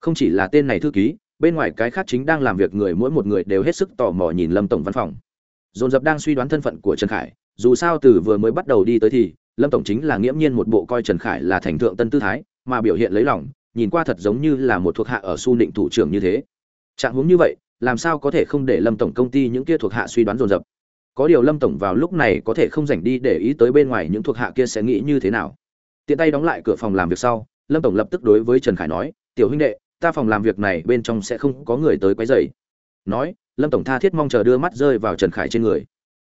không chỉ là tên này thư ký, bên ngoài cái khác chính đang làm việc người mỗi một người đều hết sức tò mò nhìn lâm tổng văn phòng. Dồn dập đang suy đoán thân phận của trần khải, dù sao từ vừa mới bắt đầu đi tới thì, lâm tổng chính là nghiễm nhiên một bộ coi trần khải là thành thượng tân tư thái, mà biểu hiện lấy lòng, nhìn qua thật giống như là một thuộc hạ ở su định thủ trưởng như thế. Trạng huống như vậy, làm sao có thể không để lâm tổng công ty những kia thuộc hạ suy đoán dồn dập? Có điều lâm tổng vào lúc này có thể không dành đi để ý tới bên ngoài những thuộc hạ kia sẽ nghĩ như thế nào. Tiện tay đóng lại cửa phòng làm việc sau, lâm tổng lập tức đối với trần khải nói, tiểu huynh đệ ta phòng làm việc này bên trong sẽ không có người tới quấy rầy. Nói lâm tổng tha thiết mong chờ đưa mắt rơi vào trần khải trên người.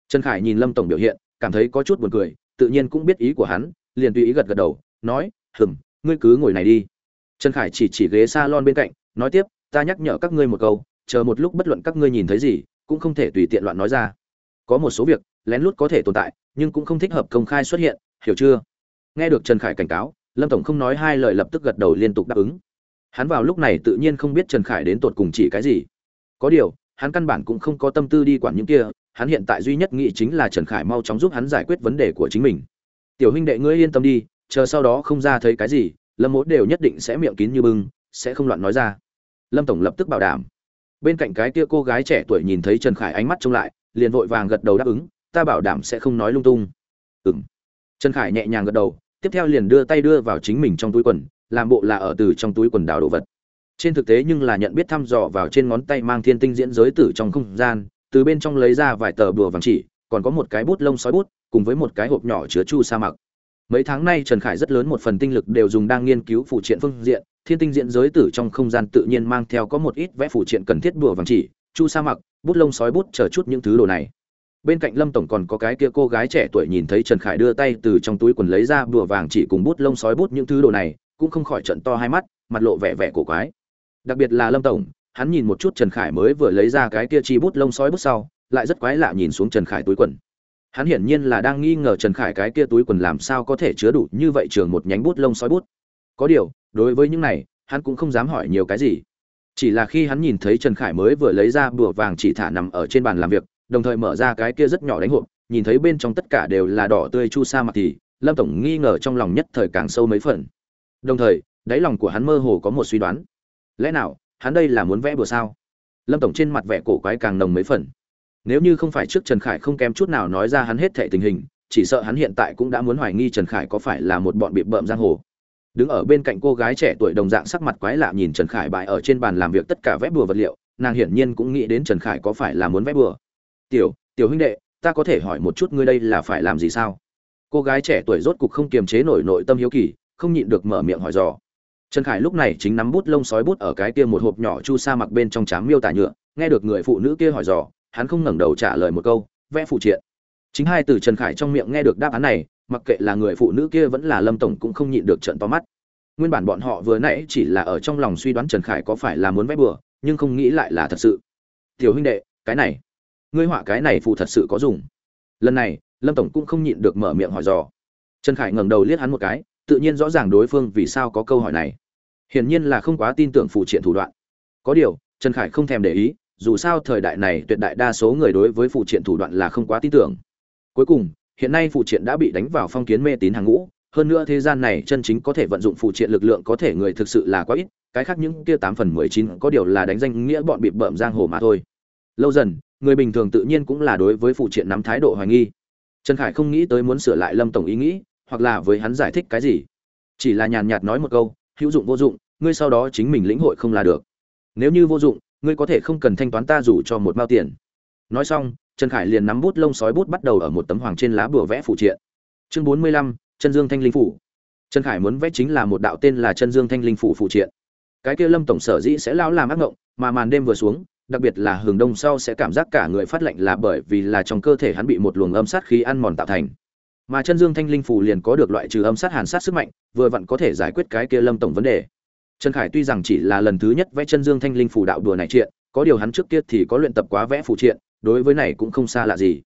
Trần khải nhìn lâm tổng biểu hiện cảm thấy có chút buồn cười tự nhiên cũng biết ý của hắn liền tùy ý gật gật đầu nói "Ừm, ngươi cứ ngồi này đi. Trần khải chỉ chỉ ghế salon bên cạnh nói tiếp ta nhắc nhở các ngươi một câu chờ một lúc bất luận các ngươi nhìn thấy gì cũng không thể tùy tiện loạn nói ra. Có một số việc lén lút có thể tồn tại nhưng cũng không thích hợp công khai xuất hiện hiểu chưa? Nghe được trần khải cảnh cáo lâm tổng không nói hai lời lập tức gật đầu liên tục đáp ứng hắn vào lúc này tự nhiên không biết trần khải đến tột cùng chỉ cái gì. Có điều, hắn căn bản cũng không có tâm tư đi quản những kia, hắn hiện tại duy nhất nghĩ chính là trần khải mau chóng giúp hắn giải quyết vấn đề của chính mình. Tiểu huynh đệ ngươi yên tâm đi, chờ sau đó không ra thấy cái gì, lâm mốt đều nhất định sẽ miệng kín như bưng, sẽ không loạn nói ra. Lâm tổng lập tức bảo đảm. Bên cạnh cái kia cô gái trẻ tuổi nhìn thấy trần khải ánh mắt trông lại, liền vội vàng gật đầu đáp ứng, ta bảo đảm sẽ không nói lung tung. Ừ m trần khải nhẹ nhàng gật đầu, tiếp theo liền đưa tay đưa vào chính mình trong túi quần làm bộ là ở từ trong túi quần đào đồ vật. Trên thực tế nhưng là nhận biết thăm dò vào trên ngón tay mang thiên tinh diễn giới tử trong không gian, từ bên trong lấy ra vài tờ bùa vàng chỉ, còn có một cái bút lông sói bút, cùng với một cái hộp nhỏ chứa chu sa mặc mấy tháng nay trần khải rất lớn một phần tinh lực đều dùng đang nghiên cứu phụ triện phương diện, thiên tinh diễn giới tử trong không gian tự nhiên mang theo có một ít vẽ phụ triện cần thiết bùa vàng chỉ, chu sa mặc bút lông sói bút chờ chút những thứ đồ này. Bên cạnh lâm tổng còn có cái kia cô gái trẻ tuổi nhìn thấy trần khải đưa tay từ trong túi quần lấy ra bùa vàng chỉ cùng bút lông sói bút những thứ đồ này cũng không khỏi trận to hai mắt, mặt lộ vẻ vẻ cổ quái. Đặc biệt là lâm tổng, hắn nhìn một chút trần khải mới vừa lấy ra cái kia chi bút lông sói bút sau, lại rất quái lạ nhìn xuống trần khải túi quần. Hắn hiển nhiên là đang nghi ngờ trần khải cái kia túi quần làm sao có thể chứa đủ như vậy trường một nhánh bút lông sói bút. Có điều, đối với những này, hắn cũng không dám hỏi nhiều cái gì. Chỉ là khi hắn nhìn thấy trần khải mới vừa lấy ra bùa vàng chỉ thả nằm ở trên bàn làm việc, đồng thời mở ra cái kia rất nhỏ đánh hộp, nhìn thấy bên trong tất cả đều là đỏ tươi chu sa mặt thì, lâm tổng nghi ngờ trong lòng nhất thời càng sâu mấy phần đồng thời, đáy lòng của hắn mơ hồ có một suy đoán. Lẽ nào, hắn đây là muốn vẽ bừa sao? Lâm tổng trên mặt vẻ cổ quái càng nồng mấy phần. Nếu như không phải trước trần khải không kém chút nào nói ra hắn hết thệ tình hình, chỉ sợ hắn hiện tại cũng đã muốn hoài nghi trần khải có phải là một bọn bị bợm giang hồ. Đứng ở bên cạnh cô gái trẻ tuổi đồng dạng sắc mặt quái lạ nhìn trần khải bại ở trên bàn làm việc tất cả vẽ bừa vật liệu, nàng hiển nhiên cũng nghĩ đến trần khải có phải là muốn vẽ bừa. Tiểu tiểu huynh đệ, ta có thể hỏi một chút ngươi đây là phải làm gì sao? Cô gái trẻ tuổi rốt cục không kiềm chế nổi nội tâm hiếu kỳ không nhịn được mở miệng hỏi dò. Trần khải lúc này chính nắm bút lông sói bút ở cái kia một hộp nhỏ chu sa mặc bên trong trám miêu tả nhựa, nghe được người phụ nữ kia hỏi dò, hắn không ngẩng đầu trả lời một câu, vẽ phụ triện. Chính hai từ trần khải trong miệng nghe được đáp án này, mặc kệ là người phụ nữ kia vẫn là lâm tổng cũng không nhịn được trận to mắt. Nguyên bản bọn họ vừa nãy chỉ là ở trong lòng suy đoán trần khải có phải là muốn vẽ bừa, nhưng không nghĩ lại là thật sự. Tiểu huynh đệ, cái này, ngươi họa cái này phụ thật sự có dùng. Lần này, lâm tổng cũng không nhịn được mở miệng hỏi dò. Trần khải ngẩng đầu liếc hắn một cái tự nhiên rõ ràng đối phương vì sao có câu hỏi này. Hiển nhiên là không quá tin tưởng phụ triện thủ đoạn. Có điều, trần khải không thèm để ý, dù sao thời đại này tuyệt đại đa số người đối với phụ triện thủ đoạn là không quá tin tưởng. Cuối cùng, hiện nay phụ triện đã bị đánh vào phong kiến mê tín hàng ngũ, hơn nữa thế gian này chân chính có thể vận dụng phụ triện lực lượng có thể người thực sự là quá ít, cái khác những kia tám phần mười chín có điều là đánh danh nghĩa bọn bị bợm giang hồ mà thôi. Lâu dần, người bình thường tự nhiên cũng là đối với phụ triện nắm thái độ hoài nghi. Trần khải không nghĩ tới muốn sửa lại lâm tổng ý nghĩ hoặc là với hắn giải thích cái gì. Chỉ là nhàn nhạt nói một câu, hữu dụng vô dụng, ngươi sau đó chính mình lĩnh hội không là được. Nếu như vô dụng, ngươi có thể không cần thanh toán ta dù cho một mao tiền. Nói xong, trần khải liền nắm bút lông sói bút bắt đầu ở một tấm hoàng trên lá bùa vẽ phụ triện. Chương bốn mươi lăm, chân dương thanh linh phủ. Trần khải muốn vẽ chính là một đạo tên là chân dương thanh linh phủ phụ triện. Cái kia lâm tổng sở dĩ sẽ lao làm ác ngộng, mà màn đêm vừa xuống, đặc biệt là hừng đông sau sẽ cảm giác cả người phát lạnh là bởi vì là trong cơ thể hắn bị một luồng âm sát khí ăn mòn tạo thành mà chân dương thanh linh phủ liền có được loại trừ âm sát hàn sát sức mạnh, vừa vặn có thể giải quyết cái kia lâm tổng vấn đề. Trần khải tuy rằng chỉ là lần thứ nhất vẽ chân dương thanh linh phủ đạo đùa này triện, có điều hắn trước kia thì có luyện tập quá vẽ phụ triện, đối với này cũng không xa lạ gì.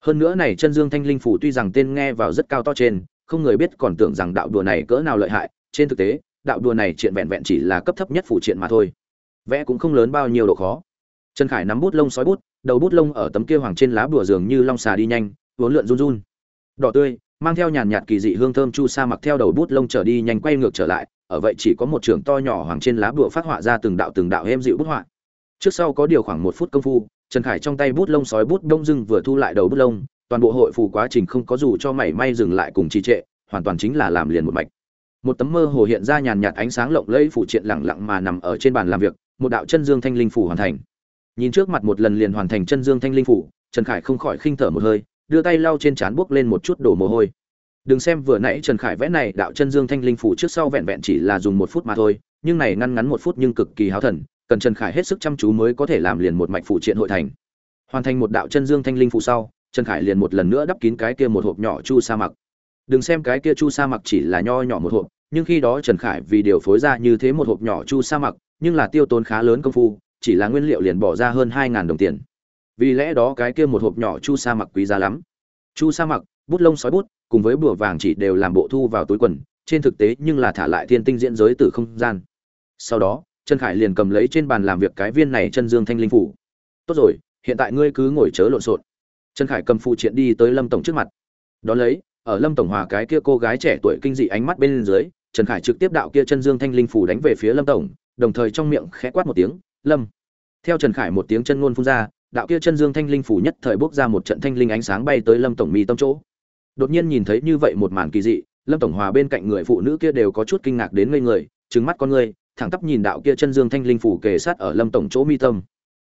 Hơn nữa này chân dương thanh linh phủ tuy rằng tên nghe vào rất cao to trên, không người biết còn tưởng rằng đạo đùa này cỡ nào lợi hại, trên thực tế, đạo đùa này triện vẹn vẹn chỉ là cấp thấp nhất phụ triện mà thôi. Vẽ cũng không lớn bao nhiêu độ khó. Trần khải nắm bút lông sói bút, đầu bút lông ở tấm kia hoàng trên lá bùa dường như long xà đi nhanh vốn lượn run run đỏ tươi, mang theo nhàn nhạt kỳ dị hương thơm chu sa mặc theo đầu bút lông trở đi nhanh quay ngược trở lại, ở vậy chỉ có một trường to nhỏ hoàng trên lá bụa phát họa ra từng đạo từng đạo êm dịu bút họa. Trước sau có điều khoảng một phút công phu, trần khải trong tay bút lông sói bút đông dưng vừa thu lại đầu bút lông, toàn bộ hội phù quá trình không có dù cho mảy may dừng lại cùng trì trệ, hoàn toàn chính là làm liền một mạch. Một tấm mơ hồ hiện ra nhàn nhạt ánh sáng lộng lẫy phủ triện lẳng lặng mà nằm ở trên bàn làm việc, một đạo chân dương thanh linh phủ hoàn thành. Nhìn trước mặt một lần liền hoàn thành chân dương thanh linh phủ, trần khải không khỏi khinh thở một hơi đưa tay lau trên trán buốc lên một chút đổ mồ hôi. Đừng xem vừa nãy trần khải vẽ này đạo chân dương thanh linh phủ trước sau vẹn vẹn chỉ là dùng một phút mà thôi, nhưng này ngăn ngắn một phút nhưng cực kỳ háo thần, cần trần khải hết sức chăm chú mới có thể làm liền một mạch phụ triện hội thành. Hoàn thành một đạo chân dương thanh linh phụ sau, trần khải liền một lần nữa đắp kín cái kia một hộp nhỏ chu sa mặc. Đừng xem cái kia chu sa mặc chỉ là nho nhỏ một hộp, nhưng khi đó trần khải vì điều phối ra như thế một hộp nhỏ chu sa mặc, nhưng là tiêu tốn khá lớn công phu, chỉ là nguyên liệu liền bỏ ra hơn hai đồng tiền vì lẽ đó cái kia một hộp nhỏ chu sa mặc quý giá lắm. Chu sa mặc, bút lông sói bút, cùng với bùa vàng chỉ đều làm bộ thu vào túi quần, trên thực tế nhưng là thả lại thiên tinh diễn giới từ không gian. Sau đó, trần khải liền cầm lấy trên bàn làm việc cái viên này chân dương thanh linh phủ. Tốt rồi, hiện tại ngươi cứ ngồi chớ lộn xộn. Trần khải cầm phụ triện đi tới lâm tổng trước mặt. Đ ó lấy, ở lâm tổng hòa cái kia cô gái trẻ tuổi kinh dị ánh mắt bên dưới, trần khải trực tiếp đạo kia chân dương thanh linh phủ đánh về phía lâm tổng, đồng thời trong miệng khẽ quát một tiếng, lâm. Theo trần khải một tiếng chân ngôn phun ra đạo kia chân dương thanh linh phủ nhất thời bốc ra một trận thanh linh ánh sáng bay tới lâm tổng mi tâm chỗ. Đột nhiên nhìn thấy như vậy một màn kỳ dị, lâm tổng hòa bên cạnh người phụ nữ kia đều có chút kinh ngạc đến ngây người, trừng mắt con người, thẳng tắp nhìn đạo kia chân dương thanh linh phủ kề sát ở lâm tổng chỗ mi tâm.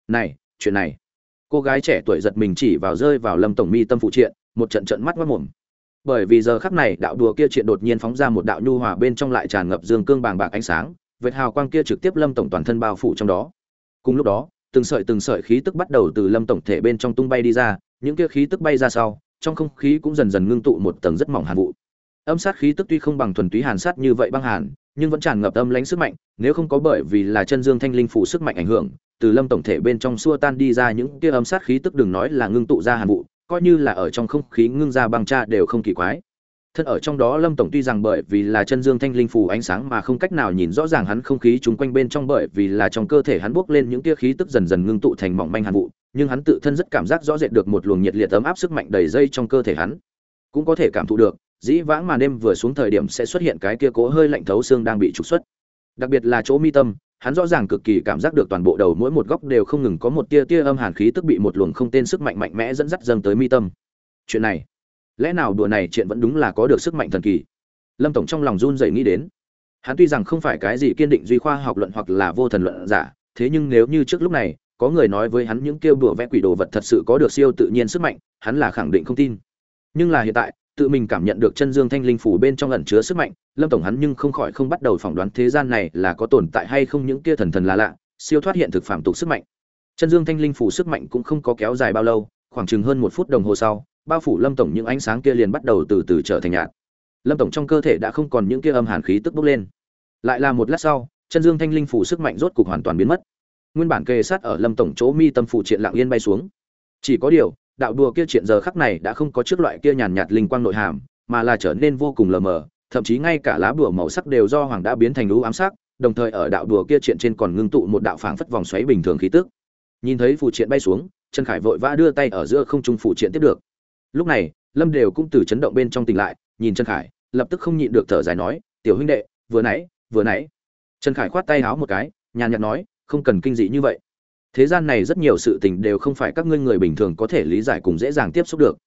Này, chuyện này. Cô gái trẻ tuổi giật mình chỉ vào rơi vào lâm tổng mi tâm phụ triện, một trận trận mắt mất mồm bởi vì giờ khắc này, đạo đùa kia triện đột nhiên phóng ra một đạo nhu hòa bên trong lại tràn ngập dương cương bàng bạc ánh sáng, vệt hào quang kia trực tiếp lâm tổng toàn thân bao phủ trong đó. Cùng lúc đó từng sợi từng sợi khí tức bắt đầu từ lâm tổng thể bên trong tung bay đi ra, những kia khí tức bay ra sau, trong không khí cũng dần dần ngưng tụ một tầng rất mỏng hàn vụ. Âm sát khí tức tuy không bằng thuần túy hàn sát như vậy băng hàn, nhưng vẫn tràn ngập âm lãnh sức mạnh, nếu không có bởi vì là chân dương thanh linh phủ sức mạnh ảnh hưởng, từ lâm tổng thể bên trong xua tan đi ra những kia âm sát khí tức đừng nói là ngưng tụ ra hàn vụ, coi như là ở trong không khí ngưng ra băng cha đều không kỳ quái thân ở trong đó lâm tổng tuy rằng bởi vì là chân dương thanh linh phù ánh sáng mà không cách nào nhìn rõ ràng hắn không khí chúng quanh bên trong bởi vì là trong cơ thể hắn buốc lên những tia khí tức dần dần ngưng tụ thành mỏng manh hàn vụ, nhưng hắn tự thân rất cảm giác rõ rệt được một luồng nhiệt liệt ấm áp sức mạnh đầy dây trong cơ thể hắn. Cũng có thể cảm thụ được, dĩ vãng mà đêm vừa xuống thời điểm sẽ xuất hiện cái kia cố hơi lạnh thấu xương đang bị trục xuất. Đặc biệt là chỗ mi tâm, hắn rõ ràng cực kỳ cảm giác được toàn bộ đầu mỗi một góc đều không ngừng có một tia tia âm hàn khí tức bị một luồng không tên sức mạnh mạnh mẽ dẫn dắt dâng tới mi tâm. Chuyện này lẽ nào đùa này chuyện vẫn đúng là có được sức mạnh thần kỳ? Lâm tổng trong lòng run rẩy nghĩ đến. Hắn tuy rằng không phải cái gì kiên định duy khoa học luận hoặc là vô thần luận giả, thế nhưng nếu như trước lúc này, có người nói với hắn những kêu đùa vẽ quỷ đồ vật thật sự có được siêu tự nhiên sức mạnh, hắn là khẳng định không tin. Nhưng là hiện tại, tự mình cảm nhận được chân dương thanh linh phủ bên trong ẩn chứa sức mạnh, lâm tổng hắn nhưng không khỏi không bắt đầu phỏng đoán thế gian này là có tồn tại hay không những kia thần thần là lạ, siêu thoát hiện thực phạm tục sức mạnh. Chân dương thanh linh phủ sức mạnh cũng không có kéo dài bao lâu, khoảng chừng hơn một phút đồng hồ sau bao phủ lâm tổng những ánh sáng kia liền bắt đầu từ từ trở thành nhạt. Lâm tổng trong cơ thể đã không còn những kia âm hàn khí tức bốc lên. Lại là một lát sau, chân dương thanh linh phủ sức mạnh rốt cục hoàn toàn biến mất. Nguyên bản kề sát ở lâm tổng chỗ mi tâm phủ triện lặng yên bay xuống. Chỉ có điều, đạo đùa kia triện giờ khắc này đã không có trước loại kia nhàn nhạt linh quang nội hàm, mà là trở nên vô cùng lờ mờ, thậm chí ngay cả lá bùa màu sắc đều do hoàng đã biến thành lũ ám sắc, đồng thời ở đạo đùa kia triện trên còn ngưng tụ một đạo phảng phất vòng xoáy bình thường khí tức. Nhìn thấy phủ triện bay xuống, trần khải vội vã đưa tay ở giữa không trung phủ triện tiếp được lúc này, lâm đều cũng từ chấn động bên trong tỉnh lại, nhìn trần khải, lập tức không nhịn được thở dài nói, tiểu huynh đệ, vừa nãy vừa nãy. Trần khải khoát tay háo một cái, nhàn nhạt nói, không cần kinh dị như vậy. Thế gian này rất nhiều sự tình đều không phải các ngươi người bình thường có thể lý giải cùng dễ dàng tiếp xúc được.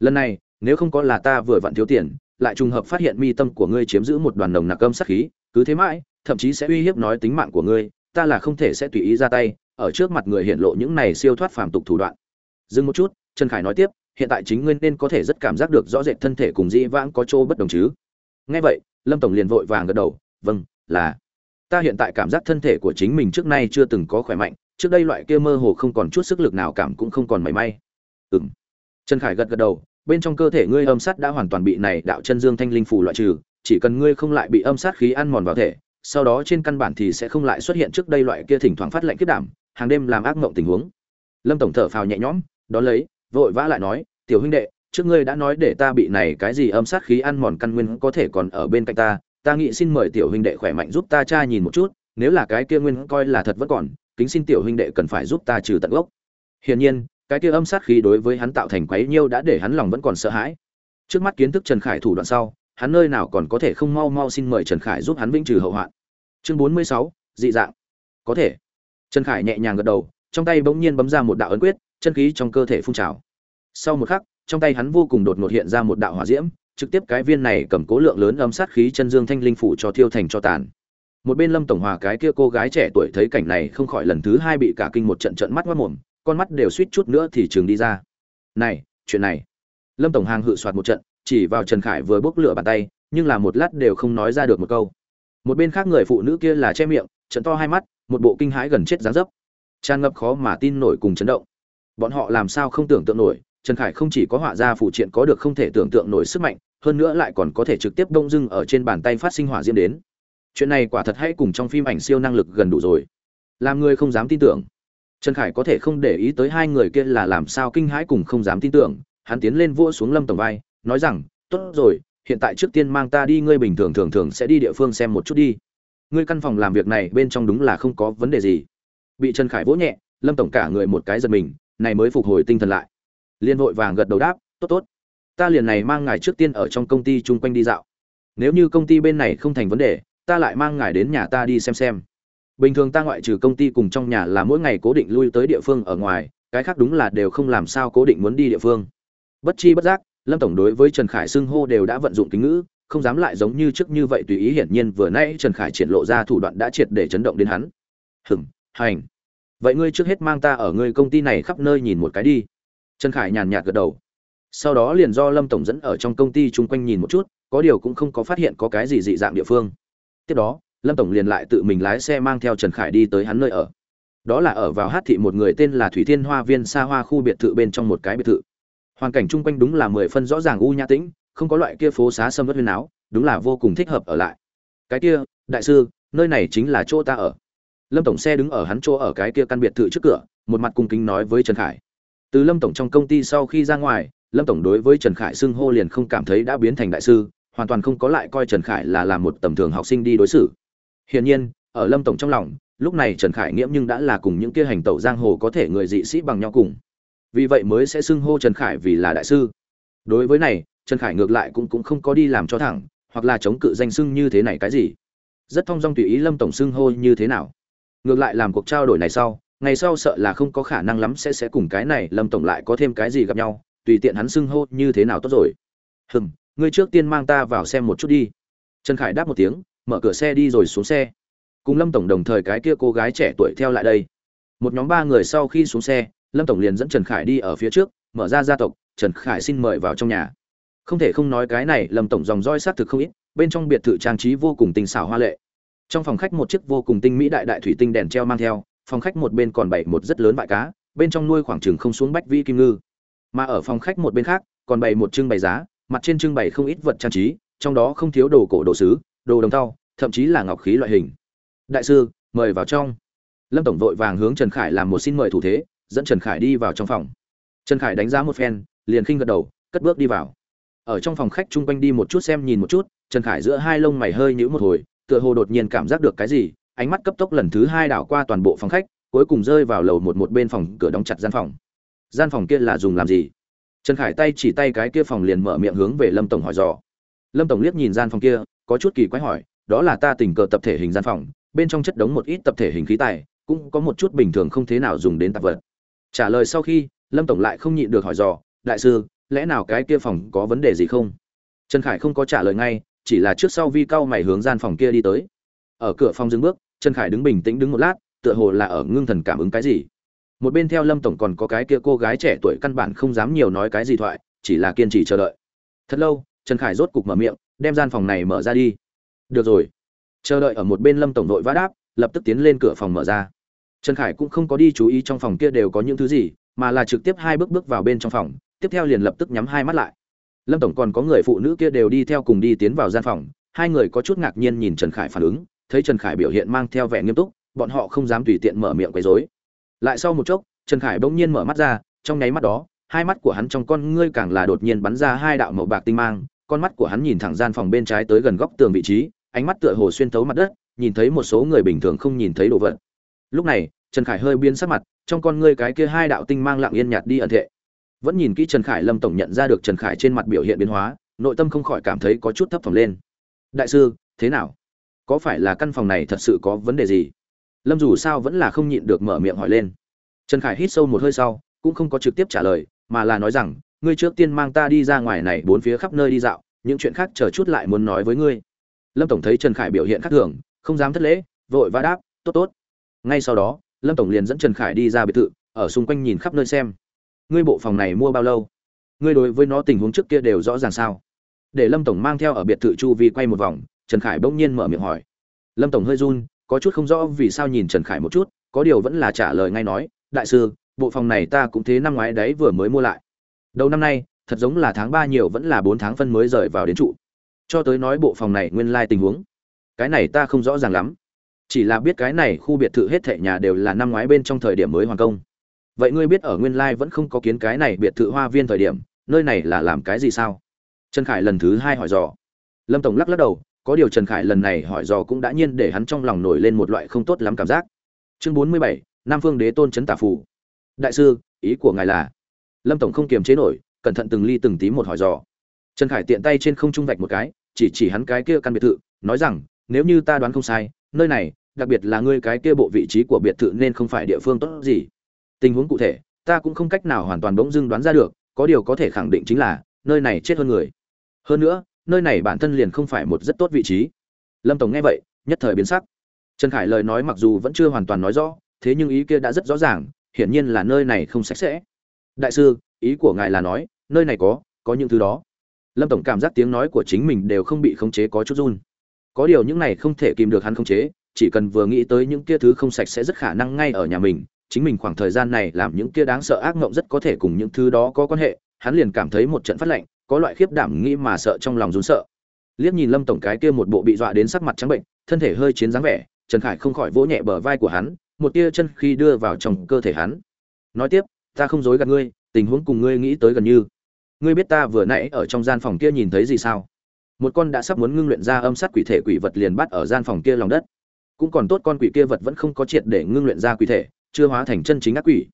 Lần này, nếu không có là ta vừa vặn thiếu tiền, lại trùng hợp phát hiện mi tâm của ngươi chiếm giữ một đoàn nồng nặc âm sát khí, cứ thế mãi, thậm chí sẽ uy hiếp nói tính mạng của ngươi, ta là không thể sẽ tùy ý ra tay, ở trước mặt người hiện lộ những này siêu thoát phàm tục thủ đoạn. Dừng một chút, trần khải nói tiếp hiện tại chính ngươi nên có thể rất cảm giác được rõ rệt thân thể cùng dĩ vãng có chỗ bất đồng chứ. Nghe vậy, lâm tổng liền vội vàng gật đầu vâng là. Ta hiện tại cảm giác thân thể của chính mình trước nay chưa từng có khỏe mạnh, trước đây loại kia mơ hồ không còn chút sức lực nào cảm cũng không còn mảy may. Ừng trần khải gật gật đầu, bên trong cơ thể ngươi âm sát đã hoàn toàn bị này đạo chân dương thanh linh phủ loại trừ, chỉ cần ngươi không lại bị âm sát khí ăn mòn vào thể, sau đó trên căn bản thì sẽ không lại xuất hiện trước đây loại kia thỉnh thoảng phát lệnh kết đảm, hàng đêm làm ác mộng tình huống. Lâm tổng thở phào nhẹ nhõm, đón lấy vội vã lại nói, tiểu huynh đệ, trước ngươi đã nói để ta bị này cái gì âm sát khí ăn mòn căn nguyên có thể còn ở bên cạnh ta ta nghĩ xin mời tiểu huynh đệ khỏe mạnh giúp ta tra nhìn một chút, nếu là cái kia nguyên coi là thật vẫn còn, kính xin tiểu huynh đệ cần phải giúp ta trừ tận gốc. Hiển nhiên, cái kia âm sát khí đối với hắn tạo thành quấy nhiêu đã để hắn lòng vẫn còn sợ hãi. Trước mắt kiến thức trần khải thủ đoạn sau, hắn nơi nào còn có thể không mau mau xin mời trần khải giúp hắn vĩnh trừ hậu hoạn. Chương bốn mươi sáu, dị dạng. Có thể. Trần khải nhẹ nhàng gật đầu, trong tay bỗng nhiên bấm ra một đạo ấn quyết chân khí trong cơ thể phun trào. Sau một khắc, trong tay hắn vô cùng đột ngột hiện ra một đạo hỏa diễm, trực tiếp cái viên này cầm cố lượng lớn âm sát khí chân dương thanh linh phủ cho thiêu thành cho tàn. Một bên lâm tổng hòa cái kia cô gái trẻ tuổi thấy cảnh này không khỏi lần thứ hai bị cả kinh một trận trận mắt mất mồm, con mắt đều suýt chút nữa thì trường đi ra. Này, chuyện này. Lâm tổng hàng hự soạt một trận, chỉ vào trần khải vừa bốc lửa bàn tay, nhưng là một lát đều không nói ra được một câu. Một bên khác người phụ nữ kia là che miệng, trận to hai mắt, một bộ kinh hãi gần chết dáng dấp. Tràn ngập khó mà tin nổi cùng chấn động bọn họ làm sao không tưởng tượng nổi, trần khải không chỉ có họa ra phụ triện có được không thể tưởng tượng nổi sức mạnh, hơn nữa lại còn có thể trực tiếp đông dưng ở trên bàn tay phát sinh hỏa diễm đến. Chuyện này quả thật hay cùng trong phim ảnh siêu năng lực gần đủ rồi. Làm người không dám tin tưởng. Trần khải có thể không để ý tới hai người kia là làm sao kinh hãi cùng không dám tin tưởng, hắn tiến lên vua xuống lâm tổng vai, nói rằng, tốt rồi, hiện tại trước tiên mang ta đi, ngươi bình thường thường thường sẽ đi địa phương xem một chút đi. Ngươi căn phòng làm việc này bên trong đúng là không có vấn đề gì. Bị trần khải vỗ nhẹ, lâm tổng cả người một cái giật mình này mới phục hồi tinh thần lại. Liên vội vàng gật đầu đáp, tốt tốt. Ta liền này mang ngài trước tiên ở trong công ty chung quanh đi dạo. Nếu như công ty bên này không thành vấn đề, ta lại mang ngài đến nhà ta đi xem xem. Bình thường ta ngoại trừ công ty cùng trong nhà là mỗi ngày cố định lui tới địa phương ở ngoài, cái khác đúng là đều không làm sao cố định muốn đi địa phương. Bất chi bất giác, lâm tổng đối với trần khải xưng hô đều đã vận dụng kính ngữ, không dám lại giống như trước như vậy tùy ý hiển nhiên vừa nãy trần khải triển lộ ra thủ đoạn đã triệt để chấn động đến hắn. Hừm, hành vậy ngươi trước hết mang ta ở ngươi công ty này khắp nơi nhìn một cái đi. Trần khải nhàn nhạt gật đầu. Sau đó liền do lâm tổng dẫn ở trong công ty chung quanh nhìn một chút, có điều cũng không có phát hiện có cái gì dị dạng địa phương. Tiếp đó, lâm tổng liền lại tự mình lái xe mang theo trần khải đi tới hắn nơi ở. Đó là ở vào hát thị một người tên là thủy thiên hoa viên xa hoa khu biệt thự bên trong một cái biệt thự. Hoàn cảnh chung quanh đúng là mười phân rõ ràng u nhã tĩnh, không có loại kia phố xá sâm vất huyên áo, đúng là vô cùng thích hợp ở lại. Cái kia, đại sư, nơi này chính là chỗ ta ở lâm tổng xe đứng ở hắn chỗ ở cái kia căn biệt thự trước cửa, một mặt cung kính nói với trần khải. Từ lâm tổng trong công ty sau khi ra ngoài, lâm tổng đối với trần khải xưng hô liền không cảm thấy đã biến thành đại sư, hoàn toàn không có lại coi trần khải là làm một tầm thường học sinh đi đối xử. Hiển nhiên, ở lâm tổng trong lòng, lúc này trần khải nghiễm nhưng đã là cùng những kia hành tẩu giang hồ có thể người dị sĩ bằng nhau cùng. Vì vậy mới sẽ xưng hô trần khải vì là đại sư. Đối với này, trần khải ngược lại cũng cũng không có đi làm cho thẳng, hoặc là chống cự danh xưng như thế này cái gì. Rất thong dong tùy ý lâm tổng xưng hô như thế nào ngược lại làm cuộc trao đổi này sau, ngày sau sợ là không có khả năng lắm sẽ sẽ cùng cái này lâm tổng lại có thêm cái gì gặp nhau, tùy tiện hắn xưng hô như thế nào tốt rồi. Hừm, ngươi trước tiên mang ta vào xem một chút đi. Trần khải đáp một tiếng, mở cửa xe đi rồi xuống xe. Cùng lâm tổng đồng thời cái kia cô gái trẻ tuổi theo lại đây. Một nhóm ba người sau khi xuống xe, lâm tổng liền dẫn trần khải đi ở phía trước, mở ra gia tộc, trần khải xin mời vào trong nhà. Không thể không nói cái này lâm tổng dòng roi xác thực không ít, bên trong biệt thự trang trí vô cùng tinh xảo hoa lệ trong phòng khách một chiếc vô cùng tinh mỹ đại đại thủy tinh đèn treo mang theo, phòng khách một bên còn bày một rất lớn bại cá, bên trong nuôi khoảng chừng không xuống bách vi kim ngư. Mà ở phòng khách một bên khác, còn bày một trưng bày giá, mặt trên trưng bày không ít vật trang trí, trong đó không thiếu đồ cổ đồ sứ, đồ đồng thau, thậm chí là ngọc khí loại hình. Đại sư, mời vào trong. Lâm tổng vội vàng hướng trần khải làm một xin mời thủ thế, dẫn trần khải đi vào trong phòng. Trần khải đánh giá một phen, liền khinh gật đầu, cất bước đi vào. Ở trong phòng khách chung quanh đi một chút xem nhìn một chút, trần khải giữa hai lông mày hơi nhíu một hồi tựa hồ đột nhiên cảm giác được cái gì, ánh mắt cấp tốc lần thứ hai đảo qua toàn bộ phòng khách, cuối cùng rơi vào lầu một một bên phòng cửa đóng chặt gian phòng. Gian phòng kia là dùng làm gì? Trần khải tay chỉ tay cái kia phòng liền mở miệng hướng về lâm tổng hỏi dò. Lâm tổng liếc nhìn gian phòng kia, có chút kỳ quái hỏi, đó là ta tình cờ tập thể hình gian phòng, bên trong chất đống một ít tập thể hình khí tài, cũng có một chút bình thường không thế nào dùng đến tạp vật. Trả lời sau khi, lâm tổng lại không nhịn được hỏi dò, đại sư, lẽ nào cái kia phòng có vấn đề gì không? Trần khải không có trả lời ngay chỉ là trước sau vi cao mày hướng gian phòng kia đi tới. Ở cửa phòng dừng bước, trần khải đứng bình tĩnh đứng một lát, tựa hồ là ở ngưng thần cảm ứng cái gì. Một bên theo lâm tổng còn có cái kia cô gái trẻ tuổi căn bản không dám nhiều nói cái gì thoại, chỉ là kiên trì chờ đợi. Thật lâu, trần khải rốt cục mở miệng, đem gian phòng này mở ra đi. Được rồi. Chờ đợi ở một bên lâm tổng đội vã đáp, lập tức tiến lên cửa phòng mở ra. Trần khải cũng không có đi chú ý trong phòng kia đều có những thứ gì, mà là trực tiếp hai bước bước vào bên trong phòng, tiếp theo liền lập tức nhắm hai mắt lại lâm tổng còn có người phụ nữ kia đều đi theo cùng đi tiến vào gian phòng, hai người có chút ngạc nhiên nhìn trần khải phản ứng, thấy trần khải biểu hiện mang theo vẻ nghiêm túc, bọn họ không dám tùy tiện mở miệng quấy rối. Lại sau một chốc, trần khải bỗng nhiên mở mắt ra, trong nháy mắt đó, hai mắt của hắn trong con ngươi càng là đột nhiên bắn ra hai đạo màu bạc tinh mang, con mắt của hắn nhìn thẳng gian phòng bên trái tới gần góc tường vị trí, ánh mắt tựa hồ xuyên thấu mặt đất, nhìn thấy một số người bình thường không nhìn thấy đồ vật. Lúc này, trần khải hơi biến sắc mặt, trong con ngươi cái kia hai đạo tinh mang lặng yên nhạt đi ẩn thệ vẫn nhìn kỹ trần khải lâm tổng nhận ra được trần khải trên mặt biểu hiện biến hóa, nội tâm không khỏi cảm thấy có chút thấp thỏm lên. Đại sư, thế nào? Có phải là căn phòng này thật sự có vấn đề gì? Lâm dù sao vẫn là không nhịn được mở miệng hỏi lên. Trần khải hít sâu một hơi sau, cũng không có trực tiếp trả lời, mà là nói rằng, ngươi trước tiên mang ta đi ra ngoài này bốn phía khắp nơi đi dạo, những chuyện khác chờ chút lại muốn nói với ngươi. Lâm tổng thấy trần khải biểu hiện khác thường, không dám thất lễ, vội vã đáp, tốt tốt. Ngay sau đó, lâm tổng liền dẫn trần khải đi ra biệt thự, ở xung quanh nhìn khắp nơi xem ngươi bộ phòng này mua bao lâu? Ngươi đối với nó tình huống trước kia đều rõ ràng sao? Để lâm tổng mang theo ở biệt thự chu vi quay một vòng, trần khải bỗng nhiên mở miệng hỏi. Lâm tổng hơi run, có chút không rõ vì sao nhìn trần khải một chút, có điều vẫn là trả lời ngay nói, đại sư, bộ phòng này ta cũng thế năm ngoái đấy vừa mới mua lại. Đầu năm nay, thật giống là tháng ba nhiều vẫn là bốn tháng phân mới rời vào đến trụ. Cho tới nói bộ phòng này nguyên lai tình huống, cái này ta không rõ ràng lắm. Chỉ là biết cái này khu biệt thự hết thệ nhà đều là năm ngoái bên trong thời điểm mới hoàn công vậy ngươi biết ở nguyên lai vẫn không có kiến cái này biệt thự hoa viên thời điểm, nơi này là làm cái gì sao? Trần khải lần thứ hai hỏi dò. Lâm tổng lắc lắc đầu, có điều trần khải lần này hỏi dò cũng đã nhiên để hắn trong lòng nổi lên một loại không tốt lắm cảm giác. Chương bốn mươi bảy, nam phương đế tôn trấn tả phủ đại sư, ý của ngài là? Lâm tổng không kiềm chế nổi, cẩn thận từng ly từng tí một hỏi dò. Trần khải tiện tay trên không trung vạch một cái, chỉ chỉ hắn cái kia căn biệt thự, nói rằng, nếu như ta đoán không sai, nơi này, đặc biệt là ngươi cái kia bộ vị trí của biệt thự nên không phải địa phương tốt gì tình huống cụ thể, ta cũng không cách nào hoàn toàn bỗng dưng đoán ra được, có điều có thể khẳng định chính là, nơi này chết hơn người. Hơn nữa, nơi này bản thân liền không phải một rất tốt vị trí. Lâm tổng nghe vậy, nhất thời biến sắc. Trần khải lời nói mặc dù vẫn chưa hoàn toàn nói rõ, thế nhưng ý kia đã rất rõ ràng, hiển nhiên là nơi này không sạch sẽ. Đại sư, ý của ngài là nói, nơi này có có những thứ đó. Lâm tổng cảm giác tiếng nói của chính mình đều không bị khống chế có chút run. Có điều những này không thể kìm được hắn khống chế, chỉ cần vừa nghĩ tới những kia thứ không sạch sẽ rất khả năng ngay ở nhà mình chính mình khoảng thời gian này làm những kia đáng sợ ác mộng rất có thể cùng những thứ đó có quan hệ, hắn liền cảm thấy một trận phát lạnh, có loại khiếp đảm nghĩ mà sợ trong lòng run sợ. Liếc nhìn lâm tổng cái kia một bộ bị dọa đến sắc mặt trắng bệnh, thân thể hơi chiến dáng vẻ, trần khải không khỏi vỗ nhẹ bờ vai của hắn, một tia chân khi đưa vào trong cơ thể hắn. Nói tiếp, ta không dối gạt ngươi, tình huống cùng ngươi nghĩ tới gần như. Ngươi biết ta vừa nãy ở trong gian phòng kia nhìn thấy gì sao? Một con đã sắp muốn ngưng luyện ra âm sát quỷ thể quỷ vật liền bắt ở gian phòng kia lòng đất. Cũng còn tốt con quỷ kia vật vẫn không có triệt để ngưng luyện ra quỷ thể chưa hóa thành chân chính ác quỷ.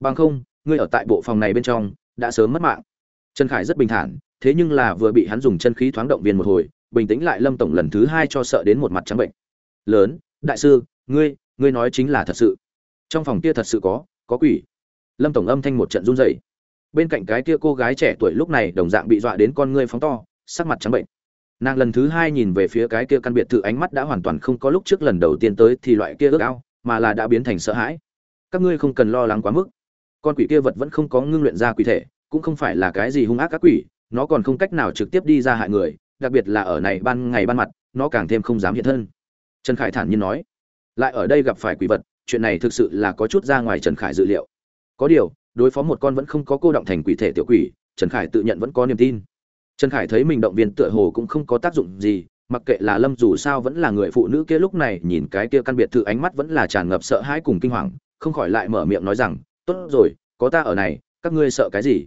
Bằng không, ngươi ở tại bộ phòng này bên trong, đã sớm mất mạng. Trần khải rất bình thản, thế nhưng là vừa bị hắn dùng chân khí thoáng động viên một hồi, bình tĩnh lại lâm tổng lần thứ hai cho sợ đến một mặt trắng bệnh. Lớn, đại sư, ngươi ngươi nói chính là thật sự. Trong phòng kia thật sự có có quỷ. Lâm tổng âm thanh một trận run rẩy. Bên cạnh cái kia cô gái trẻ tuổi lúc này đồng dạng bị dọa đến con ngươi phóng to, sắc mặt trắng bệnh. Nàng lần thứ hai nhìn về phía cái kia căn biệt thự ánh mắt đã hoàn toàn không có lúc trước lần đầu tiên tới thì loại kia ước ao, mà là đã biến thành sợ hãi các ngươi không cần lo lắng quá mức. Con quỷ kia vật vẫn không có ngưng luyện ra quỷ thể, cũng không phải là cái gì hung ác các quỷ, nó còn không cách nào trực tiếp đi ra hại người, đặc biệt là ở này ban ngày ban mặt, nó càng thêm không dám hiện thân. Trần khải thản nhiên nói, lại ở đây gặp phải quỷ vật, chuyện này thực sự là có chút ra ngoài trần khải dự liệu. Có điều, đối phó một con vẫn không có cô động thành quỷ thể tiểu quỷ, trần khải tự nhận vẫn có niềm tin. Trần khải thấy mình động viên tựa hồ cũng không có tác dụng gì, mặc kệ là lâm dù sao vẫn là người phụ nữ kia lúc này nhìn cái kia căn biệt thự ánh mắt vẫn là tràn ngập sợ hãi cùng kinh hoàng không khỏi lại mở miệng nói rằng, tốt rồi, có ta ở này, các ngươi sợ cái gì?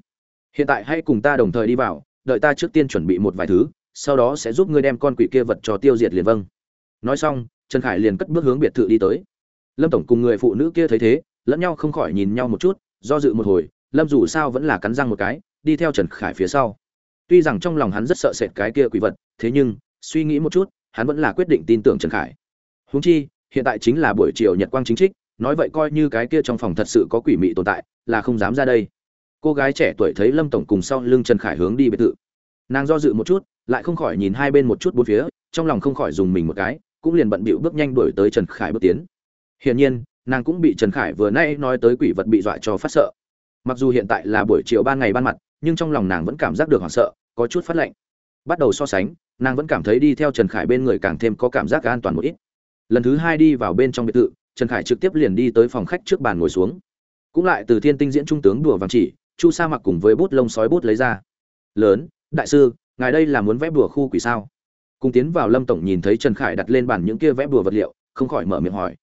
Hiện tại hãy cùng ta đồng thời đi vào, đợi ta trước tiên chuẩn bị một vài thứ, sau đó sẽ giúp ngươi đem con quỷ kia vật cho tiêu diệt liền vâng. Nói xong, trần khải liền cất bước hướng biệt thự đi tới. Lâm tổng cùng người phụ nữ kia thấy thế, lẫn nhau không khỏi nhìn nhau một chút, do dự một hồi, lâm dù sao vẫn là cắn răng một cái, đi theo trần khải phía sau. Tuy rằng trong lòng hắn rất sợ sệt cái kia quỷ vật, thế nhưng, suy nghĩ một chút, hắn vẫn là quyết định tin tưởng trần khải. Húng chi, hiện tại chính là buổi chiều nhật quang chính trích nói vậy coi như cái kia trong phòng thật sự có quỷ mị tồn tại, là không dám ra đây. Cô gái trẻ tuổi thấy lâm tổng cùng sau lưng trần khải hướng đi biệt thự. Nàng do dự một chút, lại không khỏi nhìn hai bên một chút bốn phía, trong lòng không khỏi dùng mình một cái, cũng liền bận bịu bước nhanh đuổi tới trần khải bước tiến. Hiển nhiên, nàng cũng bị trần khải vừa nay nói tới quỷ vật bị dọa cho phát sợ. Mặc dù hiện tại là buổi chiều ban ngày ban mặt, nhưng trong lòng nàng vẫn cảm giác được hoảng sợ, có chút phát lạnh. Bắt đầu so sánh, nàng vẫn cảm thấy đi theo trần khải bên người càng thêm có cảm giác an toàn một ít. Lần thứ hai đi vào bên trong biệt thự trần khải trực tiếp liền đi tới phòng khách trước bàn ngồi xuống. Cũng lại từ thiên tinh diễn trung tướng đùa vàng chỉ, chu sa mặc cùng với bút lông sói bút lấy ra. Lớn, đại sư, ngài đây là muốn vẽ đùa khu quỷ sao? Cùng tiến vào lâm tổng nhìn thấy trần khải đặt lên bàn những kia vẽ đùa vật liệu, không khỏi mở miệng hỏi.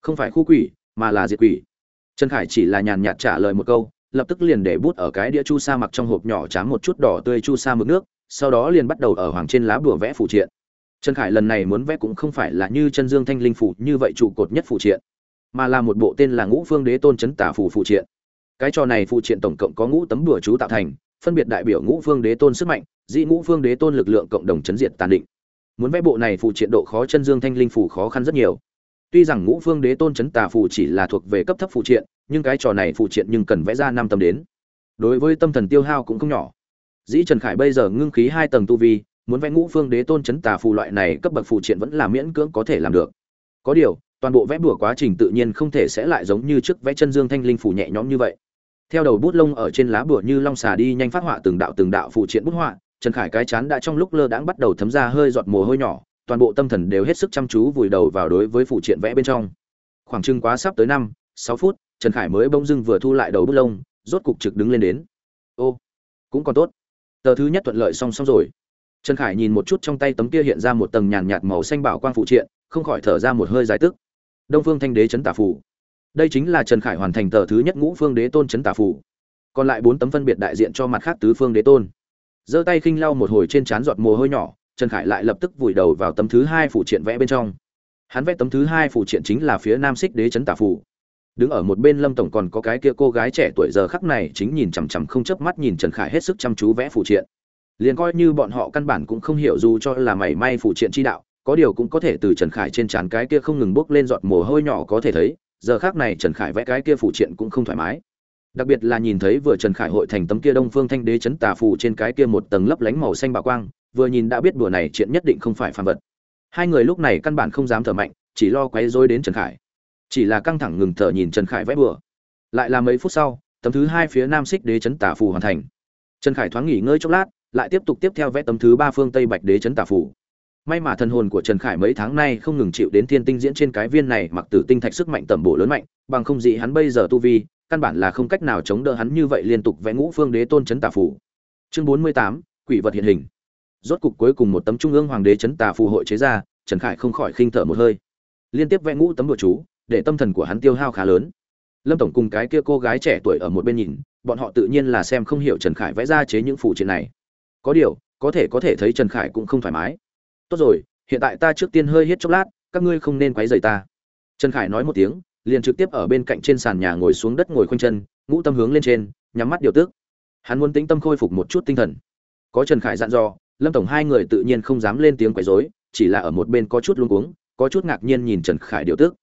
Không phải khu quỷ, mà là diệt quỷ. Trần khải chỉ là nhàn nhạt trả lời một câu, lập tức liền để bút ở cái đĩa chu sa mặc trong hộp nhỏ chám một chút đỏ tươi chu sa mực nước, sau đó liền bắt đầu ở hoàng trên lá bùa vẽ phụ triện trần khải lần này muốn vẽ cũng không phải là như chân dương thanh linh phủ như vậy trụ cột nhất phụ triện, mà là một bộ tên là ngũ phương đế tôn chấn tả phủ phụ triện. Cái trò này phụ triện tổng cộng có ngũ tấm đùa chú tạo thành, phân biệt đại biểu ngũ phương đế tôn sức mạnh, dị ngũ phương đế tôn lực lượng cộng đồng chấn diệt tàn định. Muốn vẽ bộ này phụ triện độ khó chân dương thanh linh phủ khó khăn rất nhiều. Tuy rằng ngũ phương đế tôn chấn tà phù chỉ là thuộc về cấp thấp phụ triện, nhưng cái trò này phụ triện nhưng cần vẽ ra năm tâm đến. Đối với tâm thần tiêu hao cũng không nhỏ. Dĩ trần khải bây giờ ngưng khí hai tầng tu vi muốn vẽ ngũ phương đế tôn chấn tà phù loại này cấp bậc phù triện vẫn là miễn cưỡng có thể làm được. Có điều, toàn bộ vẽ bùa quá trình tự nhiên không thể sẽ lại giống như trước vẽ chân dương thanh linh phủ nhẹ nhõm như vậy. Theo đầu bút lông ở trên lá bùa như long xà đi nhanh phát họa từng đạo từng đạo phụ triện bút họa, trần khải cái chán đã trong lúc lơ đãng bắt đầu thấm ra hơi giọt mồ hôi nhỏ, toàn bộ tâm thần đều hết sức chăm chú vùi đầu vào đối với phụ triện vẽ bên trong. Khoảng trưng quá sắp tới năm, sáu phút, trần khải mới bỗng dưng vừa thu lại đầu bút lông, rốt cục trực đứng lên đến. Ô, cũng còn tốt. Tờ thứ nhất thuận lợi song song rồi trần khải nhìn một chút trong tay tấm kia hiện ra một tầng nhàn nhạt màu xanh bảo quang phụ triện, không khỏi thở ra một hơi dài tức. Đông phương thanh đế chấn tả phủ. Đây chính là trần khải hoàn thành tờ thứ nhất ngũ phương đế tôn chấn tả phủ. Còn lại bốn tấm phân biệt đại diện cho mặt khác tứ phương đế tôn. Giơ tay khinh lau một hồi trên trán giọt mồ hôi nhỏ, trần khải lại lập tức vùi đầu vào tấm thứ hai phụ triện vẽ bên trong. Hắn vẽ tấm thứ hai phụ triện chính là phía nam xích đế chấn tả phủ. Đứng ở một bên lâm tổng còn có cái kia cô gái trẻ tuổi giờ khắc này chính nhìn chằm chằm không chớp mắt nhìn trần khải hết sức chăm chú vẽ phụ triện liền coi như bọn họ căn bản cũng không hiểu dù cho là mảy may phụ triện chi đạo, có điều cũng có thể từ trần khải trên trán cái kia không ngừng bốc lên giọt mồ hôi nhỏ có thể thấy, giờ khác này trần khải vẽ cái kia phụ triện cũng không thoải mái. Đặc biệt là nhìn thấy vừa trần khải hội thành tấm kia đông phương thanh đế chấn tà phù trên cái kia một tầng lấp lánh màu xanh bạo quang, vừa nhìn đã biết đùa này chuyện nhất định không phải phàm vật. Hai người lúc này căn bản không dám thở mạnh, chỉ lo quấy rối đến trần khải. Chỉ là căng thẳng ngừng thở nhìn trần khải vẽ bừa lại là mấy phút sau, tấm thứ hai phía nam xích đế chấn tà phù hoàn thành. Trần khải thoáng nghỉ ngơi chốc lát lại tiếp tục tiếp theo vẽ tấm thứ ba phương tây bạch đế chấn tả phủ. May mà thần hồn của trần khải mấy tháng nay không ngừng chịu đến thiên tinh diễn trên cái viên này mặc tử tinh thạch sức mạnh tẩm bổ lớn mạnh, bằng không gì hắn bây giờ tu vi, căn bản là không cách nào chống đỡ hắn như vậy liên tục vẽ ngũ phương đế tôn chấn tả phủ. Chương bốn mươi tám, quỷ vật hiện hình. Rốt cục cuối cùng một tấm trung ương hoàng đế chấn tà phù hội chế ra, trần khải không khỏi khinh thở một hơi. Liên tiếp vẽ ngũ tấm đồ chú, để tâm thần của hắn tiêu hao khá lớn. Lâm tổng cùng cái kia cô gái trẻ tuổi ở một bên nhìn, bọn họ tự nhiên là xem không hiểu trần khải vẽ ra chế những phụ triện này có điều, có thể có thể thấy trần khải cũng không thoải mái. Tốt rồi, hiện tại ta trước tiên hơi hết chốc lát, các ngươi không nên quấy rầy ta. Trần khải nói một tiếng, liền trực tiếp ở bên cạnh trên sàn nhà ngồi xuống đất ngồi khoanh chân, ngũ tâm hướng lên trên, nhắm mắt điều tức. Hắn muốn tĩnh tâm khôi phục một chút tinh thần. Có trần khải dặn dò, lâm tổng hai người tự nhiên không dám lên tiếng quấy rối, chỉ là ở một bên có chút luống cuống, có chút ngạc nhiên nhìn trần khải điều tức.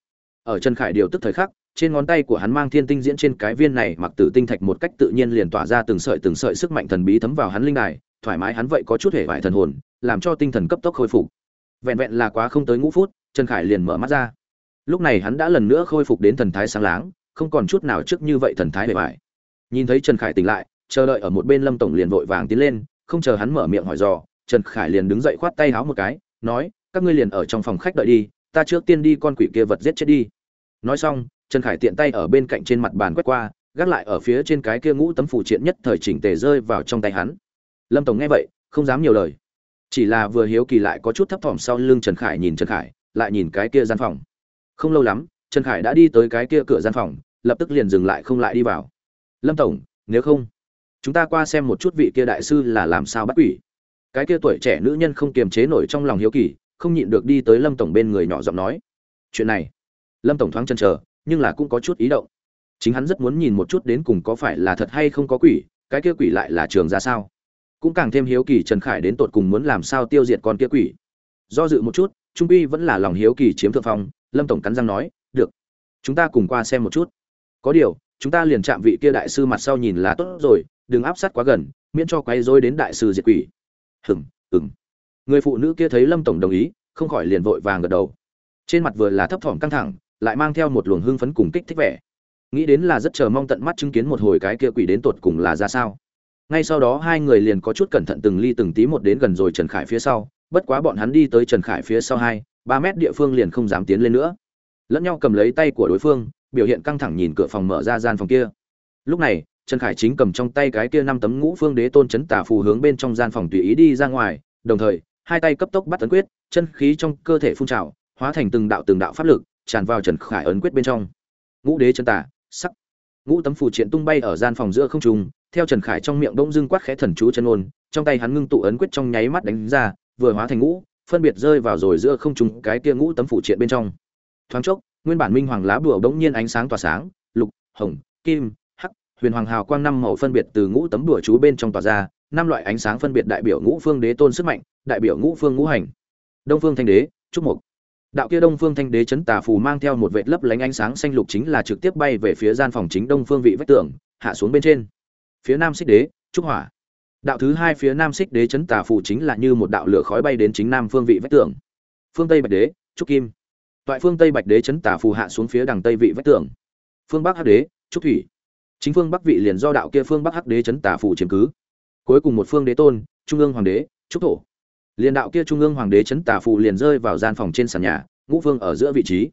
Ở trần khải điều tức thời khắc, trên ngón tay của hắn mang thiên tinh diễn trên cái viên này mặc tử tinh thạch một cách tự nhiên liền tỏa ra từng sợi từng sợi sức mạnh thần bí thấm vào hắn linh đài thoải mái hắn vậy có chút hề vải thần hồn, làm cho tinh thần cấp tốc khôi phục. Vẹn vẹn là quá không tới ngũ phút, trần khải liền mở mắt ra. Lúc này hắn đã lần nữa khôi phục đến thần thái sáng láng, không còn chút nào trước như vậy thần thái hề vải. Nhìn thấy trần khải tỉnh lại, chờ đợi ở một bên lâm tổng liền vội vàng tiến lên, không chờ hắn mở miệng hỏi dò, trần khải liền đứng dậy khoát tay háo một cái, nói, các ngươi liền ở trong phòng khách đợi đi, ta trước tiên đi con quỷ kia vật giết chết đi. Nói xong, trần khải tiện tay ở bên cạnh trên mặt bàn quét qua, gác lại ở phía trên cái kia ngũ tấm phủ triện nhất thời chỉnh tề rơi vào trong tay hắn lâm tổng nghe vậy, không dám nhiều lời. Chỉ là vừa hiếu kỳ lại có chút thấp thỏm sau lưng trần khải nhìn trần khải, lại nhìn cái kia gian phòng. Không lâu lắm, trần khải đã đi tới cái kia cửa gian phòng, lập tức liền dừng lại không lại đi vào. Lâm tổng, nếu không, chúng ta qua xem một chút vị kia đại sư là làm sao bắt quỷ. Cái kia tuổi trẻ nữ nhân không kiềm chế nổi trong lòng hiếu kỳ, không nhịn được đi tới lâm tổng bên người nhỏ giọng nói. Chuyện này. Lâm tổng thoáng chân chờ, nhưng là cũng có chút ý động. Chính hắn rất muốn nhìn một chút đến cùng có phải là thật hay không có quỷ, cái kia quỷ lại là trường ra sao? Cũng càng thêm hiếu kỳ trần khải đến tột cùng muốn làm sao tiêu diệt con kia quỷ. Do dự một chút, trung pi vẫn là lòng hiếu kỳ chiếm thượng phong, lâm tổng cắn răng nói, được, chúng ta cùng qua xem một chút. Có điều, chúng ta liền chạm vị kia đại sư mặt sau nhìn là tốt rồi, đừng áp sát quá gần, miễn cho quay dối đến đại sư diệt quỷ. Hừng ừng người phụ nữ kia thấy lâm tổng đồng ý, không khỏi liền vội vàng gật đầu. Trên mặt vừa là thấp thỏm căng thẳng, lại mang theo một luồng hưng phấn cùng kích thích vẻ. Nghĩ đến là rất chờ mong tận mắt chứng kiến một hồi cái kia quỷ đến tột cùng là ra sao ngay sau đó hai người liền có chút cẩn thận từng ly từng tí một đến gần rồi trần khải phía sau, bất quá bọn hắn đi tới trần khải phía sau hai, ba mét địa phương liền không dám tiến lên nữa. Lẫn nhau cầm lấy tay của đối phương, biểu hiện căng thẳng nhìn cửa phòng mở ra gian phòng kia. Lúc này, trần khải chính cầm trong tay cái kia năm tấm ngũ phương đế tôn chấn tả phù hướng bên trong gian phòng tùy ý đi ra ngoài, đồng thời, hai tay cấp tốc bắt ấn quyết, chân khí trong cơ thể phun trào, hóa thành từng đạo từng đạo pháp lực, tràn vào trần khải ấn quyết bên trong. Ngũ đế chân tả sắc. Ngũ tấm phù triện tung bay ở gian phòng giữa không trung theo trần khải trong miệng bỗng dưng quát khẽ thần chú chân ôn, trong tay hắn ngưng tụ ấn quyết trong nháy mắt đánh ra, vừa hóa thành ngũ, phân biệt rơi vào rồi giữa không trung cái kia ngũ tấm phù triện bên trong. Thoáng chốc, nguyên bản minh hoàng lá bùa bỗng nhiên ánh sáng tỏa sáng, lục, hồng, kim, hắc, huyền hoàng hào quang năm màu phân biệt từ ngũ tấm bùa chú bên trong tỏa ra, năm loại ánh sáng phân biệt đại biểu ngũ phương đế tôn sức mạnh, đại biểu ngũ phương ngũ hành. Đông phương thanh đế, trúc mục đạo kia đông phương thanh đế chấn tà phù mang theo một vệt lấp lánh ánh sáng xanh lục chính là trực tiếp bay về phía gian phòng chính đông phương vị vách tường, hạ xuống bên trên phía nam xích đế, trúc hỏa. Đạo thứ hai phía nam xích đế chấn tà phù chính là như một đạo lửa khói bay đến chính nam phương vị vách tường. Phương tây bạch đế, trúc kim. Toại phương tây bạch đế chấn tà phù hạ xuống phía đằng tây vị vách tường. Phương bắc hắc đế, trúc thủy. Chính phương bắc vị liền do đạo kia phương bắc hắc đế chấn tà phù chiếm cứ. Cuối cùng một phương đế tôn, trung ương hoàng đế, trúc thổ. Liền đạo kia trung ương hoàng đế chấn tà phù liền rơi vào gian phòng trên sàn nhà, ngũ phương ở giữa vị trí.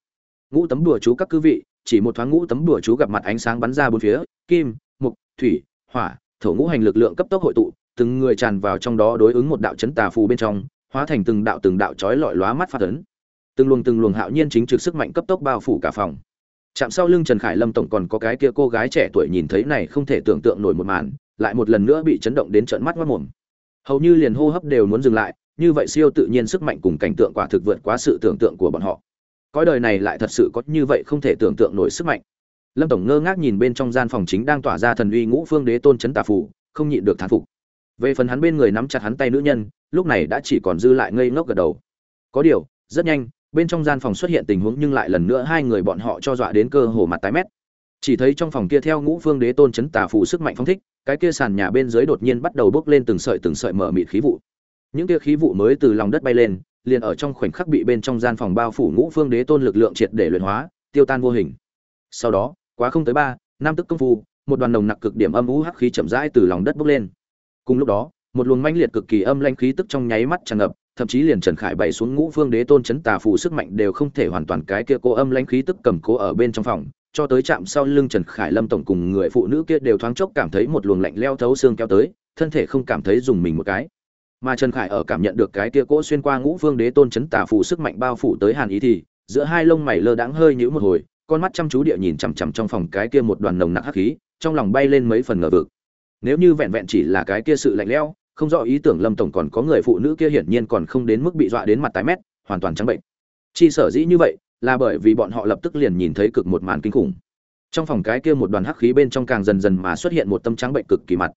Ngũ tấm đùa chú các cư vị, chỉ một thoáng ngũ tấm đùa chú gặp mặt ánh sáng bắn ra bốn phía, kim, mục, thủy hỏa, thổ ngũ hành lực lượng cấp tốc hội tụ, từng người tràn vào trong đó đối ứng một đạo chấn tà phù bên trong, hóa thành từng đạo từng đạo chói lọi lóa mắt phát ấn. Từng luồng từng luồng hạo nhiên chính trực sức mạnh cấp tốc bao phủ cả phòng. Chạm sau lưng trần khải lâm tổng còn có cái kia cô gái trẻ tuổi nhìn thấy này không thể tưởng tượng nổi một màn, lại một lần nữa bị chấn động đến trợn mắt mất mồm. Hầu như liền hô hấp đều muốn dừng lại, như vậy siêu tự nhiên sức mạnh cùng cảnh tượng quả thực vượt quá sự tưởng tượng của bọn họ. Cõi đời này lại thật sự có như vậy không thể tưởng tượng nổi sức mạnh lâm tổng ngơ ngác nhìn bên trong gian phòng chính đang tỏa ra thần uy ngũ phương đế tôn chấn tà phủ, không nhịn được thán phục. Về phần hắn bên người nắm chặt hắn tay nữ nhân, lúc này đã chỉ còn dư lại ngây ngốc gật đầu. Có điều, rất nhanh, bên trong gian phòng xuất hiện tình huống nhưng lại lần nữa hai người bọn họ cho dọa đến cơ hồ mặt tái mét. Chỉ thấy trong phòng kia theo ngũ phương đế tôn chấn tà phù sức mạnh phong thích, cái kia sàn nhà bên dưới đột nhiên bắt đầu bốc lên từng sợi từng sợi mở mịt khí vụ. Những kia khí vụ mới từ lòng đất bay lên, liền ở trong khoảnh khắc bị bên trong gian phòng bao phủ ngũ phương đế tôn lực lượng triệt để luyện hóa, tiêu tan vô hình. Sau đó quá không tới ba, năm tức công phu, một đoàn nồng nặc cực điểm âm u hắc khí chậm rãi từ lòng đất bốc lên. Cùng lúc đó, một luồng manh liệt cực kỳ âm lãnh khí tức trong nháy mắt tràn ngập, thậm chí liền trần khải bày xuống ngũ phương đế tôn chấn tà phù sức mạnh đều không thể hoàn toàn cái kia cô âm lãnh khí tức cầm cố ở bên trong phòng, cho tới chạm sau lưng trần khải lâm tổng cùng người phụ nữ kia đều thoáng chốc cảm thấy một luồng lạnh leo thấu xương kéo tới, thân thể không cảm thấy dùng mình một cái. Mà trần khải ở cảm nhận được cái kia cỗ xuyên qua ngũ phương đế tôn chấn tà phù sức mạnh bao phủ tới hàn ý thì, giữa hai lông mày lơ đãng hơi nhũ một hồi con mắt chăm chú địa nhìn chằm chằm trong phòng cái kia một đoàn nồng nặc hắc khí, trong lòng bay lên mấy phần ngờ vực. Nếu như vẹn vẹn chỉ là cái kia sự lạnh lẽo, không rõ ý tưởng lâm tổng còn có người phụ nữ kia hiển nhiên còn không đến mức bị dọa đến mặt tái mét, hoàn toàn trắng bệnh. Chi sở dĩ như vậy, là bởi vì bọn họ lập tức liền nhìn thấy cực một màn kinh khủng. Trong phòng cái kia một đoàn hắc khí bên trong càng dần dần mà xuất hiện một tấm trắng bệnh cực kỳ mặt.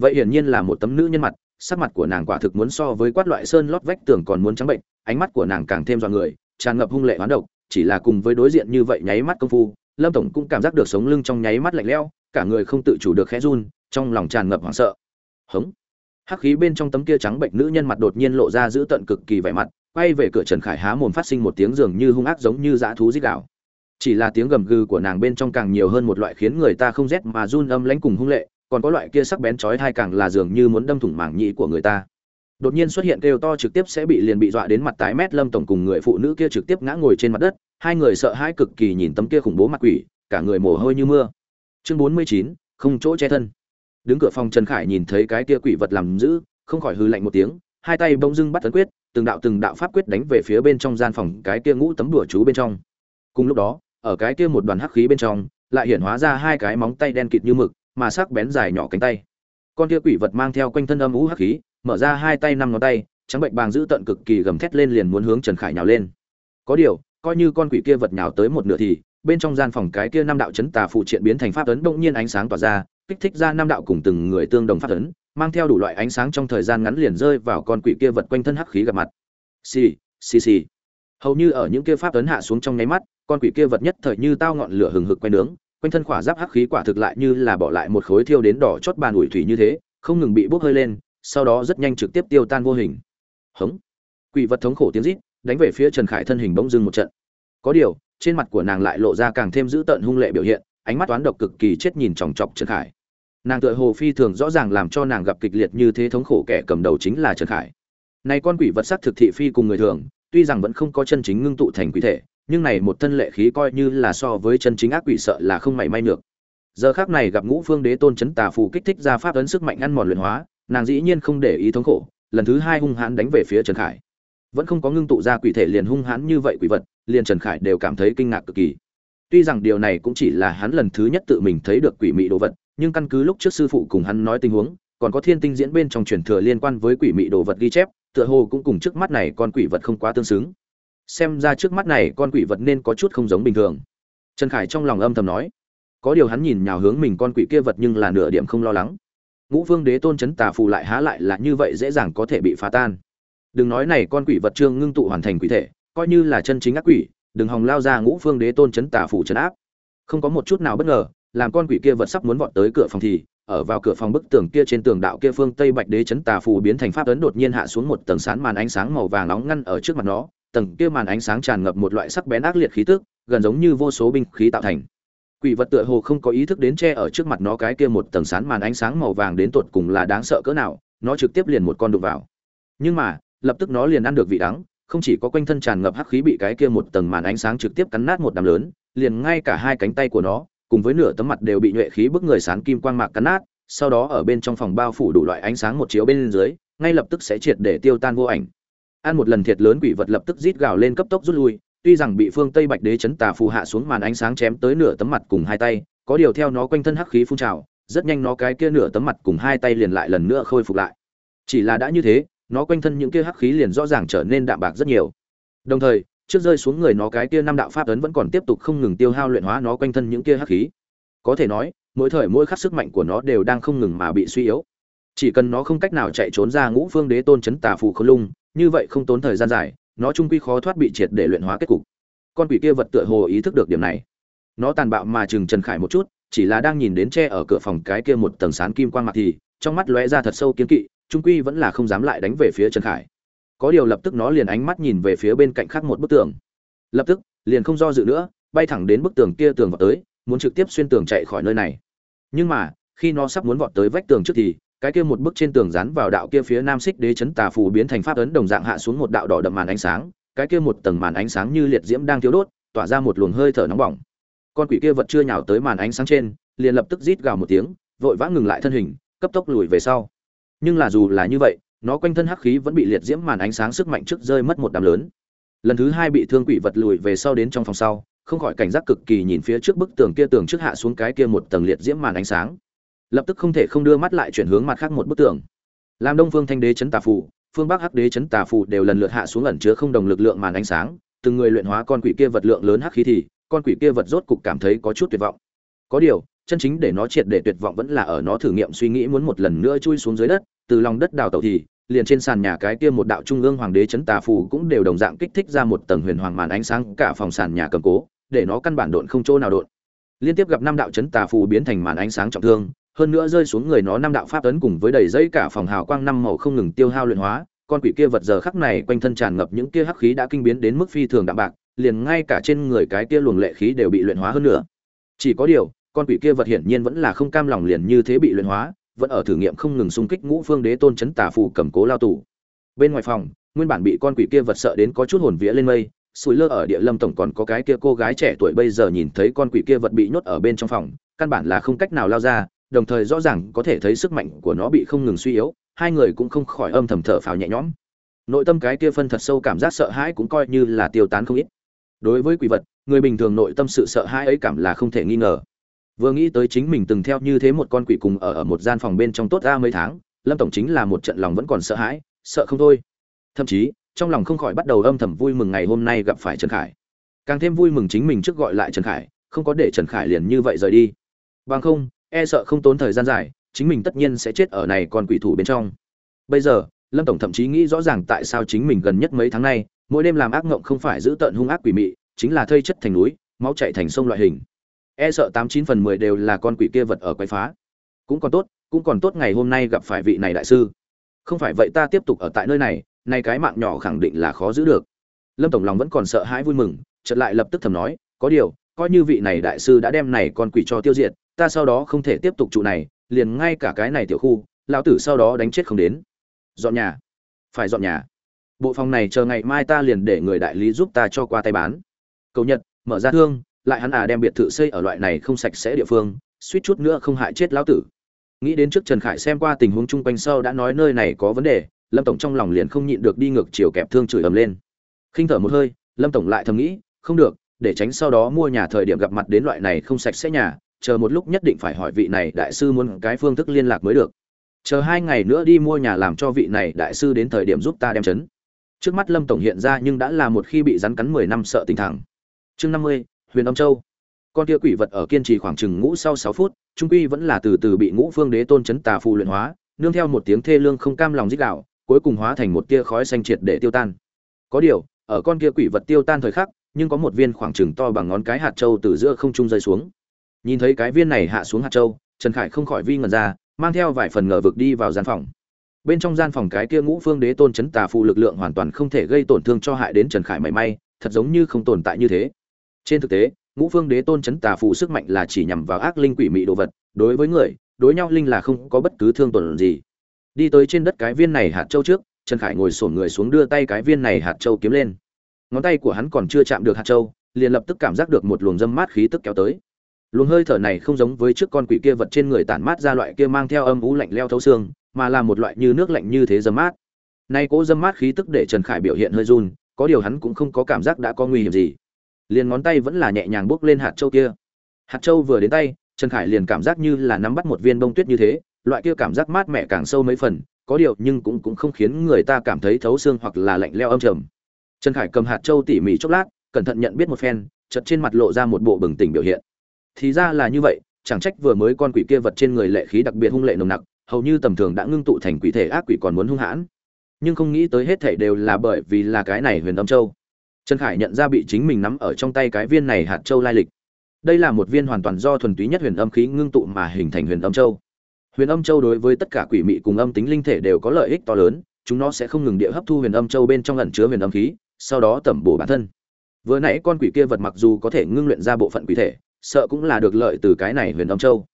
Vậy hiển nhiên là một tấm nữ nhân mặt, sắc mặt của nàng quả thực muốn so với quát loại sơn lót vách tường còn muốn trắng bệnh, ánh mắt của nàng càng thêm dọa người, tràn ngập hung lệ hoán độc chỉ là cùng với đối diện như vậy nháy mắt công phu, lâm tổng cũng cảm giác được sống lưng trong nháy mắt lạnh lẽo, cả người không tự chủ được khẽ run, trong lòng tràn ngập hoảng sợ. Hống! Hắc khí bên trong tấm kia trắng bệnh nữ nhân mặt đột nhiên lộ ra giữ tận cực kỳ vẻ mặt, quay về cửa trần khải há mồm phát sinh một tiếng dường như hung ác giống như dã thú rít đạo. chỉ là tiếng gầm gừ của nàng bên trong càng nhiều hơn một loại khiến người ta không rét mà run âm lãnh cùng hung lệ, còn có loại kia sắc bén chói tai càng là dường như muốn đâm thủng mảng nhĩ của người ta đột nhiên xuất hiện kêu to trực tiếp sẽ bị liền bị dọa đến mặt tái mét, lâm tổng cùng người phụ nữ kia trực tiếp ngã ngồi trên mặt đất, hai người sợ hãi cực kỳ nhìn tấm kia khủng bố mặt quỷ, cả người mồ hôi như mưa. Chương bốn mươi chín, không chỗ che thân. Đứng cửa phòng, trần khải nhìn thấy cái kia quỷ vật làm giữ không khỏi hư lạnh một tiếng, hai tay bông dưng bắt tấn quyết, từng đạo từng đạo pháp quyết đánh về phía bên trong gian phòng, cái kia ngũ tấm đùa chú bên trong. Cùng lúc đó, ở cái kia một đoàn hắc khí bên trong, lại hiện hóa ra hai cái móng tay đen kịt như mực, mà sắc bén dài nhỏ cánh tay. Con kia quỷ vật mang theo quanh thân âm ú hắc khí mở ra hai tay năm ngón tay, trắng bệnh bàng giữ tận cực kỳ gầm thét lên liền muốn hướng trần khải nhào lên. Có điều, coi như con quỷ kia vật nhào tới một nửa thì, bên trong gian phòng cái kia năm đạo chấn tà phụ triện biến thành pháp ấn động nhiên ánh sáng tỏa ra, kích thích ra năm đạo cùng từng người tương đồng pháp ấn, mang theo đủ loại ánh sáng trong thời gian ngắn liền rơi vào con quỷ kia vật quanh thân hắc khí gặp mặt. Xì xì xì. Hầu như ở những kia pháp ấn hạ xuống trong nháy mắt, con quỷ kia vật nhất thời như tao ngọn lửa hừng hực quay nướng, quanh thân khỏa giáp hắc khí quả thực lại như là bỏ lại một khối thiêu đến đỏ chót bàn ủi thủy như thế, không ngừng bị bốc hơi lên sau đó rất nhanh trực tiếp tiêu tan vô hình. Hống. Quỷ vật thống khổ tiếng rít, đánh về phía trần khải thân hình bỗng dưng một trận. Có điều, trên mặt của nàng lại lộ ra càng thêm dữ tợn hung lệ biểu hiện, ánh mắt toán độc cực kỳ chết nhìn chòng chọc trần khải. Nàng tựa hồ phi thường rõ ràng làm cho nàng gặp kịch liệt như thế thống khổ kẻ cầm đầu chính là trần khải. Này con quỷ vật sắc thực thị phi cùng người thường, tuy rằng vẫn không có chân chính ngưng tụ thành quỷ thể, nhưng này một thân lệ khí coi như là so với chân chính ác quỷ sợ là không mảy may được. Giờ khác này gặp ngũ phương đế tôn chấn tà phù kích thích ra pháp ấn sức mạnh ăn mòn luyện hóa nàng dĩ nhiên không để ý thống khổ, lần thứ hai hung hãn đánh về phía trần khải. Vẫn không có ngưng tụ ra quỷ thể liền hung hãn như vậy quỷ vật, liền trần khải đều cảm thấy kinh ngạc cực kỳ. Tuy rằng điều này cũng chỉ là hắn lần thứ nhất tự mình thấy được quỷ mị đồ vật, nhưng căn cứ lúc trước sư phụ cùng hắn nói tình huống, còn có thiên tinh diễn bên trong truyền thừa liên quan với quỷ mị đồ vật ghi chép, tựa hồ cũng cùng trước mắt này con quỷ vật không quá tương xứng. Xem ra trước mắt này con quỷ vật nên có chút không giống bình thường. Trần khải trong lòng âm thầm nói, có điều hắn nhìn nhào hướng mình con quỷ kia vật nhưng là nửa điểm không lo lắng ngũ vương đế tôn chấn tà phù lại há lại là như vậy dễ dàng có thể bị phá tan. Đừng nói này con quỷ vật trương ngưng tụ hoàn thành quỷ thể, coi như là chân chính ác quỷ, đừng hòng lao ra ngũ phương đế tôn chấn tà phù chấn áp. Không có một chút nào bất ngờ, làm con quỷ kia vật sắp muốn vọt tới cửa phòng thì, ở vào cửa phòng bức tường kia trên tường đạo kia phương tây bạch đế chấn tà phù biến thành pháp ấn đột nhiên hạ xuống một tầng sán màn ánh sáng màu vàng nóng ngăn ở trước mặt nó, tầng kia màn ánh sáng tràn ngập một loại sắc bén ác liệt khí tức, gần giống như vô số binh khí tạo thành quỷ vật tựa hồ không có ý thức đến che ở trước mặt nó cái kia một tầng sán màn ánh sáng màu vàng đến tột cùng là đáng sợ cỡ nào, nó trực tiếp liền một con đụng vào. Nhưng mà, lập tức nó liền ăn được vị đắng, không chỉ có quanh thân tràn ngập hắc khí bị cái kia một tầng màn ánh sáng trực tiếp cắn nát một đám lớn, liền ngay cả hai cánh tay của nó, cùng với nửa tấm mặt đều bị nhuệ khí bức người sán kim quang mạc cắn nát, sau đó ở bên trong phòng bao phủ đủ loại ánh sáng một chiếu bên dưới, ngay lập tức sẽ triệt để tiêu tan vô ảnh. Ăn một lần thiệt lớn quỷ vật lập tức rít gào lên cấp tốc rút lui tuy rằng bị phương tây bạch đế chấn tà phù hạ xuống màn ánh sáng chém tới nửa tấm mặt cùng hai tay, có điều theo nó quanh thân hắc khí phun trào, rất nhanh nó cái kia nửa tấm mặt cùng hai tay liền lại lần nữa khôi phục lại. Chỉ là đã như thế, nó quanh thân những kia hắc khí liền rõ ràng trở nên đạm bạc rất nhiều. Đồng thời, trước rơi xuống người nó cái kia năm đạo pháp ấn vẫn còn tiếp tục không ngừng tiêu hao luyện hóa nó quanh thân những kia hắc khí. Có thể nói, mỗi thời mỗi khắc sức mạnh của nó đều đang không ngừng mà bị suy yếu. Chỉ cần nó không cách nào chạy trốn ra ngũ phương đế tôn chấn tà phù khôn lung, như vậy không tốn thời gian dài nó trung quy khó thoát bị triệt để luyện hóa kết cục. Con quỷ kia vật tựa hồ ý thức được điểm này. Nó tàn bạo mà chừng trần khải một chút, chỉ là đang nhìn đến tre ở cửa phòng cái kia một tầng sán kim quang mặt thì, trong mắt lóe ra thật sâu kiên kỵ, trung quy vẫn là không dám lại đánh về phía trần khải. Có điều lập tức nó liền ánh mắt nhìn về phía bên cạnh khác một bức tường. Lập tức, liền không do dự nữa, bay thẳng đến bức tường kia tường vào tới, muốn trực tiếp xuyên tường chạy khỏi nơi này. Nhưng mà, khi nó sắp muốn vọt tới vách tường trước thì cái kia một bức trên tường dán vào đạo kia phía nam xích đế chấn tà phù biến thành pháp ấn đồng dạng hạ xuống một đạo đỏ đậm màn ánh sáng, cái kia một tầng màn ánh sáng như liệt diễm đang thiếu đốt, tỏa ra một luồng hơi thở nóng bỏng. Con quỷ kia vật chưa nhào tới màn ánh sáng trên, liền lập tức rít gào một tiếng, vội vã ngừng lại thân hình, cấp tốc lùi về sau. Nhưng là dù là như vậy, nó quanh thân hắc khí vẫn bị liệt diễm màn ánh sáng sức mạnh trước rơi mất một đám lớn. Lần thứ hai bị thương quỷ vật lùi về sau đến trong phòng sau, không khỏi cảnh giác cực kỳ nhìn phía trước bức tường kia tường trước hạ xuống cái kia một tầng liệt diễm màn ánh sáng lập tức không thể không đưa mắt lại chuyển hướng mặt khác một bức tường. Làm đông phương thanh đế chấn tà phù, phương bắc hắc đế chấn tà phù đều lần lượt hạ xuống ẩn chứa không đồng lực lượng màn ánh sáng, từng người luyện hóa con quỷ kia vật lượng lớn hắc khí thì, con quỷ kia vật rốt cục cảm thấy có chút tuyệt vọng. Có điều, chân chính để nó triệt để tuyệt vọng vẫn là ở nó thử nghiệm suy nghĩ muốn một lần nữa chui xuống dưới đất, từ lòng đất đào tẩu thì, liền trên sàn nhà cái kia một đạo trung ương hoàng đế chấn tà phù cũng đều đồng dạng kích thích ra một tầng huyền hoàng màn ánh sáng, cả phòng sàn nhà cầm cố, để nó căn bản độn không chỗ nào độn. Liên tiếp gặp năm đạo chấn tà phù biến thành màn ánh sáng trọng thương hơn nữa rơi xuống người nó năm đạo pháp tấn cùng với đầy dây cả phòng hào quang năm màu không ngừng tiêu hao luyện hóa, con quỷ kia vật giờ khắc này quanh thân tràn ngập những kia hắc khí đã kinh biến đến mức phi thường đạm bạc, liền ngay cả trên người cái kia luồng lệ khí đều bị luyện hóa hơn nữa. Chỉ có điều, con quỷ kia vật hiển nhiên vẫn là không cam lòng liền như thế bị luyện hóa, vẫn ở thử nghiệm không ngừng xung kích ngũ phương đế tôn chấn tà phù cầm cố lao tù. Bên ngoài phòng, nguyên bản bị con quỷ kia vật sợ đến có chút hồn vía lên mây sùi lơ ở địa lâm tổng còn có cái kia cô gái trẻ tuổi bây giờ nhìn thấy con quỷ kia vật bị nhốt ở bên trong phòng, căn bản là không cách nào lao ra đồng thời rõ ràng có thể thấy sức mạnh của nó bị không ngừng suy yếu, hai người cũng không khỏi âm thầm thở phào nhẹ nhõm. Nội tâm cái kia phân thật sâu cảm giác sợ hãi cũng coi như là tiêu tán không ít. Đối với quỷ vật, người bình thường nội tâm sự sợ hãi ấy cảm là không thể nghi ngờ. Vừa nghĩ tới chính mình từng theo như thế một con quỷ cùng ở ở một gian phòng bên trong tốt ra mấy tháng, lâm tổng chính là một trận lòng vẫn còn sợ hãi, sợ không thôi. Thậm chí, trong lòng không khỏi bắt đầu âm thầm vui mừng ngày hôm nay gặp phải trần khải. Càng thêm vui mừng chính mình trước gọi lại trần khải, không có để trần khải liền như vậy rời đi. Bằng không e sợ không tốn thời gian dài, chính mình tất nhiên sẽ chết ở này còn quỷ thủ bên trong. Bây giờ, lâm tổng thậm chí nghĩ rõ ràng tại sao chính mình gần nhất mấy tháng nay, mỗi đêm làm ác ngộng không phải giữ tận hung ác quỷ mị, chính là thây chất thành núi, máu chạy thành sông loại hình. E sợ tám chín phần mười đều là con quỷ kia vật ở quái phá. Cũng còn tốt, cũng còn tốt ngày hôm nay gặp phải vị này đại sư. Không phải vậy ta tiếp tục ở tại nơi này, nay cái mạng nhỏ khẳng định là khó giữ được. Lâm tổng lòng vẫn còn sợ hãi vui mừng, chợt lại lập tức thầm nói, có điều, coi như vị này đại sư đã đem này con quỷ cho tiêu diệt ta sau đó không thể tiếp tục trụ này, liền ngay cả cái này tiểu khu, lão tử sau đó đánh chết không đến. Dọn nhà. Phải dọn nhà. Bộ phòng này chờ ngày mai ta liền để người đại lý giúp ta cho qua tay bán. Cầu nhật, mở ra thương, lại hắn à đem biệt thự xây ở loại này không sạch sẽ địa phương, suýt chút nữa không hại chết lão tử. Nghĩ đến trước trần khải xem qua tình huống chung quanh sau đã nói nơi này có vấn đề, lâm tổng trong lòng liền không nhịn được đi ngược chiều kẹp thương chửi ầm lên. Khinh thở một hơi, lâm tổng lại thầm nghĩ, không được, để tránh sau đó mua nhà thời điểm gặp mặt đến loại này không sạch sẽ nhà chờ một lúc nhất định phải hỏi vị này đại sư muốn cái phương thức liên lạc mới được. Chờ hai ngày nữa đi mua nhà làm cho vị này đại sư đến thời điểm giúp ta đem chấn. Trước mắt lâm tổng hiện ra nhưng đã là một khi bị rắn cắn mười năm sợ tình thẳng. Chương năm mươi, huyền âm châu. Con kia quỷ vật ở kiên trì khoảng chừng ngũ sau sáu phút, trung quy vẫn là từ từ bị ngũ phương đế tôn chấn tà phù luyện hóa, nương theo một tiếng thê lương không cam lòng dích đạo cuối cùng hóa thành một tia khói xanh triệt để tiêu tan. Có điều, ở con kia quỷ vật tiêu tan thời khắc, nhưng có một viên khoảng chừng to bằng ngón cái hạt châu từ giữa không trung rơi xuống nhìn thấy cái viên này hạ xuống hạt châu, trần khải không khỏi vi ngẩn ra, mang theo vài phần ngờ vực đi vào gian phòng. Bên trong gian phòng cái kia ngũ phương đế tôn chấn tà phù lực lượng hoàn toàn không thể gây tổn thương cho hại đến trần khải mảy may, thật giống như không tồn tại như thế. Trên thực tế, ngũ phương đế tôn chấn tà phù sức mạnh là chỉ nhằm vào ác linh quỷ mị đồ vật, đối với người, đối nhau linh là không có bất cứ thương tổn gì. Đi tới trên đất cái viên này hạt châu trước, trần khải ngồi sổn người xuống đưa tay cái viên này hạt châu kiếm lên. Ngón tay của hắn còn chưa chạm được hạt châu, liền lập tức cảm giác được một luồng dâm mát khí tức kéo tới luồng hơi thở này không giống với trước con quỷ kia vật trên người tản mát ra loại kia mang theo âm u lạnh leo thấu xương, mà là một loại như nước lạnh như thế dâm mát. Nay cố dâm mát khí tức để trần khải biểu hiện hơi run, có điều hắn cũng không có cảm giác đã có nguy hiểm gì. Liền ngón tay vẫn là nhẹ nhàng bước lên hạt châu kia. Hạt châu vừa đến tay, trần khải liền cảm giác như là nắm bắt một viên bông tuyết như thế, loại kia cảm giác mát mẻ càng sâu mấy phần, có điều nhưng cũng cũng không khiến người ta cảm thấy thấu xương hoặc là lạnh leo âm trầm. Trần khải cầm hạt châu tỉ mỉ chốc lát, cẩn thận nhận biết một phen, chợt trên mặt lộ ra một bộ bừng tỉnh biểu hiện thì ra là như vậy, chẳng trách vừa mới con quỷ kia vật trên người lệ khí đặc biệt hung lệ nồng nặc, hầu như tầm thường đã ngưng tụ thành quỷ thể ác quỷ còn muốn hung hãn. Nhưng không nghĩ tới hết thể đều là bởi vì là cái này huyền âm châu. Trần khải nhận ra bị chính mình nắm ở trong tay cái viên này hạt châu lai lịch. Đây là một viên hoàn toàn do thuần túy nhất huyền âm khí ngưng tụ mà hình thành huyền âm châu. Huyền âm châu đối với tất cả quỷ mị cùng âm tính linh thể đều có lợi ích to lớn, chúng nó sẽ không ngừng địa hấp thu huyền âm châu bên trong ẩn chứa huyền âm khí, sau đó tẩm bổ bản thân. Vừa nãy con quỷ kia vật mặc dù có thể ngưng luyện ra bộ phận quỷ thể sợ cũng là được lợi từ cái này huyền âm châu.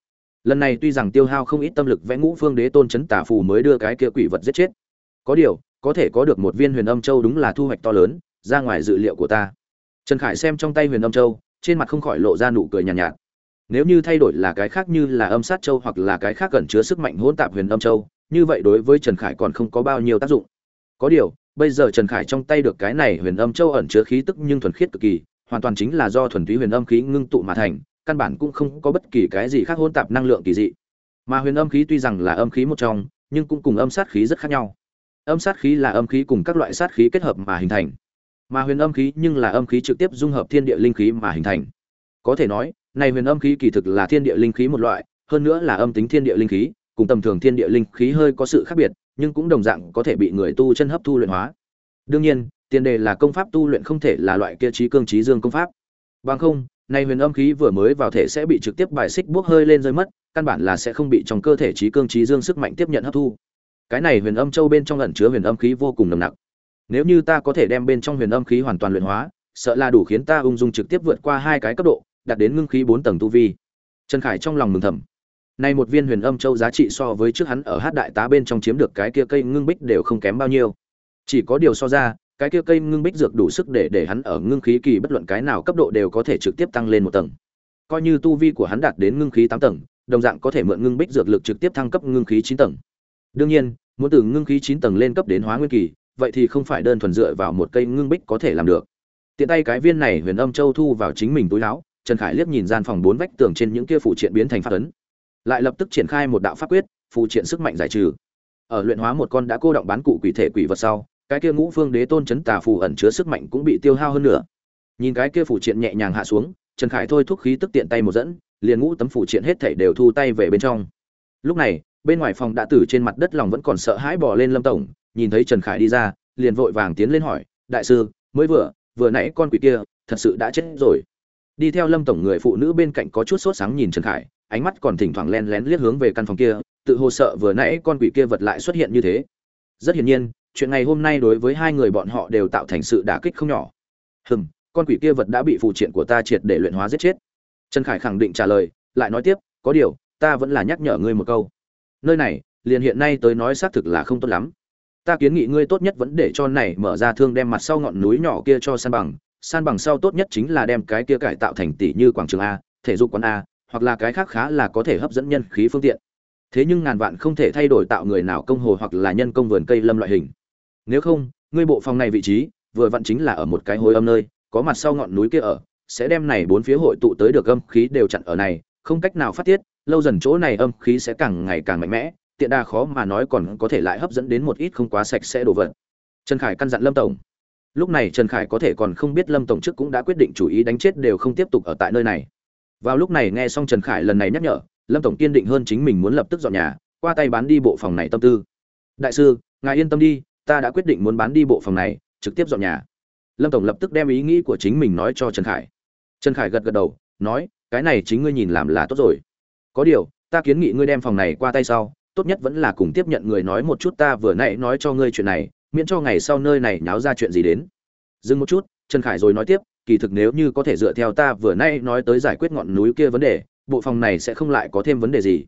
Lần này tuy rằng tiêu hao không ít tâm lực vẽ ngũ phương đế tôn chấn tả phù mới đưa cái kia quỷ vật giết chết. Có điều có thể có được một viên huyền âm châu đúng là thu hoạch to lớn ra ngoài dự liệu của ta. Trần khải xem trong tay huyền âm châu trên mặt không khỏi lộ ra nụ cười nhàn nhạt, nhạt. Nếu như thay đổi là cái khác như là âm sát châu hoặc là cái khác cần chứa sức mạnh hỗn tạp huyền âm châu như vậy đối với trần khải còn không có bao nhiêu tác dụng. Có điều bây giờ trần khải trong tay được cái này huyền âm châu ẩn chứa khí tức nhưng thuần khiết cực kỳ hoàn toàn chính là do thuần túy huyền âm khí ngưng tụ mà thành, căn bản cũng không có bất kỳ cái gì khác hỗn tạp năng lượng kỳ dị. Mà huyền âm khí tuy rằng là âm khí một trong, nhưng cũng cùng âm sát khí rất khác nhau. Âm sát khí là âm khí cùng các loại sát khí kết hợp mà hình thành. Mà huyền âm khí nhưng là âm khí trực tiếp dung hợp thiên địa linh khí mà hình thành. Có thể nói, này huyền âm khí kỳ thực là thiên địa linh khí một loại, hơn nữa là âm tính thiên địa linh khí, cùng tầm thường thiên địa linh khí hơi có sự khác biệt, nhưng cũng đồng dạng có thể bị người tu chân hấp thu luyện hóa. Đương nhiên tiền đề là công pháp tu luyện không thể là loại kia trí cương trí dương công pháp. Bằng không, nay huyền âm khí vừa mới vào thể sẽ bị trực tiếp bài xích buốc hơi lên rơi mất, căn bản là sẽ không bị trong cơ thể trí cương trí dương sức mạnh tiếp nhận hấp thu. Cái này huyền âm châu bên trong ẩn chứa huyền âm khí vô cùng nồng nặc. Nếu như ta có thể đem bên trong huyền âm khí hoàn toàn luyện hóa, sợ là đủ khiến ta ung dung trực tiếp vượt qua hai cái cấp độ, đạt đến ngưng khí bốn tầng tu vi. Trần khải trong lòng mừng thầm. Nay một viên huyền âm châu giá trị so với trước hắn ở hát đại tá bên trong chiếm được cái kia cây ngưng bích đều không kém bao nhiêu. Chỉ có điều so ra cái kia cây ngưng bích dược đủ sức để để hắn ở ngưng khí kỳ bất luận cái nào cấp độ đều có thể trực tiếp tăng lên một tầng. Coi như tu vi của hắn đạt đến ngưng khí tám tầng, đồng dạng có thể mượn ngưng bích dược lực trực tiếp thăng cấp ngưng khí chín tầng. Đương nhiên, muốn từ ngưng khí chín tầng lên cấp đến hóa nguyên kỳ, vậy thì không phải đơn thuần dựa vào một cây ngưng bích có thể làm được. Tiện tay cái viên này huyền âm châu thu vào chính mình túi áo, trần khải liếc nhìn gian phòng bốn vách tường trên những kia phụ triện biến thành pháp ấn. Lại lập tức triển khai một đạo pháp quyết, phụ triện sức mạnh giải trừ. Ở luyện hóa một con đã cô động bán cụ quỷ thể quỷ vật sau cái kia ngũ phương đế tôn chấn tà phù ẩn chứa sức mạnh cũng bị tiêu hao hơn nữa. Nhìn cái kia phù triện nhẹ nhàng hạ xuống, trần khải thôi thúc khí tức tiện tay một dẫn, liền ngũ tấm phù triện hết thảy đều thu tay về bên trong. Lúc này, bên ngoài phòng đã tử trên mặt đất lòng vẫn còn sợ hãi bỏ lên lâm tổng, nhìn thấy trần khải đi ra, liền vội vàng tiến lên hỏi, đại sư, mới vừa vừa nãy con quỷ kia, thật sự đã chết rồi. Đi theo lâm tổng người phụ nữ bên cạnh có chút sốt sáng nhìn trần khải, ánh mắt còn thỉnh thoảng len lén liếc hướng về căn phòng kia, tự hồ sợ vừa nãy con quỷ kia vật lại xuất hiện như thế. Rất hiển nhiên chuyện ngày hôm nay đối với hai người bọn họ đều tạo thành sự đả kích không nhỏ. Hừm, con quỷ kia vật đã bị phù triện của ta triệt để luyện hóa giết chết. Trần khải khẳng định trả lời, lại nói tiếp, có điều, ta vẫn là nhắc nhở ngươi một câu. Nơi này, liền hiện nay tới nói xác thực là không tốt lắm. Ta kiến nghị ngươi tốt nhất vẫn để cho này mở ra thương đem mặt sau ngọn núi nhỏ kia cho san bằng. San bằng sau tốt nhất chính là đem cái kia cải tạo thành tỷ như quảng trường a, thể dục quán a, hoặc là cái khác khá là có thể hấp dẫn nhân khí phương tiện. Thế nhưng ngàn vạn không thể thay đổi tạo người nào công hồ hoặc là nhân công vườn cây lâm loại hình nếu không, ngươi bộ phòng này vị trí, vừa vặn chính là ở một cái hối âm nơi, có mặt sau ngọn núi kia ở, sẽ đem này bốn phía hội tụ tới được âm khí đều chặn ở này, không cách nào phát tiết, lâu dần chỗ này âm khí sẽ càng ngày càng mạnh mẽ, tiện đa khó mà nói còn có thể lại hấp dẫn đến một ít không quá sạch sẽ đồ vật. Trần khải căn dặn lâm tổng. Lúc này trần khải có thể còn không biết lâm tổng trước cũng đã quyết định chủ ý đánh chết đều không tiếp tục ở tại nơi này. Vào lúc này nghe xong trần khải lần này nhắc nhở, lâm tổng kiên định hơn chính mình muốn lập tức dọn nhà, qua tay bán đi bộ phòng này tâm tư. Đại sư, ngài yên tâm đi ta đã quyết định muốn bán đi bộ phòng này, trực tiếp dọn nhà. Lâm tổng lập tức đem ý nghĩ của chính mình nói cho trần khải. Trần khải gật gật đầu, nói, cái này chính ngươi nhìn làm là tốt rồi. Có điều, ta kiến nghị ngươi đem phòng này qua tay sau, tốt nhất vẫn là cùng tiếp nhận người nói một chút ta vừa nãy nói cho ngươi chuyện này, miễn cho ngày sau nơi này nháo ra chuyện gì đến. Dừng một chút, trần khải rồi nói tiếp, kỳ thực nếu như có thể dựa theo ta vừa nãy nói tới giải quyết ngọn núi kia vấn đề, bộ phòng này sẽ không lại có thêm vấn đề gì.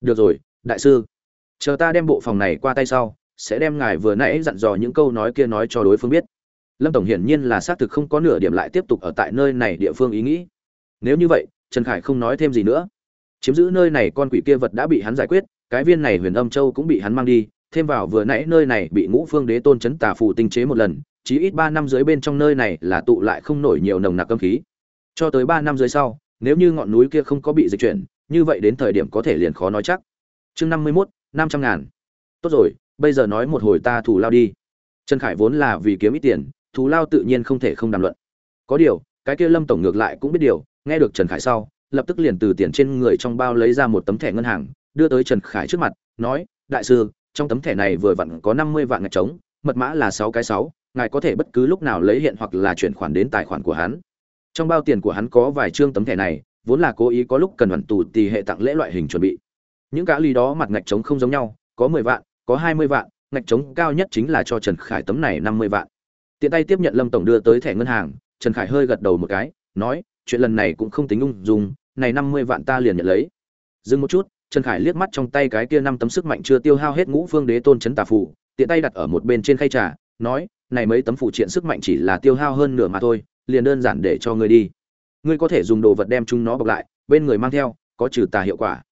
Được rồi, đại sư, chờ ta đem bộ phòng này qua tay sau sẽ đem ngài vừa nãy dặn dò những câu nói kia nói cho đối phương biết. Lâm tổng hiển nhiên là xác thực không có nửa điểm lại tiếp tục ở tại nơi này địa phương ý nghĩ. Nếu như vậy, trần khải không nói thêm gì nữa. Chiếm giữ nơi này con quỷ kia vật đã bị hắn giải quyết, cái viên này huyền âm châu cũng bị hắn mang đi, thêm vào vừa nãy nơi này bị ngũ phương đế tôn chấn tà phù tinh chế một lần, chí ít ba năm dưới bên trong nơi này là tụ lại không nổi nhiều nồng nặc âm khí. Cho tới ba năm dưới sau, nếu như ngọn núi kia không có bị dịch chuyển, như vậy đến thời điểm có thể liền khó nói chắc. Chương năm mươi mốt, năm trăm ngàn. Tốt rồi bây giờ nói một hồi ta thủ lao đi. Trần khải vốn là vì kiếm ít tiền, thù lao tự nhiên không thể không đàm luận. Có điều, cái kia lâm tổng ngược lại cũng biết điều, nghe được trần khải sau, lập tức liền từ tiền trên người trong bao lấy ra một tấm thẻ ngân hàng, đưa tới trần khải trước mặt, nói, đại sư, trong tấm thẻ này vừa vặn có năm mươi vạn ngạch trống, mật mã là sáu cái sáu, ngài có thể bất cứ lúc nào lấy hiện hoặc là chuyển khoản đến tài khoản của hắn. Trong bao tiền của hắn có vài chương tấm thẻ này, vốn là cố ý có lúc cần hoàn tù tì hệ tặng lễ loại hình chuẩn bị. Những cá ly đó mặt ngạch trống không giống nhau, có mười vạn có hai mươi vạn, ngạch trống cao nhất chính là cho trần khải tấm này năm mươi vạn. Tiện tay tiếp nhận lâm tổng đưa tới thẻ ngân hàng, trần khải hơi gật đầu một cái, nói, chuyện lần này cũng không tính ung dung, này năm mươi vạn ta liền nhận lấy. Dừng một chút, trần khải liếc mắt trong tay cái kia năm tấm sức mạnh chưa tiêu hao hết ngũ phương đế tôn chấn tà phù, tiện tay đặt ở một bên trên khay trà, nói, này mấy tấm phụ triện sức mạnh chỉ là tiêu hao hơn nửa mà thôi, liền đơn giản để cho ngươi đi. Ngươi có thể dùng đồ vật đem chúng nó bọc lại, bên người mang theo, có trừ tà hiệu quả.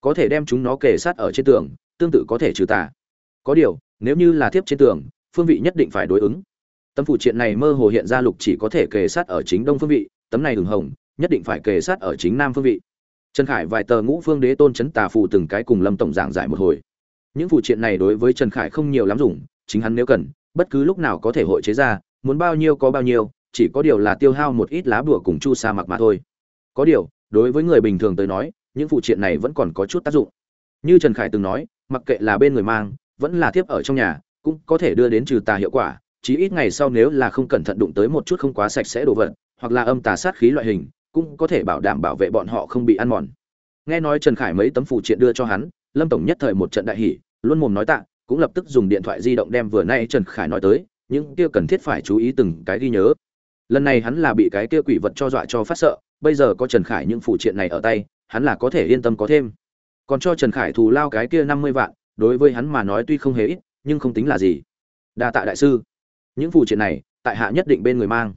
Có thể đem chúng nó kề sát ở trên tường, tương tự có thể trừ tà có điều, nếu như là tiếp trên tường, phương vị nhất định phải đối ứng. Tấm phụ triện này mơ hồ hiện ra lục chỉ có thể kề sát ở chính đông phương vị, tấm này hừng hồng, nhất định phải kề sát ở chính nam phương vị. Trần khải vài tờ ngũ phương đế tôn chấn tà phù từng cái cùng lâm tổng giảng giải một hồi. Những phụ triện này đối với trần khải không nhiều lắm dùng, chính hắn nếu cần, bất cứ lúc nào có thể hội chế ra, muốn bao nhiêu có bao nhiêu, chỉ có điều là tiêu hao một ít lá bùa cùng chu sa mặc mà thôi. Có điều, đối với người bình thường tới nói, những phụ triện này vẫn còn có chút tác dụng. Như trần khải từng nói, mặc kệ là bên người mang vẫn là tiếp ở trong nhà, cũng có thể đưa đến trừ tà hiệu quả, chí ít ngày sau nếu là không cẩn thận đụng tới một chút không quá sạch sẽ đồ vật, hoặc là âm tà sát khí loại hình, cũng có thể bảo đảm bảo vệ bọn họ không bị ăn mòn. Nghe nói trần khải mấy tấm phụ triện đưa cho hắn, lâm tổng nhất thời một trận đại hỉ, luôn mồm nói tạ, cũng lập tức dùng điện thoại di động đem vừa nay trần khải nói tới, những kia cần thiết phải chú ý từng cái ghi nhớ. Lần này hắn là bị cái kia quỷ vật cho dọa cho phát sợ, bây giờ có trần khải những phụ triện này ở tay, hắn là có thể yên tâm có thêm. Còn cho trần khải thù lao cái kia năm mươi vạn đối với hắn mà nói tuy không hề ít, nhưng không tính là gì. Đa tạ đại sư. Những phụ triện này, tại hạ nhất định bên người mang.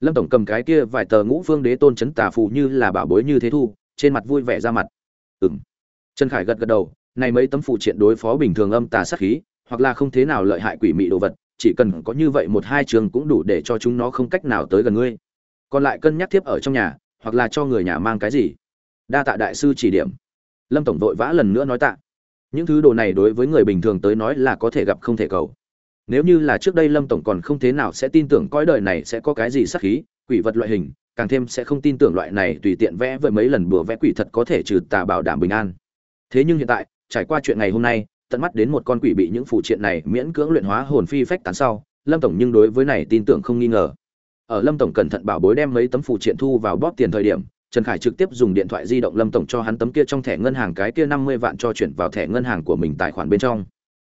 Lâm tổng cầm cái kia vài tờ ngũ phương đế tôn chấn tà phù như là bảo bối như thế thu, trên mặt vui vẻ ra mặt. Ừng trần khải gật gật đầu, này mấy tấm phụ triện đối phó bình thường âm tà sát khí, hoặc là không thế nào lợi hại quỷ mị đồ vật, chỉ cần có như vậy một hai trường cũng đủ để cho chúng nó không cách nào tới gần ngươi. Còn lại cân nhắc tiếp ở trong nhà, hoặc là cho người nhà mang cái gì. Đa tạ đại sư chỉ điểm. Lâm tổng vội vã lần nữa nói tạ những thứ đồ này đối với người bình thường tới nói là có thể gặp không thể cầu. Nếu như là trước đây lâm tổng còn không thế nào sẽ tin tưởng cõi đời này sẽ có cái gì sắc khí, quỷ vật loại hình, càng thêm sẽ không tin tưởng loại này tùy tiện vẽ với mấy lần bừa vẽ quỷ thật có thể trừ tà bảo đảm bình an. Thế nhưng hiện tại, trải qua chuyện ngày hôm nay, tận mắt đến một con quỷ bị những phụ triện này miễn cưỡng luyện hóa hồn phi phách tán sau, lâm tổng nhưng đối với này tin tưởng không nghi ngờ. Ở lâm tổng cẩn thận bảo bối đem mấy tấm phụ triện thu vào bóp tiền thời điểm trần khải trực tiếp dùng điện thoại di động lâm tổng cho hắn tấm kia trong thẻ ngân hàng cái kia năm mươi vạn cho chuyển vào thẻ ngân hàng của mình tài khoản bên trong.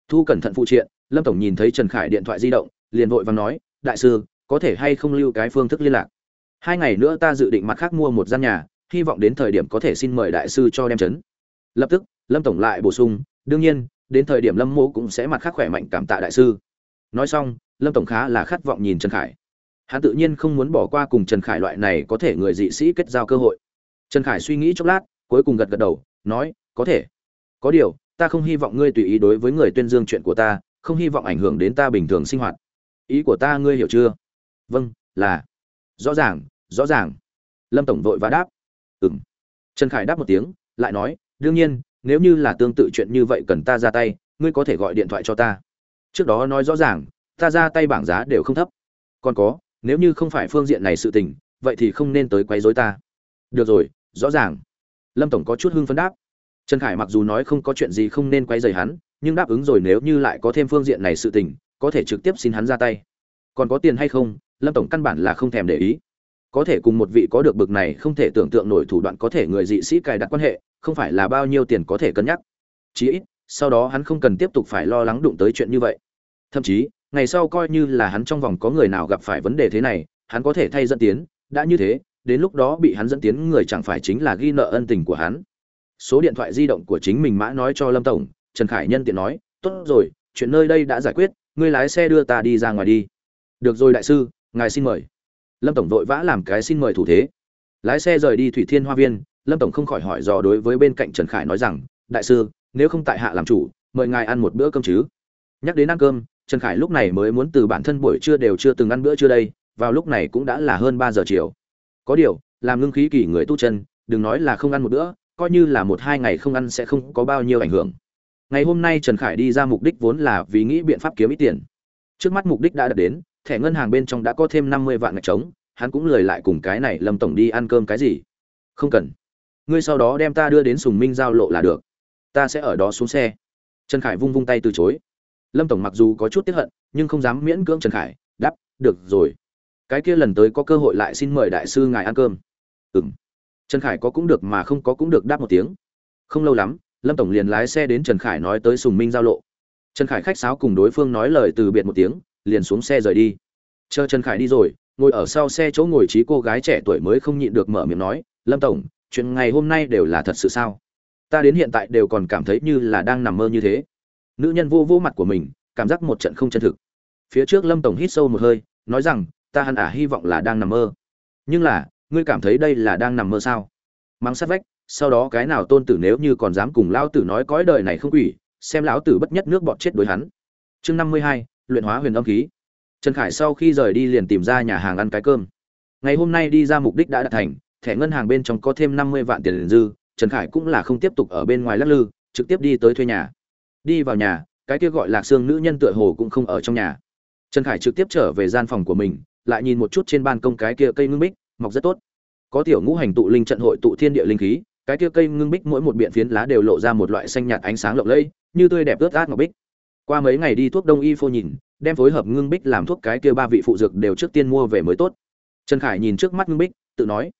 Thu cẩn thận phụ triện, lâm tổng nhìn thấy trần khải điện thoại di động, liền vội vàng nói, đại sư, có thể hay không lưu cái phương thức liên lạc? Hai ngày nữa ta dự định mặt khác mua một gian nhà, hy vọng đến thời điểm có thể xin mời đại sư cho đem chấn. Lập tức, lâm tổng lại bổ sung, đương nhiên, đến thời điểm lâm Mộ cũng sẽ mặt khác khỏe mạnh cảm tạ đại sư. Nói xong, lâm tổng khá là khát vọng nhìn trần khải hắn tự nhiên không muốn bỏ qua cùng trần khải loại này có thể người dị sĩ kết giao cơ hội. Trần khải suy nghĩ chốc lát, cuối cùng gật gật đầu, nói, có thể. Có điều, ta không hy vọng ngươi tùy ý đối với người tuyên dương chuyện của ta, không hy vọng ảnh hưởng đến ta bình thường sinh hoạt. Ý của ta ngươi hiểu chưa? Vâng là. Rõ ràng rõ ràng. Lâm tổng vội và đáp. Ừ m trần khải đáp một tiếng, lại nói, đương nhiên, nếu như là tương tự chuyện như vậy cần ta ra tay, ngươi có thể gọi điện thoại cho ta. Trước đó nói rõ ràng, ta ra tay bảng giá đều không thấp. Còn có nếu như không phải phương diện này sự tình, vậy thì không nên tới quấy rối ta. Được rồi, rõ ràng. Lâm tổng có chút hưng phấn đáp. Trần khải mặc dù nói không có chuyện gì không nên quấy rầy hắn, nhưng đáp ứng rồi nếu như lại có thêm phương diện này sự tình, có thể trực tiếp xin hắn ra tay. Còn có tiền hay không, lâm tổng căn bản là không thèm để ý. Có thể cùng một vị có được bực này không thể tưởng tượng nổi thủ đoạn có thể người dị sĩ cài đặt quan hệ, không phải là bao nhiêu tiền có thể cân nhắc. Chí ít, sau đó hắn không cần tiếp tục phải lo lắng đụng tới chuyện như vậy. Thậm chí ngày sau coi như là hắn trong vòng có người nào gặp phải vấn đề thế này, hắn có thể thay dẫn tiến, đã như thế, đến lúc đó bị hắn dẫn tiến người chẳng phải chính là ghi nợ ân tình của hắn. Số điện thoại di động của chính mình mã nói cho lâm tổng, trần khải nhân tiện nói, tốt rồi, chuyện nơi đây đã giải quyết, ngươi lái xe đưa ta đi ra ngoài đi. Được rồi, đại sư, ngài xin mời. Lâm tổng vội vã làm cái xin mời thủ thế. Lái xe rời đi thủy thiên hoa viên, lâm tổng không khỏi hỏi dò đối với bên cạnh trần khải nói rằng, đại sư, nếu không tại hạ làm chủ, mời ngài ăn một bữa cơm chứ? Nhắc đến ăn cơm trần khải lúc này mới muốn từ bản thân buổi trưa đều chưa từng ăn bữa trưa đây, vào lúc này cũng đã là hơn ba giờ chiều. Có điều, làm ngưng khí kỳ người tu chân, đừng nói là không ăn một bữa, coi như là một hai ngày không ăn sẽ không có bao nhiêu ảnh hưởng. Ngày hôm nay trần khải đi ra mục đích vốn là vì nghĩ biện pháp kiếm ít tiền. Trước mắt mục đích đã đạt đến, thẻ ngân hàng bên trong đã có thêm năm mươi vạn ngạch trống, hắn cũng lười lại cùng cái này lâm tổng đi ăn cơm cái gì. Không cần. Ngươi sau đó đem ta đưa đến sùng minh giao lộ là được. Ta sẽ ở đó xuống xe. Trần khải vung vung tay từ chối lâm tổng mặc dù có chút tiếp hận, nhưng không dám miễn cưỡng trần khải, đáp, được rồi. Cái kia lần tới có cơ hội lại xin mời đại sư ngài ăn cơm. Ừ m trần khải có cũng được mà không có cũng được đáp một tiếng. Không lâu lắm, lâm tổng liền lái xe đến trần khải nói tới sùng minh giao lộ. Trần khải khách sáo cùng đối phương nói lời từ biệt một tiếng, liền xuống xe rời đi. Chờ trần khải đi rồi, ngồi ở sau xe chỗ ngồi trí cô gái trẻ tuổi mới không nhịn được mở miệng nói, lâm tổng, chuyện ngày hôm nay đều là thật sự sao? Ta đến hiện tại đều còn cảm thấy như là đang nằm mơ như thế nữ nhân vô vô mặt của mình, cảm giác một trận không chân thực. Phía trước lâm tổng hít sâu một hơi, nói rằng, ta hẳn ả hy vọng là đang nằm mơ. Nhưng là, ngươi cảm thấy đây là đang nằm mơ sao? Mắng sát vách, sau đó cái nào tôn tử nếu như còn dám cùng lão tử nói cõi đời này không quỷ, xem lão tử bất nhất nước bọt chết đối hắn. Chương năm mươi hai, luyện hóa huyền âm khí. Trần khải sau khi rời đi liền tìm ra nhà hàng ăn cái cơm. Ngày hôm nay đi ra mục đích đã đạt thành, thẻ ngân hàng bên trong có thêm năm mươi vạn tiền dư, trần khải cũng là không tiếp tục ở bên ngoài lắc lư, trực tiếp đi tới thuê nhà đi vào nhà, cái kia gọi lạc xương nữ nhân tựa hồ cũng không ở trong nhà. Trần khải trực tiếp trở về gian phòng của mình, lại nhìn một chút trên ban công cái kia cây ngưng bích, mọc rất tốt. Có tiểu ngũ hành tụ linh trận hội tụ thiên địa linh khí, cái kia cây ngưng bích mỗi một biện phiến lá đều lộ ra một loại xanh nhạt ánh sáng lộng lẫy, như tươi đẹp ướt át ngọc bích. Qua mấy ngày đi thuốc đông y phô nhìn, đem phối hợp ngưng bích làm thuốc cái kia ba vị phụ dược đều trước tiên mua về mới tốt. Trần khải nhìn trước mắt ngưng bích, tự nói,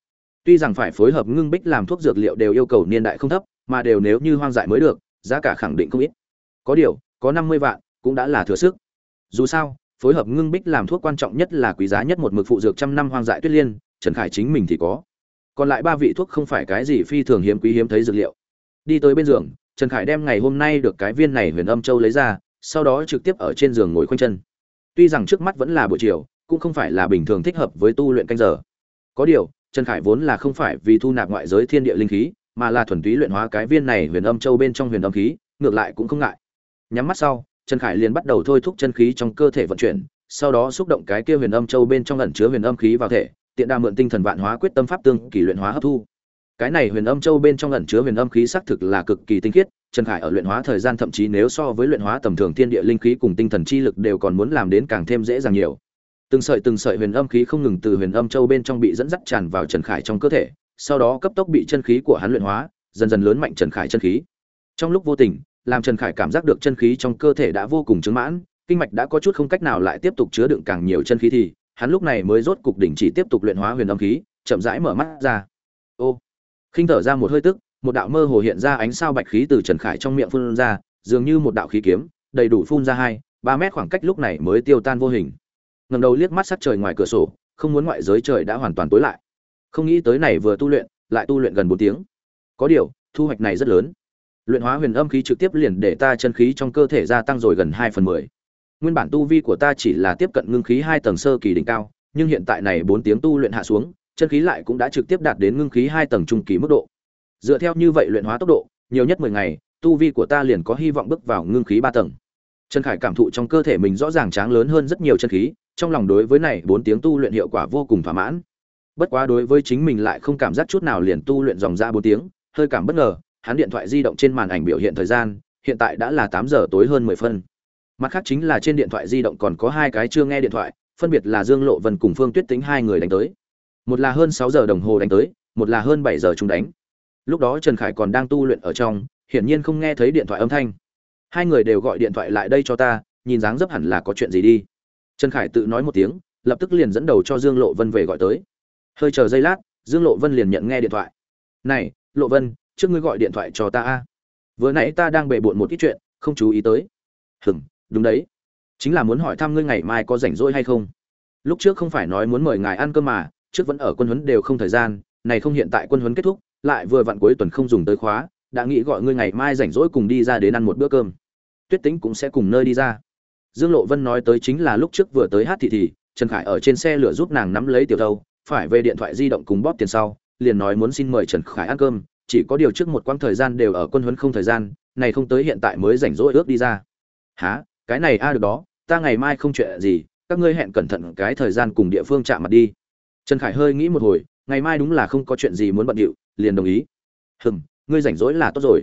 tuy rằng phải phối hợp ngưng bích làm thuốc dược liệu đều yêu cầu niên đại không thấp, mà đều nếu như hoang dại mới được, giá cả khẳng định không ít có điều, có năm mươi vạn, cũng đã là thừa sức. Dù sao, phối hợp ngưng bích làm thuốc quan trọng nhất là quý giá nhất một mực phụ dược trăm năm hoang dại tuyết liên, trần khải chính mình thì có. Còn lại ba vị thuốc không phải cái gì phi thường hiếm quý hiếm thấy dược liệu. Đi tới bên giường, trần khải đem ngày hôm nay được cái viên này huyền âm châu lấy ra, sau đó trực tiếp ở trên giường ngồi khoanh chân. Tuy rằng trước mắt vẫn là buổi chiều, cũng không phải là bình thường thích hợp với tu luyện canh giờ. Có điều, trần khải vốn là không phải vì thu nạp ngoại giới thiên địa linh khí, mà là thuần túy luyện hóa cái viên này huyền âm châu bên trong huyền âm khí, ngược lại cũng không ngại nhắm mắt sau, trần khải liền bắt đầu thôi thúc chân khí trong cơ thể vận chuyển, sau đó xúc động cái kia huyền âm châu bên trong ẩn chứa huyền âm khí vào thể, tiện đa mượn tinh thần vạn hóa quyết tâm pháp tương kỳ luyện hóa hấp thu. Cái này huyền âm châu bên trong ẩn chứa huyền âm khí xác thực là cực kỳ tinh khiết, trần khải ở luyện hóa thời gian thậm chí nếu so với luyện hóa tầm thường thiên địa linh khí cùng tinh thần chi lực đều còn muốn làm đến càng thêm dễ dàng nhiều. Từng sợi từng sợi huyền âm khí không ngừng từ huyền âm châu bên trong bị dẫn dắt tràn vào trần khải trong cơ thể, sau đó cấp tốc bị chân khí của hắn luyện hóa, dần dần lớn mạnh trần khải chân khí. Trong lúc vô tình làm trần khải cảm giác được chân khí trong cơ thể đã vô cùng chứng mãn, kinh mạch đã có chút không cách nào lại tiếp tục chứa đựng càng nhiều chân khí thì, hắn lúc này mới rốt cục đỉnh chỉ tiếp tục luyện hóa huyền âm khí, chậm rãi mở mắt ra. Ô, khinh thở ra một hơi tức, một đạo mơ hồ hiện ra ánh sao bạch khí từ trần khải trong miệng phun ra, dường như một đạo khí kiếm, đầy đủ phun ra hai, ba mét khoảng cách lúc này mới tiêu tan vô hình. Ngẩng đầu liếc mắt sát trời ngoài cửa sổ, không muốn ngoại giới trời đã hoàn toàn tối lại. Không nghĩ tới này vừa tu luyện, lại tu luyện gần bốn tiếng. Có điều, thu hoạch này rất lớn luyện hóa huyền âm khí trực tiếp liền để ta chân khí trong cơ thể gia tăng rồi gần hai phần mười. Nguyên bản tu vi của ta chỉ là tiếp cận ngưng khí hai tầng sơ kỳ đỉnh cao, nhưng hiện tại này bốn tiếng tu luyện hạ xuống, chân khí lại cũng đã trực tiếp đạt đến ngưng khí hai tầng trung kỳ mức độ. Dựa theo như vậy luyện hóa tốc độ, nhiều nhất mười ngày, tu vi của ta liền có hy vọng bước vào ngưng khí ba tầng. Trần khải cảm thụ trong cơ thể mình rõ ràng tráng lớn hơn rất nhiều chân khí, trong lòng đối với này bốn tiếng tu luyện hiệu quả vô cùng thỏa mãn. Bất quá đối với chính mình lại không cảm giác chút nào liền tu luyện dòng ra bốn tiếng, hơi cảm bất ngờ hắn điện thoại di động trên màn ảnh biểu hiện thời gian, hiện tại đã là tám giờ tối hơn mười phân. Mặt khác chính là trên điện thoại di động còn có hai cái chưa nghe điện thoại, phân biệt là dương lộ vân cùng phương tuyết tính hai người đánh tới. Một là hơn sáu giờ đồng hồ đánh tới, một là hơn bảy giờ chúng đánh. Lúc đó trần khải còn đang tu luyện ở trong, hiển nhiên không nghe thấy điện thoại âm thanh. Hai người đều gọi điện thoại lại đây cho ta, nhìn dáng dấp hẳn là có chuyện gì đi. Trần khải tự nói một tiếng, lập tức liền dẫn đầu cho dương lộ vân về gọi tới. Hơi chờ giây lát, dương lộ vân liền nhận nghe điện thoại. Này, lộ vân trước ngươi gọi điện thoại cho ta a. Vừa nãy ta đang bề bộn một ít chuyện, không chú ý tới. Hừng đúng đấy. Chính là muốn hỏi thăm ngươi ngày mai có rảnh rỗi hay không? Lúc trước không phải nói muốn mời ngài ăn cơm mà, trước vẫn ở quân huấn đều không thời gian, này không hiện tại quân huấn kết thúc, lại vừa vặn cuối tuần không dùng tới khóa, đã nghĩ gọi ngươi ngày mai rảnh rỗi cùng đi ra đến ăn một bữa cơm. Tuyết tính cũng sẽ cùng nơi đi ra. Dương lộ vân nói tới chính là lúc trước vừa tới hát thị thì, trần khải ở trên xe lửa giúp nàng nắm lấy tiểu thâu, phải về điện thoại di động cùng bóp tiền sau, liền nói muốn xin mời trần khải ăn cơm chỉ có điều trước một quãng thời gian đều ở quân huấn không thời gian, này không tới hiện tại mới rảnh rỗi ước đi ra. Há cái này a, được đó, ta ngày mai không chuyện gì, các ngươi hẹn cẩn thận cái thời gian cùng địa phương chạm mặt đi. Trần khải hơi nghĩ một hồi, ngày mai đúng là không có chuyện gì muốn bận điệu, liền đồng ý. Hừm, ngươi rảnh rỗi là tốt rồi.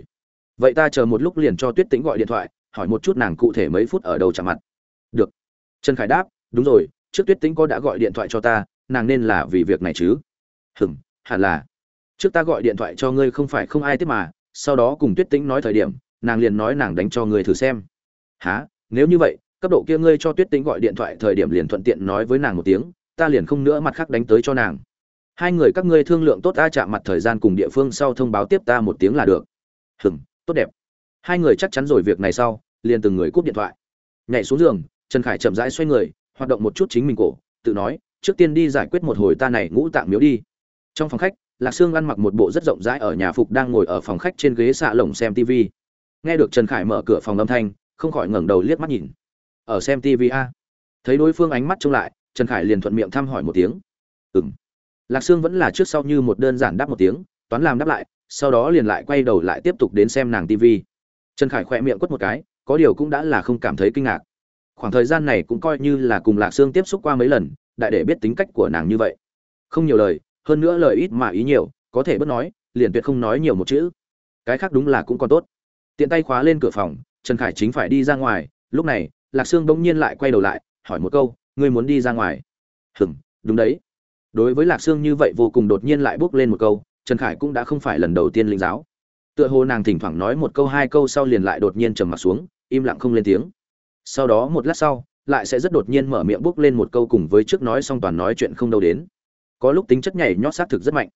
Vậy ta chờ một lúc liền cho tuyết tĩnh gọi điện thoại, hỏi một chút nàng cụ thể mấy phút ở đầu chạm mặt. Được. Trần khải đáp, đúng rồi, trước tuyết tĩnh có đã gọi điện thoại cho ta, nàng nên là vì việc này chứ? Hừm, hẳn là trước ta gọi điện thoại cho ngươi không phải không ai tiếp mà, sau đó cùng tuyết tĩnh nói thời điểm, nàng liền nói nàng đánh cho ngươi thử xem. Há nếu như vậy, cấp độ kia ngươi cho tuyết tĩnh gọi điện thoại thời điểm liền thuận tiện nói với nàng một tiếng, ta liền không nữa mặt khác đánh tới cho nàng. Hai người các ngươi thương lượng tốt ta chạm mặt thời gian cùng địa phương sau thông báo tiếp ta một tiếng là được. Hừng tốt đẹp. Hai người chắc chắn rồi việc này sau, liền từng người cúp điện thoại. Nhảy xuống giường, trần khải chậm rãi xoay người, hoạt động một chút chính mình cổ, tự nói, trước tiên đi giải quyết một hồi ta này ngũ tạng miếu đi. Trong phòng khách lạc sương ăn mặc một bộ rất rộng rãi ở nhà phục đang ngồi ở phòng khách trên ghế xạ lồng xem tv nghe được trần khải mở cửa phòng âm thanh, không khỏi ngẩng đầu liếc mắt nhìn. Ở xem tv a? Thấy đối phương ánh mắt trông lại, trần khải liền thuận miệng thăm hỏi một tiếng. Ừng lạc sương vẫn là trước sau như một đơn giản đáp một tiếng, toán làm đáp lại, sau đó liền lại quay đầu lại tiếp tục đến xem nàng tv trần khải khỏe miệng quất một cái, có điều cũng đã là không cảm thấy kinh ngạc. Khoảng thời gian này cũng coi như là cùng lạc sương tiếp xúc qua mấy lần, đại để biết tính cách của nàng như vậy. Không nhiều lời hơn nữa lời ít mà ý nhiều, có thể bất nói, liền tuyệt không nói nhiều một chữ. Cái khác đúng là cũng còn tốt. Tiện tay khóa lên cửa phòng, trần khải chính phải đi ra ngoài, lúc này, lạc sương bỗng nhiên lại quay đầu lại, hỏi một câu, ngươi muốn đi ra ngoài? Hừm, đúng đấy. Đối với lạc sương như vậy vô cùng đột nhiên lại bước lên một câu, trần khải cũng đã không phải lần đầu tiên linh giáo. Tựa hồ nàng thỉnh thoảng nói một câu hai câu sau liền lại đột nhiên trầm mặt xuống, im lặng không lên tiếng. Sau đó một lát sau, lại sẽ rất đột nhiên mở miệng bước lên một câu cùng với trước nói xong toàn nói chuyện không đâu đến có lúc tính chất nhảy nhót xác thực rất mạnh.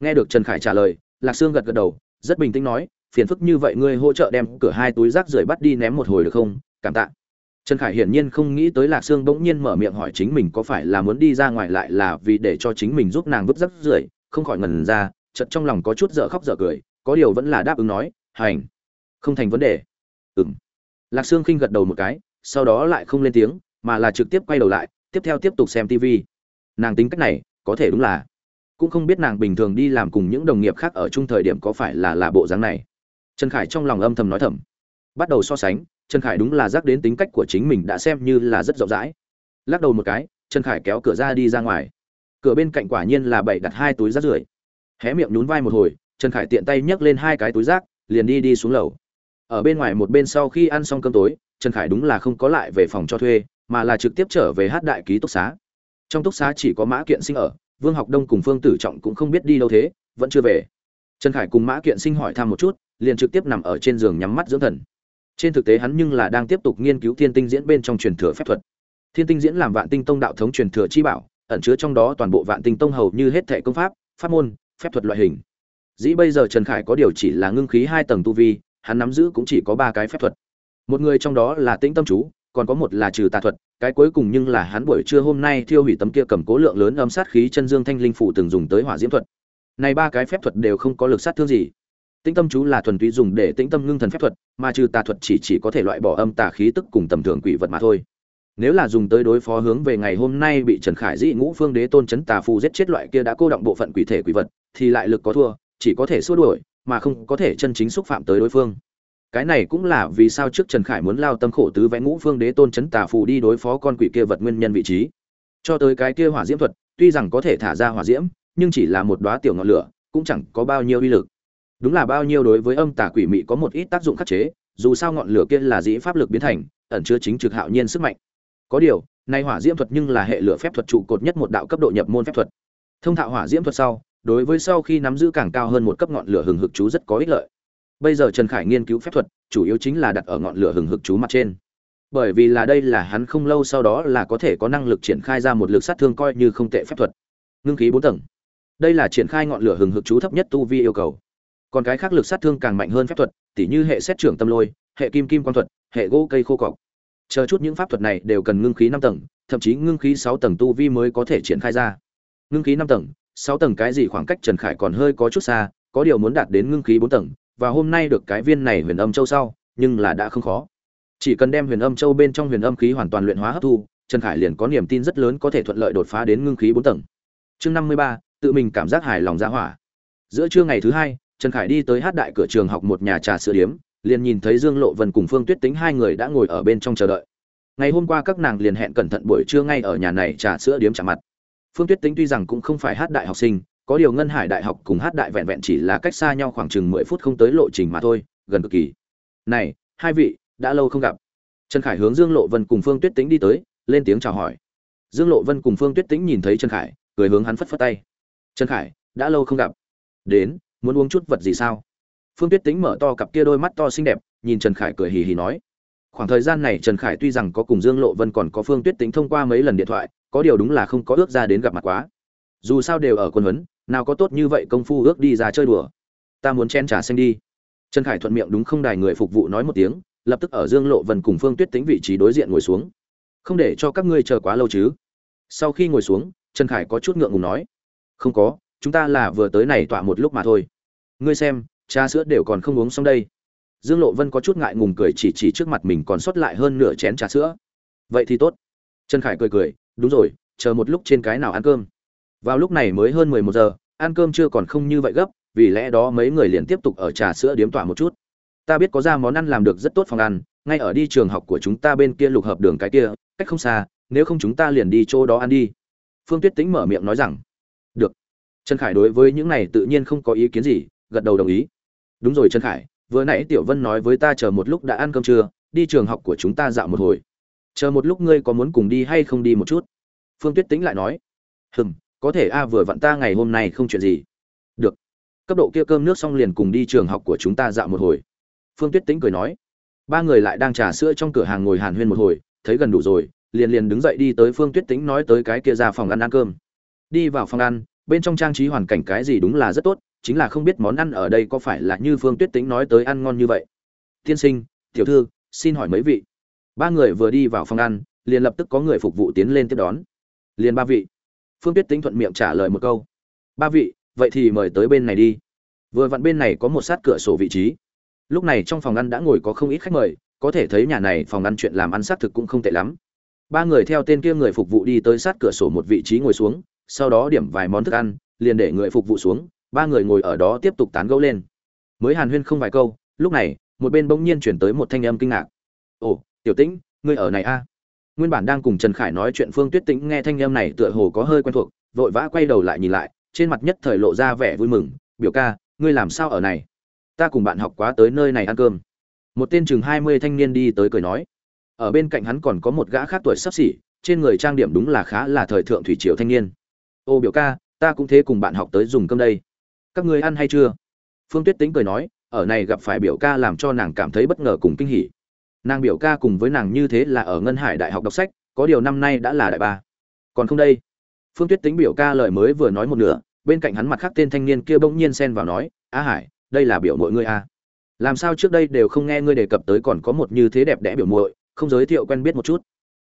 Nghe được trần khải trả lời, lạc sương gật gật đầu, rất bình tĩnh nói, phiền phức như vậy ngươi hỗ trợ đem cửa hai túi rác rưởi bắt đi ném một hồi được không? Cảm tạ. Trần khải hiển nhiên không nghĩ tới lạc sương bỗng nhiên mở miệng hỏi chính mình có phải là muốn đi ra ngoài lại là vì để cho chính mình giúp nàng vứt rác rưởi, không khỏi ngần ra, chợt trong lòng có chút dở khóc dở cười, có điều vẫn là đáp ứng nói, hành, không thành vấn đề. Ừm. Lạc sương khinh gật đầu một cái, sau đó lại không lên tiếng, mà là trực tiếp quay đầu lại, tiếp theo tiếp tục xem tv nàng tính cách này có thể đúng là. Cũng không biết nàng bình thường đi làm cùng những đồng nghiệp khác ở chung thời điểm có phải là là bộ dáng này. Trần khải trong lòng âm thầm nói thầm. Bắt đầu so sánh, trần khải đúng là giác đến tính cách của chính mình đã xem như là rất rộng rãi. Lắc đầu một cái, trần khải kéo cửa ra đi ra ngoài. Cửa bên cạnh quả nhiên là bảy đặt hai túi rác rưởi. Hé miệng nhún vai một hồi, trần khải tiện tay nhấc lên hai cái túi rác, liền đi đi xuống lầu. Ở bên ngoài một bên sau khi ăn xong cơm tối, trần khải đúng là không có lại về phòng cho thuê, mà là trực tiếp trở về hát đại ký túc xá trong túc xá chỉ có mã kiện sinh ở, vương học đông cùng phương tử trọng cũng không biết đi đâu thế, vẫn chưa về. Trần khải cùng mã kiện sinh hỏi thăm một chút, liền trực tiếp nằm ở trên giường nhắm mắt dưỡng thần. Trên thực tế hắn nhưng là đang tiếp tục nghiên cứu thiên tinh diễn bên trong truyền thừa phép thuật. Thiên tinh diễn làm vạn tinh tông đạo thống truyền thừa chi bảo, ẩn chứa trong đó toàn bộ vạn tinh tông hầu như hết thệ công pháp pháp môn, phép thuật loại hình. Dĩ bây giờ trần khải có điều chỉ là ngưng khí hai tầng tu vi, hắn nắm giữ cũng chỉ có ba cái phép thuật. Một người trong đó là tĩnh tâm chú, còn có một là trừ tà thuật cái cuối cùng nhưng là hắn buổi trưa hôm nay thiêu hủy tấm kia cầm cố lượng lớn âm sát khí chân dương thanh linh phủ từng dùng tới hỏa diễm thuật. Này ba cái phép thuật đều không có lực sát thương gì. Tĩnh tâm chú là thuần túy dùng để tĩnh tâm ngưng thần phép thuật, mà trừ tà thuật chỉ chỉ có thể loại bỏ âm tà khí tức cùng tầm thường quỷ vật mà thôi. Nếu là dùng tới đối phó hướng về ngày hôm nay bị trần khải dĩ ngũ phương đế tôn chấn tà phù giết chết loại kia đã cô động bộ phận quỷ thể quỷ vật, thì lại lực có thua, chỉ có thể xua đuổi, mà không có thể chân chính xúc phạm tới đối phương cái này cũng là vì sao trước trần khải muốn lao tâm khổ tứ vẽ ngũ phương đế tôn chấn tà phù đi đối phó con quỷ kia vật nguyên nhân vị trí. Cho tới cái kia hỏa diễm thuật, tuy rằng có thể thả ra hỏa diễm, nhưng chỉ là một đóa tiểu ngọn lửa, cũng chẳng có bao nhiêu uy lực. Đúng là bao nhiêu đối với âm tà quỷ mị có một ít tác dụng khắc chế, dù sao ngọn lửa kia là dĩ pháp lực biến thành, ẩn chứa chính trực hạo nhiên sức mạnh. Có điều, nay hỏa diễm thuật nhưng là hệ lửa phép thuật trụ cột nhất một đạo cấp độ nhập môn phép thuật. Thông thạo hỏa diễm thuật sau, đối với sau khi nắm giữ càng cao hơn một cấp ngọn lửa hừng hực chú rất có ích lợi bây giờ trần khải nghiên cứu phép thuật, chủ yếu chính là đặt ở ngọn lửa hừng hực chú mặt trên. Bởi vì là đây là hắn không lâu sau đó là có thể có năng lực triển khai ra một lực sát thương coi như không tệ phép thuật. Ngưng khí bốn tầng. Đây là triển khai ngọn lửa hừng hực chú thấp nhất tu vi yêu cầu. Còn cái khác lực sát thương càng mạnh hơn phép thuật, tỉ như hệ xét trưởng tâm lôi, hệ kim kim quan thuật, hệ gỗ cây khô cọc. Chờ chút những pháp thuật này đều cần ngưng khí năm tầng, thậm chí ngưng khí sáu tầng tu vi mới có thể triển khai ra. Ngưng khí năm tầng, sáu tầng cái gì khoảng cách trần khải còn hơi có chút xa, có điều muốn đạt đến ngưng khí bốn tầng và hôm nay được cái viên này huyền âm châu sau, nhưng là đã không khó. Chỉ cần đem huyền âm châu bên trong huyền âm khí hoàn toàn luyện hóa hấp thu, trần khải liền có niềm tin rất lớn có thể thuận lợi đột phá đến ngưng khí bốn tầng. Chương năm mươi ba, tự mình cảm giác hài lòng ra hỏa. Giữa trưa ngày thứ hai, trần khải đi tới hát đại cửa trường học một nhà trà sữa điếm, liền nhìn thấy dương lộ vân cùng phương tuyết tính hai người đã ngồi ở bên trong chờ đợi. Ngày hôm qua các nàng liền hẹn cẩn thận buổi trưa ngay ở nhà này trà sữa điếm trả mặt. Phương tuyết tính tuy rằng cũng không phải hát đại học sinh có điều ngân hải đại học cùng hát đại vẹn vẹn chỉ là cách xa nhau khoảng chừng mười phút không tới lộ trình mà thôi, gần cực kỳ. Này, hai vị, đã lâu không gặp. Trần khải hướng dương lộ vân cùng phương tuyết tính đi tới, lên tiếng chào hỏi. Dương lộ vân cùng phương tuyết tính nhìn thấy trần khải, cười hướng hắn phất phất tay. Trần khải, đã lâu không gặp. Đến, muốn uống chút vật gì sao? Phương tuyết tính mở to cặp kia đôi mắt to xinh đẹp, nhìn trần khải cười hì hì nói. Khoảng thời gian này trần khải tuy rằng có cùng dương lộ vân còn có phương tuyết tính thông qua mấy lần điện thoại, có điều đúng là không có ước ra đến gặp mặt quá. Dù sao đều ở quân huấn nào có tốt như vậy công phu ước đi ra chơi đùa. Ta muốn chen trà xanh đi. Trần khải thuận miệng đúng không đài người phục vụ nói một tiếng, lập tức ở dương lộ vân cùng phương tuyết tính vị trí đối diện ngồi xuống. Không để cho các ngươi chờ quá lâu chứ? Sau khi ngồi xuống, trần khải có chút ngượng ngùng nói. Không có, chúng ta là vừa tới này tọa một lúc mà thôi. Ngươi xem, trà sữa đều còn không uống xong đây. Dương lộ vân có chút ngại ngùng cười chỉ chỉ trước mặt mình còn sót lại hơn nửa chén trà sữa. Vậy thì tốt. Trần khải cười cười, đúng rồi, chờ một lúc trên cái nào ăn cơm vào lúc này mới hơn mười một giờ, ăn cơm chưa còn không như vậy gấp, vì lẽ đó mấy người liền tiếp tục ở trà sữa điếm tỏa một chút. Ta biết có ra món ăn làm được rất tốt phòng ăn, ngay ở đi trường học của chúng ta bên kia lục hợp đường cái kia, cách không xa, nếu không chúng ta liền đi chỗ đó ăn đi. Phương tuyết Tĩnh mở miệng nói rằng. Được. Trần khải đối với những này tự nhiên không có ý kiến gì, gật đầu đồng ý. Đúng rồi trần khải, vừa nãy tiểu vân nói với ta chờ một lúc đã ăn cơm trưa, đi trường học của chúng ta dạo một hồi. Chờ một lúc ngươi có muốn cùng đi hay không đi một chút? Phương tuyết Tĩnh lại nói. Hừm có thể a, vừa vặn ta ngày hôm nay không chuyện gì. Được. Cấp độ kia cơm nước xong liền cùng đi trường học của chúng ta dạo một hồi. Phương tuyết tính cười nói. Ba người lại đang trà sữa trong cửa hàng ngồi hàn huyên một hồi, thấy gần đủ rồi, liền liền đứng dậy đi tới phương tuyết tính nói tới cái kia ra phòng ăn ăn cơm. Đi vào phòng ăn, bên trong trang trí hoàn cảnh cái gì đúng là rất tốt, chính là không biết món ăn ở đây có phải là như phương tuyết tính nói tới ăn ngon như vậy. Tiên sinh, tiểu thư, xin hỏi mấy vị. Ba người vừa đi vào phòng ăn, liền lập tức có người phục vụ tiến lên tiếp đón. Liền ba vị phương tuyết tính thuận miệng trả lời một câu. Ba vị, vậy thì mời tới bên này đi. Vừa vặn bên này có một sát cửa sổ vị trí. Lúc này trong phòng ăn đã ngồi có không ít khách mời, có thể thấy nhà này phòng ăn chuyện làm ăn xác thực cũng không tệ lắm. Ba người theo tên kia người phục vụ đi tới sát cửa sổ một vị trí ngồi xuống, sau đó điểm vài món thức ăn, liền để người phục vụ xuống, ba người ngồi ở đó tiếp tục tán gẫu lên. Mới hàn huyên không vài câu, lúc này, một bên bỗng nhiên chuyển tới một thanh âm kinh ngạc. Ồ, tiểu tĩnh, ngươi ở này a? à? Nguyên bản đang cùng trần khải nói chuyện phương tuyết tĩnh nghe thanh âm này tựa hồ có hơi quen thuộc, vội vã quay đầu lại nhìn lại, trên mặt nhất thời lộ ra vẻ vui mừng, biểu ca, ngươi làm sao ở này? Ta cùng bạn học quá tới nơi này ăn cơm. Một tên chừng hai mươi thanh niên đi tới cười nói, ở bên cạnh hắn còn có một gã khác tuổi sắp xỉ, trên người trang điểm đúng là khá là thời thượng thủy triều thanh niên. Ô biểu ca, ta cũng thế cùng bạn học tới dùng cơm đây. Các ngươi ăn hay chưa? Phương tuyết tính cười nói, ở này gặp phải biểu ca làm cho nàng cảm thấy bất ngờ cùng kinh hỉ nàng biểu ca cùng với nàng như thế là ở ngân hải đại học đọc sách, có điều năm nay đã là đại ba. Còn không đây. Phương tuyết tính biểu ca lời mới vừa nói một nửa, bên cạnh hắn mặt khác tên thanh niên kia bỗng nhiên xen vào nói, a hải, đây là biểu mội ngươi a. Làm sao trước đây đều không nghe ngươi đề cập tới còn có một như thế đẹp đẽ biểu muội, không giới thiệu quen biết một chút.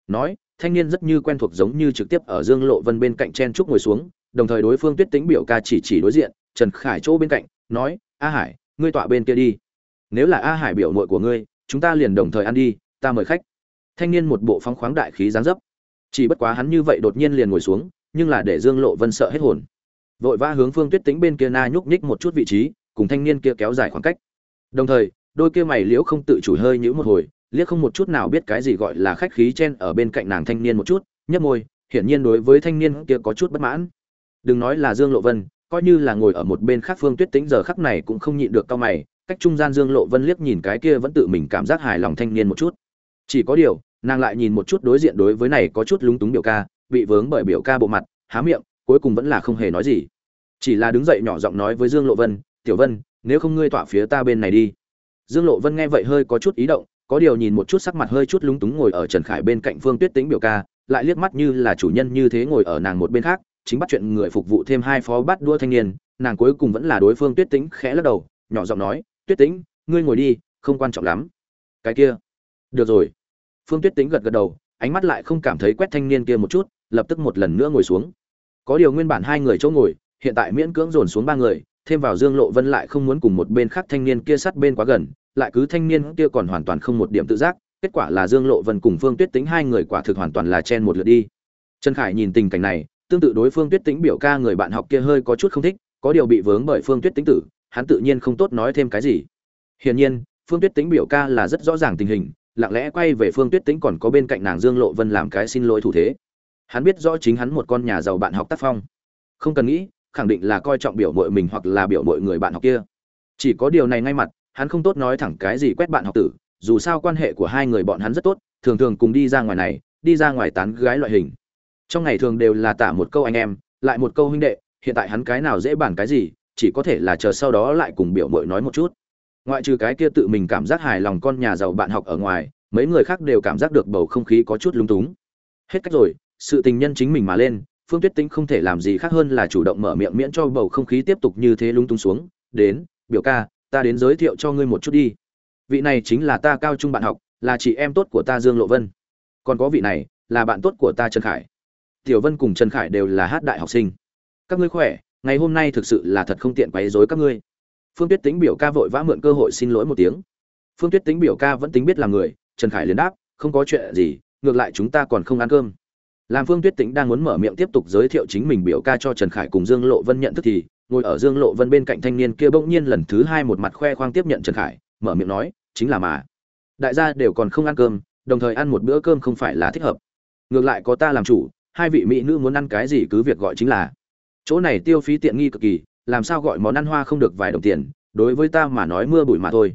Nói, thanh niên rất như quen thuộc giống như trực tiếp ở dương lộ vân bên cạnh chen trúc ngồi xuống, đồng thời đối phương tuyết tính biểu ca chỉ chỉ đối diện, trần khải chỗ bên cạnh, nói, a hải, ngươi tọa bên kia đi. Nếu là a hải biểu muội của ngươi chúng ta liền đồng thời ăn đi, ta mời khách. Thanh niên một bộ phóng khoáng đại khí dáng dấp. Chỉ bất quá hắn như vậy đột nhiên liền ngồi xuống, nhưng là để dương lộ vân sợ hết hồn. Vội vã hướng phương tuyết tính bên kia na nhúc nhích một chút vị trí, cùng thanh niên kia kéo dài khoảng cách. Đồng thời, đôi kia mày liễu không tự chủ hơi nhữ một hồi, liếc không một chút nào biết cái gì gọi là khách khí chen ở bên cạnh nàng thanh niên một chút, nhấp môi, hiển nhiên đối với thanh niên kia có chút bất mãn. Đừng nói là dương lộ vân, coi như là ngồi ở một bên khác phương tuyết tính giờ khắc này cũng không nhịn được cao mày cách trung gian dương lộ vân liếc nhìn cái kia vẫn tự mình cảm giác hài lòng thanh niên một chút. Chỉ có điều, nàng lại nhìn một chút đối diện đối với này có chút lúng túng biểu ca, bị vướng bởi biểu ca bộ mặt, há miệng, cuối cùng vẫn là không hề nói gì. Chỉ là đứng dậy nhỏ giọng nói với dương lộ vân, tiểu vân, nếu không ngươi tỏa phía ta bên này đi. Dương lộ vân nghe vậy hơi có chút ý động, có điều nhìn một chút sắc mặt hơi chút lúng túng ngồi ở trần khải bên cạnh phương tuyết tĩnh biểu ca, lại liếc mắt như là chủ nhân như thế ngồi ở nàng một bên khác, chính bắt chuyện người phục vụ thêm hai phó bắt đua thanh niên, nàng cuối cùng vẫn là đối phương tuyết tĩnh khẽ lắc đầu, nhỏ giọng nói tuyết tĩnh, ngươi ngồi đi, không quan trọng lắm. Cái kia. Được rồi. Phương tuyết tĩnh gật gật đầu, ánh mắt lại không cảm thấy quét thanh niên kia một chút, lập tức một lần nữa ngồi xuống. Có điều nguyên bản hai người chỗ ngồi, hiện tại miễn cưỡng dồn xuống ba người, thêm vào dương lộ vân lại không muốn cùng một bên khác thanh niên kia sát bên quá gần, lại cứ thanh niên kia còn hoàn toàn không một điểm tự giác, kết quả là dương lộ vân cùng phương tuyết tính hai người quả thực hoàn toàn là chen một lượt đi. Trần khải nhìn tình cảnh này, tương tự đối phương tuyết tính biểu ca người bạn học kia hơi có chút không thích, có điều bị vướng bởi phương tuyết tính tử hắn tự nhiên không tốt nói thêm cái gì. Hiển nhiên, phương tuyết tính biểu ca là rất rõ ràng tình hình, lặng lẽ quay về phương tuyết tính còn có bên cạnh nàng dương lộ vân làm cái xin lỗi thủ thế. Hắn biết rõ chính hắn một con nhà giàu bạn học tác phong. Không cần nghĩ, khẳng định là coi trọng biểu mội mình hoặc là biểu mội người bạn học kia. Chỉ có điều này ngay mặt, hắn không tốt nói thẳng cái gì quét bạn học tử, dù sao quan hệ của hai người bọn hắn rất tốt, thường thường cùng đi ra ngoài này, đi ra ngoài tán gái loại hình. Trong ngày thường đều là tả một câu anh em, lại một câu huynh đệ, hiện tại hắn cái nào dễ bản cái gì chỉ có thể là chờ sau đó lại cùng biểu mội nói một chút. Ngoại trừ cái kia tự mình cảm giác hài lòng con nhà giàu bạn học ở ngoài, mấy người khác đều cảm giác được bầu không khí có chút lung túng. Hết cách rồi, sự tình nhân chính mình mà lên, phương tuyết tĩnh không thể làm gì khác hơn là chủ động mở miệng miễn cho bầu không khí tiếp tục như thế lung tung xuống, đến, biểu ca, ta đến giới thiệu cho ngươi một chút đi. Vị này chính là ta cao trung bạn học, là chị em tốt của ta dương lộ vân. Còn có vị này, là bạn tốt của ta trần khải. Tiểu vân cùng trần khải đều là hát đại học sinh. Các ngươi khỏe? Ngày hôm nay thực sự là thật không tiện quấy rối các ngươi. Phương tuyết tính biểu ca vội vã mượn cơ hội xin lỗi một tiếng. Phương tuyết tính biểu ca vẫn tính biết là người, trần khải liền đáp, không có chuyện gì, ngược lại chúng ta còn không ăn cơm. Làm phương tuyết tĩnh đang muốn mở miệng tiếp tục giới thiệu chính mình biểu ca cho trần khải cùng dương lộ vân nhận thức thì, ngồi ở dương lộ vân bên cạnh thanh niên kia bỗng nhiên lần thứ hai một mặt khoe khoang tiếp nhận trần khải, mở miệng nói, chính là mà. Đại gia đều còn không ăn cơm, đồng thời ăn một bữa cơm không phải là thích hợp. Ngược lại có ta làm chủ, hai vị mỹ nữ muốn ăn cái gì cứ việc gọi chính là chỗ này tiêu phí tiện nghi cực kỳ, làm sao gọi món ăn hoa không được vài đồng tiền, đối với ta mà nói mưa bụi mà thôi.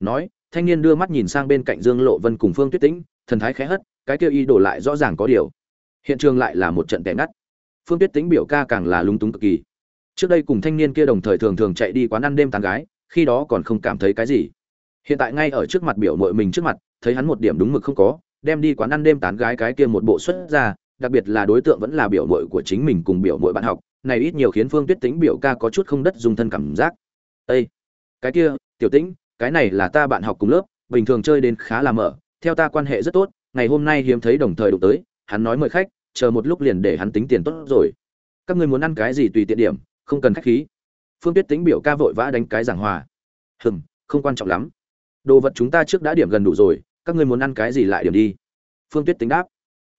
Nói, thanh niên đưa mắt nhìn sang bên cạnh dương lộ vân cùng phương tuyết tĩnh, thần thái khẽ hất, cái kêu y đổ lại rõ ràng có điều. Hiện trường lại là một trận tẻ ngắt. Phương tuyết tĩnh biểu ca càng là lúng túng cực kỳ. Trước đây cùng thanh niên kia đồng thời thường thường chạy đi quán ăn đêm tán gái, khi đó còn không cảm thấy cái gì. Hiện tại ngay ở trước mặt biểu mội mình trước mặt, thấy hắn một điểm đúng mực không có, đem đi quán ăn đêm tán gái cái kia một bộ xuất ra, đặc biệt là đối tượng vẫn là biểu mội của chính mình cùng biểu mội bạn học này ít nhiều khiến phương tuyết Tĩnh biểu ca có chút không đất dùng thân cảm giác. "Ê, cái kia tiểu tĩnh cái này là ta bạn học cùng lớp bình thường chơi đến khá là mở theo ta quan hệ rất tốt ngày hôm nay hiếm thấy đồng thời đụng tới hắn nói mời khách chờ một lúc liền để hắn tính tiền tốt rồi. Các ngươi muốn ăn cái gì tùy tiện điểm không cần khách khí. Phương tuyết Tĩnh biểu ca vội vã đánh cái giảng hòa. Hừm không quan trọng lắm. Đồ vật chúng ta trước đã điểm gần đủ rồi các ngươi muốn ăn cái gì lại điểm đi. Phương tuyết Tĩnh đáp.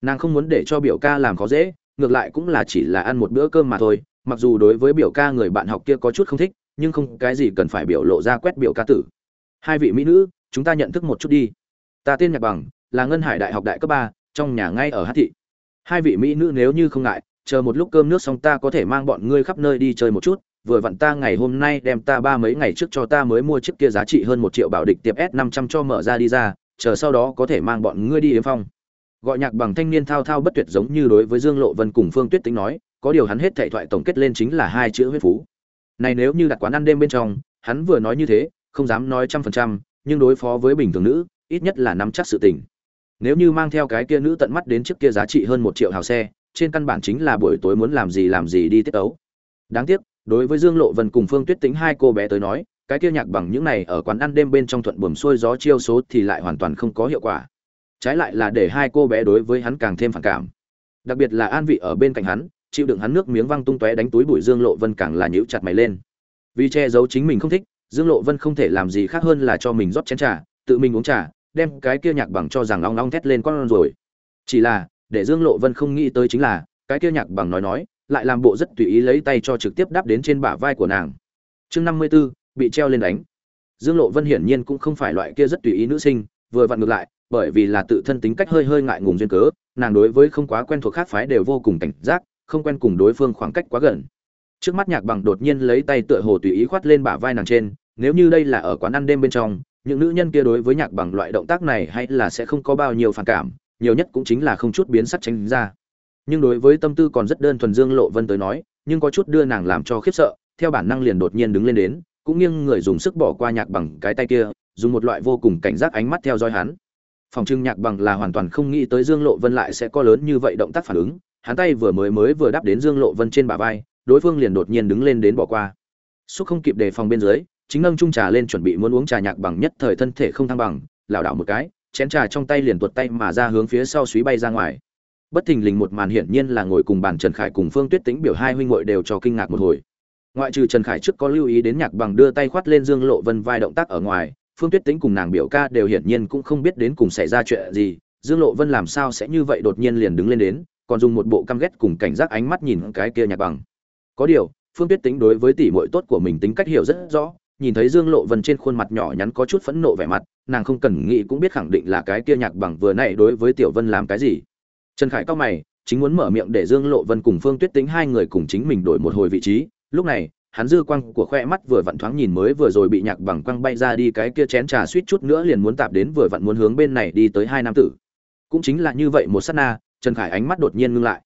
Nàng không muốn để cho biểu ca làm khó dễ ngược lại cũng là chỉ là ăn một bữa cơm mà thôi, mặc dù đối với biểu ca người bạn học kia có chút không thích, nhưng không cái gì cần phải biểu lộ ra quét biểu ca tử. Hai vị mỹ nữ, chúng ta nhận thức một chút đi. Ta tên nhạc bằng, là ngân hải đại học đại cấp ba, trong nhà ngay ở hát thị. Hai vị mỹ nữ nếu như không ngại, chờ một lúc cơm nước xong ta có thể mang bọn ngươi khắp nơi đi chơi một chút, vừa vặn ta ngày hôm nay đem ta ba mấy ngày trước cho ta mới mua chiếc kia giá trị hơn một triệu bảo địch tiệp s năm trăm cho mở ra đi ra, chờ sau đó có thể mang bọn ngươi đi yếm phong gọi nhạc bằng thanh niên thao thao bất tuyệt giống như đối với dương lộ vân cùng phương tuyết tính nói, có điều hắn hết thệ thoại tổng kết lên chính là hai chữ huyết phú. Này nếu như đặt quán ăn đêm bên trong, hắn vừa nói như thế, không dám nói trăm phần trăm, nhưng đối phó với bình thường nữ, ít nhất là nắm chắc sự tình. Nếu như mang theo cái kia nữ tận mắt đến trước kia giá trị hơn một triệu hào xe, trên căn bản chính là buổi tối muốn làm gì làm gì đi tiết tấu. Đáng tiếc, đối với dương lộ vân cùng phương tuyết tính hai cô bé tới nói, cái kia nhạc bằng những này ở quán ăn đêm bên trong thuận buồm xuôi gió chiêu số thì lại hoàn toàn không có hiệu quả trái lại là để hai cô bé đối với hắn càng thêm phản cảm. Đặc biệt là an vị ở bên cạnh hắn chịu đựng hắn nước miếng văng tung tóe đánh túi bụi dương lộ vân càng là nhíu chặt mày lên. Vì che giấu chính mình không thích dương lộ vân không thể làm gì khác hơn là cho mình rót chén trà tự mình uống trà đem cái kia nhạc bằng cho rằng long long thét lên con rồi. Chỉ là để dương lộ vân không nghĩ tới chính là cái kia nhạc bằng nói nói lại làm bộ rất tùy ý lấy tay cho trực tiếp đáp đến trên bả vai của nàng. Chương năm mươi 54, bị treo lên đánh. Dương lộ vân hiển nhiên cũng không phải loại kia rất tùy ý nữ sinh vừa vặn ngược lại bởi vì là tự thân tính cách hơi hơi ngại ngùng duyên cớ, nàng đối với không quá quen thuộc khác phái đều vô cùng cảnh giác, không quen cùng đối phương khoảng cách quá gần. Trước mắt nhạc bằng đột nhiên lấy tay tựa hồ tùy ý khoát lên bả vai nàng trên, nếu như đây là ở quán ăn đêm bên trong, những nữ nhân kia đối với nhạc bằng loại động tác này hay là sẽ không có bao nhiêu phản cảm, nhiều nhất cũng chính là không chút biến sắc tránh ra. Nhưng đối với tâm tư còn rất đơn thuần dương lộ vân tới nói, nhưng có chút đưa nàng làm cho khiếp sợ, theo bản năng liền đột nhiên đứng lên đến, cũng nghiêng người dùng sức bỏ qua nhạc bằng cái tay kia, dùng một loại vô cùng cảnh giác ánh mắt theo dõi hắn phòng trưng nhạc bằng là hoàn toàn không nghĩ tới dương lộ vân lại sẽ có lớn như vậy động tác phản ứng. Hắn tay vừa mới mới vừa đáp đến dương lộ vân trên bả vai, đối phương liền đột nhiên đứng lên đến bỏ qua. Xúc không kịp đề phòng bên dưới, chính nâng Trung trà lên chuẩn bị muốn uống trà nhạc bằng nhất thời thân thể không thăng bằng, lảo đảo một cái, chén trà trong tay liền tuột tay mà ra hướng phía sau suý bay ra ngoài. Bất thình lình một màn hiển nhiên là ngồi cùng bàn trần khải cùng phương tuyết tính biểu hai huynh ngội đều cho kinh ngạc một hồi. Ngoại trừ trần khải trước có lưu ý đến nhạc bằng đưa tay khoát lên dương lộ vân vai động tác ở ngoài phương tuyết tính cùng nàng biểu ca đều hiển nhiên cũng không biết đến cùng xảy ra chuyện gì, dương lộ vân làm sao sẽ như vậy đột nhiên liền đứng lên đến, còn dùng một bộ căm ghét cùng cảnh giác ánh mắt nhìn cái kia nhạc bằng. Có điều, phương tuyết tính đối với tỷ muội tốt của mình tính cách hiểu rất rõ, nhìn thấy dương lộ vân trên khuôn mặt nhỏ nhắn có chút phẫn nộ vẻ mặt, nàng không cần nghĩ cũng biết khẳng định là cái kia nhạc bằng vừa nãy đối với tiểu vân làm cái gì. Trần khải cao mày, chính muốn mở miệng để dương lộ vân cùng phương tuyết tính hai người cùng chính mình đổi một hồi vị trí. Lúc này hắn dư quang của khoe mắt vừa vặn thoáng nhìn mới vừa rồi bị nhạc bằng quăng bay ra đi, cái kia chén trà suýt chút nữa liền muốn tạp đến vừa vặn muốn hướng bên này đi tới hai nam tử. Cũng chính là như vậy một sát na, trần khải ánh mắt đột nhiên ngưng lại.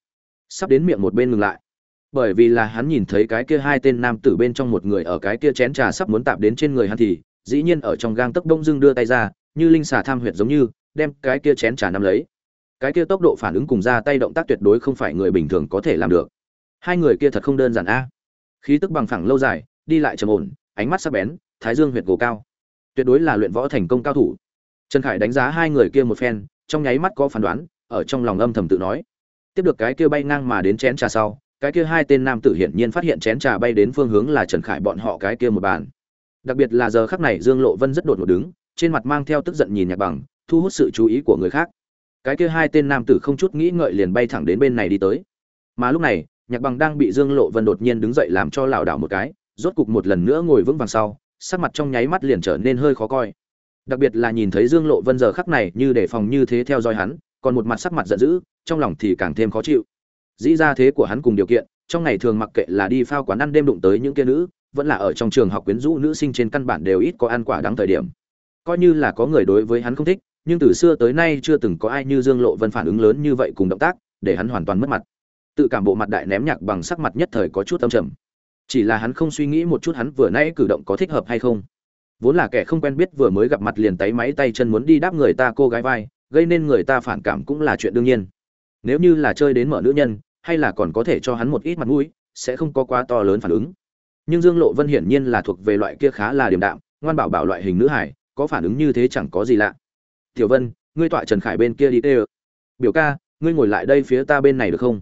Sắp đến miệng một bên ngừng lại. Bởi vì là hắn nhìn thấy cái kia hai tên nam tử bên trong một người ở cái kia chén trà sắp muốn tạp đến trên người hắn thì, dĩ nhiên ở trong gang tấc đông dưng đưa tay ra, như linh xà tham huyệt giống như, đem cái kia chén trà nắm lấy. Cái kia tốc độ phản ứng cùng ra tay động tác tuyệt đối không phải người bình thường có thể làm được. Hai người kia thật không đơn giản a khí tức bằng phẳng lâu dài, đi lại trầm ổn, ánh mắt sắc bén, thái dương huyệt gồ cao. Tuyệt đối là luyện võ thành công cao thủ. Trần khải đánh giá hai người kia một phen, trong nháy mắt có phán đoán, ở trong lòng âm thầm tự nói. Tiếp được cái kia bay ngang mà đến chén trà sau, cái kia hai tên nam tử hiển nhiên phát hiện chén trà bay đến phương hướng là trần khải bọn họ cái kia một bàn. Đặc biệt là giờ khắc này dương lộ vân rất đột ngột đứng, trên mặt mang theo tức giận nhìn nhạc bằng, thu hút sự chú ý của người khác. Cái kia hai tên nam tử không chút nghĩ ngợi liền bay thẳng đến bên này đi tới. Mà lúc này nhạc bằng đang bị dương lộ vân đột nhiên đứng dậy làm cho lảo đảo một cái, rốt cục một lần nữa ngồi vững vàng sau, sắc mặt trong nháy mắt liền trở nên hơi khó coi. Đặc biệt là nhìn thấy dương lộ vân giờ khắc này như để phòng như thế theo dõi hắn, còn một mặt sắc mặt giận dữ, trong lòng thì càng thêm khó chịu. Dĩ ra thế của hắn cùng điều kiện, trong ngày thường mặc kệ là đi phao quán ăn đêm đụng tới những kia nữ, vẫn là ở trong trường học quyến rũ nữ sinh trên căn bản đều ít có ăn quả đáng thời điểm. Coi như là có người đối với hắn không thích, nhưng từ xưa tới nay chưa từng có ai như dương lộ vân phản ứng lớn như vậy cùng động tác, để hắn hoàn toàn mất mặt tự cảm bộ mặt đại ném nhạc bằng sắc mặt nhất thời có chút âm trầm. Chỉ là hắn không suy nghĩ một chút hắn vừa nãy cử động có thích hợp hay không. Vốn là kẻ không quen biết vừa mới gặp mặt liền tay máy tay chân muốn đi đáp người ta cô gái vai, gây nên người ta phản cảm cũng là chuyện đương nhiên. Nếu như là chơi đến mở nữ nhân, hay là còn có thể cho hắn một ít mặt mũi, sẽ không có quá to lớn phản ứng. Nhưng dương lộ vân hiển nhiên là thuộc về loại kia khá là điềm đạm, ngoan bảo bảo loại hình nữ hải có phản ứng như thế chẳng có gì lạ. Tiểu vân, ngươi tọa trần khải bên kia đi tê biểu ca, ngươi ngồi lại đây phía ta bên này được không?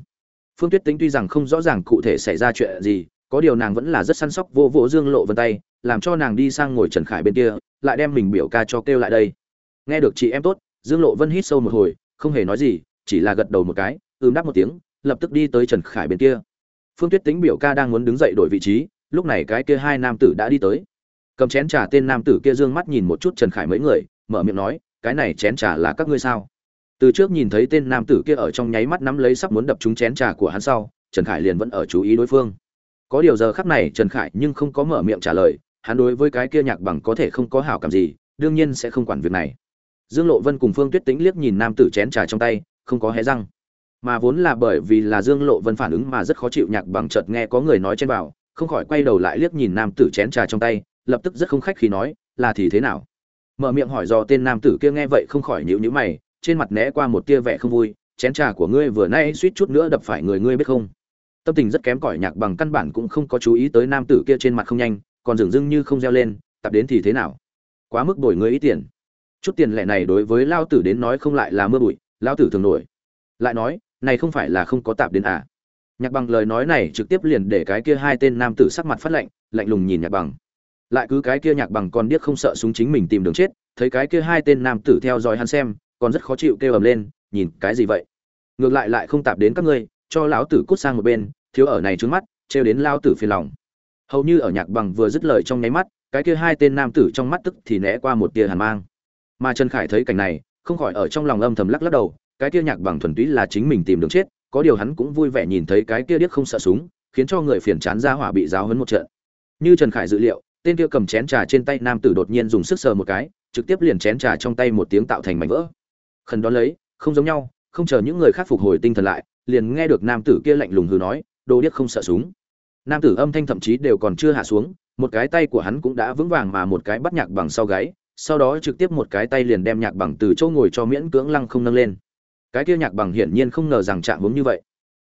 Phương tuyết tính tuy rằng không rõ ràng cụ thể xảy ra chuyện gì, có điều nàng vẫn là rất săn sóc vô vỗ dương lộ vân tay, làm cho nàng đi sang ngồi trần khải bên kia, lại đem mình biểu ca cho kêu lại đây. Nghe được chị em tốt, dương lộ vân hít sâu một hồi, không hề nói gì, chỉ là gật đầu một cái, ưm đáp một tiếng, lập tức đi tới trần khải bên kia. Phương tuyết tính biểu ca đang muốn đứng dậy đổi vị trí, lúc này cái kia hai nam tử đã đi tới. Cầm chén trà tên nam tử kia dương mắt nhìn một chút trần khải mấy người, mở miệng nói, cái này chén trà là các ngươi sao? Từ trước nhìn thấy tên nam tử kia ở trong nháy mắt nắm lấy sắp muốn đập trúng chén trà của hắn sau, trần khải liền vẫn ở chú ý đối phương. Có điều giờ khắc này trần khải nhưng không có mở miệng trả lời, hắn đối với cái kia nhạc bằng có thể không có hảo cảm gì, đương nhiên sẽ không quản việc này. Dương lộ vân cùng phương tuyết tính liếc nhìn nam tử chén trà trong tay, không có hé răng. Mà vốn là bởi vì là dương lộ vân phản ứng mà rất khó chịu nhạc bằng chợt nghe có người nói trên bảo, không khỏi quay đầu lại liếc nhìn nam tử chén trà trong tay, lập tức rất không khách khi nói, là thì thế nào? Mở miệng hỏi do tên nam tử kia nghe vậy không khỏi nhịu nhữ mày trên mặt né qua một tia vẻ không vui, chén trà của ngươi vừa nay suýt chút nữa đập phải người ngươi biết không? Tâm tình rất kém cỏi nhạc bằng căn bản cũng không có chú ý tới nam tử kia trên mặt không nhanh, còn dường dưng như không reo lên, tập đến thì thế nào? Quá mức đổi ngươi ít tiền. Chút tiền lẻ này đối với lao tử đến nói không lại là mưa bụi, lao tử thường nổi. Lại nói, này không phải là không có tạp đến à? Nhạc bằng lời nói này trực tiếp liền để cái kia hai tên nam tử sắc mặt phát lạnh lạnh lùng nhìn nhạc bằng. Lại cứ cái kia nhạc bằng còn điếc không sợ súng chính mình tìm đường chết, thấy cái kia hai tên nam tử theo dõi hắn xem còn rất khó chịu kêu ầm lên, nhìn cái gì vậy? Ngược lại lại không tạp đến các ngươi, cho lão tử cút sang một bên, thiếu ở này trước mắt, trêu đến lao tử phiền lòng. Hầu như ở nhạc bằng vừa dứt lời trong nháy mắt, cái kia hai tên nam tử trong mắt tức thì né qua một tia hàn mang. Mà trần khải thấy cảnh này, không khỏi ở trong lòng âm thầm lắc lắc đầu, cái kia nhạc bằng thuần túy là chính mình tìm đường chết, có điều hắn cũng vui vẻ nhìn thấy cái kia điếc không sợ súng, khiến cho người phiền chán ra hỏa bị giáo hấn một trận. Như trần khải dự liệu, tên kia cầm chén trà trên tay nam tử đột nhiên dùng sức sờ một cái, trực tiếp liền chén trà trong tay một tiếng tạo thành mảnh vỡ khẩn đón lấy, không giống nhau, không chờ những người khác phục hồi tinh thần lại, liền nghe được nam tử kia lạnh lùng hừ nói, đồ điếc không sợ súng. Nam tử âm thanh thậm chí đều còn chưa hạ xuống, một cái tay của hắn cũng đã vững vàng mà một cái bắt nhạc bằng sau gáy, sau đó trực tiếp một cái tay liền đem nhạc bằng từ chỗ ngồi cho miễn cưỡng lăng không nâng lên. Cái kia nhạc bằng hiển nhiên không ngờ rằng chạm hướng như vậy.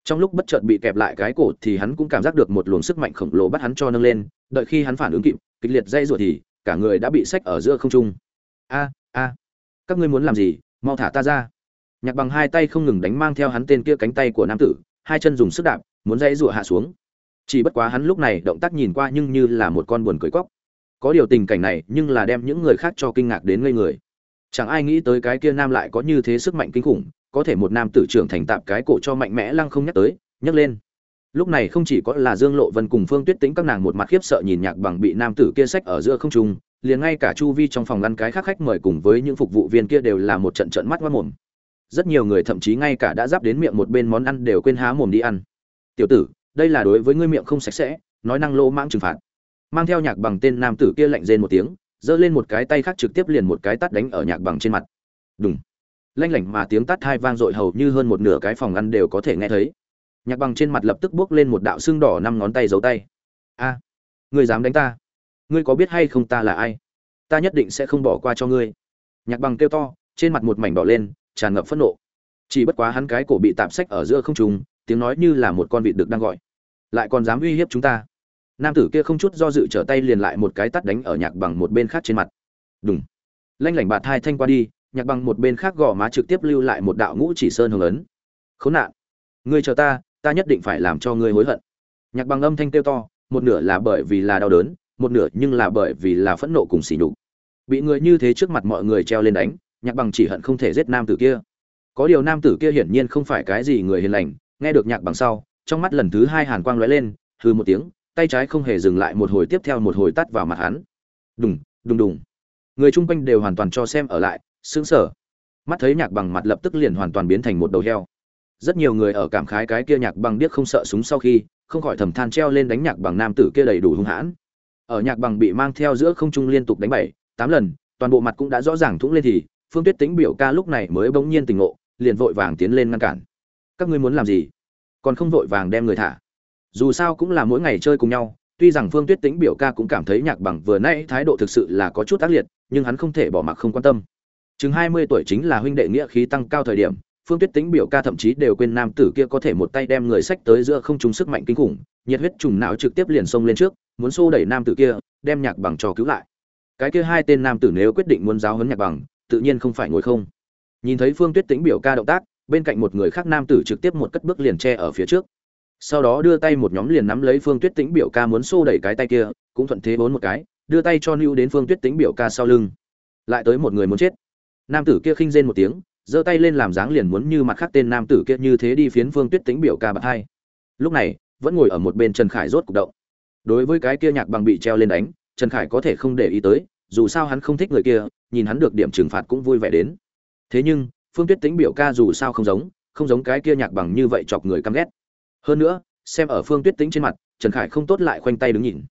Trong lúc bất chợt bị kẹp lại cái cổ thì hắn cũng cảm giác được một luồng sức mạnh khổng lồ bắt hắn cho nâng lên, đợi khi hắn phản ứng kịp, kịch liệt dây ruột thì cả người đã bị sách ở giữa không trung. A a, các ngươi muốn làm gì? Mau thả ta ra. Nhạc bằng hai tay không ngừng đánh mang theo hắn tên kia cánh tay của nam tử, hai chân dùng sức đạp, muốn dây rụa hạ xuống. Chỉ bất quá hắn lúc này động tác nhìn qua nhưng như là một con buồn cười cóc. Có điều tình cảnh này nhưng là đem những người khác cho kinh ngạc đến ngây người. Chẳng ai nghĩ tới cái kia nam lại có như thế sức mạnh kinh khủng, có thể một nam tử trưởng thành tạp cái cổ cho mạnh mẽ lăng không nhắc tới, nhấc lên. Lúc này không chỉ có là dương lộ vân cùng phương tuyết tính các nàng một mặt khiếp sợ nhìn nhạc bằng bị nam tử kia sách ở giữa không trung liền ngay cả chu vi trong phòng ngăn cái khác khách mời cùng với những phục vụ viên kia đều là một trận trận mắt mất mồm. Rất nhiều người thậm chí ngay cả đã giáp đến miệng một bên món ăn đều quên há mồm đi ăn. Tiểu tử, đây là đối với ngươi miệng không sạch sẽ, nói năng lô mãng trừng phạt. Mang theo nhạc bằng tên nam tử kia lạnh rên một tiếng, giơ lên một cái tay khác trực tiếp liền một cái tát đánh ở nhạc bằng trên mặt. Đúng lanh lảnh mà tiếng tát hai vang dội hầu như hơn một nửa cái phòng ăn đều có thể nghe thấy. Nhạc bằng trên mặt lập tức bước lên một đạo xương đỏ năm ngón tay giấu tay. A người dám đánh ta? Ngươi có biết hay không ta là ai? Ta nhất định sẽ không bỏ qua cho ngươi. Nhạc bằng kêu to, trên mặt một mảnh đỏ lên, tràn ngập phẫn nộ. Chỉ bất quá hắn cái cổ bị tạm sách ở giữa không trùng, tiếng nói như là một con vịt được đang gọi. Lại còn dám uy hiếp chúng ta. Nam tử kia không chút do dự trở tay liền lại một cái tắt đánh ở nhạc bằng một bên khác trên mặt. Đúng lanh lảnh bạt hai thanh qua đi, nhạc bằng một bên khác gò má trực tiếp lưu lại một đạo ngũ chỉ sơn hồng ấn. Khốn nạn. Ngươi chờ ta ta nhất định phải làm cho ngươi hối hận. Nhạc bằng âm thanh kêu to, một nửa là bởi vì là đau đớn một nửa nhưng là bởi vì là phẫn nộ cùng sỉ nhục. Bị người như thế trước mặt mọi người treo lên đánh, nhạc bằng chỉ hận không thể giết nam tử kia. Có điều nam tử kia hiển nhiên không phải cái gì người hiền lành, nghe được nhạc bằng sau, trong mắt lần thứ hai hàn quang lóe lên, hừ một tiếng, tay trái không hề dừng lại một hồi tiếp theo một hồi tát vào mặt hắn. Đùng đùng đùng. Người chung quanh đều hoàn toàn cho xem ở lại, sững sờ. Mắt thấy nhạc bằng mặt lập tức liền hoàn toàn biến thành một đầu heo. Rất nhiều người ở cảm khái cái kia nhạc bằng điếc không sợ súng sau khi, không khỏi thầm than treo lên đánh nhạc bằng nam tử kia đầy đủ hung hãn ở nhạc bằng bị mang theo giữa không trung liên tục đánh bảy, tám lần, toàn bộ mặt cũng đã rõ ràng thủng lên thì, phương tuyết tính biểu ca lúc này mới bỗng nhiên tỉnh ngộ, liền vội vàng tiến lên ngăn cản. Các ngươi muốn làm gì? Còn không vội vàng đem người thả. Dù sao cũng là mỗi ngày chơi cùng nhau, tuy rằng phương tuyết tính biểu ca cũng cảm thấy nhạc bằng vừa nãy thái độ thực sự là có chút ác liệt, nhưng hắn không thể bỏ mặc không quan tâm. Chừng hai mươi tuổi chính là huynh đệ nghĩa khí tăng cao thời điểm phương tuyết tính biểu ca thậm chí đều quên nam tử kia có thể một tay đem người sách tới giữa không trúng sức mạnh kinh khủng, nhiệt huyết trùng não trực tiếp liền xông lên trước, muốn xô đẩy nam tử kia, đem nhạc bằng cho cứu lại. Cái kia hai tên nam tử nếu quyết định muốn giáo huấn nhạc bằng, tự nhiên không phải ngồi không. Nhìn thấy phương tuyết tính biểu ca động tác, bên cạnh một người khác nam tử trực tiếp một cất bước liền che ở phía trước. Sau đó đưa tay một nhóm liền nắm lấy phương tuyết tĩnh biểu ca muốn xô đẩy cái tay kia, cũng thuận thế bốn một cái, đưa tay cho lưu đến phương tuyết tĩnh biểu ca sau lưng. Lại tới một người muốn chết. Nam tử kia khinh rên một tiếng giơ tay lên làm dáng liền muốn như mặt khác tên nam tử kia như thế đi phiến phương tuyết tĩnh biểu ca bạc hai. Lúc này, vẫn ngồi ở một bên trần khải rốt cục động. Đối với cái kia nhạc bằng bị treo lên đánh, trần khải có thể không để ý tới, dù sao hắn không thích người kia, nhìn hắn được điểm trừng phạt cũng vui vẻ đến. Thế nhưng, phương tuyết tĩnh biểu ca dù sao không giống không giống cái kia nhạc bằng như vậy chọc người căm ghét. Hơn nữa, xem ở phương tuyết tĩnh trên mặt, trần khải không tốt lại khoanh tay đứng nhìn.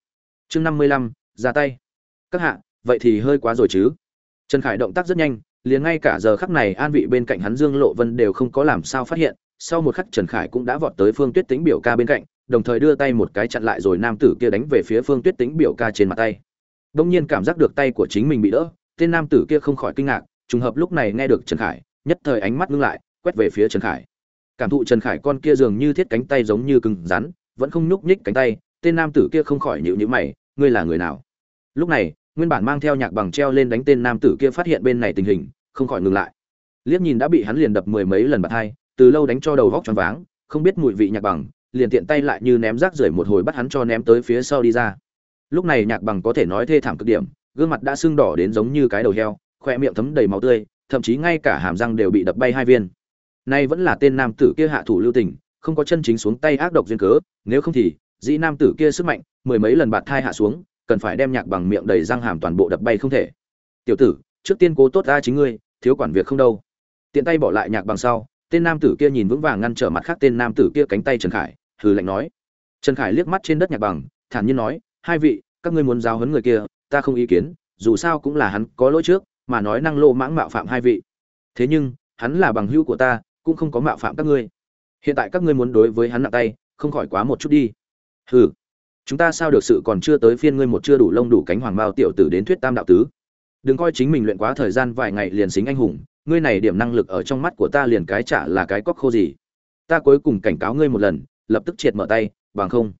Chương năm mươi lăm, ra tay. Các hạ, vậy thì hơi quá rồi chứ? Trần khải động tác rất nhanh liền ngay cả giờ khắc này an vị bên cạnh hắn dương lộ vân đều không có làm sao phát hiện, sau một khắc trần khải cũng đã vọt tới phương tuyết tính biểu ca bên cạnh, đồng thời đưa tay một cái chặn lại rồi nam tử kia đánh về phía phương tuyết tính biểu ca trên mặt tay. Đông nhiên cảm giác được tay của chính mình bị đỡ, tên nam tử kia không khỏi kinh ngạc, trùng hợp lúc này nghe được trần khải, nhất thời ánh mắt ngưng lại, quét về phía trần khải. Cảm thụ trần khải con kia dường như thiết cánh tay giống như cứng rắn, vẫn không nhúc nhích cánh tay, tên nam tử kia không khỏi nhịu nhữ mày, ngươi là người nào? Lúc này nguyên bản mang theo nhạc bằng treo lên đánh tên nam tử kia phát hiện bên này tình hình, không khỏi ngừng lại. Liếc nhìn đã bị hắn liền đập mười mấy lần bạt hai, từ lâu đánh cho đầu vóc choáng váng, không biết mùi vị nhạc bằng, liền tiện tay lại như ném rác rưởi một hồi bắt hắn cho ném tới phía sau đi ra. Lúc này nhạc bằng có thể nói thê thảm cực điểm, gương mặt đã sưng đỏ đến giống như cái đầu heo khoe miệng thấm đầy máu tươi, thậm chí ngay cả hàm răng đều bị đập bay hai viên. Nay vẫn là tên nam tử kia hạ thủ lưu tình, không có chân chính xuống tay ác độc duyên cớ, nếu không thì, dĩ nam tử kia sức mạnh, mười mấy lần bạt thai hạ xuống cần phải đem nhạc bằng miệng đầy răng hàm toàn bộ đập bay không thể. Tiểu tử, trước tiên cố tốt ra chính ngươi, thiếu quản việc không đâu. Tiện tay bỏ lại nhạc bằng sau, tên nam tử kia nhìn vững vàng ngăn trở mặt khác tên nam tử kia cánh tay trần khải, hừ lạnh nói. Trần khải liếc mắt trên đất nhạc bằng, thản nhiên nói, hai vị, các ngươi muốn giáo huấn người kia, ta không ý kiến, dù sao cũng là hắn có lỗi trước, mà nói năng lô mãng mạo phạm hai vị. Thế nhưng, hắn là bằng hữu của ta, cũng không có mạo phạm các ngươi. Hiện tại các ngươi muốn đối với hắn nặng tay, không khỏi quá một chút đi. Hừ chúng ta sao được sự còn chưa tới phiên ngươi một chưa đủ lông đủ cánh hoàng mao tiểu tử đến thuyết tam đạo tứ. Đừng coi chính mình luyện quá thời gian vài ngày liền xính anh hùng, ngươi này điểm năng lực ở trong mắt của ta liền cái chả là cái cóc khô gì. Ta cuối cùng cảnh cáo ngươi một lần, lập tức triệt mở tay, bằng không.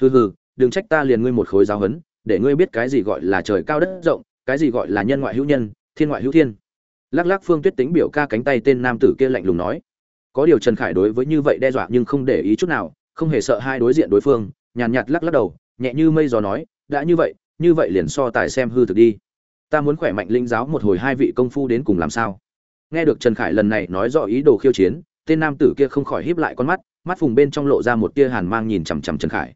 Hừ hừ, đừng trách ta liền ngươi một khối giáo hấn để ngươi biết cái gì gọi là trời cao đất rộng, cái gì gọi là nhân ngoại hữu nhân, thiên ngoại hữu thiên. Lắc lắc phương tuyết tính biểu ca cánh tay tên nam tử kia lạnh lùng nói. Có điều trần khải đối với như vậy đe dọa nhưng không để ý chút nào, không hề sợ hai đối diện đối phương nhàn nhạt lắc lắc đầu, nhẹ như mây gió nói, đã như vậy như vậy liền so tài xem hư thực đi. Ta muốn khỏe mạnh linh giáo một hồi hai vị công phu đến cùng làm sao? Nghe được trần khải lần này nói rõ ý đồ khiêu chiến, tên nam tử kia không khỏi híp lại con mắt mắt phùng bên trong lộ ra một tia hàn mang nhìn chằm chằm trần khải.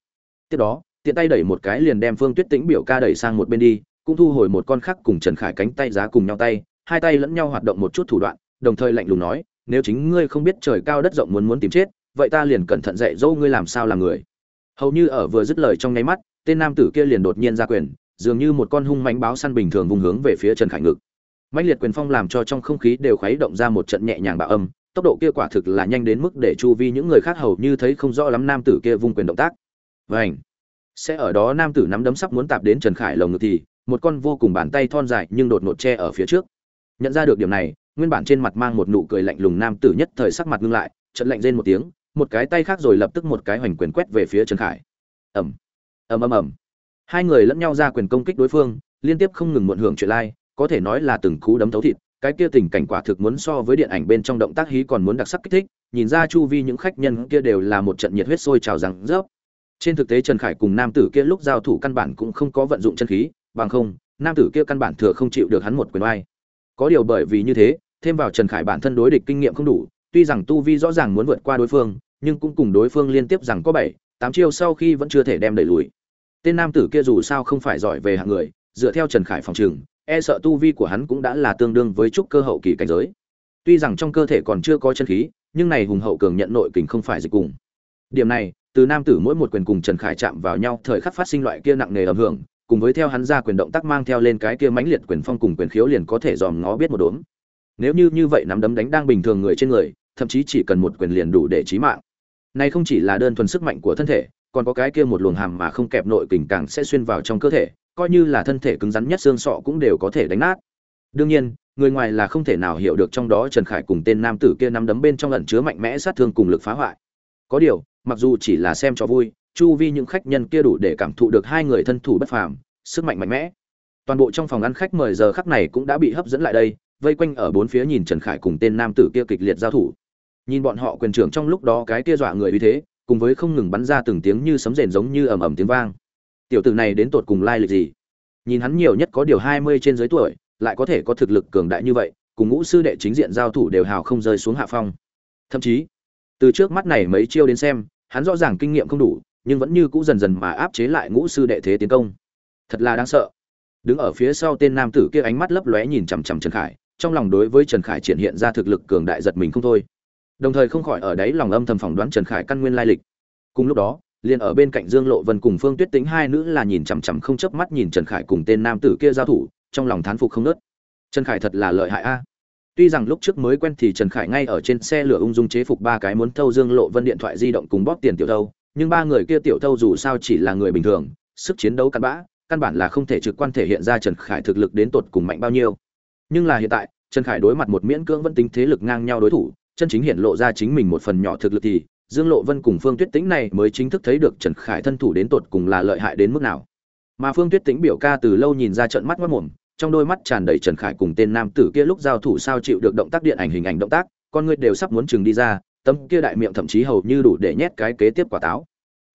Tiếp đó, tiện tay đẩy một cái liền đem phương tuyết tĩnh biểu ca đẩy sang một bên đi, cũng thu hồi một con khác cùng trần khải cánh tay giá cùng nhau tay, hai tay lẫn nhau hoạt động một chút thủ đoạn, đồng thời lạnh lùng nói, nếu chính ngươi không biết trời cao đất rộng muốn muốn tìm chết, vậy ta liền cẩn thận dạy dỗ ngươi làm sao làm người hầu như ở vừa dứt lời trong nháy mắt, tên nam tử kia liền đột nhiên ra quyền, dường như một con hung mãnh báo săn bình thường vùng hướng về phía trần khải ngực. Mãnh liệt quyền phong làm cho trong không khí đều khuấy động ra một trận nhẹ nhàng bạo âm, tốc độ kia quả thực là nhanh đến mức để chu vi những người khác hầu như thấy không rõ lắm nam tử kia vung quyền động tác. Vảnh sẽ ở đó nam tử nắm đấm sắp muốn tạp đến trần khải lồng ngực thì, một con vô cùng bàn tay thon dài nhưng đột ngột che ở phía trước. Nhận ra được điểm này, nguyên bản trên mặt mang một nụ cười lạnh lùng nam tử nhất thời sắc mặt ngưng lại trận lạnh rên một tiếng một cái tay khác rồi lập tức một cái hoành quyền quét về phía trần khải. Ẩm ầm ầm ầm. Hai người lẫn nhau ra quyền công kích đối phương, liên tiếp không ngừng muộn hưởng chuyện lai, có thể nói là từng cú đấm thấu thịt, cái kia tình cảnh quả thực muốn so với điện ảnh bên trong động tác hí còn muốn đặc sắc kích thích, nhìn ra chu vi những khách nhân kia đều là một trận nhiệt huyết sôi trào rằng rớp. Trên thực tế trần khải cùng nam tử kia lúc giao thủ căn bản cũng không có vận dụng chân khí, bằng không, nam tử kia căn bản thừa không chịu được hắn một quyền oai. Có điều bởi vì như thế, thêm vào trần khải bản thân đối địch kinh nghiệm không đủ tuy rằng tu vi rõ ràng muốn vượt qua đối phương, nhưng cũng cùng đối phương liên tiếp rằng có bảy, tám chiêu sau khi vẫn chưa thể đem đẩy lùi. Tên nam tử kia dù sao không phải giỏi về hạng người, dựa theo trần khải phòng trường e sợ tu vi của hắn cũng đã là tương đương với trúc cơ hậu kỳ cảnh giới. Tuy rằng trong cơ thể còn chưa có chân khí, nhưng này hùng hậu cường nhận nội kình không phải dịch cùng. Điểm này, từ nam tử mỗi một quyền cùng trần khải chạm vào nhau, thời khắc phát sinh loại kia nặng nề ầm hưởng, cùng với theo hắn ra quyền động tác mang theo lên cái kia mãnh liệt quyền phong cùng quyền khiếu liền có thể dòm ngó biết một đốm nếu như như vậy nắm đấm đánh đang bình thường người trên người, thậm chí chỉ cần một quyền liền đủ để chí mạng. Này không chỉ là đơn thuần sức mạnh của thân thể, còn có cái kia một luồng hàm mà không kẹp nội kình càng sẽ xuyên vào trong cơ thể, coi như là thân thể cứng rắn nhất xương sọ cũng đều có thể đánh nát. Đương nhiên, người ngoài là không thể nào hiểu được trong đó trần khải cùng tên nam tử kia nắm đấm bên trong ẩn chứa mạnh mẽ sát thương cùng lực phá hoại. Có điều, mặc dù chỉ là xem cho vui, chu vi những khách nhân kia đủ để cảm thụ được hai người thân thủ bất phàm, sức mạnh mạnh mẽ. Toàn bộ trong phòng ăn khách mời giờ khắc này cũng đã bị hấp dẫn lại đây vây quanh ở bốn phía nhìn trần khải cùng tên nam tử kia kịch liệt giao thủ. Nhìn bọn họ quyền trưởng trong lúc đó cái kia dọa người uy thế, cùng với không ngừng bắn ra từng tiếng như sấm rền giống như ầm ầm tiếng vang. Tiểu tử này đến tột cùng lai lịch gì? Nhìn hắn nhiều nhất có điều hai mươi trên dưới tuổi, lại có thể có thực lực cường đại như vậy, cùng ngũ sư đệ chính diện giao thủ đều hào không rơi xuống hạ phong. Thậm chí, từ trước mắt này mấy chiêu đến xem, hắn rõ ràng kinh nghiệm không đủ, nhưng vẫn như cũ dần dần mà áp chế lại ngũ sư đệ thế tiến công. Thật là đáng sợ. Đứng ở phía sau tên nam tử kia ánh mắt lấp lóe nhìn chằm chằm trần khải trong lòng đối với trần khải triển hiện ra thực lực cường đại giật mình không thôi. Đồng thời không khỏi ở đấy lòng âm thầm phỏng đoán trần khải căn nguyên lai lịch. Cùng lúc đó, liền ở bên cạnh dương lộ vân cùng phương tuyết tính hai nữ là nhìn chằm chằm không chớp mắt nhìn trần khải cùng tên nam tử kia giao thủ, trong lòng thán phục không nớt trần khải thật là lợi hại a. Tuy rằng lúc trước mới quen thì trần khải ngay ở trên xe lửa ung dung chế phục ba cái muốn thâu dương lộ vân điện thoại di động cùng bóp tiền tiểu thâu, nhưng ba người kia tiểu thâu dù sao chỉ là người bình thường, sức chiến đấu cặn bã, căn bản là không thể trực quan thể hiện ra trần khải thực lực đến tột cùng mạnh bao nhiêu nhưng là hiện tại trần khải đối mặt một miễn cưỡng vẫn tính thế lực ngang nhau đối thủ chân chính hiện lộ ra chính mình một phần nhỏ thực lực thì Dương Lộ Vân cùng Phương Tuyết Tĩnh này mới chính thức thấy được Trần Khải thân thủ đến tột cùng là lợi hại đến mức nào. Mà Phương Tuyết Tĩnh biểu ca từ lâu nhìn ra trận mắt mất mồm, trong đôi mắt tràn đầy Trần Khải cùng tên nam tử kia lúc giao thủ sao chịu được động tác điện ảnh hình ảnh động tác, con người đều sắp muốn chừng đi ra, tấm kia đại miệng thậm chí hầu như đủ để nhét cái kế tiếp quả táo.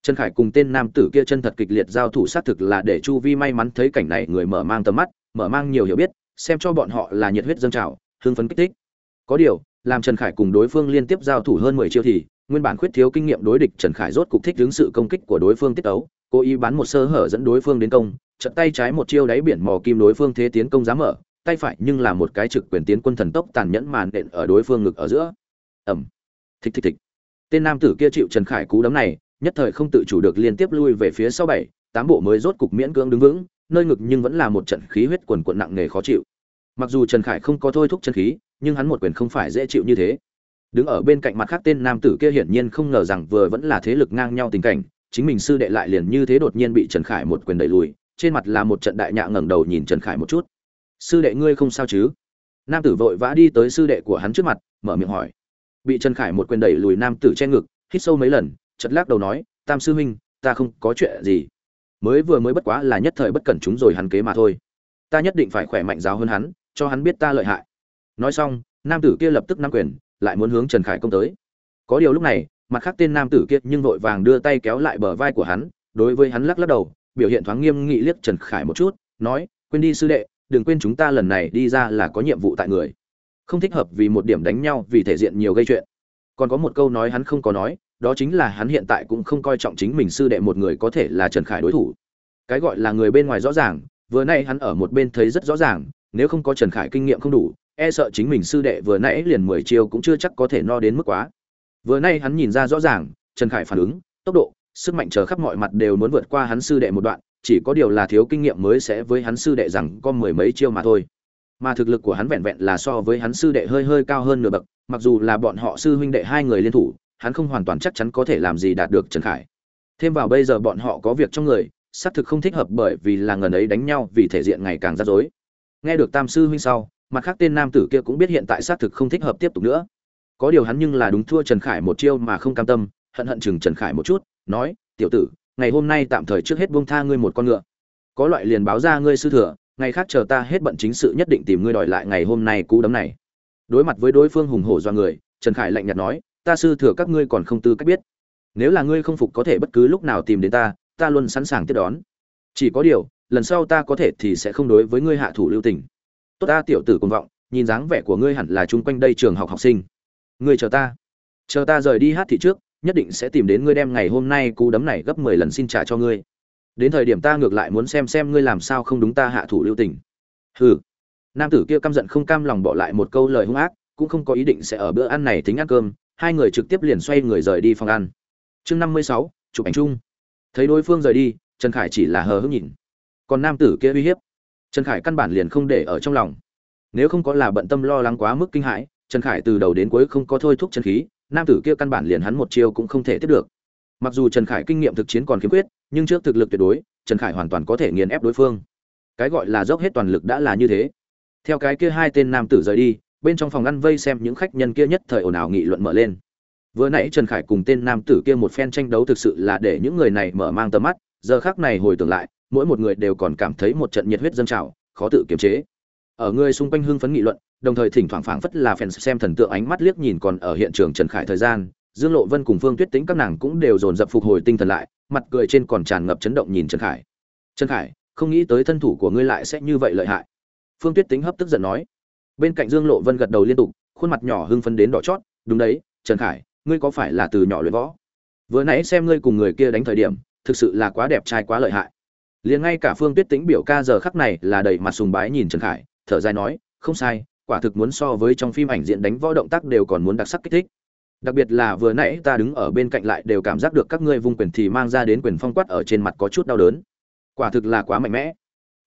Trần Khải cùng tên nam tử kia chân thật kịch liệt giao thủ sát thực là để Chu Vi may mắn thấy cảnh này người mở mang tầm mắt, mở mang nhiều hiểu biết, xem cho bọn họ là nhiệt huyết dâng trào, hưng phấn kích thích. Có điều, làm Trần Khải cùng đối phương liên tiếp giao thủ hơn 10 chiêu thì, nguyên bản khuyết thiếu kinh nghiệm đối địch Trần Khải rốt cục thích ứng sự công kích của đối phương tiết ấu, cố ý bán một sơ hở dẫn đối phương đến công, trận tay trái một chiêu đáy biển mò kim đối phương thế tiến công dám mở, tay phải nhưng là một cái trực quyền tiến quân thần tốc tàn nhẫn màn đện ở đối phương ngực ở giữa. Ầm. Thịch thịch thịch. Tên nam tử kia chịu Trần Khải cú đấm này, nhất thời không tự chủ được liên tiếp lui về phía sau bảy, tám bộ mới rốt cục miễn cưỡng đứng vững, nơi ngực nhưng vẫn là một trận khí huyết quần quần nặng nề khó chịu. Mặc dù Trần Khải không có thôi thúc chân khí, nhưng hắn một quyền không phải dễ chịu như thế. Đứng ở bên cạnh mặt khác tên nam tử kia hiển nhiên không ngờ rằng vừa vẫn là thế lực ngang nhau tình cảnh chính mình sư đệ lại liền như thế đột nhiên bị trần khải một quyền đẩy lùi trên mặt là một trận đại nhạ ngẩng đầu nhìn trần khải một chút. Sư đệ ngươi không sao chứ? Nam tử vội vã đi tới sư đệ của hắn trước mặt mở miệng hỏi. Bị trần khải một quyền đẩy lùi nam tử che ngực hít sâu mấy lần chật lắc đầu nói tam sư huynh ta không có chuyện gì mới vừa mới bất quá là nhất thời bất cẩn chúng rồi hắn kế mà thôi. Ta nhất định phải khỏe mạnh giáo hơn hắn, cho hắn biết ta lợi hại. Nói xong, nam tử kia lập tức nắm quyền, lại muốn hướng trần khải công tới. Có điều lúc này, mặt khác tên nam tử kia nhưng vội vàng đưa tay kéo lại bờ vai của hắn, đối với hắn lắc lắc đầu, biểu hiện thoáng nghiêm nghị liếc trần khải một chút, nói, quên đi sư đệ, đừng quên chúng ta lần này đi ra là có nhiệm vụ tại người. Không thích hợp vì một điểm đánh nhau vì thể diện nhiều gây chuyện. Còn có một câu nói hắn không có nói đó chính là hắn hiện tại cũng không coi trọng chính mình sư đệ một người có thể là trần khải đối thủ. Cái gọi là người bên ngoài rõ ràng, vừa nay hắn ở một bên thấy rất rõ ràng, nếu không có trần khải kinh nghiệm không đủ e sợ chính mình sư đệ vừa nãy liền mười chiêu cũng chưa chắc có thể no đến mức quá. Vừa nay hắn nhìn ra rõ ràng, trần khải phản ứng, tốc độ, sức mạnh chờ khắp mọi mặt đều muốn vượt qua hắn sư đệ một đoạn, chỉ có điều là thiếu kinh nghiệm mới sẽ với hắn sư đệ rằng có mười mấy chiêu mà thôi. Mà thực lực của hắn vẹn vẹn là so với hắn sư đệ hơi hơi cao hơn nửa bậc, mặc dù là bọn họ sư huynh đệ hai người liên thủ hắn không hoàn toàn chắc chắn có thể làm gì đạt được trần khải. Thêm vào bây giờ bọn họ có việc trong người, xác thực không thích hợp bởi vì là ngần ấy đánh nhau vì thể diện ngày càng rắc rối. Nghe được tam sư huynh sau, mặt khác tên nam tử kia cũng biết hiện tại xác thực không thích hợp tiếp tục nữa. Có điều hắn nhưng là đúng thua trần khải một chiêu mà không cam tâm, hận hận chừng trần khải một chút, nói, tiểu tử, ngày hôm nay tạm thời trước hết buông tha ngươi một con ngựa. Có loại liền báo ra ngươi sư thừa, ngày khác chờ ta hết bận chính sự nhất định tìm ngươi đòi lại ngày hôm nay cú đấm này. Đối mặt với đối phương hùng hổ do người, trần khải lạnh nhạt nói ta sư thừa các ngươi còn không tư cách biết. Nếu là ngươi không phục có thể bất cứ lúc nào tìm đến ta ta luôn sẵn sàng tiếp đón. Chỉ có điều, lần sau ta có thể thì sẽ không đối với ngươi hạ thủ lưu tình. Tốt ta, tiểu tử cùng vọng, nhìn dáng vẻ của ngươi hẳn là chung quanh đây trường học học sinh. Ngươi chờ ta. Chờ ta rời đi hát thị trước, nhất định sẽ tìm đến ngươi đem ngày hôm nay cú đấm này gấp mười lần xin trả cho ngươi. Đến thời điểm ta ngược lại muốn xem xem ngươi làm sao không đúng ta hạ thủ lưu tình. Hừ. Nam tử kia căm giận không cam lòng bỏ lại một câu lời hung ác, cũng không có ý định sẽ ở bữa ăn này tính ăn cơm hai người trực tiếp liền xoay người rời đi phòng ăn. Chương năm mươi sáu, chụp ảnh chung. Thấy đối phương rời đi, trần khải chỉ là hờ hững nhìn. Còn nam tử kia uy hiếp. Trần khải căn bản liền không để ở trong lòng. Nếu không có là bận tâm lo lắng quá mức kinh hãi, trần khải từ đầu đến cuối không có thôi thúc chân khí, nam tử kia căn bản liền hắn một chiêu cũng không thể tiếp được. Mặc dù trần khải kinh nghiệm thực chiến còn khiếm khuyết, nhưng trước thực lực tuyệt đối, trần khải hoàn toàn có thể nghiền ép đối phương. Cái gọi là dốc hết toàn lực đã là như thế. Theo cái kia hai tên nam tử rời đi bên trong phòng ăn vây xem những khách nhân kia nhất thời ồn ào nghị luận mở lên. Vừa nãy trần khải cùng tên nam tử kia một phen tranh đấu thực sự là để những người này mở mang tầm mắt, giờ khác này hồi tưởng lại, mỗi một người đều còn cảm thấy một trận nhiệt huyết dân trào, khó tự kiềm chế. Ở người xung quanh hưng phấn nghị luận, đồng thời thỉnh thoảng phảng phất là fans xem thần tượng ánh mắt liếc nhìn còn ở hiện trường trần khải thời gian, dương lộ vân cùng phương tuyết tính các nàng cũng đều dồn dập phục hồi tinh thần lại, mặt cười trên còn tràn ngập chấn động nhìn trần khải. Trần khải, không nghĩ tới thân thủ của ngươi lại sẽ như vậy lợi hại. Phương tuyết tính hấp tức giận nói bên cạnh dương lộ vân gật đầu liên tục, khuôn mặt nhỏ hưng phấn đến đỏ chót, đúng đấy, trần khải, ngươi có phải là từ nhỏ luyện võ? Vừa nãy xem ngươi cùng người kia đánh thời điểm, thực sự là quá đẹp trai quá lợi hại. Liền ngay cả phương tuyết tĩnh biểu ca giờ khắc này là đầy mặt sùng bái nhìn trần khải, thở dài nói, không sai, quả thực muốn so với trong phim ảnh diện đánh võ động tác đều còn muốn đặc sắc kích thích. Đặc biệt là vừa nãy ta đứng ở bên cạnh lại đều cảm giác được các ngươi vung quyền thì mang ra đến quyền phong quát ở trên mặt có chút đau đớn. Quả thực là quá mạnh mẽ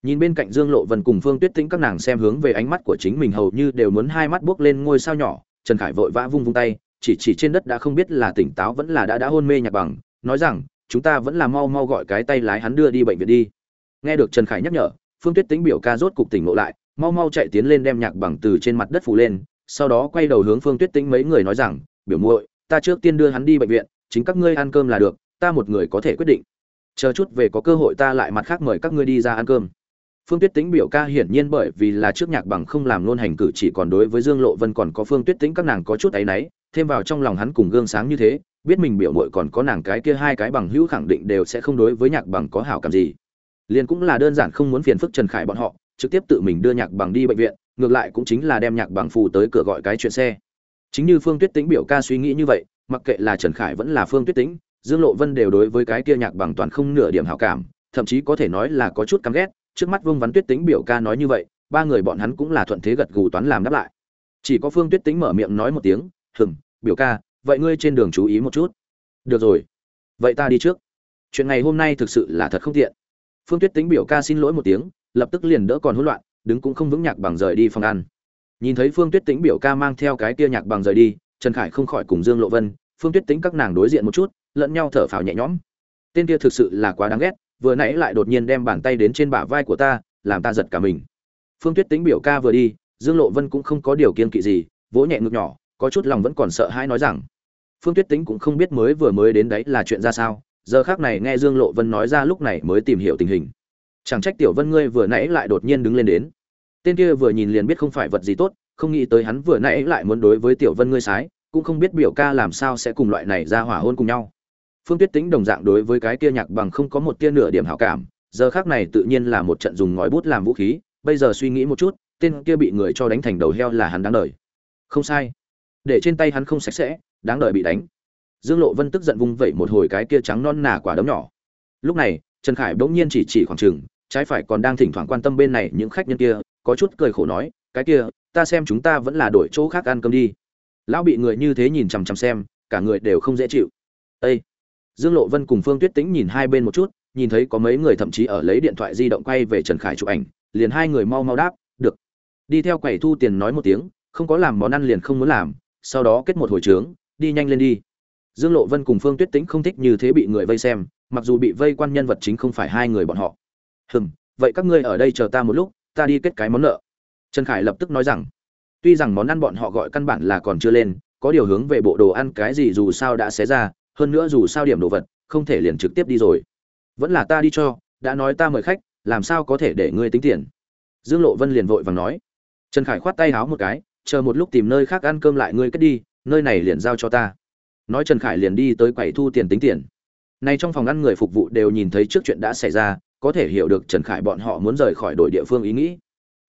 nhìn bên cạnh dương lộ vân cùng phương tuyết tĩnh các nàng xem hướng về ánh mắt của chính mình hầu như đều muốn hai mắt buốc lên ngôi sao nhỏ, trần khải vội vã vung vung tay, chỉ chỉ trên đất đã không biết là tỉnh táo vẫn là đã đã hôn mê nhạc bằng, nói rằng, chúng ta vẫn là mau mau gọi cái tay lái hắn đưa đi bệnh viện đi. Nghe được trần khải nhắc nhở, phương tuyết tính biểu ca rốt cục tỉnh ngộ lại, mau mau chạy tiến lên đem nhạc bằng từ trên mặt đất phủ lên, sau đó quay đầu hướng phương tuyết tính mấy người nói rằng, biểu muội, ta trước tiên đưa hắn đi bệnh viện, chính các ngươi ăn cơm là được, ta một người có thể quyết định. Chờ chút về có cơ hội ta lại mặt khác mời các ngươi đi ra ăn cơm phương tuyết Tĩnh biểu ca hiển nhiên bởi vì là trước nhạc bằng không làm luôn hành cử chỉ còn đối với dương lộ vân còn có phương tuyết Tĩnh các nàng có chút ấy nấy thêm vào trong lòng hắn cùng gương sáng như thế, biết mình biểu muội còn có nàng cái kia hai cái bằng hữu khẳng định đều sẽ không đối với nhạc bằng có hảo cảm gì. Liền cũng là đơn giản không muốn phiền phức trần khải bọn họ, trực tiếp tự mình đưa nhạc bằng đi bệnh viện, ngược lại cũng chính là đem nhạc bằng phù tới cửa gọi cái chuyện xe. Chính như phương tuyết Tĩnh biểu ca suy nghĩ như vậy, mặc kệ là trần khải vẫn là phương tuyết Tĩnh, dương lộ vân đều đối với cái kia nhạc bằng toàn không nửa điểm hảo cảm, thậm chí có thể nói là có chút căm ghét trước mắt vương văn tuyết tính biểu ca nói như vậy, ba người bọn hắn cũng là thuận thế gật gù toán làm đáp lại. Chỉ có phương tuyết tính mở miệng nói một tiếng hừng biểu ca, vậy ngươi trên đường chú ý một chút. Được rồi. Vậy ta đi trước. Chuyện ngày hôm nay thực sự là thật không tiện. Phương tuyết tính biểu ca xin lỗi một tiếng, lập tức liền đỡ còn hỗn loạn, đứng cũng không vững nhạc bằng rời đi phòng ăn. Nhìn thấy phương tuyết tính biểu ca mang theo cái kia nhạc bằng rời đi, trần khải không khỏi cùng dương lộ vân, phương tuyết tính các nàng đối diện một chút, lẫn nhau thở phào nhẹ nhõm. Tên kia thực sự là quá đáng ghét vừa nãy lại đột nhiên đem bàn tay đến trên bả vai của ta, làm ta giật cả mình. Phương tuyết tính biểu ca vừa đi, dương lộ vân cũng không có điều kiên kỵ gì, vỗ nhẹ ngực nhỏ, có chút lòng vẫn còn sợ hãi nói rằng, phương tuyết tính cũng không biết mới vừa mới đến đấy là chuyện ra sao, giờ khác này nghe dương lộ vân nói ra lúc này mới tìm hiểu tình hình. Chẳng trách tiểu vân ngươi vừa nãy lại đột nhiên đứng lên đến. Tên kia vừa nhìn liền biết không phải vật gì tốt, không nghĩ tới hắn vừa nãy lại muốn đối với tiểu vân ngươi sái, cũng không biết biểu ca làm sao sẽ cùng loại này ra hỏa hôn cùng nhau phương tuyết tính đồng dạng đối với cái kia nhạc bằng không có một tia nửa điểm hảo cảm, giờ khác này tự nhiên là một trận dùng ngòi bút làm vũ khí, bây giờ suy nghĩ một chút, tên kia bị người cho đánh thành đầu heo là hắn đáng đời. Không sai. Để trên tay hắn không sạch sẽ, đáng đời bị đánh. Dương lộ vân tức giận vung vẩy một hồi cái kia trắng non nà quả đấm nhỏ. Lúc này, trần khải bỗng nhiên chỉ chỉ khoảng trừng trái phải còn đang thỉnh thoảng quan tâm bên này những khách nhân kia, có chút cười khổ nói, cái kia, ta xem chúng ta vẫn là đổi chỗ khác ăn cơm đi. Lão bị người như thế nhìn chằm chằm xem, cả người đều không dễ chịu. Ây dương lộ vân cùng phương tuyết tĩnh nhìn hai bên một chút, nhìn thấy có mấy người thậm chí ở lấy điện thoại di động quay về trần khải chụp ảnh, liền hai người mau mau đáp, được. Đi theo quầy thu tiền nói một tiếng, không có làm món ăn liền không muốn làm, sau đó kết một hồi trướng, đi nhanh lên đi. Dương lộ vân cùng phương tuyết tĩnh không thích như thế bị người vây xem, mặc dù bị vây quan nhân vật chính không phải hai người bọn họ. Hừm, vậy các ngươi ở đây chờ ta một lúc, ta đi kết cái món nợ. Trần khải lập tức nói rằng, tuy rằng món ăn bọn họ gọi căn bản là còn chưa lên, có điều hướng về bộ đồ ăn cái gì dù sao đã xé ra hơn nữa dù sao điểm đồ vật, không thể liền trực tiếp đi rồi. Vẫn là ta đi cho, đã nói ta mời khách, làm sao có thể để ngươi tính tiền? Dương lộ vân liền vội vàng nói. Trần khải khoát tay háo một cái, chờ một lúc tìm nơi khác ăn cơm lại ngươi cất đi, nơi này liền giao cho ta. Nói trần khải liền đi tới quầy thu tiền tính tiền. Nay trong phòng ăn người phục vụ đều nhìn thấy trước chuyện đã xảy ra, có thể hiểu được trần khải bọn họ muốn rời khỏi đội địa phương ý nghĩ.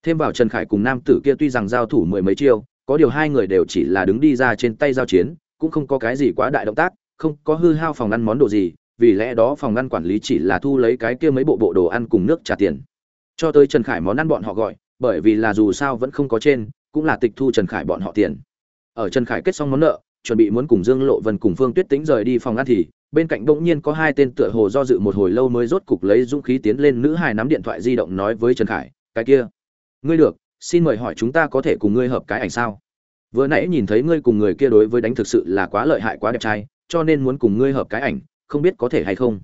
Thêm vào trần khải cùng nam tử kia tuy rằng giao thủ mười mấy chiêu, có điều hai người đều chỉ là đứng đi ra trên tay giao chiến, cũng không có cái gì quá đại động tác không có hư hao phòng ăn món đồ gì, vì lẽ đó phòng ăn quản lý chỉ là thu lấy cái kia mấy bộ bộ đồ ăn cùng nước trả tiền. Cho tới trần khải món ăn bọn họ gọi, bởi vì là dù sao vẫn không có trên, cũng là tịch thu trần khải bọn họ tiền. Ở trần khải kết xong món nợ, chuẩn bị muốn cùng dương lộ vân cùng phương tuyết tính rời đi phòng ăn thì, bên cạnh bỗng nhiên có hai tên tựa hồ do dự một hồi lâu mới rốt cục lấy dũng khí tiến lên nữ hài nắm điện thoại di động nói với trần khải, cái kia, ngươi được, xin mời hỏi chúng ta có thể cùng ngươi hợp cái ảnh sao? Vừa nãy nhìn thấy ngươi cùng người kia đối với đánh thực sự là quá lợi hại quá đẹp trai, cho nên muốn cùng ngươi hợp cái ảnh, không biết có thể hay không.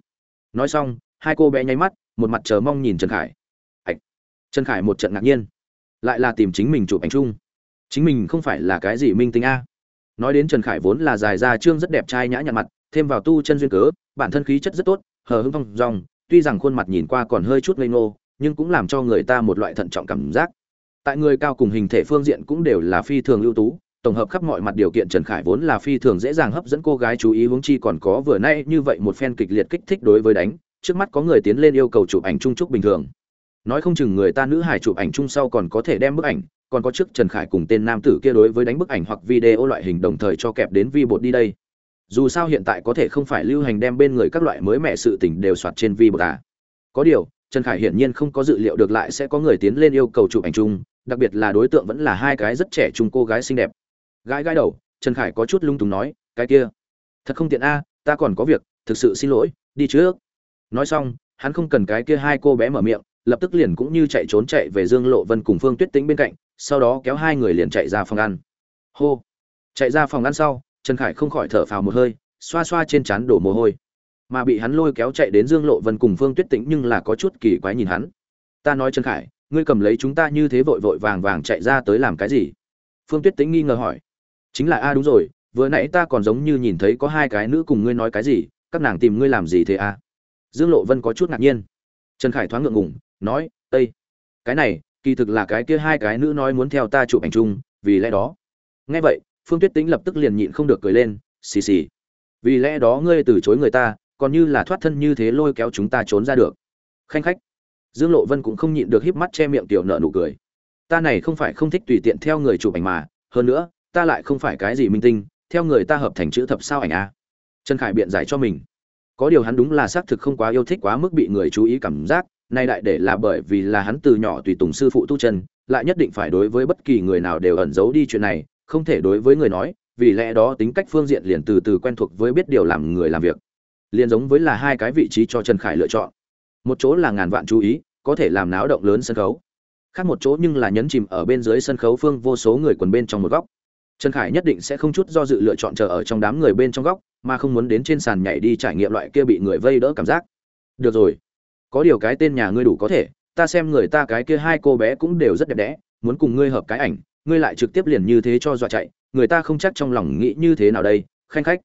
Nói xong, hai cô bé nháy mắt, một mặt chờ mong nhìn trần khải. Ảnh. Trần khải một trận ngạc nhiên. Lại là tìm chính mình chụp ảnh chung. Chính mình không phải là cái gì minh tinh a. Nói đến trần khải vốn là dài da trương rất đẹp trai nhã nhặn mặt, thêm vào tu chân duyên cớ, bản thân khí chất rất tốt, hờ hững phong dong, tuy rằng khuôn mặt nhìn qua còn hơi chút ngây ngô, nhưng cũng làm cho người ta một loại thận trọng cảm giác tại người cao cùng hình thể phương diện cũng đều là phi thường ưu tú, tổng hợp khắp mọi mặt điều kiện trần khải vốn là phi thường dễ dàng hấp dẫn cô gái chú ý huống chi còn có vừa nay như vậy một phen kịch liệt kích thích đối với đánh, trước mắt có người tiến lên yêu cầu chụp ảnh chung chúc bình thường nói không chừng người ta nữ hải chụp ảnh chung sau còn có thể đem bức ảnh, còn có trước trần khải cùng tên nam tử kia đối với đánh bức ảnh hoặc video loại hình đồng thời cho kẹp đến vi bột đi đây dù sao hiện tại có thể không phải lưu hành đem bên người các loại mới mẹ sự tình đều soạt trên vi bột à. có điều, trần khải hiển nhiên không có dự liệu được lại sẽ có người tiến lên yêu cầu chụp ảnh chung đặc biệt là đối tượng vẫn là hai cái rất trẻ trung cô gái xinh đẹp. Gái gái đầu, trần khải có chút lung túng nói, cái kia, thật không tiện a, ta còn có việc, thực sự xin lỗi, đi trước. Nói xong, hắn không cần cái kia hai cô bé mở miệng, lập tức liền cũng như chạy trốn chạy về dương lộ vân cùng phương tuyết tĩnh bên cạnh, sau đó kéo hai người liền chạy ra phòng ăn. Hô! Chạy ra phòng ăn sau, trần khải không khỏi thở phào một hơi, xoa xoa trên trán đổ mồ hôi. Mà bị hắn lôi kéo chạy đến dương lộ vân cùng phương tuyết tĩnh nhưng là có chút kỳ quái nhìn hắn. Ta nói trần khải ngươi cầm lấy chúng ta như thế vội vội vàng vàng chạy ra tới làm cái gì? Phương tuyết tĩnh nghi ngờ hỏi. Chính là, a, đúng rồi, vừa nãy ta còn giống như nhìn thấy có hai cái nữ cùng ngươi nói cái gì, các nàng tìm ngươi làm gì thế a? Dương lộ vân có chút ngạc nhiên. Trần khải thoáng ngượng ngủng nói ây cái này, kỳ thực là cái kia hai cái nữ nói muốn theo ta chụp ảnh chung, vì lẽ đó. Nghe vậy, phương tuyết tĩnh lập tức liền nhịn không được cười lên, xì xì, vì lẽ đó ngươi từ chối người ta, còn như là thoát thân như thế lôi kéo chúng ta trốn ra được. Khanh khách dương lộ vân cũng không nhịn được híp mắt che miệng tiểu nợ nụ cười. Ta này không phải không thích tùy tiện theo người chụp ảnh mà, hơn nữa, ta lại không phải cái gì minh tinh, theo người ta hợp thành chữ thập sao ảnh a. Trần khải biện giải cho mình. Có điều hắn đúng là xác thực không quá yêu thích quá mức bị người chú ý cảm giác, nay đại để là bởi vì là hắn từ nhỏ tùy tùng sư phụ tu chân, lại nhất định phải đối với bất kỳ người nào đều ẩn giấu đi chuyện này, không thể đối với người nói, vì lẽ đó tính cách phương diện liền từ từ quen thuộc với biết điều làm người làm việc. Liền giống với là hai cái vị trí cho trần khải lựa chọn một chỗ là ngàn vạn chú ý, có thể làm náo động lớn sân khấu. Khác một chỗ nhưng là nhấn chìm ở bên dưới sân khấu phương vô số người quần bên trong một góc. Trần khải nhất định sẽ không chút do dự lựa chọn chờ ở trong đám người bên trong góc, mà không muốn đến trên sàn nhảy đi trải nghiệm loại kia bị người vây đỡ cảm giác. Được rồi, có điều cái tên nhà ngươi đủ có thể, ta xem người ta cái kia hai cô bé cũng đều rất đẹp đẽ, muốn cùng ngươi hợp cái ảnh, ngươi lại trực tiếp liền như thế cho dọa chạy, người ta không chắc trong lòng nghĩ như thế nào đây, khanh khách.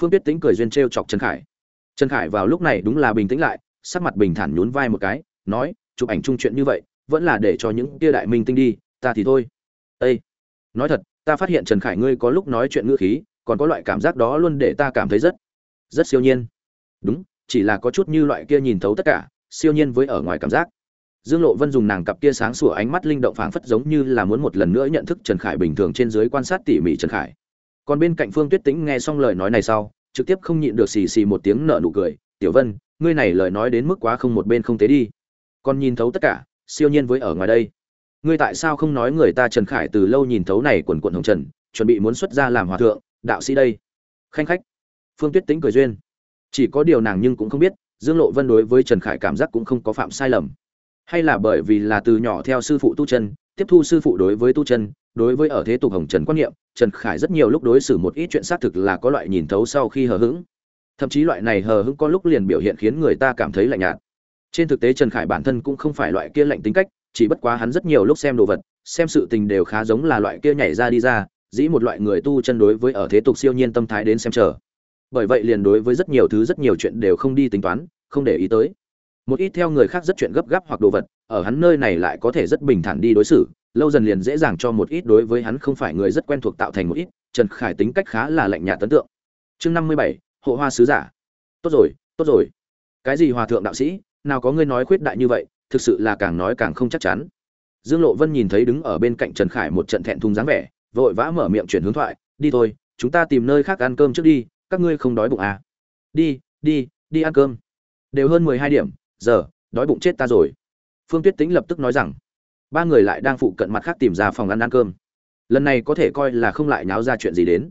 Phương tuyết tính cười duyên t chọc trần khải. Trần khải vào lúc này đúng là bình tĩnh lại sắc mặt bình thản nhún vai một cái nói chụp ảnh chung chuyện như vậy vẫn là để cho những kia đại minh tinh đi ta thì thôi. Ê, nói thật ta phát hiện trần khải ngươi có lúc nói chuyện ngữ khí còn có loại cảm giác đó luôn để ta cảm thấy rất rất siêu nhiên. Đúng chỉ là có chút như loại kia nhìn thấu tất cả siêu nhiên với ở ngoài cảm giác. Dương lộ vân dùng nàng cặp kia sáng sủa ánh mắt linh động phảng phất giống như là muốn một lần nữa nhận thức trần khải bình thường trên dưới quan sát tỉ mỉ trần khải. Còn bên cạnh phương tuyết tĩnh nghe xong lời nói này sau trực tiếp không nhịn được xì xì một tiếng nở nụ cười tiểu vân ngươi này lời nói đến mức quá không một bên không tế đi. Còn nhìn thấu tất cả, siêu nhiên với ở ngoài đây. Ngươi tại sao không nói người ta trần khải từ lâu nhìn thấu này quần quận hồng trần, chuẩn bị muốn xuất ra làm hòa thượng, đạo sĩ đây? Khanh khách. Phương tuyết tính cười duyên. Chỉ có điều nàng nhưng cũng không biết, dương lộ vân đối với trần khải cảm giác cũng không có phạm sai lầm. Hay là bởi vì là từ nhỏ theo sư phụ tu chân, tiếp thu sư phụ đối với tu chân, đối với ở thế tục hồng trần quan niệm, trần khải rất nhiều lúc đối xử một ít chuyện xác thực là có loại nhìn thấu sau khi hờ hững thậm chí loại này hờ hững có lúc liền biểu hiện khiến người ta cảm thấy lạnh nhạt. Trên thực tế trần khải bản thân cũng không phải loại kia lạnh tính cách, chỉ bất quá hắn rất nhiều lúc xem đồ vật, xem sự tình đều khá giống là loại kia nhảy ra đi ra, dĩ một loại người tu chân đối với ở thế tục siêu nhiên tâm thái đến xem chờ. Bởi vậy liền đối với rất nhiều thứ rất nhiều chuyện đều không đi tính toán, không để ý tới. Một ít theo người khác rất chuyện gấp gáp hoặc đồ vật, ở hắn nơi này lại có thể rất bình thản đi đối xử, lâu dần liền dễ dàng cho một ít đối với hắn không phải người rất quen thuộc tạo thành một ít, trần khải tính cách khá là lạnh nhạt ấn tượng. Chương năm mươi bảy hộ hoa sứ giả. Tốt rồi tốt rồi. Cái gì hòa thượng đạo sĩ, nào có ngươi nói khuyết đại như vậy, thực sự là càng nói càng không chắc chắn. Dương lộ vân nhìn thấy đứng ở bên cạnh trần khải một trận thẹn thùng dáng vẻ, vội vã mở miệng chuyển hướng thoại, đi thôi, chúng ta tìm nơi khác ăn cơm trước đi, các ngươi không đói bụng à? Đi đi đi ăn cơm. Đều hơn mười hai điểm, giờ, đói bụng chết ta rồi. Phương tuyết tĩnh lập tức nói rằng, ba người lại đang phụ cận mặt khác tìm ra phòng ăn ăn cơm. Lần này có thể coi là không lại nháo ra chuyện gì đến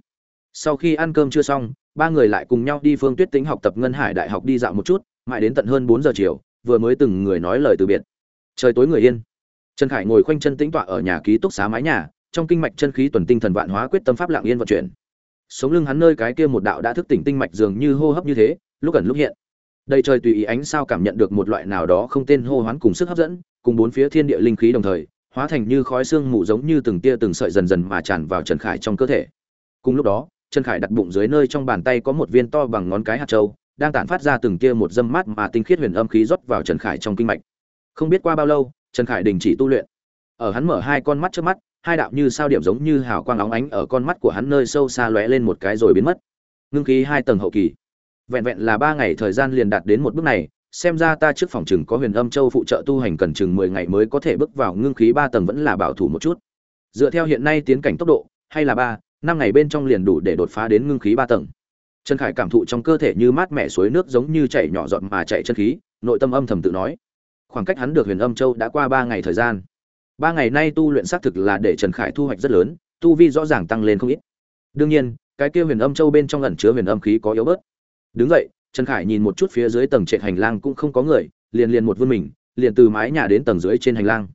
sau khi ăn cơm chưa xong, ba người lại cùng nhau đi phương tuyết tính học tập ngân hải đại học đi dạo một chút, mãi đến tận hơn bốn giờ chiều, vừa mới từng người nói lời từ biệt. Trời tối người yên. Trần khải ngồi khoanh chân tĩnh tọa ở nhà ký túc xá mái nhà, trong kinh mạch chân khí tuần tinh thần vạn hóa quyết tâm pháp lạng yên vận chuyển. Sống lưng hắn nơi cái kia một đạo đã thức tỉnh tinh mạch dường như hô hấp như thế, lúc ẩn lúc hiện. Đây trời tùy ý ánh sao cảm nhận được một loại nào đó không tên hô hoán cùng sức hấp dẫn, cùng bốn phía thiên địa linh khí đồng thời, hóa thành như khói xương mù giống như từng tia từng sợi dần dần mà tràn vào trần khải trong cơ thể. Cùng lúc đó trần khải đặt bụng dưới nơi trong bàn tay có một viên to bằng ngón cái hạt châu, đang tản phát ra từng tia một dâm mát mà tinh khiết huyền âm khí rót vào trần khải trong kinh mạch. Không biết qua bao lâu, trần khải đình chỉ tu luyện. Ở hắn mở hai con mắt trước mắt, hai đạo như sao điểm giống như hào quang óng ánh ở con mắt của hắn nơi sâu xa lóe lên một cái rồi biến mất. Ngưng khí hai tầng hậu kỳ. Vẹn vẹn là ba ngày thời gian liền đạt đến một bước này, xem ra ta trước phòng chừng có huyền âm châu phụ trợ tu hành cần chừng mười ngày mới có thể bước vào ngưng khí ba tầng vẫn là bảo thủ một chút. Dựa theo hiện nay tiến cảnh tốc độ, hay là ba năm ngày bên trong liền đủ để đột phá đến ngưng khí ba tầng. Trần khải cảm thụ trong cơ thể như mát mẻ suối nước giống như chảy nhỏ giọt mà chạy chân khí, nội tâm âm thầm tự nói. Khoảng cách hắn được huyền âm châu đã qua ba ngày thời gian. Ba ngày nay tu luyện xác thực là để trần khải thu hoạch rất lớn, tu vi rõ ràng tăng lên không ít. Đương nhiên, cái kia huyền âm châu bên trong ẩn chứa huyền âm khí có yếu bớt. Đứng vậy trần khải nhìn một chút phía dưới tầng trệt hành lang cũng không có người, liền liền một vươn mình, liền từ mái nhà đến tầng dưới trên hành lang.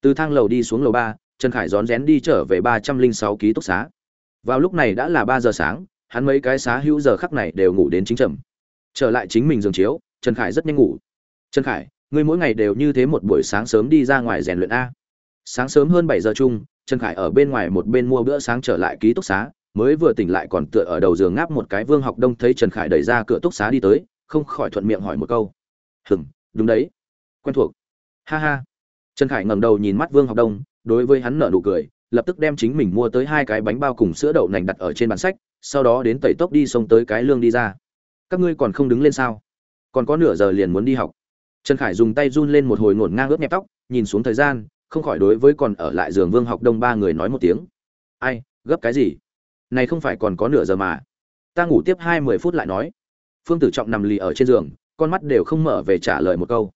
Từ thang lầu đi xuống lầu ba, trần khải rón rén đi trở về ba trăm linh sáu ký túc xá vào lúc này đã là ba giờ sáng, hắn mấy cái xá hữu giờ khắc này đều ngủ đến chính trầm. Trở lại chính mình giường chiếu, trần khải rất nhanh ngủ. Trần khải, ngươi mỗi ngày đều như thế một buổi sáng sớm đi ra ngoài rèn luyện a. Sáng sớm hơn bảy giờ chung, trần khải ở bên ngoài một bên mua bữa sáng trở lại ký túc xá, mới vừa tỉnh lại còn tựa ở đầu giường ngáp một cái vương học đông thấy trần khải đẩy ra cửa túc xá đi tới, không khỏi thuận miệng hỏi một câu. Hừng đúng đấy. Quen thuộc. Ha ha. Trần khải ngẩng đầu nhìn mắt vương học đông, đối với hắn nở nụ cười lập tức đem chính mình mua tới hai cái bánh bao cùng sữa đậu nành đặt ở trên bàn sách, sau đó đến tẩy tốc đi xông tới cái lương đi ra. Các ngươi còn không đứng lên sao? Còn có nửa giờ liền muốn đi học. Trần khải dùng tay run lên một hồi ngổn ngang ướt nhẹp tóc, nhìn xuống thời gian, không khỏi đối với còn ở lại giường vương học đông ba người nói một tiếng. Ai, gấp cái gì? Này không phải còn có nửa giờ mà. Ta ngủ tiếp hai mươi phút lại nói. Phương tử trọng nằm lì ở trên giường, con mắt đều không mở về trả lời một câu.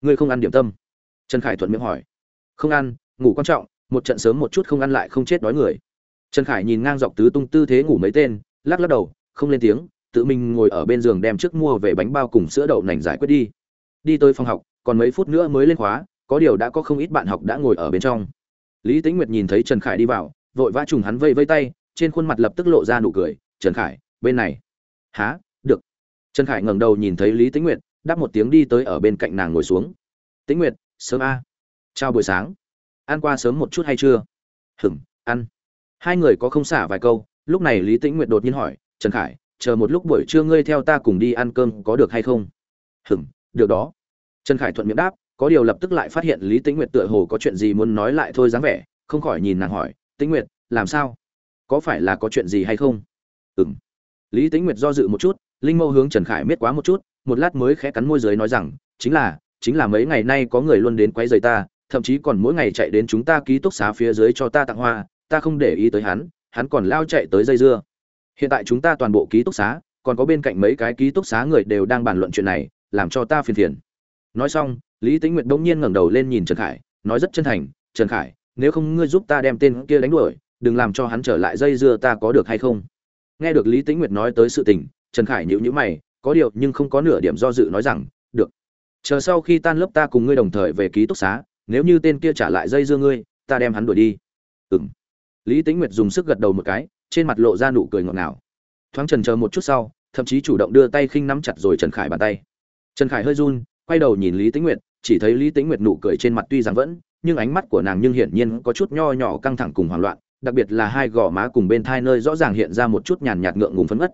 Ngươi không ăn điểm tâm? Trần khải thuận miệng hỏi. Không ăn, ngủ quan trọng một trận sớm một chút không ăn lại không chết đói người. Trần khải nhìn ngang dọc tứ tung tư thế ngủ mấy tên, lắc lắc đầu, không lên tiếng, tự mình ngồi ở bên giường đem trước mua về bánh bao cùng sữa đậu nành giải quyết đi. Đi tới phòng học, còn mấy phút nữa mới lên khóa, có điều đã có không ít bạn học đã ngồi ở bên trong. Lý tĩnh nguyệt nhìn thấy trần khải đi vào, vội vã trùng hắn vây vây tay, trên khuôn mặt lập tức lộ ra nụ cười, trần khải, bên này. Há được. Trần khải ngẩng đầu nhìn thấy lý tĩnh nguyệt, đáp một tiếng đi tới ở bên cạnh nàng ngồi xuống. Tĩnh nguyệt, sớm a. Chào buổi sáng ăn qua sớm một chút hay chưa? Hừm ăn. Hai người có không xả vài câu, lúc này lý tĩnh nguyệt đột nhiên hỏi, trần khải, chờ một lúc buổi trưa ngươi theo ta cùng đi ăn cơm có được hay không? Hừm được đó. Trần khải thuận miệng đáp, có điều lập tức lại phát hiện lý tĩnh nguyệt tựa hồ có chuyện gì muốn nói lại thôi dáng vẻ, không khỏi nhìn nàng hỏi, tĩnh nguyệt, làm sao? Có phải là có chuyện gì hay không? Ừm. Lý tĩnh nguyệt do dự một chút, linh mâu hướng trần khải miết quá một chút, một lát mới khẽ cắn môi dưới nói rằng, chính là chính là mấy ngày nay có người luôn đến quấy rầy ta thậm chí còn mỗi ngày chạy đến chúng ta ký túc xá phía dưới cho ta tặng hoa, ta không để ý tới hắn hắn còn lao chạy tới dây dưa. Hiện tại chúng ta toàn bộ ký túc xá, còn có bên cạnh mấy cái ký túc xá người đều đang bàn luận chuyện này, làm cho ta phiền phiền. Nói xong, lý tĩnh nguyệt bỗng nhiên ngẩng đầu lên nhìn trần khải, nói rất chân thành, trần khải, nếu không ngươi giúp ta đem tên kia đánh đuổi, đừng làm cho hắn trở lại dây dưa ta có được hay không? Nghe được lý tĩnh nguyệt nói tới sự tình, trần khải nhíu nhíu mày, có điều nhưng không có nửa điểm do dự nói rằng, được. Chờ sau khi tan lớp ta cùng ngươi đồng thời về ký túc xá nếu như tên kia trả lại dây dưa ngươi, ta đem hắn đuổi đi. Ừm. Lý tĩnh nguyệt dùng sức gật đầu một cái, trên mặt lộ ra nụ cười ngọt ngào. Thoáng trần chờ một chút sau, thậm chí chủ động đưa tay khinh nắm chặt rồi trần khải bàn tay. Trần khải hơi run, quay đầu nhìn lý tĩnh nguyệt, chỉ thấy lý tĩnh nguyệt nụ cười trên mặt tuy rằng vẫn, nhưng ánh mắt của nàng nhưng hiển nhiên có chút nho nhỏ căng thẳng cùng hoảng loạn, đặc biệt là hai gò má cùng bên thai nơi rõ ràng hiện ra một chút nhàn nhạt ngượng ngùng phấn ngất.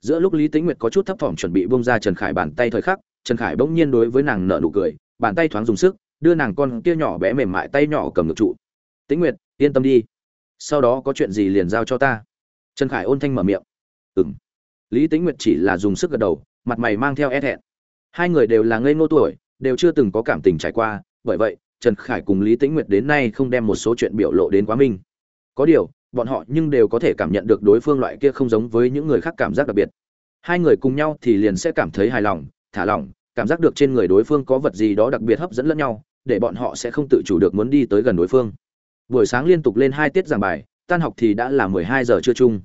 Giữa lúc lý tĩnh nguyệt có chút thấp thỏm chuẩn bị bông ra trần khải bàn tay thời khắc, trần khải bỗng nhiên đối với nàng nở nụ cười, bàn tay thoáng dùng sức đưa nàng con kia nhỏ bé mềm mại tay nhỏ cầm ngược trụ. Tĩnh nguyệt, yên tâm đi. Sau đó có chuyện gì liền giao cho ta. Trần khải ôn thanh mở miệng. Ừ m lý tĩnh nguyệt chỉ là dùng sức gật đầu, mặt mày mang theo e thẹn. Hai người đều là ngây ngô tuổi, đều chưa từng có cảm tình trải qua, bởi vậy, trần khải cùng lý tĩnh nguyệt đến nay không đem một số chuyện biểu lộ đến quá minh có điều, bọn họ nhưng đều có thể cảm nhận được đối phương loại kia không giống với những người khác cảm giác đặc biệt. Hai người cùng nhau thì liền sẽ cảm thấy hài lòng, thả lỏng, cảm giác được trên người đối phương có vật gì đó đặc biệt hấp dẫn lẫn nhau để bọn họ sẽ không tự chủ được muốn đi tới gần đối phương. Buổi sáng liên tục lên hai tiết giảng bài, tan học thì đã là mười hai giờ trưa chung.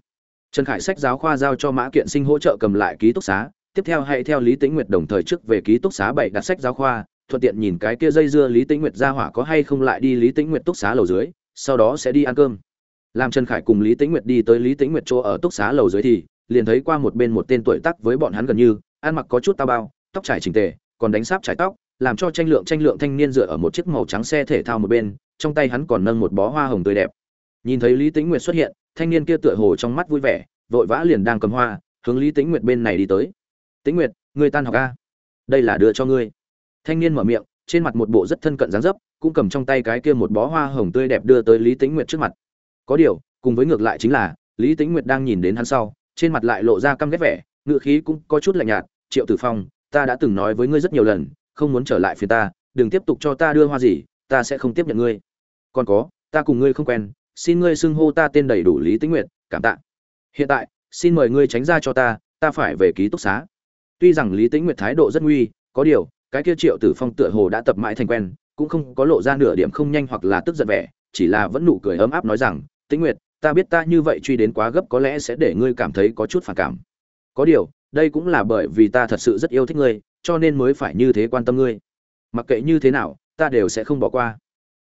Trần khải sách giáo khoa giao cho mã kiện sinh hỗ trợ cầm lại ký túc xá, tiếp theo hãy theo lý tĩnh nguyệt đồng thời trước về ký túc xá bảy đặt sách giáo khoa, thuận tiện nhìn cái kia dây dưa lý tĩnh nguyệt ra hỏa có hay không lại đi lý tĩnh nguyệt túc xá lầu dưới, sau đó sẽ đi ăn cơm. Làm trần khải cùng lý tĩnh nguyệt đi tới lý tĩnh nguyệt chỗ ở túc xá lầu dưới thì, liền thấy qua một bên một tên tuổi tác với bọn hắn gần như, ăn mặc có chút tao bao, tóc trải chỉnh tề, còn đánh sáp trải tóc làm cho tranh lượng tranh lượng thanh niên dựa ở một chiếc màu trắng xe thể thao một bên, trong tay hắn còn nâng một bó hoa hồng tươi đẹp. Nhìn thấy lý tĩnh nguyệt xuất hiện, thanh niên kia tựa hồ trong mắt vui vẻ, vội vã liền đang cầm hoa, hướng lý tĩnh nguyệt bên này đi tới. Tĩnh nguyệt, ngươi tan học a? Đây là đưa cho ngươi. Thanh niên mở miệng, trên mặt một bộ rất thân cận dáng dấp, cũng cầm trong tay cái kia một bó hoa hồng tươi đẹp đưa tới lý tĩnh nguyệt trước mặt. Có điều, cùng với ngược lại chính là, lý tĩnh nguyệt đang nhìn đến hắn sau, trên mặt lại lộ ra căm ghét vẻ ngựa khí cũng có chút lạnh nhạt, triệu tử phong, ta đã từng nói với ngươi rất nhiều lần không muốn trở lại phía ta, đừng tiếp tục cho ta đưa hoa gì, ta sẽ không tiếp nhận ngươi. Còn có, ta cùng ngươi không quen, xin ngươi xưng hô ta tên đầy đủ lý tĩnh nguyệt, cảm tạ. Hiện tại, xin mời ngươi tránh ra cho ta ta phải về ký túc xá. Tuy rằng lý tĩnh nguyệt thái độ rất nguy, có điều, cái kia triệu tử phong tựa hồ đã tập mãi thành quen, cũng không có lộ ra nửa điểm không nhanh hoặc là tức giận vẻ, chỉ là vẫn nụ cười ấm áp nói rằng, tĩnh nguyệt, ta biết ta như vậy truy đến quá gấp có lẽ sẽ để ngươi cảm thấy có chút phản cảm. Có điều, đây cũng là bởi vì ta thật sự rất yêu thích ngươi cho nên mới phải như thế quan tâm ngươi. Mặc kệ như thế nào, ta đều sẽ không bỏ qua.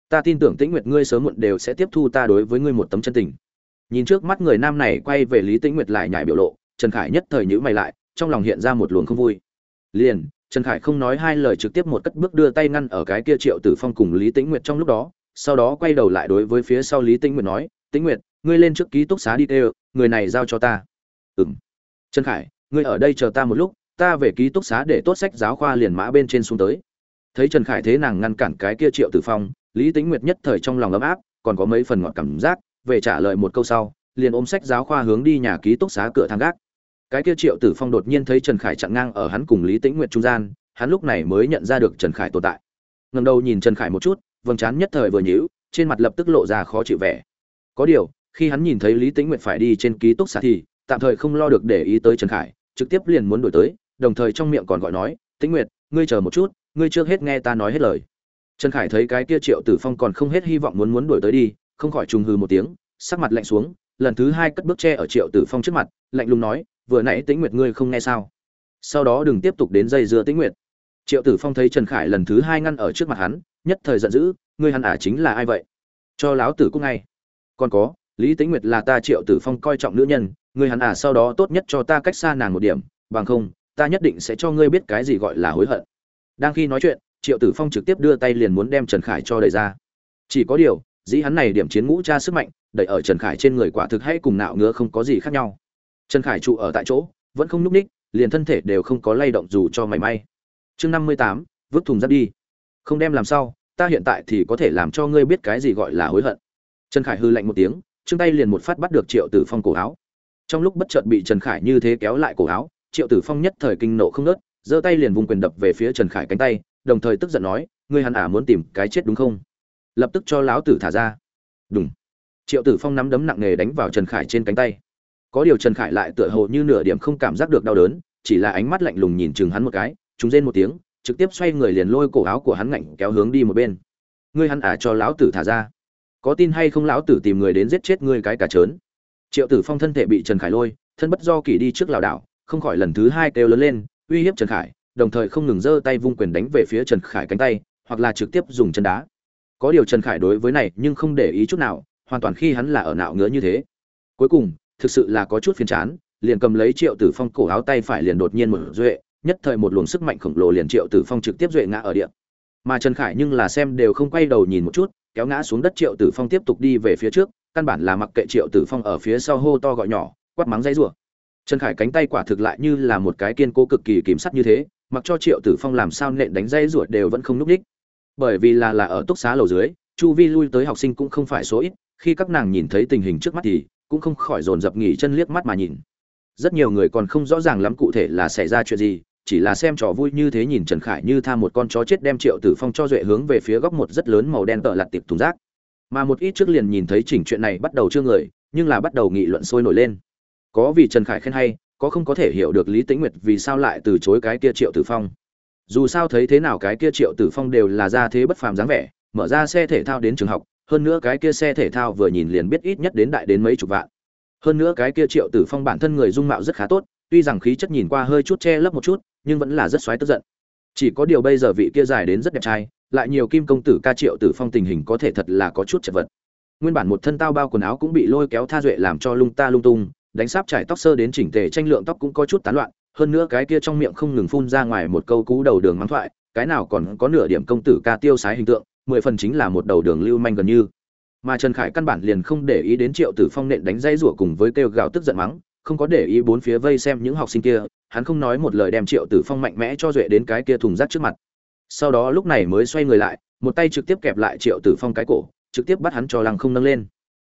Ta tin tưởng tĩnh nguyệt ngươi sớm muộn đều sẽ tiếp thu ta đối với ngươi một tấm chân tình. Nhìn trước mắt người nam này quay về lý tĩnh nguyệt lại nhảy biểu lộ, trần khải nhất thời nhữ mày lại, trong lòng hiện ra một luồng không vui. Liền, trần khải không nói hai lời trực tiếp một cất bước đưa tay ngăn ở cái kia triệu tử phong cùng lý tĩnh nguyệt trong lúc đó, sau đó quay đầu lại đối với phía sau lý tĩnh nguyệt nói, tĩnh nguyệt, ngươi lên trước ký túc xá đi tê người này giao cho ta. Ừng trần khải, ngươi ở đây chờ ta một lúc ta về ký túc xá để tốt sách giáo khoa liền mã bên trên xuống tới. Thấy trần khải thế nàng ngăn cản cái kia triệu tử phong, lý tĩnh nguyệt nhất thời trong lòng ấm áp, còn có mấy phần ngọt cảm giác, về trả lời một câu sau, liền ôm sách giáo khoa hướng đi nhà ký túc xá cửa thang gác. Cái kia triệu tử phong đột nhiên thấy trần khải chặn ngang ở hắn cùng lý tĩnh nguyệt trung gian, hắn lúc này mới nhận ra được trần khải tồn tại. Ngầm đầu nhìn trần khải một chút, vầng trán nhất thời vừa nhíu, trên mặt lập tức lộ ra khó chịu vẻ. Có điều, khi hắn nhìn thấy lý tĩnh nguyệt phải đi trên ký túc xá thì, tạm thời không lo được để ý tới trần khải, trực tiếp liền muốn đổi tới đồng thời trong miệng còn gọi nói, tĩnh nguyệt, ngươi chờ một chút, ngươi chưa hết nghe ta nói hết lời. Trần khải thấy cái kia triệu tử phong còn không hết hy vọng muốn muốn đuổi tới đi, không khỏi trùng hư một tiếng, sắc mặt lạnh xuống, lần thứ hai cất bước che ở triệu tử phong trước mặt, lạnh lùng nói, vừa nãy tĩnh nguyệt ngươi không nghe sao? Sau đó đừng tiếp tục đến dây dưa tĩnh nguyệt. Triệu tử phong thấy trần khải lần thứ hai ngăn ở trước mặt hắn, nhất thời giận dữ, ngươi hắn ả à chính là ai vậy? Cho láo tử cũng ngay. Còn có, lý tĩnh nguyệt là ta triệu tử phong coi trọng nữ nhân, ngươi hắn à sau đó tốt nhất cho ta cách xa nàng một điểm, bằng không ta nhất định sẽ cho ngươi biết cái gì gọi là hối hận. Đang khi nói chuyện, triệu tử phong trực tiếp đưa tay liền muốn đem trần khải cho đẩy ra. Chỉ có điều, dĩ hắn này điểm chiến ngũ tra sức mạnh, đẩy ở trần khải trên người quả thực hay cùng nạo ngứa không có gì khác nhau. Trần khải trụ ở tại chỗ, vẫn không nhúc ních, liền thân thể đều không có lay động dù cho mảy may. Chương năm mươi tám, vứt thùng rác đi. Không đem làm sao, ta hiện tại thì có thể làm cho ngươi biết cái gì gọi là hối hận. Trần khải hư lạnh một tiếng, trương tay liền một phát bắt được triệu tử phong cổ áo. Trong lúc bất chợt bị trần khải như thế kéo lại cổ áo triệu tử phong nhất thời kinh nộ không nớt, giơ tay liền vùng quyền đập về phía trần khải cánh tay, đồng thời tức giận nói, ngươi hẳn à muốn tìm cái chết đúng không? Lập tức cho lão tử thả ra. Đúng triệu tử phong nắm đấm nặng nề đánh vào trần khải trên cánh tay. Có điều trần khải lại tựa hồ như nửa điểm không cảm giác được đau đớn, chỉ là ánh mắt lạnh lùng nhìn chừng hắn một cái chúng rên một tiếng, trực tiếp xoay người liền lôi cổ áo của hắn ngạnh kéo hướng đi một bên. Ngươi hắn à cho lão tử thả ra. Có tin hay không lão tử tìm người đến giết chết ngươi cái cả trớn? Triệu tử phong thân thể bị trần khải lôi, thân bất do kỳ đi trước lảo đảo không khỏi lần thứ hai kêu lớn lên, uy hiếp trần khải, đồng thời không ngừng giơ tay vung quyền đánh về phía trần khải cánh tay, hoặc là trực tiếp dùng chân đá. Có điều trần khải đối với này nhưng không để ý chút nào, hoàn toàn khi hắn là ở nạo ngứa như thế. Cuối cùng, thực sự là có chút phiền chán, liền cầm lấy triệu tử phong cổ áo tay phải liền đột nhiên một duệ, nhất thời một luồng sức mạnh khổng lồ liền triệu tử phong trực tiếp duệ ngã ở địa. Mà trần khải nhưng là xem đều không quay đầu nhìn một chút, kéo ngã xuống đất triệu tử phong tiếp tục đi về phía trước, căn bản là mặc kệ triệu tử phong ở phía sau hô to gọi nhỏ, quát mắng dãy rủa trần khải cánh tay quả thực lại như là một cái kiên cố cực kỳ kiểm sắt như thế, mặc cho triệu tử phong làm sao nện đánh dây ruột đều vẫn không núp đích. Bởi vì là là ở túc xá lầu dưới, chu vi lui tới học sinh cũng không phải số ít, khi các nàng nhìn thấy tình hình trước mắt thì cũng không khỏi dồn dập nghỉ chân liếc mắt mà nhìn. Rất nhiều người còn không rõ ràng lắm cụ thể là xảy ra chuyện gì, chỉ là xem trò vui như thế nhìn trần khải như tha một con chó chết đem triệu tử phong cho duệ hướng về phía góc một rất lớn màu đen tợ lặt tiệp thùng rác. Mà một ít trước liền nhìn thấy chỉnh chuyện này bắt đầu chưa người, nhưng là bắt đầu nghị luận sôi nổi lên có vì trần khải khen hay, có không có thể hiểu được lý tĩnh nguyệt vì sao lại từ chối cái kia triệu tử phong. Dù sao thấy thế nào cái kia triệu tử phong đều là ra thế bất phàm dáng vẻ, mở ra xe thể thao đến trường học, hơn nữa cái kia xe thể thao vừa nhìn liền biết ít nhất đến đại đến mấy chục vạn. Hơn nữa cái kia triệu tử phong bản thân người dung mạo rất khá tốt, tuy rằng khí chất nhìn qua hơi chút che lấp một chút, nhưng vẫn là rất xoáy tức giận. Chỉ có điều bây giờ vị kia dài đến rất đẹp trai, lại nhiều kim công tử ca triệu tử phong tình hình có thể thật là có chút chật vật. Nguyên bản một thân tao bao quần áo cũng bị lôi kéo tha duệ làm cho lung ta lung tung đánh sáp trải tóc sơ đến chỉnh tề tranh lượng tóc cũng có chút tán loạn, hơn nữa cái kia trong miệng không ngừng phun ra ngoài một câu cú đầu đường mắng thoại, cái nào còn có nửa điểm công tử ca tiêu sái hình tượng, mười phần chính là một đầu đường lưu manh gần như. Mà trần khải căn bản liền không để ý đến triệu tử phong nện đánh dây rủa cùng với kêu gào tức giận mắng, không có để ý bốn phía vây xem những học sinh kia, hắn không nói một lời đem triệu tử phong mạnh mẽ cho duệ đến cái kia thùng rác trước mặt. Sau đó lúc này mới xoay người lại, một tay trực tiếp kẹp lại triệu tử phong cái cổ, trực tiếp bắt hắn cho lăng không nâng lên.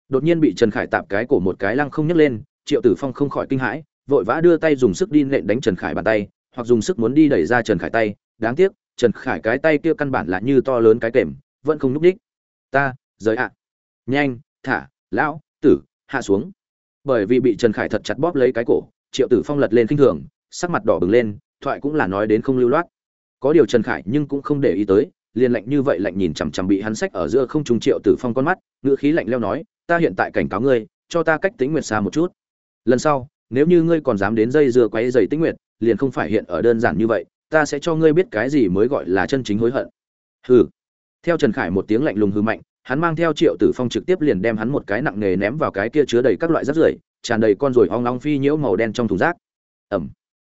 Đột nhiên bị trần khải tạp cái cổ một cái lăng không nhấc lên triệu tử phong không khỏi kinh hãi, vội vã đưa tay dùng sức đi nện đánh trần khải bàn tay, hoặc dùng sức muốn đi đẩy ra trần khải tay. Đáng tiếc, trần khải cái tay kia căn bản là như to lớn cái kềm, vẫn không núp đích ta giới ạ. Nhanh, thả, lão, tử, hạ xuống. Bởi vì bị trần khải thật chặt bóp lấy cái cổ, triệu tử phong lật lên khinh thường, sắc mặt đỏ bừng lên, thoại cũng là nói đến không lưu loát. Có điều trần khải nhưng cũng không để ý tới, liền lạnh như vậy lạnh nhìn chằm chằm bị hắn sách ở giữa không trung triệu tử phong con mắt, ngữ khí lạnh leo nói, ta hiện tại cảnh cáo ngươi, cho ta cách tính nguyệt xa một chút lần sau, nếu như ngươi còn dám đến dây dưa quấy dày tĩnh nguyệt, liền không phải hiện ở đơn giản như vậy, ta sẽ cho ngươi biết cái gì mới gọi là chân chính hối hận. Hừ. Theo trần khải một tiếng lạnh lùng hư mạnh, hắn mang theo triệu tử phong trực tiếp liền đem hắn một cái nặng nề ném vào cái kia chứa đầy các loại rác rưởi, tràn đầy con ruồi ong long phi nhiễu màu đen trong thùng rác. Ẩm.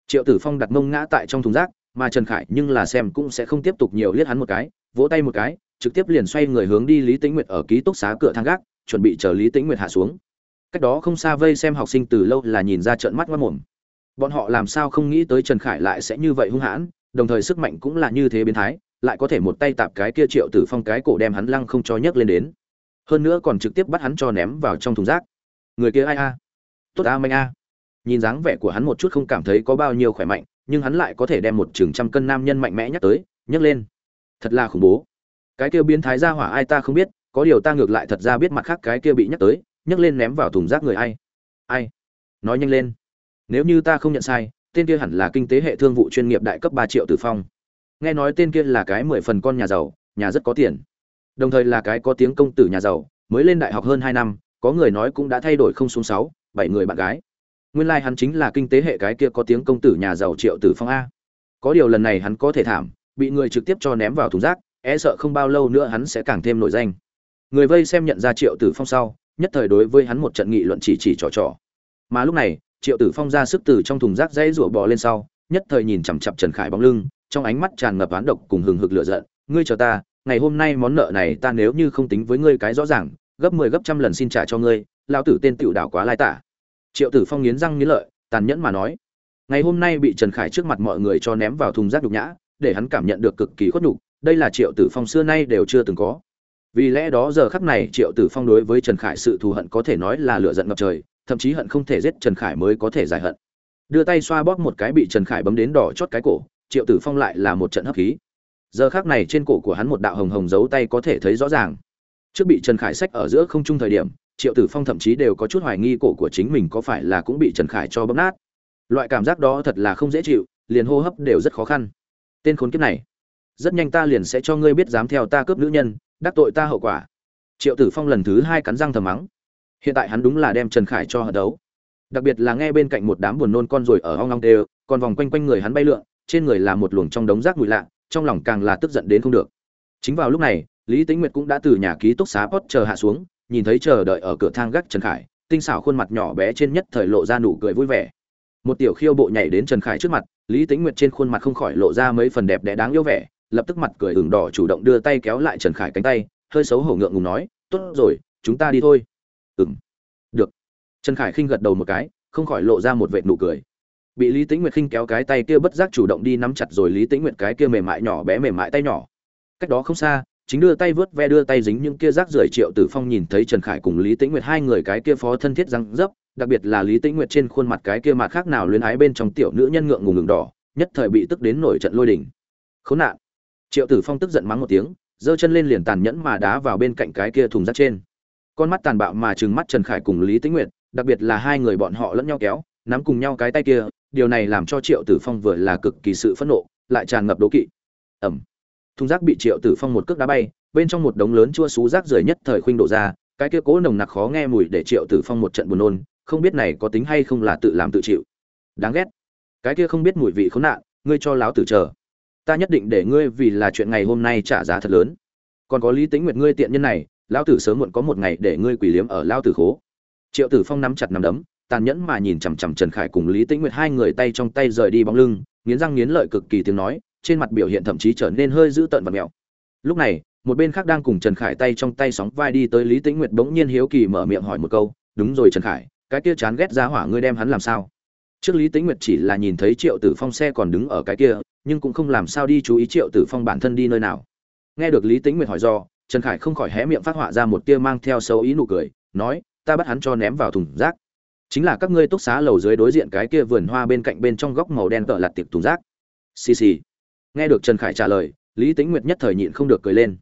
Triệu tử phong đặt mông ngã tại trong thùng rác, mà trần khải nhưng là xem cũng sẽ không tiếp tục nhiều liếc hắn một cái, vỗ tay một cái, trực tiếp liền xoay người hướng đi lý tĩnh nguyệt ở ký túc xá cửa thang gác, chuẩn bị chờ lý tĩnh nguyệt hạ xuống cách đó không xa vây xem học sinh từ lâu là nhìn ra trợn mắt ngoắt mồm. Bọn họ làm sao không nghĩ tới trần khải lại sẽ như vậy hung hãn, đồng thời sức mạnh cũng là như thế biến thái, lại có thể một tay tạp cái kia triệu tử phong cái cổ đem hắn lăng không cho nhấc lên đến. Hơn nữa còn trực tiếp bắt hắn cho ném vào trong thùng rác. Người kia ai a? Tốt a, manh a. Nhìn dáng vẻ của hắn một chút không cảm thấy có bao nhiêu khỏe mạnh, nhưng hắn lại có thể đem một chừng trăm cân nam nhân mạnh mẽ nhắc tới, nhấc lên. Thật là khủng bố. Cái kia biến thái ra hỏa ai ta không biết, có điều ta ngược lại thật ra biết mặt khác cái kia bị nhắc tới nhấc lên ném vào thùng rác người ai. Ai? Nói nhanh lên. Nếu như ta không nhận sai, tên kia hẳn là kinh tế hệ thương vụ chuyên nghiệp đại cấp ba triệu tử phong. Nghe nói tên kia là cái mười phần con nhà giàu, nhà rất có tiền. Đồng thời là cái có tiếng công tử nhà giàu, mới lên đại học hơn hai năm, có người nói cũng đã thay đổi không xuống sáu, bảy người bạn gái. Nguyên lai hắn chính là kinh tế hệ cái kia có tiếng công tử nhà giàu triệu tử phong a. Có điều lần này hắn có thể thảm, bị người trực tiếp cho ném vào thùng rác e sợ không bao lâu nữa hắn sẽ càng thêm nổi danh. Người vây xem nhận ra triệu tử phong sau nhất thời đối với hắn một trận nghị luận chỉ chỉ trò trò. Mà lúc này, triệu tử phong ra sức từ trong thùng rác dãy rủa bò lên sau, nhất thời nhìn chằm chặp trần khải bóng lưng, trong ánh mắt tràn ngập oán độc cùng hừng hực lửa giận. Ngươi chờ ta, ngày hôm nay món nợ này ta nếu như không tính với ngươi cái rõ ràng, gấp mười 10 gấp trăm lần xin trả cho ngươi, Lão tử tên tiểu đảo quá lai tả. Triệu tử phong nghiến răng nghiến lợi, tàn nhẫn mà nói. Ngày hôm nay bị trần khải trước mặt mọi người cho ném vào thùng rác nhục nhã, để hắn cảm nhận được cực kỳ khuất nhục, đây là triệu tử phong xưa nay đều chưa từng có vì lẽ đó giờ khắc này triệu tử phong đối với trần khải sự thù hận có thể nói là lửa giận ngập trời, thậm chí hận không thể giết trần khải mới có thể giải hận. Đưa tay xoa bóp một cái bị trần khải bấm đến đỏ chót cái cổ, triệu tử phong lại là một trận hấp khí. Giờ khắc này trên cổ của hắn một đạo hồng hồng giấu tay có thể thấy rõ ràng. Trước bị trần khải sách ở giữa không trung thời điểm, triệu tử phong thậm chí đều có chút hoài nghi cổ của chính mình có phải là cũng bị trần khải cho bấm nát. Loại cảm giác đó thật là không dễ chịu, liền hô hấp đều rất khó khăn. Tên khốn kiếp này, rất nhanh ta liền sẽ cho ngươi biết dám theo ta cướp nữ nhân đắc tội ta hậu quả. Triệu tử phong lần thứ hai cắn răng thầm mắng. Hiện tại hắn đúng là đem trần khải cho hận đấu. Đặc biệt là nghe bên cạnh một đám buồn nôn con ruồi ở hong long đều, còn vòng quanh quanh người hắn bay lượn, trên người là một luồng trong đống rác mùi lạ, trong lòng càng là tức giận đến không được. Chính vào lúc này, lý tính nguyệt cũng đã từ nhà ký túc xá pot chờ hạ xuống, nhìn thấy chờ đợi ở cửa thang gác trần khải, tinh xảo khuôn mặt nhỏ bé trên nhất thời lộ ra nụ cười vui vẻ. Một tiểu khiêu bộ nhảy đến trần khải trước mặt, lý tính nguyệt trên khuôn mặt không khỏi lộ ra mấy phần đẹp đẽ đáng yêu vẻ lập tức mặt cười ửng đỏ chủ động đưa tay kéo lại trần khải cánh tay, hơi xấu hổ ngượng ngùng nói, tốt rồi, chúng ta đi thôi. Ừng được. Trần khải khinh gật đầu một cái, không khỏi lộ ra một vệt nụ cười. Bị lý tĩnh nguyệt khinh kéo cái tay kia bất giác chủ động đi nắm chặt rồi lý tĩnh nguyệt cái kia mềm mại nhỏ bé mềm mại tay nhỏ. Cách đó không xa, chính đưa tay vớt ve đưa tay dính những kia rác rưởi triệu tử phong nhìn thấy trần khải cùng lý tĩnh nguyệt hai người cái kia phó thân thiết răng dấp, đặc biệt là lý tĩnh nguyệt trên khuôn mặt cái kia mặt khác nào luyến ái bên trong tiểu nữ nhân ngượng ngùng ngừng đỏ, nhất thời bị tức đến nổi trận lôi đình. Khốn nạn! Triệu tử phong tức giận mắng một tiếng, giơ chân lên liền tàn nhẫn mà đá vào bên cạnh cái kia thùng rác trên. Con mắt tàn bạo mà trừng mắt trần khải cùng lý tĩnh nguyệt, đặc biệt là hai người bọn họ lẫn nhau kéo, nắm cùng nhau cái tay kia, điều này làm cho triệu tử phong vừa là cực kỳ sự phẫn nộ, lại tràn ngập đố kỵ. Ẩm thùng rác bị triệu tử phong một cước đá bay, bên trong một đống lớn chua xú rác rưởi nhất thời khuynh đổ ra, cái kia cố nồng nặc khó nghe mùi để triệu tử phong một trận buồn nôn, không biết này có tính hay không là tự làm tự chịu. Đáng ghét. Cái kia không biết mùi vị khốn nạn, ngươi cho láo tử chờ ta nhất định để ngươi vì là chuyện ngày hôm nay trả giá thật lớn. Còn có lý tính nguyệt ngươi tiện nhân này, lão tử sớm muộn có một ngày để ngươi quỷ liếm ở lao tử khố. Triệu tử phong nắm chặt nắm đấm, tàn nhẫn mà nhìn chằm chằm trần khải cùng lý tĩnh nguyệt hai người tay trong tay rời đi bóng lưng, nghiến răng nghiến lợi cực kỳ tiếng nói, trên mặt biểu hiện thậm chí trở nên hơi dữ tợn và mẹo. Lúc này, một bên khác đang cùng trần khải tay trong tay sóng vai đi tới lý tĩnh nguyệt bỗng nhiên hiếu kỳ mở miệng hỏi một câu, đúng rồi trần khải, cái kia chán ghét giá hỏa ngươi đem hắn làm sao? Trước lý tĩnh nguyệt chỉ là nhìn thấy triệu tử phong xe còn đứng ở cái kia nhưng cũng không làm sao đi chú ý triệu tử phong bản thân đi nơi nào. Nghe được lý tĩnh nguyệt hỏi do, trần khải không khỏi hé miệng phát họa ra một tia mang theo xấu ý nụ cười, nói, ta bắt hắn cho ném vào thùng rác. Chính là các ngươi túc xá lầu dưới đối diện cái kia vườn hoa bên cạnh bên trong góc màu đen tợ lặt tiệc thùng rác. Xì xì. Nghe được trần khải trả lời, lý tĩnh nguyệt nhất thời nhịn không được cười lên.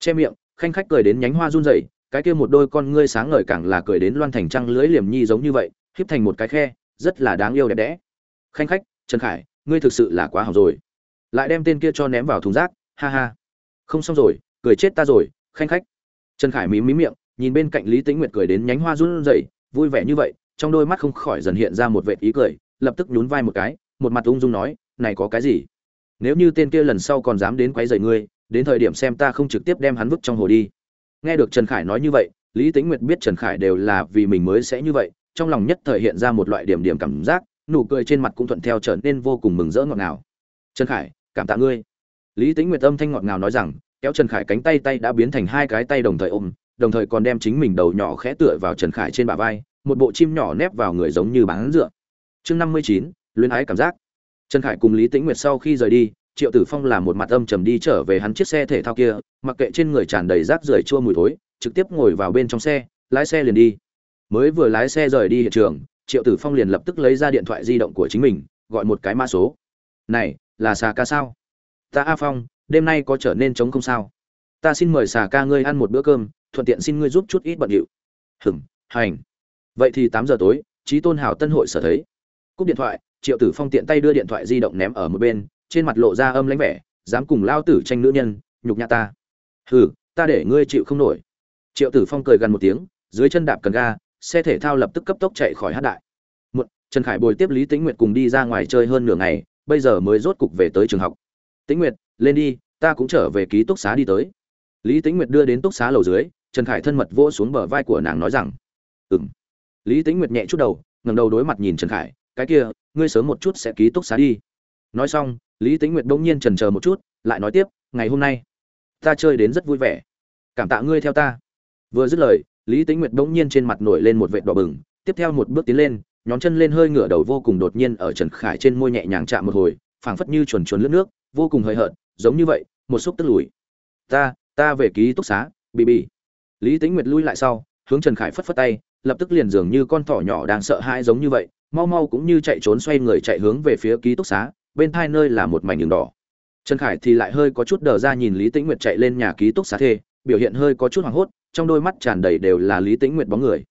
Che miệng, khanh khách cười đến nhánh hoa run rẩy, cái kia một đôi con ngươi sáng ngời càng là cười đến loan thành trăng lưới liềm nhi giống như vậy híp thành một cái khe, rất là đáng yêu đẹp đẽ. Khanh khách, trần khải ngươi thực sự là quá hỏng rồi. Lại đem tên kia cho ném vào thùng rác, ha ha. Không xong rồi, cười chết ta rồi, khanh khách. Trần khải mí mí miệng, nhìn bên cạnh lý tĩnh nguyệt cười đến nhánh hoa run rẩy, vui vẻ như vậy, trong đôi mắt không khỏi dần hiện ra một vệt ý cười, lập tức nhún vai một cái, một mặt ung dung nói, này có cái gì? Nếu như tên kia lần sau còn dám đến quấy rầy ngươi, đến thời điểm xem ta không trực tiếp đem hắn vứt trong hồ đi. Nghe được trần khải nói như vậy, lý tĩnh nguyệt biết trần khải đều là vì mình mới sẽ như vậy, trong lòng nhất thời hiện ra một loại điểm điểm cảm giác nụ cười trên mặt cũng thuận theo trở nên vô cùng mừng rỡ ngọt ngào. Trần khải, cảm tạ ngươi. Lý tĩnh nguyệt âm thanh ngọt ngào nói rằng, kéo trần khải cánh tay tay đã biến thành hai cái tay đồng thời ôm, đồng thời còn đem chính mình đầu nhỏ khẽ tựa vào trần khải trên bả vai, một bộ chim nhỏ nép vào người giống như bán dựa. Chương năm mươi chín, luyến ái cảm giác. Trần khải cùng lý tĩnh nguyệt sau khi rời đi, triệu tử phong làm một mặt âm trầm đi trở về hắn chiếc xe thể thao kia, mặc kệ trên người tràn đầy rác rưởi chua mùi thối, trực tiếp ngồi vào bên trong xe, lái xe liền đi. Mới vừa lái xe rời đi hiện trường triệu tử phong liền lập tức lấy ra điện thoại di động của chính mình, gọi một cái mã số. Này, là xà ca sao? Ta a phong, đêm nay có trở nên trống không sao? Ta xin mời xà ca ngươi ăn một bữa cơm, thuận tiện xin ngươi giúp chút ít bận điệu. Hửng hành. Vậy thì tám giờ tối trí tôn hào tân hội sở thấy. Cúp điện thoại, triệu tử phong tiện tay đưa điện thoại di động ném ở một bên, trên mặt lộ ra âm lãnh vẻ, dám cùng lao tử tranh nữ nhân, nhục nhã ta. Hừ, ta để ngươi chịu không nổi. Triệu tử phong cười gần một tiếng, dưới chân đạp cần ga xe thể thao lập tức cấp tốc chạy khỏi hát đại. Một trần khải bồi tiếp lý tĩnh nguyệt cùng đi ra ngoài chơi hơn nửa ngày, bây giờ mới rốt cục về tới trường học. Tĩnh nguyệt, lên đi, ta cũng trở về ký túc xá đi tới. Lý tĩnh nguyệt đưa đến túc xá lầu dưới, trần khải thân mật vỗ xuống bờ vai của nàng nói rằng ừ m lý tĩnh nguyệt nhẹ chút đầu, ngẩng đầu đối mặt nhìn trần khải, cái kia, ngươi sớm một chút sẽ ký túc xá đi. Nói xong, lý tĩnh nguyệt bỗng nhiên trần chờ một chút, lại nói tiếp, ngày hôm nay, ta chơi đến rất vui vẻ. Cảm tạ ngươi theo ta. Vừa dứt lời lý Tĩnh nguyệt bỗng nhiên trên mặt nổi lên một vệt đỏ bừng, tiếp theo một bước tiến lên, nhón chân lên hơi ngửa đầu vô cùng đột nhiên ở trần khải trên môi nhẹ nhàng chạm một hồi, phảng phất như chuồn chuồn lướt nước, vô cùng hơi hợt, giống như vậy, một xúc tức lùi. Ta ta về ký túc xá, bị bị. Lý Tĩnh nguyệt lui lại sau, hướng trần khải phất phất tay, lập tức liền dường như con thỏ nhỏ đang sợ hãi giống như vậy, mau mau cũng như chạy trốn xoay người chạy hướng về phía ký túc xá, bên hai nơi là một mảnh đường đỏ. Trần khải thì lại hơi có chút đờ ra nhìn lý tĩnh nguyệt chạy lên nhà ký túc xá thê biểu hiện hơi có chút hoảng hốt, trong đôi mắt tràn đầy đều là lý tĩnh nguyệt bóng người.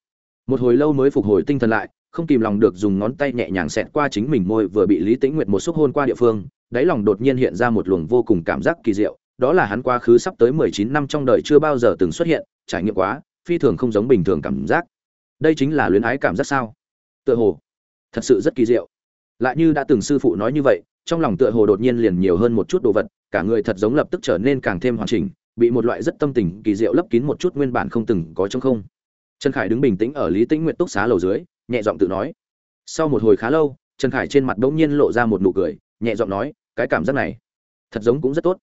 Một hồi lâu mới phục hồi tinh thần lại, không kìm lòng được dùng ngón tay nhẹ nhàng xẹt qua chính mình môi vừa bị lý tĩnh nguyệt một xúc hôn qua địa phương, đáy lòng đột nhiên hiện ra một luồng vô cùng cảm giác kỳ diệu, đó là hắn quá khứ sắp tới mười chín năm trong đời chưa bao giờ từng xuất hiện, trải nghiệm quá, phi thường không giống bình thường cảm giác. Đây chính là luyến ái cảm giác sao? Tựa hồ, thật sự rất kỳ diệu. Lại như đã từng sư phụ nói như vậy, trong lòng tựa hồ đột nhiên liền nhiều hơn một chút đồ vật, cả người thật giống lập tức trở nên càng thêm hoàn chỉnh bị một loại rất tâm tình kỳ diệu lấp kín một chút nguyên bản không từng có trong không. Trần khải đứng bình tĩnh ở lý tĩnh nguyện túc xá lầu dưới, nhẹ giọng tự nói. Sau một hồi khá lâu, trần khải trên mặt bỗng nhiên lộ ra một nụ cười, nhẹ giọng nói, cái cảm giác này, thật giống cũng rất tốt.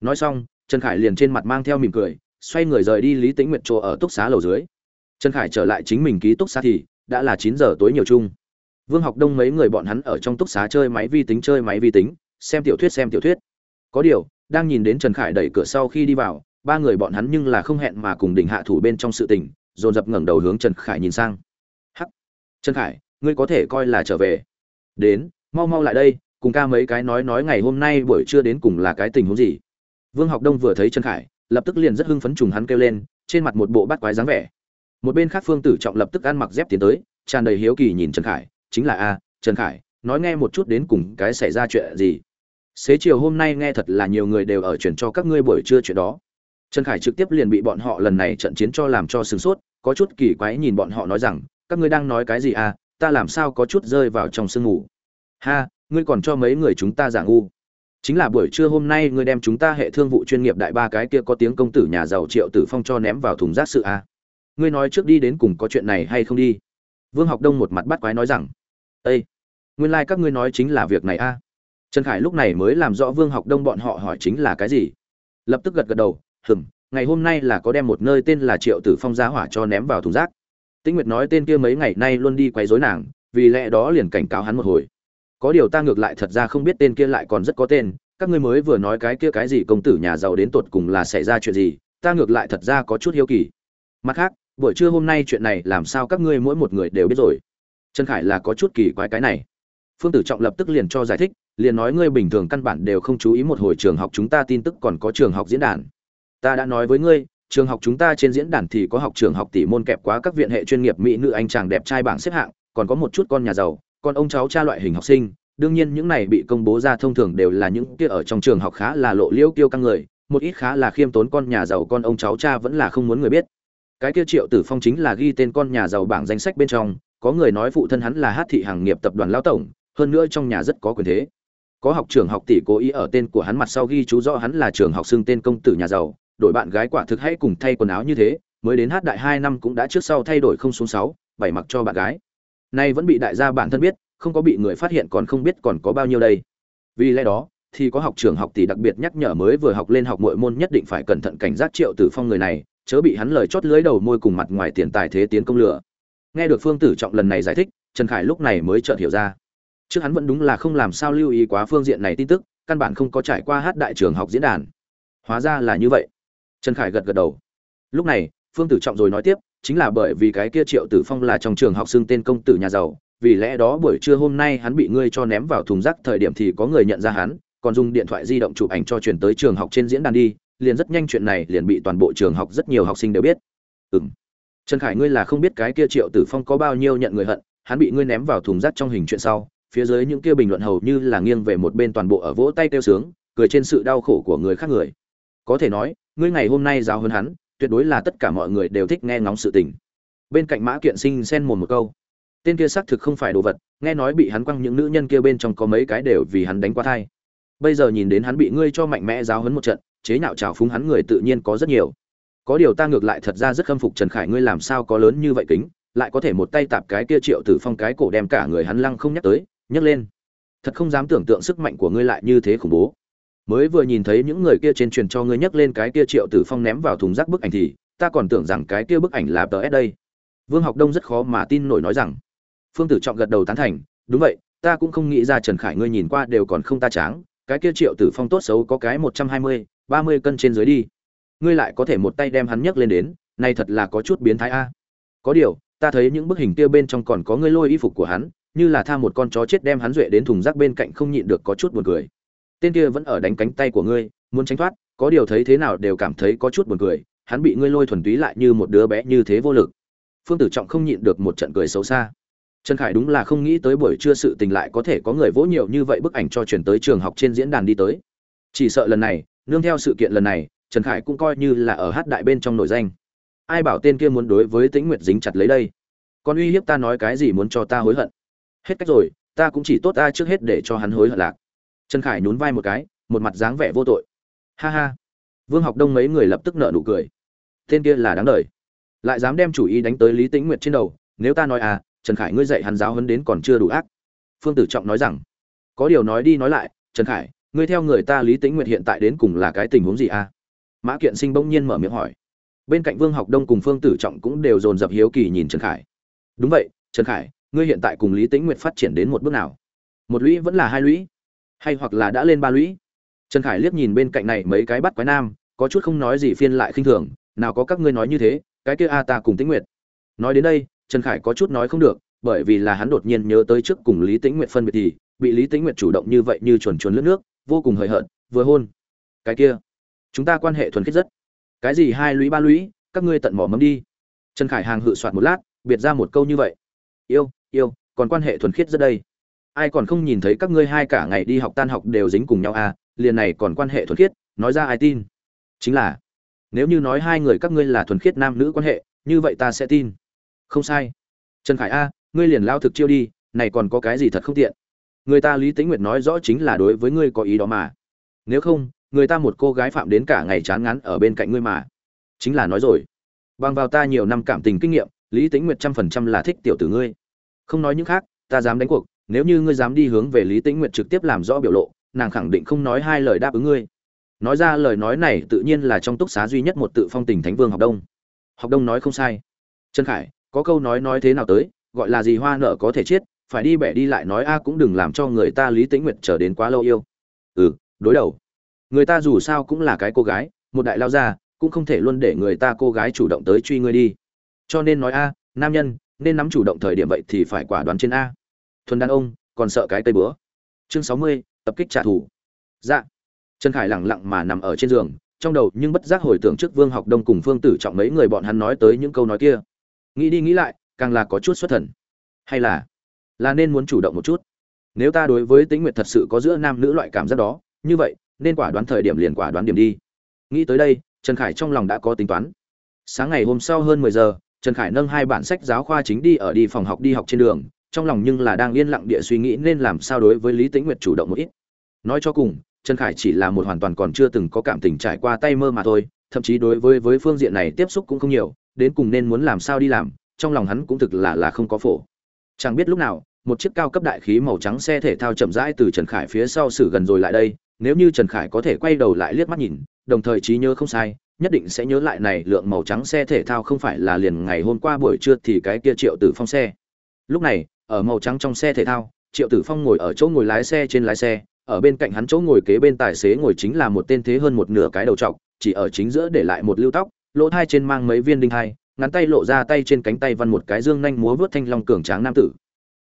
Nói xong, trần khải liền trên mặt mang theo mỉm cười, xoay người rời đi lý tĩnh nguyện chỗ ở túc xá lầu dưới. Trần khải trở lại chính mình ký túc xá thì, đã là chín giờ tối nhiều chung. Vương học đông mấy người bọn hắn ở trong túc xá chơi máy vi tính, chơi máy vi tính, xem tiểu thuyết, xem tiểu thuyết. Có điều đang nhìn đến trần khải đẩy cửa sau khi đi vào, ba người bọn hắn nhưng là không hẹn mà cùng đỉnh hạ thủ bên trong sự tình, dồn dập ngẩng đầu hướng trần khải nhìn sang. Hắc, trần khải, ngươi có thể coi là trở về. Đến, mau mau lại đây, cùng ca mấy cái nói nói ngày hôm nay buổi trưa đến cùng là cái tình huống gì? Vương học đông vừa thấy trần khải, lập tức liền rất hưng phấn trùng hắn kêu lên, trên mặt một bộ bắt quái dáng vẻ. Một bên khác phương tử trọng lập tức ăn mặc dép tiến tới, tràn đầy hiếu kỳ nhìn trần khải, chính là a trần khải, nói nghe một chút đến cùng cái xảy ra chuyện gì? Xế chiều hôm nay nghe thật là nhiều người đều ở chuyển cho các ngươi buổi trưa chuyện đó. Trần khải trực tiếp liền bị bọn họ lần này trận chiến cho làm cho sửng sốt, có chút kỳ quái nhìn bọn họ nói rằng, các ngươi đang nói cái gì à? Ta làm sao có chút rơi vào trong sương ngủ ha, ngươi còn cho mấy người chúng ta giả ngu? Chính là buổi trưa hôm nay ngươi đem chúng ta hệ thương vụ chuyên nghiệp đại ba cái kia có tiếng công tử nhà giàu triệu tử phong cho ném vào thùng rác sự à. ngươi nói trước đi đến cùng có chuyện này hay không đi? Vương học đông một mặt bắt quái nói rằng ây nguyên lai、like、các ngươi nói chính là việc này a trần khải lúc này mới làm rõ vương học đông bọn họ hỏi chính là cái gì. Lập tức gật gật đầu, hừm, ngày hôm nay là có đem một nơi tên là triệu tử phong giá hỏa cho ném vào thùng rác. Tĩnh nguyệt nói tên kia mấy ngày nay luôn đi quấy rối nàng, vì lẽ đó liền cảnh cáo hắn một hồi. Có điều ta ngược lại thật ra không biết tên kia lại còn rất có tên, các ngươi mới vừa nói cái kia cái gì công tử nhà giàu đến tột cùng là xảy ra chuyện gì, ta ngược lại thật ra có chút hiếu kỳ. Mặt khác, buổi trưa hôm nay chuyện này làm sao các ngươi mỗi một người đều biết rồi? Trần khải là có chút kỳ quái cái này. Phương tử trọng lập tức liền cho giải thích liền nói ngươi bình thường căn bản đều không chú ý một hồi trường học chúng ta tin tức còn có trường học diễn đàn. Ta đã nói với ngươi, trường học chúng ta trên diễn đàn thì có học trường học tỷ môn kẹp quá các viện hệ chuyên nghiệp mỹ nữ anh chàng đẹp trai bảng xếp hạng, còn có một chút con nhà giàu, con ông cháu cha loại hình học sinh. Đương nhiên những này bị công bố ra thông thường đều là những kia ở trong trường học khá là lộ liễu kiêu căng người, một ít khá là khiêm tốn con nhà giàu con ông cháu cha vẫn là không muốn người biết. Cái kia triệu tử phong chính là ghi tên con nhà giàu bảng danh sách bên trong, có người nói phụ thân hắn là hát thị hàng nghiệp tập đoàn lão tổng, hơn nữa trong nhà rất có quyền thế có học trưởng học tỷ cố ý ở tên của hắn mặt sau ghi chú rõ hắn là trường học xưng tên công tử nhà giàu, đổi bạn gái quả thực hãy cùng thay quần áo như thế, mới đến hát đại hai năm cũng đã trước sau thay đổi không xuống sáu, bảy mặc cho bạn gái. Nay vẫn bị đại gia bản thân biết, không có bị người phát hiện còn không biết còn có bao nhiêu đây. Vì lẽ đó, thì có học trưởng học tỷ đặc biệt nhắc nhở mới vừa học lên học mọi môn nhất định phải cẩn thận cảnh giác triệu tử phong người này, chớ bị hắn lời chót lưới đầu môi cùng mặt ngoài tiền tài thế tiến công lửa nghe được phương tử trọng lần này giải thích, trần khải lúc này mới chợt hiểu ra trước hắn vẫn đúng là không làm sao lưu ý quá phương diện này tin tức, căn bản không có trải qua hát đại trường học diễn đàn. Hóa ra là như vậy. Trần khải gật gật đầu. Lúc này, phương tử trọng rồi nói tiếp, chính là bởi vì cái kia triệu tử phong là trong trường học xưng tên công tử nhà giàu, vì lẽ đó buổi trưa hôm nay hắn bị ngươi cho ném vào thùng rác thời điểm thì có người nhận ra hắn, còn dùng điện thoại di động chụp ảnh cho chuyển tới trường học trên diễn đàn đi, liền rất nhanh chuyện này liền bị toàn bộ trường học rất nhiều học sinh đều biết. Ừm. Trần khải ngươi là không biết cái kia triệu tử phong có bao nhiêu nhận người hận, hắn bị ngươi ném vào thùng rác trong hình chuyện sau phía dưới những kia bình luận hầu như là nghiêng về một bên toàn bộ ở vỗ tay kêu sướng, cười trên sự đau khổ của người khác người. Có thể nói, ngươi ngày hôm nay giáo hơn hắn, tuyệt đối là tất cả mọi người đều thích nghe ngóng sự tình. Bên cạnh mã kiện sinh xen mồm một câu. Tên kia xác thực không phải đồ vật, nghe nói bị hắn quăng những nữ nhân kia bên trong có mấy cái đều vì hắn đánh qua thai. Bây giờ nhìn đến hắn bị ngươi cho mạnh mẽ giáo hấn một trận, chế nhạo trào phúng hắn người tự nhiên có rất nhiều. Có điều ta ngược lại thật ra rất khâm phục trần khải ngươi làm sao có lớn như vậy kính, lại có thể một tay tạp cái kia triệu tử phong cái cổ đem cả người hắn lăng không nhắc tới nhấc lên. Thật không dám tưởng tượng sức mạnh của ngươi lại như thế khủng bố. Mới vừa nhìn thấy những người kia trên truyền cho ngươi nhấc lên cái kia triệu tử phong ném vào thùng rác bức ảnh thì, ta còn tưởng rằng cái kia bức ảnh là tờ s đây. Vương học đông rất khó mà tin nổi nói rằng, phương tử trọng gật đầu tán thành, đúng vậy, ta cũng không nghĩ ra trần khải ngươi nhìn qua đều còn không ta tráng, cái kia triệu tử phong tốt xấu có cái một trăm hai mươi, ba mươi cân trên dưới đi. Ngươi lại có thể một tay đem hắn nhấc lên đến nay thật là có chút biến thái a. Có điều, ta thấy những bức hình kia bên trong còn có ngươi lôi y phục của hắn như là tha một con chó chết đem hắn duệ đến thùng rác bên cạnh không nhịn được có chút buồn cười. Tên kia vẫn ở đánh cánh tay của ngươi, muốn tránh thoát, có điều thấy thế nào đều cảm thấy có chút buồn cười, hắn bị ngươi lôi thuần túy lại như một đứa bé như thế vô lực. Phương tử trọng không nhịn được một trận cười xấu xa. Trần khải đúng là không nghĩ tới buổi trưa sự tình lại có thể có người vỗ nhiều như vậy bức ảnh cho chuyển tới trường học trên diễn đàn đi tới. Chỉ sợ lần này, nương theo sự kiện lần này, trần khải cũng coi như là ở hát đại bên trong nổi danh. Ai bảo tên kia muốn đối với tĩnh nguyệt dính chặt lấy đây? Còn uy hiếp ta nói cái gì muốn cho ta hối hận? Hết cách rồi, ta cũng chỉ tốt ta trước hết để cho hắn hối hận lạc. Trần khải nhún vai một cái, một mặt dáng vẻ vô tội. Ha ha. Vương học đông mấy người lập tức nợ nụ cười. Tên kia là đáng đời. Lại dám đem chủ ý đánh tới lý tĩnh nguyệt trên đầu, nếu ta nói à trần khải ngươi dạy hắn giáo hấn đến còn chưa đủ ác. Phương tử trọng nói rằng, có điều nói đi nói lại, trần khải, ngươi theo người ta lý tĩnh nguyệt hiện tại đến cùng là cái tình huống gì à? Mã kiện sinh bỗng nhiên mở miệng hỏi. Bên cạnh vương học đông cùng phương tử trọng cũng đều dồn dập hiếu kỳ nhìn trần khải. Đúng vậy, trần khải ngươi hiện tại cùng lý tĩnh nguyệt phát triển đến một bước nào? Một lũy vẫn là hai lũy? Hay hoặc là đã lên ba lũy? Trần khải liếc nhìn bên cạnh này mấy cái bắt quái nam, có chút không nói gì phiên lại khinh thường, nào có các ngươi nói như thế, cái kia a ta cùng tĩnh nguyệt. Nói đến đây, trần khải có chút nói không được, bởi vì là hắn đột nhiên nhớ tới trước cùng lý tĩnh nguyệt phân biệt thì, bị lý tĩnh nguyệt chủ động như vậy như chuồn chuồn lướt nước, vô cùng hời hợt, vừa hôn. Cái kia, chúng ta quan hệ thuần khiết rất. Cái gì hai lũy ba lũy, các ngươi tận mỏ mâm đi. Trần khải hàng hự soạt một lát, biệt ra một câu như vậy. Yêu yêu, còn quan hệ thuần khiết rất đây. Ai còn không nhìn thấy các ngươi hai cả ngày đi học tan học đều dính cùng nhau à liền này còn quan hệ thuần khiết, nói ra ai tin? Chính là, nếu như nói hai người các ngươi là thuần khiết nam nữ quan hệ, như vậy ta sẽ tin. Không sai. Trần khải a, ngươi liền lao thực chiêu đi, này còn có cái gì thật không tiện? Người ta lý tính nguyệt nói rõ chính là đối với ngươi có ý đó mà. Nếu không, người ta một cô gái phạm đến cả ngày chán ngán ở bên cạnh ngươi mà. Chính là nói rồi. Bằng vào ta nhiều năm cảm tình kinh nghiệm, lý tính nguyệt trăm phần trăm là thích tiểu tử ngươi không nói những khác, ta dám đánh cuộc, nếu như ngươi dám đi hướng về lý tĩnh nguyệt trực tiếp làm rõ biểu lộ, nàng khẳng định không nói hai lời đáp ứng ngươi. Nói ra lời nói này tự nhiên là trong túc xá duy nhất một tự phong tình thánh vương học đông. Học đông nói không sai. Trần khải, có câu nói nói thế nào tới, gọi là gì hoa nợ có thể chết, phải đi bẻ đi lại nói a cũng đừng làm cho người ta lý tĩnh nguyệt trở đến quá lâu yêu. Ừ đối đầu. Người ta dù sao cũng là cái cô gái, một đại lao ra cũng không thể luôn để người ta cô gái chủ động tới truy ngươi đi. Cho nên nói a, nam nhân nên nắm chủ động thời điểm vậy thì phải quả đoán trên a. Thuần đàn ông, còn sợ cái tây bữa. Chương sáu mươi, tập kích trả thù. Dạ. Trần khải lẳng lặng mà nằm ở trên giường, trong đầu nhưng bất giác hồi tưởng trước vương học đông cùng phương tử trọng mấy người bọn hắn nói tới những câu nói kia. Nghĩ đi nghĩ lại, càng là có chút xuất thần. Hay là là nên muốn chủ động một chút. Nếu ta đối với tính nguyện thật sự có giữa nam nữ loại cảm giác đó, như vậy, nên quả đoán thời điểm liền quả đoán điểm đi. Nghĩ tới đây, trần khải trong lòng đã có tính toán. Sáng ngày hôm sau hơn mười giờ trần khải nâng hai bản sách giáo khoa chính đi ở đi phòng học đi học trên đường, trong lòng nhưng là đang yên lặng địa suy nghĩ nên làm sao đối với lý tĩnh nguyệt chủ động một ít. Nói cho cùng, trần khải chỉ là một hoàn toàn còn chưa từng có cảm tình trải qua tay mơ mà thôi, thậm chí đối với với phương diện này tiếp xúc cũng không nhiều, đến cùng nên muốn làm sao đi làm, trong lòng hắn cũng thực là là không có phổ. Chẳng biết lúc nào, một chiếc cao cấp đại khí màu trắng xe thể thao chậm rãi từ trần khải phía sau xử gần rồi lại đây, nếu như trần khải có thể quay đầu lại liếc mắt nhìn, đồng thời trí nhớ không sai nhất định sẽ nhớ lại này, lượng màu trắng xe thể thao không phải là liền ngày hôm qua buổi trưa thì cái kia triệu tử phong xe. Lúc này, ở màu trắng trong xe thể thao, triệu tử phong ngồi ở chỗ ngồi lái xe trên lái xe, ở bên cạnh hắn chỗ ngồi kế bên tài xế ngồi chính là một tên thế hơn một nửa cái đầu trọc, chỉ ở chính giữa để lại một lưu tóc, lỗ thai trên mang mấy viên đinh hai, ngắn tay lộ ra tay trên cánh tay văn một cái dương nhanh múa vớt thanh long cường tráng nam tử.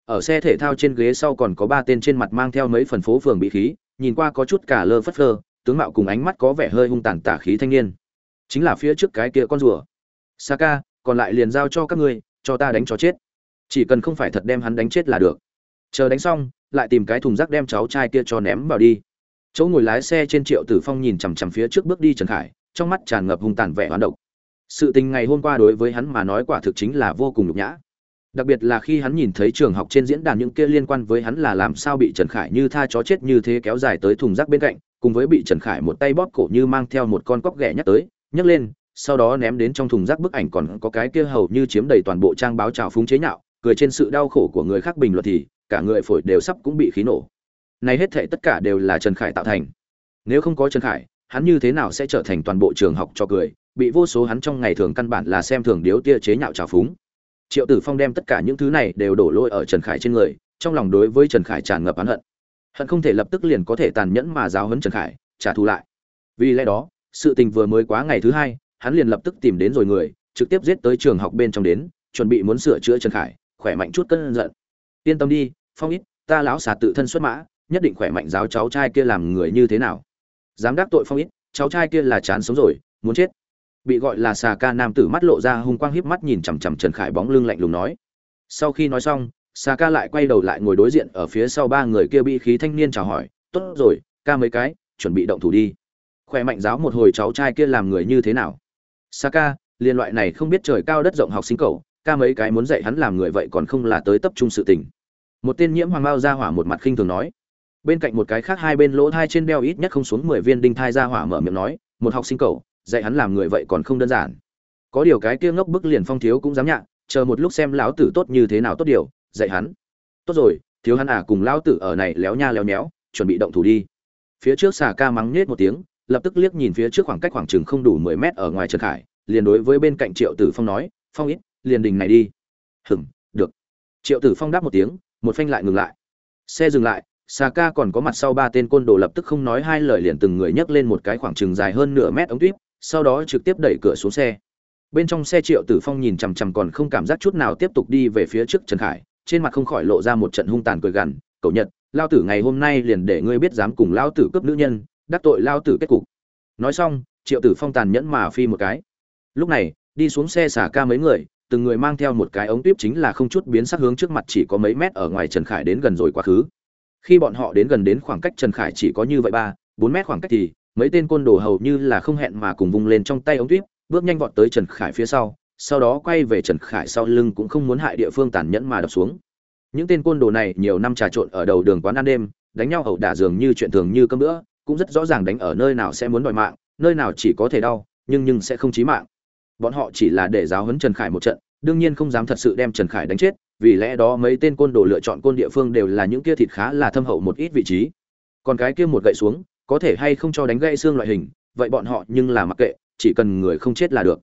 Ở xe thể thao trên ghế sau còn có ba tên trên mặt mang theo mấy phần phố phường bị khí, nhìn qua có chút cả lơ phất phơ, tướng mạo cùng ánh mắt có vẻ hơi hung tàn tả khí thanh niên chính là phía trước cái kia con rùa. Saka, còn lại liền giao cho các ngươi, cho ta đánh cho chết. Chỉ cần không phải thật đem hắn đánh chết là được. Chờ đánh xong, lại tìm cái thùng rác đem cháu trai kia cho ném vào đi. Chỗ ngồi lái xe trên triệu tử phong nhìn chằm chằm phía trước bước đi trần khải, trong mắt tràn ngập hung tàn vẻ hoán độc. Sự tình ngày hôm qua đối với hắn mà nói quả thực chính là vô cùng nhục nhã. Đặc biệt là khi hắn nhìn thấy trường học trên diễn đàn những kia liên quan với hắn là làm sao bị trần khải như tha chó chết như thế kéo dài tới thùng rác bên cạnh, cùng với bị trần khải một tay bóp cổ như mang theo một con cóc ghẻ nhắc tới nhấc lên, sau đó ném đến trong thùng rác bức ảnh còn có cái kia hầu như chiếm đầy toàn bộ trang báo trào phúng chế nhạo, cười trên sự đau khổ của người khác bình luận thì cả người phổi đều sắp cũng bị khí nổ. Này hết thệ tất cả đều là trần khải tạo thành. Nếu không có trần khải, hắn như thế nào sẽ trở thành toàn bộ trường học cho cười, bị vô số hắn trong ngày thường căn bản là xem thường điếu tia chế nhạo trào phúng. Triệu tử phong đem tất cả những thứ này đều đổ lỗi ở trần khải trên người, trong lòng đối với trần khải tràn ngập hắn hận. Hận không thể lập tức liền có thể tàn nhẫn mà giáo hấn trần khải, trả thù lại. Vì lẽ đó sự tình vừa mới quá ngày thứ hai, hắn liền lập tức tìm đến rồi người, trực tiếp giết tới trường học bên trong đến, chuẩn bị muốn sửa chữa trần khải, khỏe mạnh chút cân giận. Yên tâm đi, phong ít, ta lão xà tự thân xuất mã, nhất định khỏe mạnh giáo cháu trai kia làm người như thế nào. Dám đắc tội phong ít, cháu trai kia là chán sống rồi, muốn chết. Bị gọi là xà ca nam tử mắt lộ ra hung quang híp mắt nhìn chằm chằm trần khải bóng lưng lạnh lùng nói. Sau khi nói xong, xà ca lại quay đầu lại ngồi đối diện ở phía sau ba người kia bị khí thanh niên chào hỏi. Tốt rồi, ca mấy cái, chuẩn bị động thủ đi khỏe mạnh giáo một hồi cháu trai kia làm người như thế nào? Saka, liên loại này không biết trời cao đất rộng học sinh cầu ca mấy cái muốn dạy hắn làm người vậy còn không là tới tập trung sự tình. Một tên nhiễm hoàng bao ra hỏa một mặt khinh thường nói. Bên cạnh một cái khác hai bên lỗ thai trên đeo ít nhất không xuống mười viên đinh thai ra hỏa mở miệng nói, một học sinh cầu dạy hắn làm người vậy còn không đơn giản. Có điều cái kia ngốc bức liền phong thiếu cũng dám nhạ, chờ một lúc xem lão tử tốt như thế nào tốt điều, dạy hắn. Tốt rồi, thiếu hắn à cùng lão tử ở này léo nha léo nhéo, chuẩn bị động thủ đi. Phía trước xà ca mắng nhết một tiếng lập tức liếc nhìn phía trước khoảng cách khoảng chừng không đủ mười mét ở ngoài trần khải, liền đối với bên cạnh triệu tử phong nói, phong ít, liền đình này đi. Hừng được. Triệu tử phong đáp một tiếng, một phanh lại ngừng lại. Xe dừng lại xà ca còn có mặt sau ba tên côn đồ lập tức không nói hai lời liền từng người nhấc lên một cái khoảng chừng dài hơn nửa mét ống tuyếp, sau đó trực tiếp đẩy cửa xuống xe. Bên trong xe triệu tử phong nhìn chằm chằm còn không cảm giác chút nào tiếp tục đi về phía trước trần khải, trên mặt không khỏi lộ ra một trận hung tàn cười gằn, cậu nhật, lao tử ngày hôm nay liền để ngươi biết dám cùng lao tử cướp nữ nhân đắc tội lao tử kết cục. Nói xong, triệu tử phong tàn nhẫn mà phi một cái. Lúc này, đi xuống xe xả ca mấy người, từng người mang theo một cái ống tuyếp chính là không chút biến sắc hướng trước mặt chỉ có mấy mét ở ngoài trần khải đến gần rồi quá khứ. Khi bọn họ đến gần đến khoảng cách trần khải chỉ có như vậy ba, bốn mét khoảng cách thì, mấy tên côn đồ hầu như là không hẹn mà cùng vung lên trong tay ống tuyếp, bước nhanh vọt tới trần khải phía sau sau đó quay về trần khải sau lưng cũng không muốn hại địa phương tàn nhẫn mà đập xuống. Những tên côn đồ này nhiều năm trà trộn ở đầu đường quán ăn đêm, đánh nhau ẩu đả dường như chuyện thường như cơm nữa cũng rất rõ ràng đánh ở nơi nào sẽ muốn đòi mạng, nơi nào chỉ có thể đau, nhưng nhưng sẽ không chí mạng. Bọn họ chỉ là để giáo huấn trần khải một trận, đương nhiên không dám thật sự đem trần khải đánh chết, vì lẽ đó mấy tên côn đồ lựa chọn côn địa phương đều là những kia thịt khá là thâm hậu một ít vị trí. Còn cái kia một gậy xuống, có thể hay không cho đánh gãy xương loại hình, vậy bọn họ nhưng là mặc kệ, chỉ cần người không chết là được.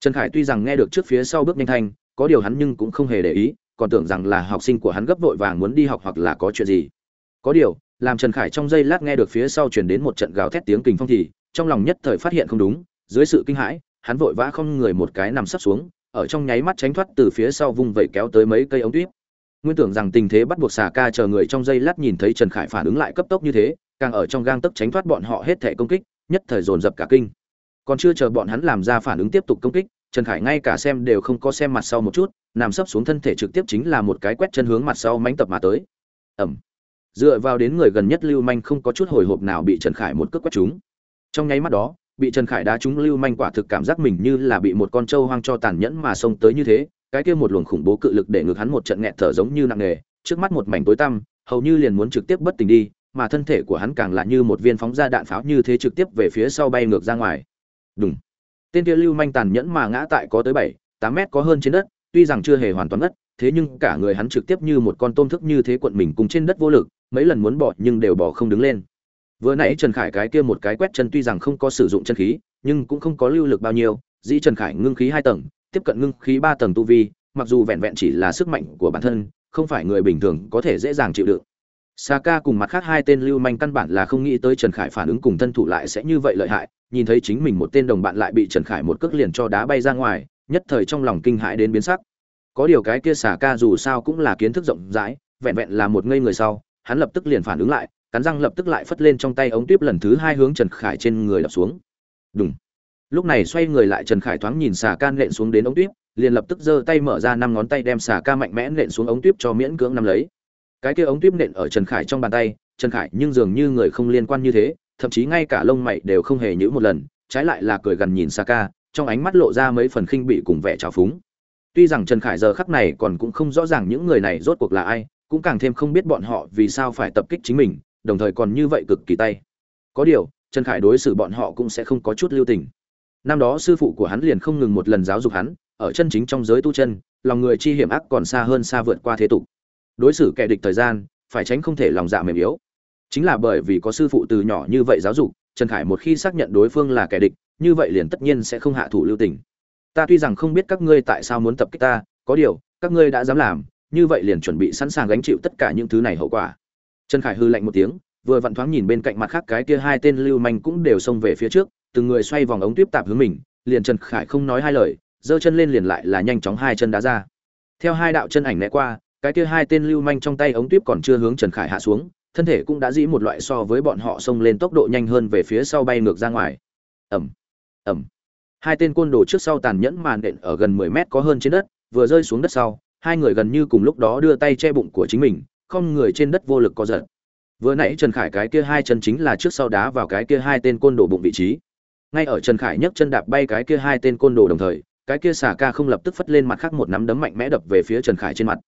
Trần khải tuy rằng nghe được trước phía sau bước nhanh thanh, có điều hắn nhưng cũng không hề để ý, còn tưởng rằng là học sinh của hắn gấp vội vàng muốn đi học hoặc là có chuyện gì. Có điều làm trần khải trong giây lát nghe được phía sau truyền đến một trận gào thét tiếng kình phong thì, trong lòng nhất thời phát hiện không đúng, dưới sự kinh hãi, hắn vội vã không người một cái nằm sấp xuống, ở trong nháy mắt tránh thoát từ phía sau vung vẩy kéo tới mấy cây ống tuyết nguyên tưởng rằng tình thế bắt buộc xà ca chờ người trong giây lát nhìn thấy trần khải phản ứng lại cấp tốc như thế, càng ở trong gang tấc tránh thoát bọn họ hết thể công kích, nhất thời dồn dập cả kinh. Còn chưa chờ bọn hắn làm ra phản ứng tiếp tục công kích, trần khải ngay cả xem đều không có xem mặt sau một chút, nằm sấp xuống thân thể trực tiếp chính là một cái quét chân hướng mặt sau mãnh tập mà tới. Ầm dựa vào đến người gần nhất lưu manh không có chút hồi hộp nào bị trần khải một cước quét chúng trong nháy mắt đó, bị trần khải đá trúng lưu manh quả thực cảm giác mình như là bị một con trâu hoang cho tàn nhẫn mà xông tới như thế. Cái kia một luồng khủng bố cự lực để ngược hắn một trận nghẹt thở giống như nặng nề. Trước mắt một mảnh tối tăm, hầu như liền muốn trực tiếp bất tỉnh đi, mà thân thể của hắn càng là như một viên phóng ra đạn pháo như thế trực tiếp về phía sau bay ngược ra ngoài. Đúng tên kia lưu manh tàn nhẫn mà ngã tại có tới bảy, tám mét có hơn trên đất, tuy rằng chưa hề hoàn toàn ngất thế nhưng cả người hắn trực tiếp như một con tôm thức như thế cuộn mình cùng trên đất vô lực mấy lần muốn bỏ nhưng đều bỏ không đứng lên vừa nãy trần khải cái kia một cái quét chân tuy rằng không có sử dụng chân khí nhưng cũng không có lưu lực bao nhiêu dĩ trần khải ngưng khí hai tầng tiếp cận ngưng khí ba tầng tu vi mặc dù vẹn vẹn chỉ là sức mạnh của bản thân không phải người bình thường có thể dễ dàng chịu đựng Saka cùng mặt khác hai tên lưu manh căn bản là không nghĩ tới Trần Khải phản ứng cùng thân thủ lại sẽ như vậy lợi hại, nhìn thấy chính mình một tên đồng bạn lại bị Trần Khải một cước liền cho đá bay ra ngoài, nhất thời trong lòng kinh hãi đến biến sắc. Có điều cái kia Saka dù sao cũng là kiến thức rộng rãi, vẹn vẹn là một ngây người sau, hắn lập tức liền phản ứng lại, cắn răng lập tức lại phất lên trong tay ống tuyếp lần thứ hai hướng Trần Khải trên người đập xuống. Đúng. Lúc này xoay người lại Trần Khải thoáng nhìn xà ca nện xuống đến ống tuyếp, liền lập tức giơ tay mở ra năm ngón tay đem xà ca mạnh mẽ nện xuống ống tuyếp cho miễn cưỡng nắm lấy cái kia ống tuyếp nện ở trần khải trong bàn tay trần khải nhưng dường như người không liên quan như thế thậm chí ngay cả lông mày đều không hề nhữ một lần trái lại là cười gần nhìn xà ca, trong ánh mắt lộ ra mấy phần khinh bị cùng vẻ trào phúng. Tuy rằng Trần Khải giờ khắc này còn cũng không rõ ràng những người này rốt cuộc là ai, cũng càng thêm không biết bọn họ vì sao phải tập kích chính mình, đồng thời còn như vậy cực kỳ tay. Có điều, Trần Khải đối xử bọn họ cũng sẽ không có chút lưu tình. năm đó sư phụ của hắn liền không ngừng một lần giáo dục hắn ở chân chính trong giới tu chân lòng người chi hiểm ác còn xa hơn xa vượt qua thế tục đối xử kẻ địch thời gian phải tránh không thể lòng dạ mềm yếu chính là bởi vì có sư phụ từ nhỏ như vậy giáo dục trần khải một khi xác nhận đối phương là kẻ địch như vậy liền tất nhiên sẽ không hạ thủ lưu tình ta tuy rằng không biết các ngươi tại sao muốn tập kích ta, có điều, các ngươi đã dám làm, như vậy liền chuẩn bị sẵn sàng gánh chịu tất cả những thứ này hậu quả. Trần khải hư lạnh một tiếng, vừa vặn thoáng nhìn bên cạnh mặt khác cái kia hai tên lưu manh cũng đều xông về phía trước, từng người xoay vòng ống tuyếp tạp hướng mình, liền trần khải không nói hai lời, giơ chân lên liền lại là nhanh chóng hai chân đá ra. Theo hai đạo chân ảnh né qua, cái kia hai tên lưu manh trong tay ống tuyếp còn chưa hướng trần khải hạ xuống, thân thể cũng đã dĩ một loại so với bọn họ xông lên tốc độ nhanh hơn về phía sau bay ngược ra ngoài. Ẩm ẩm hai tên côn đồ trước sau tàn nhẫn màn đện ở gần mười mét có hơn trên đất, vừa rơi xuống đất sau, hai người gần như cùng lúc đó đưa tay che bụng của chính mình, không người trên đất vô lực co giật. Vừa nãy trần khải cái kia hai chân chính là trước sau đá vào cái kia hai tên côn đồ bụng vị trí. Ngay ở trần khải nhấc chân đạp bay cái kia hai tên côn đồ đồng thời, cái kia xà ca không lập tức phất lên mặt khác một nắm đấm mạnh mẽ đập về phía trần khải trên mặt.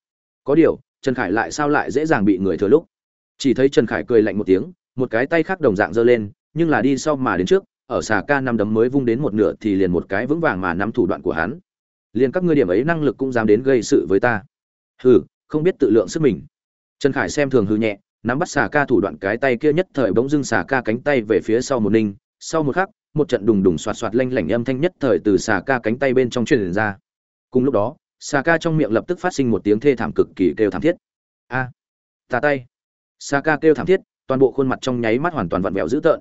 Có điều, trần khải lại sao lại dễ dàng bị người thừa lúc? Chỉ thấy trần khải cười lạnh một tiếng, một cái tay khác đồng dạng giơ lên, nhưng là đi sau mà đến trước ở xà ca năm đấm mới vung đến một nửa thì liền một cái vững vàng mà nắm thủ đoạn của hắn. Liền các ngươi điểm ấy năng lực cũng dám đến gây sự với ta. Hừ không biết tự lượng sức mình. Trần khải xem thường hư nhẹ nắm bắt xà ca thủ đoạn cái tay kia nhất thời bỗng dưng xà ca cánh tay về phía sau một ninh sau một khắc một trận đùng đùng xoạt xoạt lanh lảnh âm thanh nhất thời từ xà ca cánh tay bên trong truyền ra. Cùng lúc đó xà ca trong miệng lập tức phát sinh một tiếng thê thảm cực kỳ kêu thảm thiết. A à, tà tay. Xà ca kêu thảm thiết toàn bộ khuôn mặt trong nháy mắt hoàn toàn vặn vẹo dữ tợn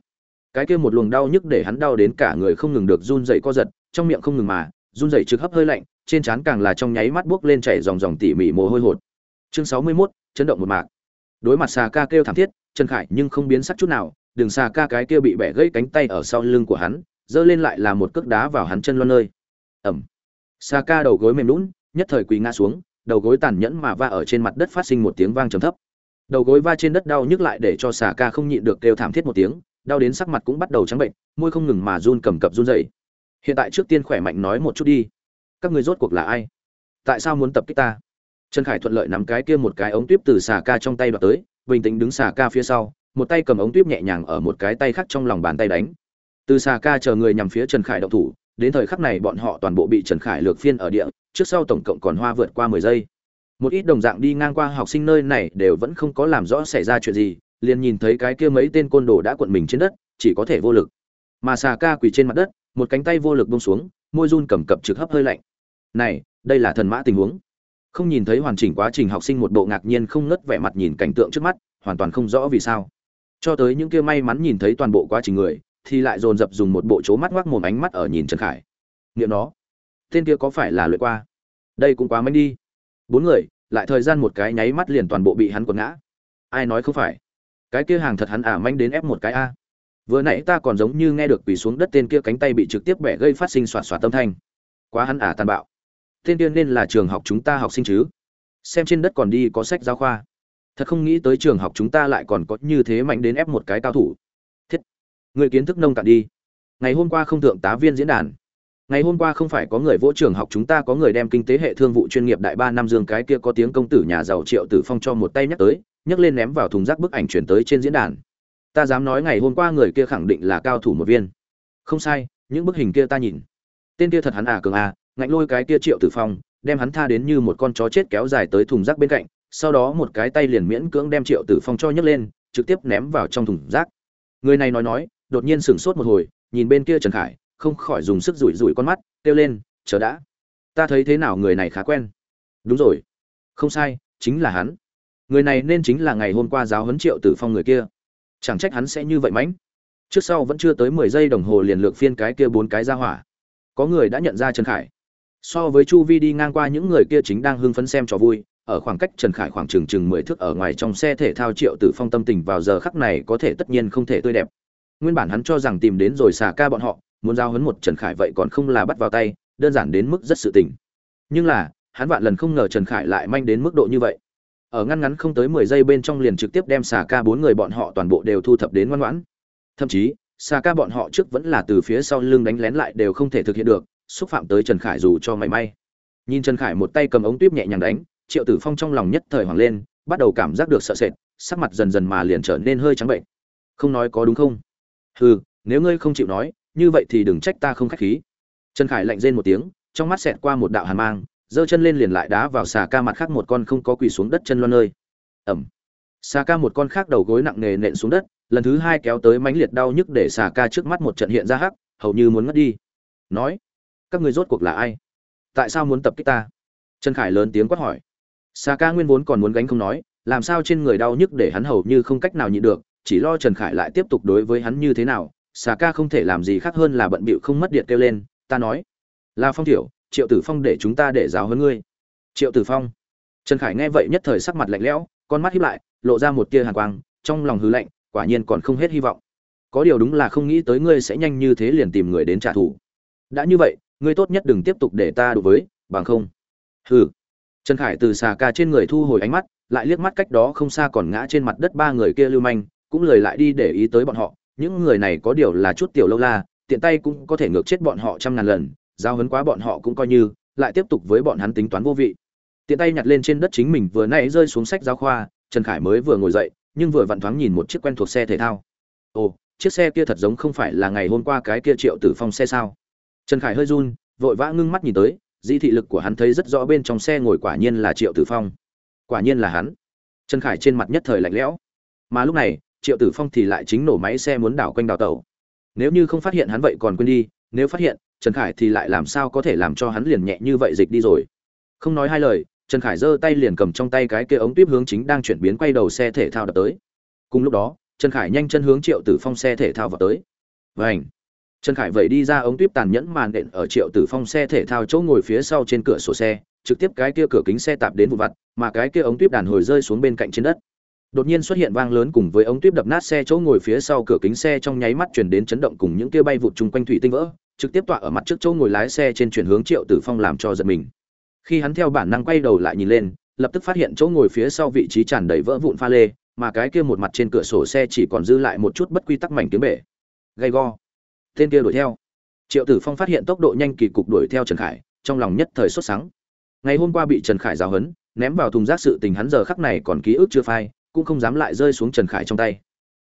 cái kia một luồng đau nhức để hắn đau đến cả người không ngừng được run dậy co giật trong miệng không ngừng mà run dậy trực hấp hơi lạnh trên trán càng là trong nháy mắt buốc lên chảy dòng dòng tỉ mỉ mồ hôi hột. Chương sáu mươi 61, chấn động một mạc. Đối mặt xà ca kêu thảm thiết trần khải nhưng không biến sắc chút nào đường xà ca cái kia bị bẻ gãy cánh tay ở sau lưng của hắn giơ lên lại là một cước đá vào hắn chân loan nơi. Ẩm. Xà ca đầu gối mềm lún nhất thời quỳ ngã xuống đầu gối tàn nhẫn mà va ở trên mặt đất phát sinh một tiếng vang trầm thấp. Đầu gối va trên đất đau nhức lại để cho xà ca không nhịn được kêu thảm thiết một tiếng đau đến sắc mặt cũng bắt đầu trắng bệnh, môi không ngừng mà run cầm cập run dậy hiện tại trước tiên khỏe mạnh nói một chút đi. Các người rốt cuộc là ai? Tại sao muốn tập kích ta? Trần khải thuận lợi nắm cái kia một cái ống tuyếp từ xà ca trong tay đoạt tới, bình tĩnh đứng xà ca phía sau, một tay cầm ống tuyếp nhẹ nhàng ở một cái tay khác trong lòng bàn tay đánh. Từ xà ca chờ người nhằm phía trần khải động thủ, đến thời khắc này bọn họ toàn bộ bị trần khải lược phiên ở địa, trước sau tổng cộng còn hoa vượt qua mười giây. Một ít đồng dạng đi ngang qua học sinh nơi này đều vẫn không có làm rõ xảy ra chuyện gì liền nhìn thấy cái kia mấy tên côn đồ đã cuộn mình trên đất, chỉ có thể vô lực. Mà xà ca quỳ trên mặt đất, một cánh tay vô lực bông xuống, môi run cầm cập trực hấp hơi lạnh. Này, đây là thần mã tình huống. Không nhìn thấy hoàn chỉnh quá trình học sinh một bộ ngạc nhiên không ngất vẻ mặt nhìn cảnh tượng trước mắt, hoàn toàn không rõ vì sao. Cho tới những kia may mắn nhìn thấy toàn bộ quá trình người, thì lại dồn dập dùng một bộ chố mắt ngoác mồm ánh mắt ở nhìn trần khải. Nghiệm nó, tên kia có phải là luyện qua? Đây cũng quá mạnh đi. Bốn người, lại thời gian một cái nháy mắt liền toàn bộ bị hắn quật ngã. Ai nói không phải? Cái kia hàng thật hắn ả manh đến ép một cái a. Vừa nãy ta còn giống như nghe được quỳ xuống đất tên kia cánh tay bị trực tiếp bẻ gây phát sinh xoạt xoạt tâm thanh. Quá hắn ả tàn bạo. Tên kia nên là trường học chúng ta học sinh chứ? Xem trên đất còn đi có sách giáo khoa. Thật không nghĩ tới trường học chúng ta lại còn có như thế mạnh đến ép một cái cao thủ. Thiết. Người kiến thức nông cạn đi. Ngày hôm qua không thượng tá viên diễn đàn. Ngày hôm qua không phải có người vỗ trường học chúng ta có người đem kinh tế hệ thương vụ chuyên nghiệp đại ba năm dương cái kia có tiếng công tử nhà giàu triệu tử phong cho một tay nhắc tới nhấc lên ném vào thùng rác bức ảnh chuyển tới trên diễn đàn. Ta dám nói ngày hôm qua người kia khẳng định là cao thủ một viên. Không sai, những bức hình kia ta nhìn. Tên kia thật hắn à cường à ngạnh lôi cái kia triệu tử phong, đem hắn tha đến như một con chó chết kéo dài tới thùng rác bên cạnh, sau đó một cái tay liền miễn cưỡng đem triệu tử phong cho nhấc lên, trực tiếp ném vào trong thùng rác. Người này nói nói, đột nhiên sửng sốt một hồi, nhìn bên kia trần khải, không khỏi dùng sức rủi rủi con mắt, kêu lên, chờ đã. Ta thấy thế nào người này khá quen. Đúng rồi. Không sai, chính là hắn người này nên chính là ngày hôm qua giáo huấn triệu tử phong người kia. Chẳng trách hắn sẽ như vậy mãnh. Trước sau vẫn chưa tới mười giây đồng hồ liền lược phiên cái kia bốn cái ra hỏa. Có người đã nhận ra trần khải. So với chu vi đi ngang qua những người kia chính đang hưng phấn xem trò vui, ở khoảng cách trần khải khoảng chừng chừng mười thước ở ngoài trong xe thể thao triệu tử phong tâm tình vào giờ khắc này có thể tất nhiên không thể tươi đẹp. Nguyên bản hắn cho rằng tìm đến rồi xả ca bọn họ, muốn giao hấn một trần khải vậy còn không là bắt vào tay, đơn giản đến mức rất sự tình. Nhưng là, hắn vạn lần không ngờ trần khải lại manh đến mức độ như vậy ở ngăn ngắn không tới mười giây bên trong liền trực tiếp đem xà ca bốn người bọn họ toàn bộ đều thu thập đến ngoan ngoãn. Thậm chí xà ca bọn họ trước vẫn là từ phía sau lưng đánh lén lại đều không thể thực hiện được, xúc phạm tới trần khải dù cho mảy may. Nhìn trần khải một tay cầm ống tuyếp nhẹ nhàng đánh, triệu tử phong trong lòng nhất thời hoàng lên, bắt đầu cảm giác được sợ sệt, sắc mặt dần dần mà liền trở nên hơi trắng bệnh. Không nói có đúng không? Hừ, nếu ngươi không chịu nói, như vậy thì đừng trách ta không khách khí. Trần khải lạnh rên một tiếng, trong mắt xẹt qua một đạo hàn mang giơ chân lên liền lại đá vào xà ca mặt khác một con không có quỳ xuống đất chân loan nơi. Ẩm. Xà ca một con khác đầu gối nặng nề nện xuống đất, lần thứ hai kéo tới mãnh liệt đau nhức để xà ca trước mắt một trận hiện ra hắc, hầu như muốn ngất đi. Nói, các người rốt cuộc là ai? Tại sao muốn tập kích ta? Trần khải lớn tiếng quát hỏi. Xà ca nguyên vốn còn muốn gánh không nói, làm sao trên người đau nhức để hắn hầu như không cách nào nhịn được, chỉ lo trần khải lại tiếp tục đối với hắn như thế nào, xà ca không thể làm gì khác hơn là bận bịu không mất điện kêu lên, ta nói là phong thiểu triệu tử phong để chúng ta để giáo hơn ngươi. Triệu tử phong. Trần khải nghe vậy nhất thời sắc mặt lạnh lẽo, con mắt hiếp lại, lộ ra một tia hàn quang, trong lòng hư lạnh, quả nhiên còn không hết hy vọng. Có điều đúng là không nghĩ tới ngươi sẽ nhanh như thế liền tìm người đến trả thù. Đã như vậy, ngươi tốt nhất đừng tiếp tục để ta đối với, bằng không. Hừ. Trần khải từ xà ca trên người thu hồi ánh mắt, lại liếc mắt cách đó không xa còn ngã trên mặt đất ba người kia lưu manh, cũng lời lại đi để ý tới bọn họ. Những người này có điều là chút tiểu lâu la, tiện tay cũng có thể ngược chết bọn họ trăm ngàn lần giao hấn quá bọn họ cũng coi như, lại tiếp tục với bọn hắn tính toán vô vị. Tiện tay nhặt lên trên đất chính mình vừa nãy rơi xuống sách giáo khoa, trần khải mới vừa ngồi dậy, nhưng vừa vặn thoáng nhìn một chiếc quen thuộc xe thể thao. Ồ, chiếc xe kia thật giống không phải là ngày hôm qua cái kia triệu tử phong xe sao? Trần khải hơi run, vội vã ngưng mắt nhìn tới, dĩ thị lực của hắn thấy rất rõ bên trong xe ngồi quả nhiên là triệu tử phong. Quả nhiên là hắn. Trần khải trên mặt nhất thời lạnh lẽo. Mà lúc này, triệu tử phong thì lại chính nổ máy xe muốn đảo quanh đào tàu. Nếu như không phát hiện hắn vậy còn quên đi nếu phát hiện, trần khải thì lại làm sao có thể làm cho hắn liền nhẹ như vậy dịch đi rồi? Không nói hai lời, trần khải giơ tay liền cầm trong tay cái kia ống tuyếp hướng chính đang chuyển biến quay đầu xe thể thao đập tới. Cùng lúc đó, trần khải nhanh chân hướng triệu tử phong xe thể thao vào tới. Vảnh trần khải vẩy đi ra ống tuyếp tàn nhẫn màn đện ở triệu tử phong xe thể thao chỗ ngồi phía sau trên cửa sổ xe, trực tiếp cái kia cửa kính xe tạp đến vụ vặt, mà cái kia ống tuyếp đàn hồi rơi xuống bên cạnh trên đất đột nhiên xuất hiện vang lớn cùng với ống tuyếp đập nát xe chỗ ngồi phía sau cửa kính xe trong nháy mắt chuyển đến chấn động cùng những kia bay vụt chung quanh thủy tinh vỡ, trực tiếp tọa ở mặt trước chỗ ngồi lái xe trên chuyển hướng triệu tử phong làm cho giật mình. Khi hắn theo bản năng quay đầu lại nhìn lên, lập tức phát hiện chỗ ngồi phía sau vị trí tràn đầy vỡ vụn pha lê, mà cái kia một mặt trên cửa sổ xe chỉ còn dư lại một chút bất quy tắc mảnh tiếng bể. Gay go. Tên kia đuổi theo. Triệu tử phong phát hiện tốc độ nhanh kỳ cục đuổi theo trần khải, trong lòng nhất thời xuất sáng ngày hôm qua bị trần khải giáo hấn ném vào thùng rác sự tình hắn giờ khắc này còn ký ức chưa phai cũng không dám lại rơi xuống trần khải trong tay.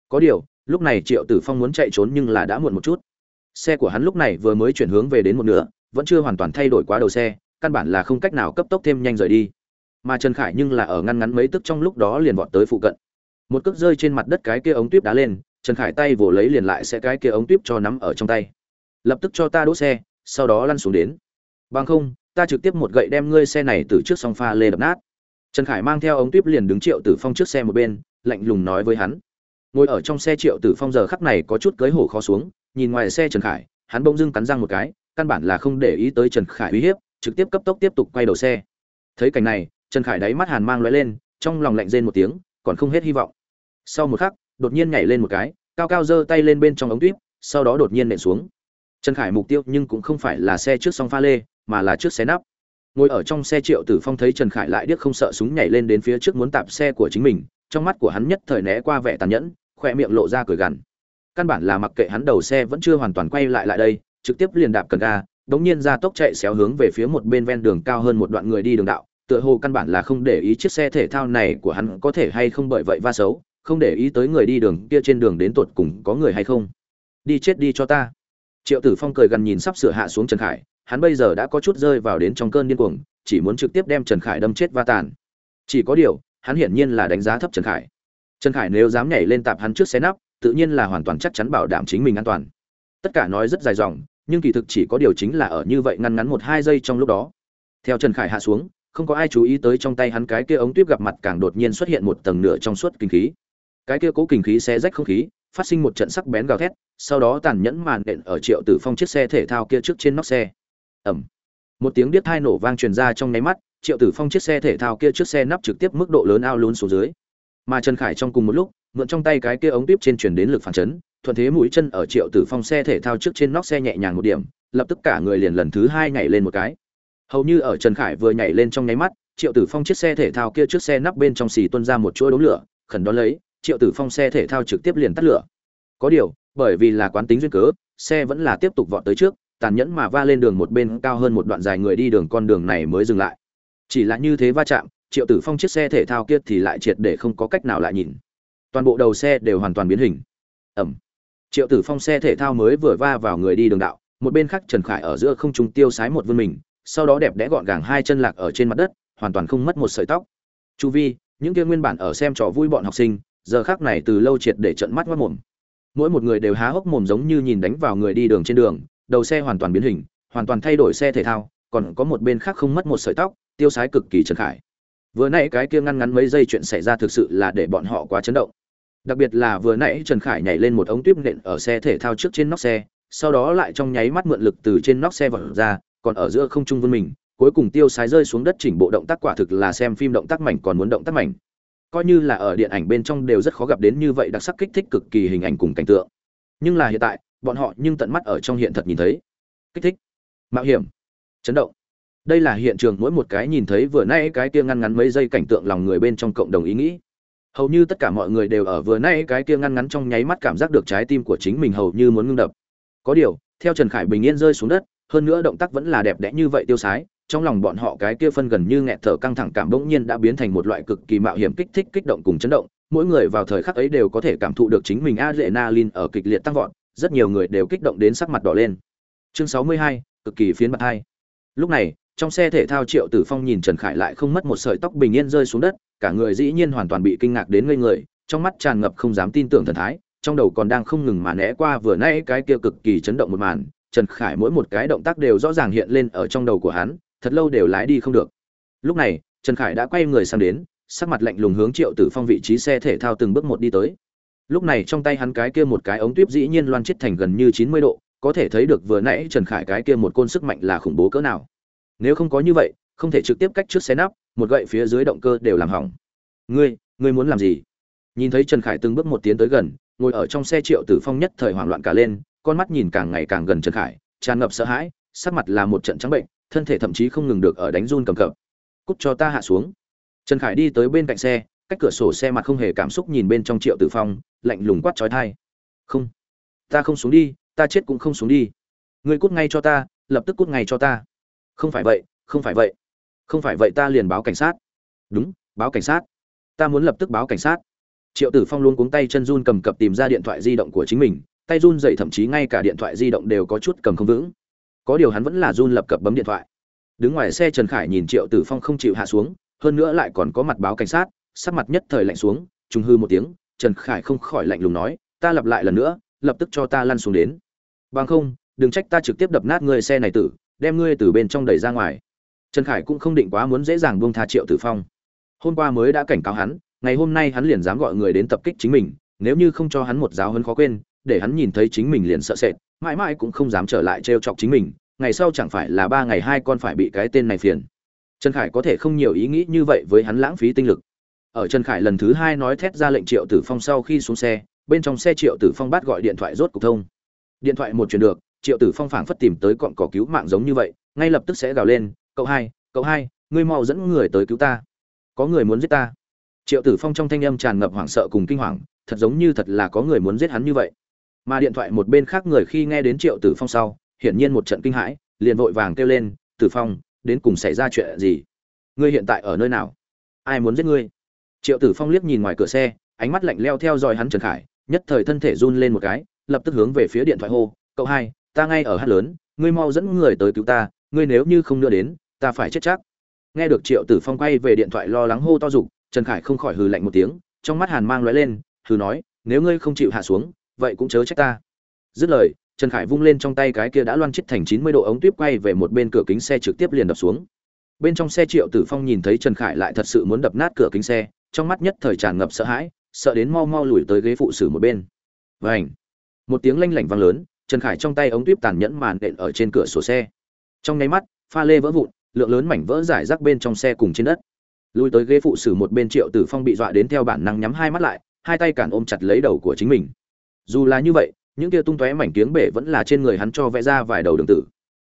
Có điều, lúc này triệu tử phong muốn chạy trốn nhưng là đã muộn một chút. Xe của hắn lúc này vừa mới chuyển hướng về đến một nửa, vẫn chưa hoàn toàn thay đổi quá đầu xe, căn bản là không cách nào cấp tốc thêm nhanh rời đi. Mà trần khải nhưng là ở ngăn ngắn mấy tức trong lúc đó liền vọt tới phụ cận. Một cước rơi trên mặt đất cái kia ống tuyếp đá lên, trần khải tay vồ lấy liền lại sẽ cái kia ống tuyếp cho nắm ở trong tay. Lập tức cho ta đỗ xe, sau đó lăn xuống đến. Bằng không, ta trực tiếp một gậy đem ngươi xe này từ trước song pha lê đập nát trần khải mang theo ống tuyếp liền đứng triệu tử phong trước xe một bên, lạnh lùng nói với hắn. Ngồi ở trong xe triệu tử phong giờ khắc này có chút cưới hổ khó xuống, nhìn ngoài xe trần khải, hắn bỗng dưng cắn răng một cái, căn bản là không để ý tới trần khải uy hiếp, trực tiếp cấp tốc tiếp tục quay đầu xe. Thấy cảnh này, trần khải đáy mắt hàn mang lóe lên, trong lòng lạnh rên một tiếng, còn không hết hy vọng. Sau một khắc, đột nhiên nhảy lên một cái, cao cao giơ tay lên bên trong ống tuyếp, sau đó đột nhiên nện xuống. Trần khải mục tiêu nhưng cũng không phải là xe trước song pha lê, mà là trước xe nắp ngồi ở trong xe triệu tử phong thấy trần khải lại điếc không sợ súng nhảy lên đến phía trước muốn tạp xe của chính mình, trong mắt của hắn nhất thời né qua vẻ tàn nhẫn khoe miệng lộ ra cười gằn. Căn bản là mặc kệ hắn đầu xe vẫn chưa hoàn toàn quay lại lại đây, trực tiếp liền đạp cần ga, đống nhiên ra tốc chạy xéo hướng về phía một bên ven đường cao hơn một đoạn người đi đường đạo, tựa hồ căn bản là không để ý chiếc xe thể thao này của hắn có thể hay không bởi vậy va xấu, không để ý tới người đi đường kia trên đường đến tột cùng có người hay không. Đi chết đi cho ta. Triệu tử phong cười gần nhìn sắp sửa hạ xuống trần khải hắn bây giờ đã có chút rơi vào đến trong cơn điên cuồng, chỉ muốn trực tiếp đem trần khải đâm chết va tàn. Chỉ có điều, hắn hiển nhiên là đánh giá thấp trần khải. Trần khải nếu dám nhảy lên tạp hắn trước xe nắp, tự nhiên là hoàn toàn chắc chắn bảo đảm chính mình an toàn. Tất cả nói rất dài dòng, nhưng kỳ thực chỉ có điều chính là ở như vậy ngăn ngắn một hai giây trong lúc đó. Theo trần khải hạ xuống, không có ai chú ý tới trong tay hắn cái kia ống tuyếp gặp mặt càng đột nhiên xuất hiện một tầng nửa trong suốt kinh khí. Cái kia cố kinh khí xé rách không khí, phát sinh một trận sắc bén gào thét, sau đó tàn nhẫn màn đện ở triệu tử phong chiếc xe thể thao kia trước trên nóc xe ẩm. Một tiếng điếc thai nổ vang truyền ra trong nháy mắt, triệu tử phong chiếc xe thể thao kia trước xe nắp trực tiếp mức độ lớn ao lún xuống dưới. Mà trần khải trong cùng một lúc, mượn trong tay cái kia ống tiếp trên truyền đến lực phản chấn, thuận thế mũi chân ở triệu tử phong xe thể thao trước trên nóc xe nhẹ nhàng một điểm, lập tức cả người liền lần thứ hai nhảy lên một cái. Hầu như ở trần khải vừa nhảy lên trong nháy mắt, triệu tử phong chiếc xe thể thao kia trước xe nắp bên trong xì tuôn ra một chuỗi đống lửa, khẩn đón lấy, triệu tử phong xe thể thao trực tiếp liền tắt lửa. Có điều, bởi vì là quán tính duyên cớ, xe vẫn là tiếp tục vọt tới trước tàn nhẫn mà va lên đường một bên cao hơn một đoạn dài người đi đường con đường này mới dừng lại. Chỉ là như thế va chạm, triệu tử phong chiếc xe thể thao kia thì lại triệt để không có cách nào lại nhìn. Toàn bộ đầu xe đều hoàn toàn biến hình. Ẩm. Triệu tử phong xe thể thao mới vừa va vào người đi đường đạo, một bên khác trần khải ở giữa không trung tiêu sái một vươn mình, sau đó đẹp đẽ gọn gàng hai chân lạc ở trên mặt đất, hoàn toàn không mất một sợi tóc. Chu vi, những kia nguyên bản ở xem trò vui bọn học sinh, giờ khác này từ lâu triệt để trận mắt mất mồm. Mỗi một người đều há hốc mồm giống như nhìn đánh vào người đi đường trên đường đầu xe hoàn toàn biến hình, hoàn toàn thay đổi xe thể thao, còn có một bên khác không mất một sợi tóc, tiêu sái cực kỳ trần khải. Vừa nãy cái kia ngăn ngắn mấy giây chuyện xảy ra thực sự là để bọn họ quá chấn động. Đặc biệt là vừa nãy trần khải nhảy lên một ống tuyếp nện ở xe thể thao trước trên nóc xe, sau đó lại trong nháy mắt mượn lực từ trên nóc xe vọt ra, còn ở giữa không trung vươn mình, cuối cùng tiêu sái rơi xuống đất chỉnh bộ động tác quả thực là xem phim động tác mảnh còn muốn động tác mảnh. Coi như là ở điện ảnh bên trong đều rất khó gặp đến như vậy đặc sắc kích thích cực kỳ hình ảnh cùng cảnh tượng. Nhưng là hiện tại bọn họ nhưng tận mắt ở trong hiện thật nhìn thấy. Kích thích. Mạo hiểm. Chấn động. Đây là hiện trường mỗi một cái nhìn thấy vừa nay cái kia ngăn ngắn mấy giây cảnh tượng lòng người bên trong cộng đồng ý nghĩ. Hầu như tất cả mọi người đều ở vừa nay cái kia ngăn ngắn trong nháy mắt cảm giác được trái tim của chính mình hầu như muốn ngưng đập. Có điều, theo trần khải bình yên rơi xuống đất, hơn nữa động tác vẫn là đẹp đẽ như vậy tiêu sái, trong lòng bọn họ cái kia phân gần như nghẹt thở căng thẳng cảm bỗng nhiên đã biến thành một loại cực kỳ mạo hiểm kích thích kích động cùng chấn động, mỗi người vào thời khắc ấy đều có thể cảm thụ được chính mình adrenaline ở kịch liệt tăng vọt rất nhiều người đều kích động đến sắc mặt đỏ lên. Chương 62, cực kỳ phiến mặt hai. Lúc này trong xe thể thao triệu tử phong nhìn trần khải lại không mất một sợi tóc bình yên rơi xuống đất cả người dĩ nhiên hoàn toàn bị kinh ngạc đến ngây người trong mắt tràn ngập không dám tin tưởng thần thái trong đầu còn đang không ngừng mà né qua vừa nãy cái kia cực kỳ chấn động một màn trần khải mỗi một cái động tác đều rõ ràng hiện lên ở trong đầu của hắn thật lâu đều lái đi không được. Lúc này trần khải đã quay người sang đến sắc mặt lạnh lùng hướng triệu tử phong vị trí xe thể thao từng bước một đi tới lúc này trong tay hắn cái kia một cái ống tuyếp dĩ nhiên loan chết thành gần như chín mươi độ, có thể thấy được vừa nãy trần khải cái kia một côn sức mạnh là khủng bố cỡ nào. Nếu không có như vậy, không thể trực tiếp cách trước xe nắp, một gậy phía dưới động cơ đều làm hỏng. Ngươi ngươi muốn làm gì? Nhìn thấy trần khải từng bước một tiến tới gần, ngồi ở trong xe triệu tử phong nhất thời hoảng loạn cả lên, con mắt nhìn càng ngày càng gần trần khải, tràn ngập sợ hãi, sắc mặt là một trận trắng bệnh, thân thể thậm chí không ngừng được ở đánh run cầm cập. Cút cho ta hạ xuống. Trần khải đi tới bên cạnh xe cách cửa sổ xe mặt không hề cảm xúc nhìn bên trong triệu tử phong, lạnh lùng quát trói thai không, ta không xuống đi, ta chết cũng không xuống đi. Ngươi cút ngay cho ta, lập tức cút ngay cho ta. Không phải vậy, không phải vậy. Không phải vậy ta liền báo cảnh sát. Đúng, báo cảnh sát. Ta muốn lập tức báo cảnh sát. Triệu tử phong luôn cuống tay chân run cầm cập tìm ra điện thoại di động của chính mình, tay run dậy thậm chí ngay cả điện thoại di động đều có chút cầm không vững. Có điều hắn vẫn là run lập cập bấm điện thoại. Đứng ngoài xe trần khải nhìn triệu tử phong không chịu hạ xuống, hơn nữa lại còn có mặt báo cảnh sát sắc mặt nhất thời lạnh xuống, trùng hư một tiếng, trần khải không khỏi lạnh lùng nói, ta lặp lại lần nữa, lập tức cho ta lăn xuống đến. Bằng không, đừng trách ta trực tiếp đập nát ngươi xe này tử, đem ngươi từ bên trong đẩy ra ngoài. Trần khải cũng không định quá muốn dễ dàng buông tha triệu tử phong. Hôm qua mới đã cảnh cáo hắn, ngày hôm nay hắn liền dám gọi người đến tập kích chính mình, nếu như không cho hắn một giáo hơn khó quên, để hắn nhìn thấy chính mình liền sợ sệt, mãi mãi cũng không dám trở lại trêu chọc chính mình, ngày sau chẳng phải là ba ngày hai con phải bị cái tên này phiền. Trần khải có thể không nhiều ý nghĩ như vậy với hắn lãng phí tinh lực ở trần khải lần thứ hai nói thét ra lệnh triệu tử phong sau khi xuống xe, bên trong xe triệu tử phong bắt gọi điện thoại rốt cục thông. Điện thoại một chuyển được, triệu tử phong phảng phất tìm tới cọn cỏ cứu mạng giống như vậy, ngay lập tức sẽ gào lên, cậu hai cậu hai, ngươi mau dẫn người tới cứu ta. Có người muốn giết ta. Triệu tử phong trong thanh âm tràn ngập hoảng sợ cùng kinh hoàng, thật giống như thật là có người muốn giết hắn như vậy. Mà điện thoại một bên khác người khi nghe đến triệu tử phong sau, hiển nhiên một trận kinh hãi, liền vội vàng kêu lên, tử phong, đến cùng xảy ra chuyện gì? Ngươi hiện tại ở nơi nào? Ai muốn giết ngươi? Triệu tử phong liếc nhìn ngoài cửa xe, ánh mắt lạnh leo theo dõi hắn trần khải, nhất thời thân thể run lên một cái, lập tức hướng về phía điện thoại hô, cậu hai, ta ngay ở hát lớn, ngươi mau dẫn người tới cứu ta, ngươi nếu như không đưa đến, ta phải chết chắc. Nghe được triệu tử phong quay về điện thoại lo lắng hô to dục, trần khải không khỏi hừ lạnh một tiếng, trong mắt hàn mang lóe lên, hừ nói, nếu ngươi không chịu hạ xuống, vậy cũng chớ trách ta. Dứt lời, trần khải vung lên trong tay cái kia đã loan chết thành chín mươi độ ống tuyếp quay về một bên cửa kính xe trực tiếp liền đập xuống. Bên trong xe triệu tử phong nhìn thấy trần khải lại thật sự muốn đập nát cửa kính xe trong mắt nhất thời tràn ngập sợ hãi, sợ đến mau mau lùi tới ghế phụ sử một bên. Vảnh một tiếng lanh lảnh vang lớn, trần khải trong tay ống tuyếp tàn nhẫn màn đện ở trên cửa sổ xe. Trong nháy mắt, pha lê vỡ vụn, lượng lớn mảnh vỡ rải rác bên trong xe cùng trên đất. Lùi tới ghế phụ sử một bên triệu tử phong bị dọa đến theo bản năng nhắm hai mắt lại, hai tay cản ôm chặt lấy đầu của chính mình. Dù là như vậy, những kia tung tóe mảnh kiếng bể vẫn là trên người hắn cho vẽ ra vài đầu đường tử.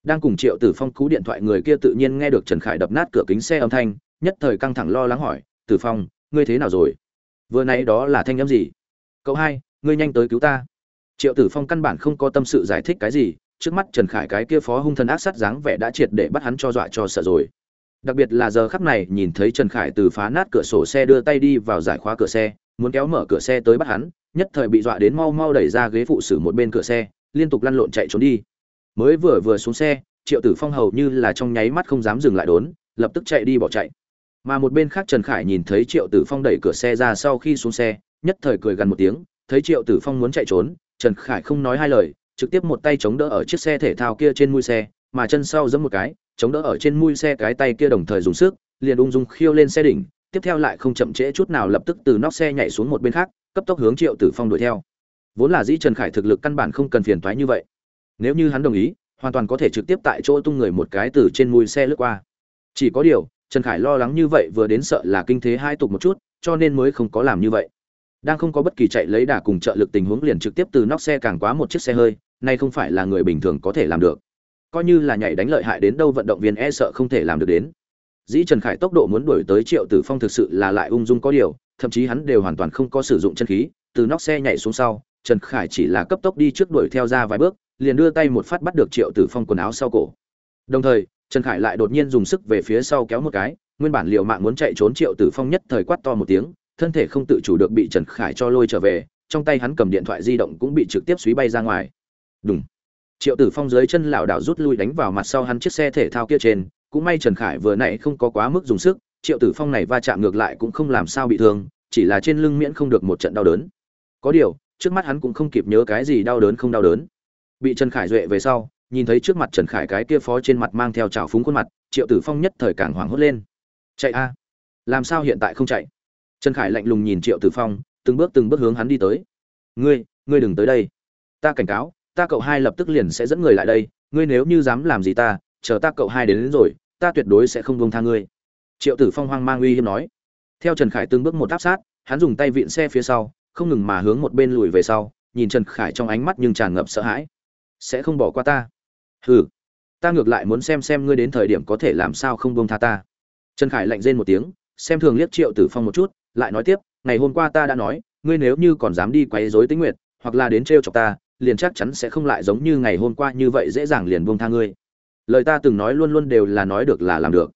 Đang cùng triệu tử phong cú điện thoại, người kia tự nhiên nghe được trần khải đập nát cửa kính xe âm thanh, nhất thời căng thẳng lo lắng hỏi, tử phong ngươi thế nào rồi? Vừa nãy đó là thanh âm gì? Cậu hai, ngươi nhanh tới cứu ta. Triệu tử phong căn bản không có tâm sự giải thích cái gì, trước mắt trần khải cái kia phó hung thần ác sát dáng vẻ đã triệt để bắt hắn cho dọa cho sợ rồi. Đặc biệt là giờ khắc này, nhìn thấy trần khải từ phá nát cửa sổ xe đưa tay đi vào giải khóa cửa xe, muốn kéo mở cửa xe tới bắt hắn, nhất thời bị dọa đến mau mau đẩy ra ghế phụ xử một bên cửa xe, liên tục lăn lộn chạy trốn đi. Mới vừa vừa xuống xe, triệu tử phong hầu như là trong nháy mắt không dám dừng lại đốn, lập tức chạy đi bỏ chạy mà một bên khác trần khải nhìn thấy triệu tử phong đẩy cửa xe ra sau khi xuống xe, nhất thời cười gần một tiếng, thấy triệu tử phong muốn chạy trốn, trần khải không nói hai lời, trực tiếp một tay chống đỡ ở chiếc xe thể thao kia trên mui xe, mà chân sau giẫm một cái, chống đỡ ở trên mui xe cái tay kia đồng thời dùng sức, liền ung dung khiêu lên xe đỉnh, tiếp theo lại không chậm trễ chút nào lập tức từ nóc xe nhảy xuống một bên khác, cấp tốc hướng triệu tử phong đuổi theo. Vốn là dĩ trần khải thực lực căn bản không cần phiền toái như vậy. Nếu như hắn đồng ý, hoàn toàn có thể trực tiếp tại chỗ tung người một cái từ trên mui xe lướt qua. Chỉ có điều trần khải lo lắng như vậy vừa đến sợ là kinh thế hai tục một chút, cho nên mới không có làm như vậy. Đang không có bất kỳ chạy lấy đà cùng trợ lực tình huống liền trực tiếp từ nóc xe càng quá một chiếc xe hơi, nay không phải là người bình thường có thể làm được. Coi như là nhảy đánh lợi hại đến đâu vận động viên e sợ không thể làm được đến. Dĩ trần khải tốc độ muốn đuổi tới triệu tử phong thực sự là lại ung dung có điều, thậm chí hắn đều hoàn toàn không có sử dụng chân khí, từ nóc xe nhảy xuống sau, trần khải chỉ là cấp tốc đi trước đuổi theo ra vài bước, liền đưa tay một phát bắt được triệu tử phong quần áo sau cổ. Đồng thời trần khải lại đột nhiên dùng sức về phía sau kéo một cái, nguyên bản liệu mạng muốn chạy trốn triệu tử phong nhất thời quát to một tiếng, thân thể không tự chủ được bị trần khải cho lôi trở về, trong tay hắn cầm điện thoại di động cũng bị trực tiếp xúy bay ra ngoài. Đúng triệu tử phong dưới chân lảo đảo rút lui đánh vào mặt sau hắn chiếc xe thể thao kia trên, cũng may trần khải vừa nãy không có quá mức dùng sức, triệu tử phong này va chạm ngược lại cũng không làm sao bị thương, chỉ là trên lưng miễn không được một trận đau đớn. Có điều, trước mắt hắn cũng không kịp nhớ cái gì đau đớn không đau đớn. Bị trần khải duệ về sau nhìn thấy trước mặt trần khải cái kia phó trên mặt mang theo trào phúng khuôn mặt triệu tử phong nhất thời càng hoảng hốt lên. Chạy a? Làm sao hiện tại không chạy? Trần khải lạnh lùng nhìn triệu tử phong từng bước từng bước hướng hắn đi tới. Ngươi ngươi đừng tới đây. Ta cảnh cáo ta cậu hai lập tức liền sẽ dẫn người lại đây. Ngươi nếu như dám làm gì ta chờ ta cậu hai đến, đến rồi ta tuyệt đối sẽ không buông tha ngươi. Triệu tử phong hoang mang uy hiếp nói. Theo trần khải từng bước một áp sát hắn dùng tay vịn xe phía sau không ngừng mà hướng một bên lùi về sau nhìn trần khải trong ánh mắt nhưng tràn ngập sợ hãi. Sẽ không bỏ qua ta hừ. Ta ngược lại muốn xem xem ngươi đến thời điểm có thể làm sao không buông tha ta. Trần khải lạnh rên một tiếng, xem thường liếc triệu tử phong một chút, lại nói tiếp, ngày hôm qua ta đã nói, ngươi nếu như còn dám đi quấy rối tĩnh nguyệt, hoặc là đến trêu chọc ta, liền chắc chắn sẽ không lại giống như ngày hôm qua như vậy dễ dàng liền buông tha ngươi. Lời ta từng nói luôn luôn đều là nói được là làm được.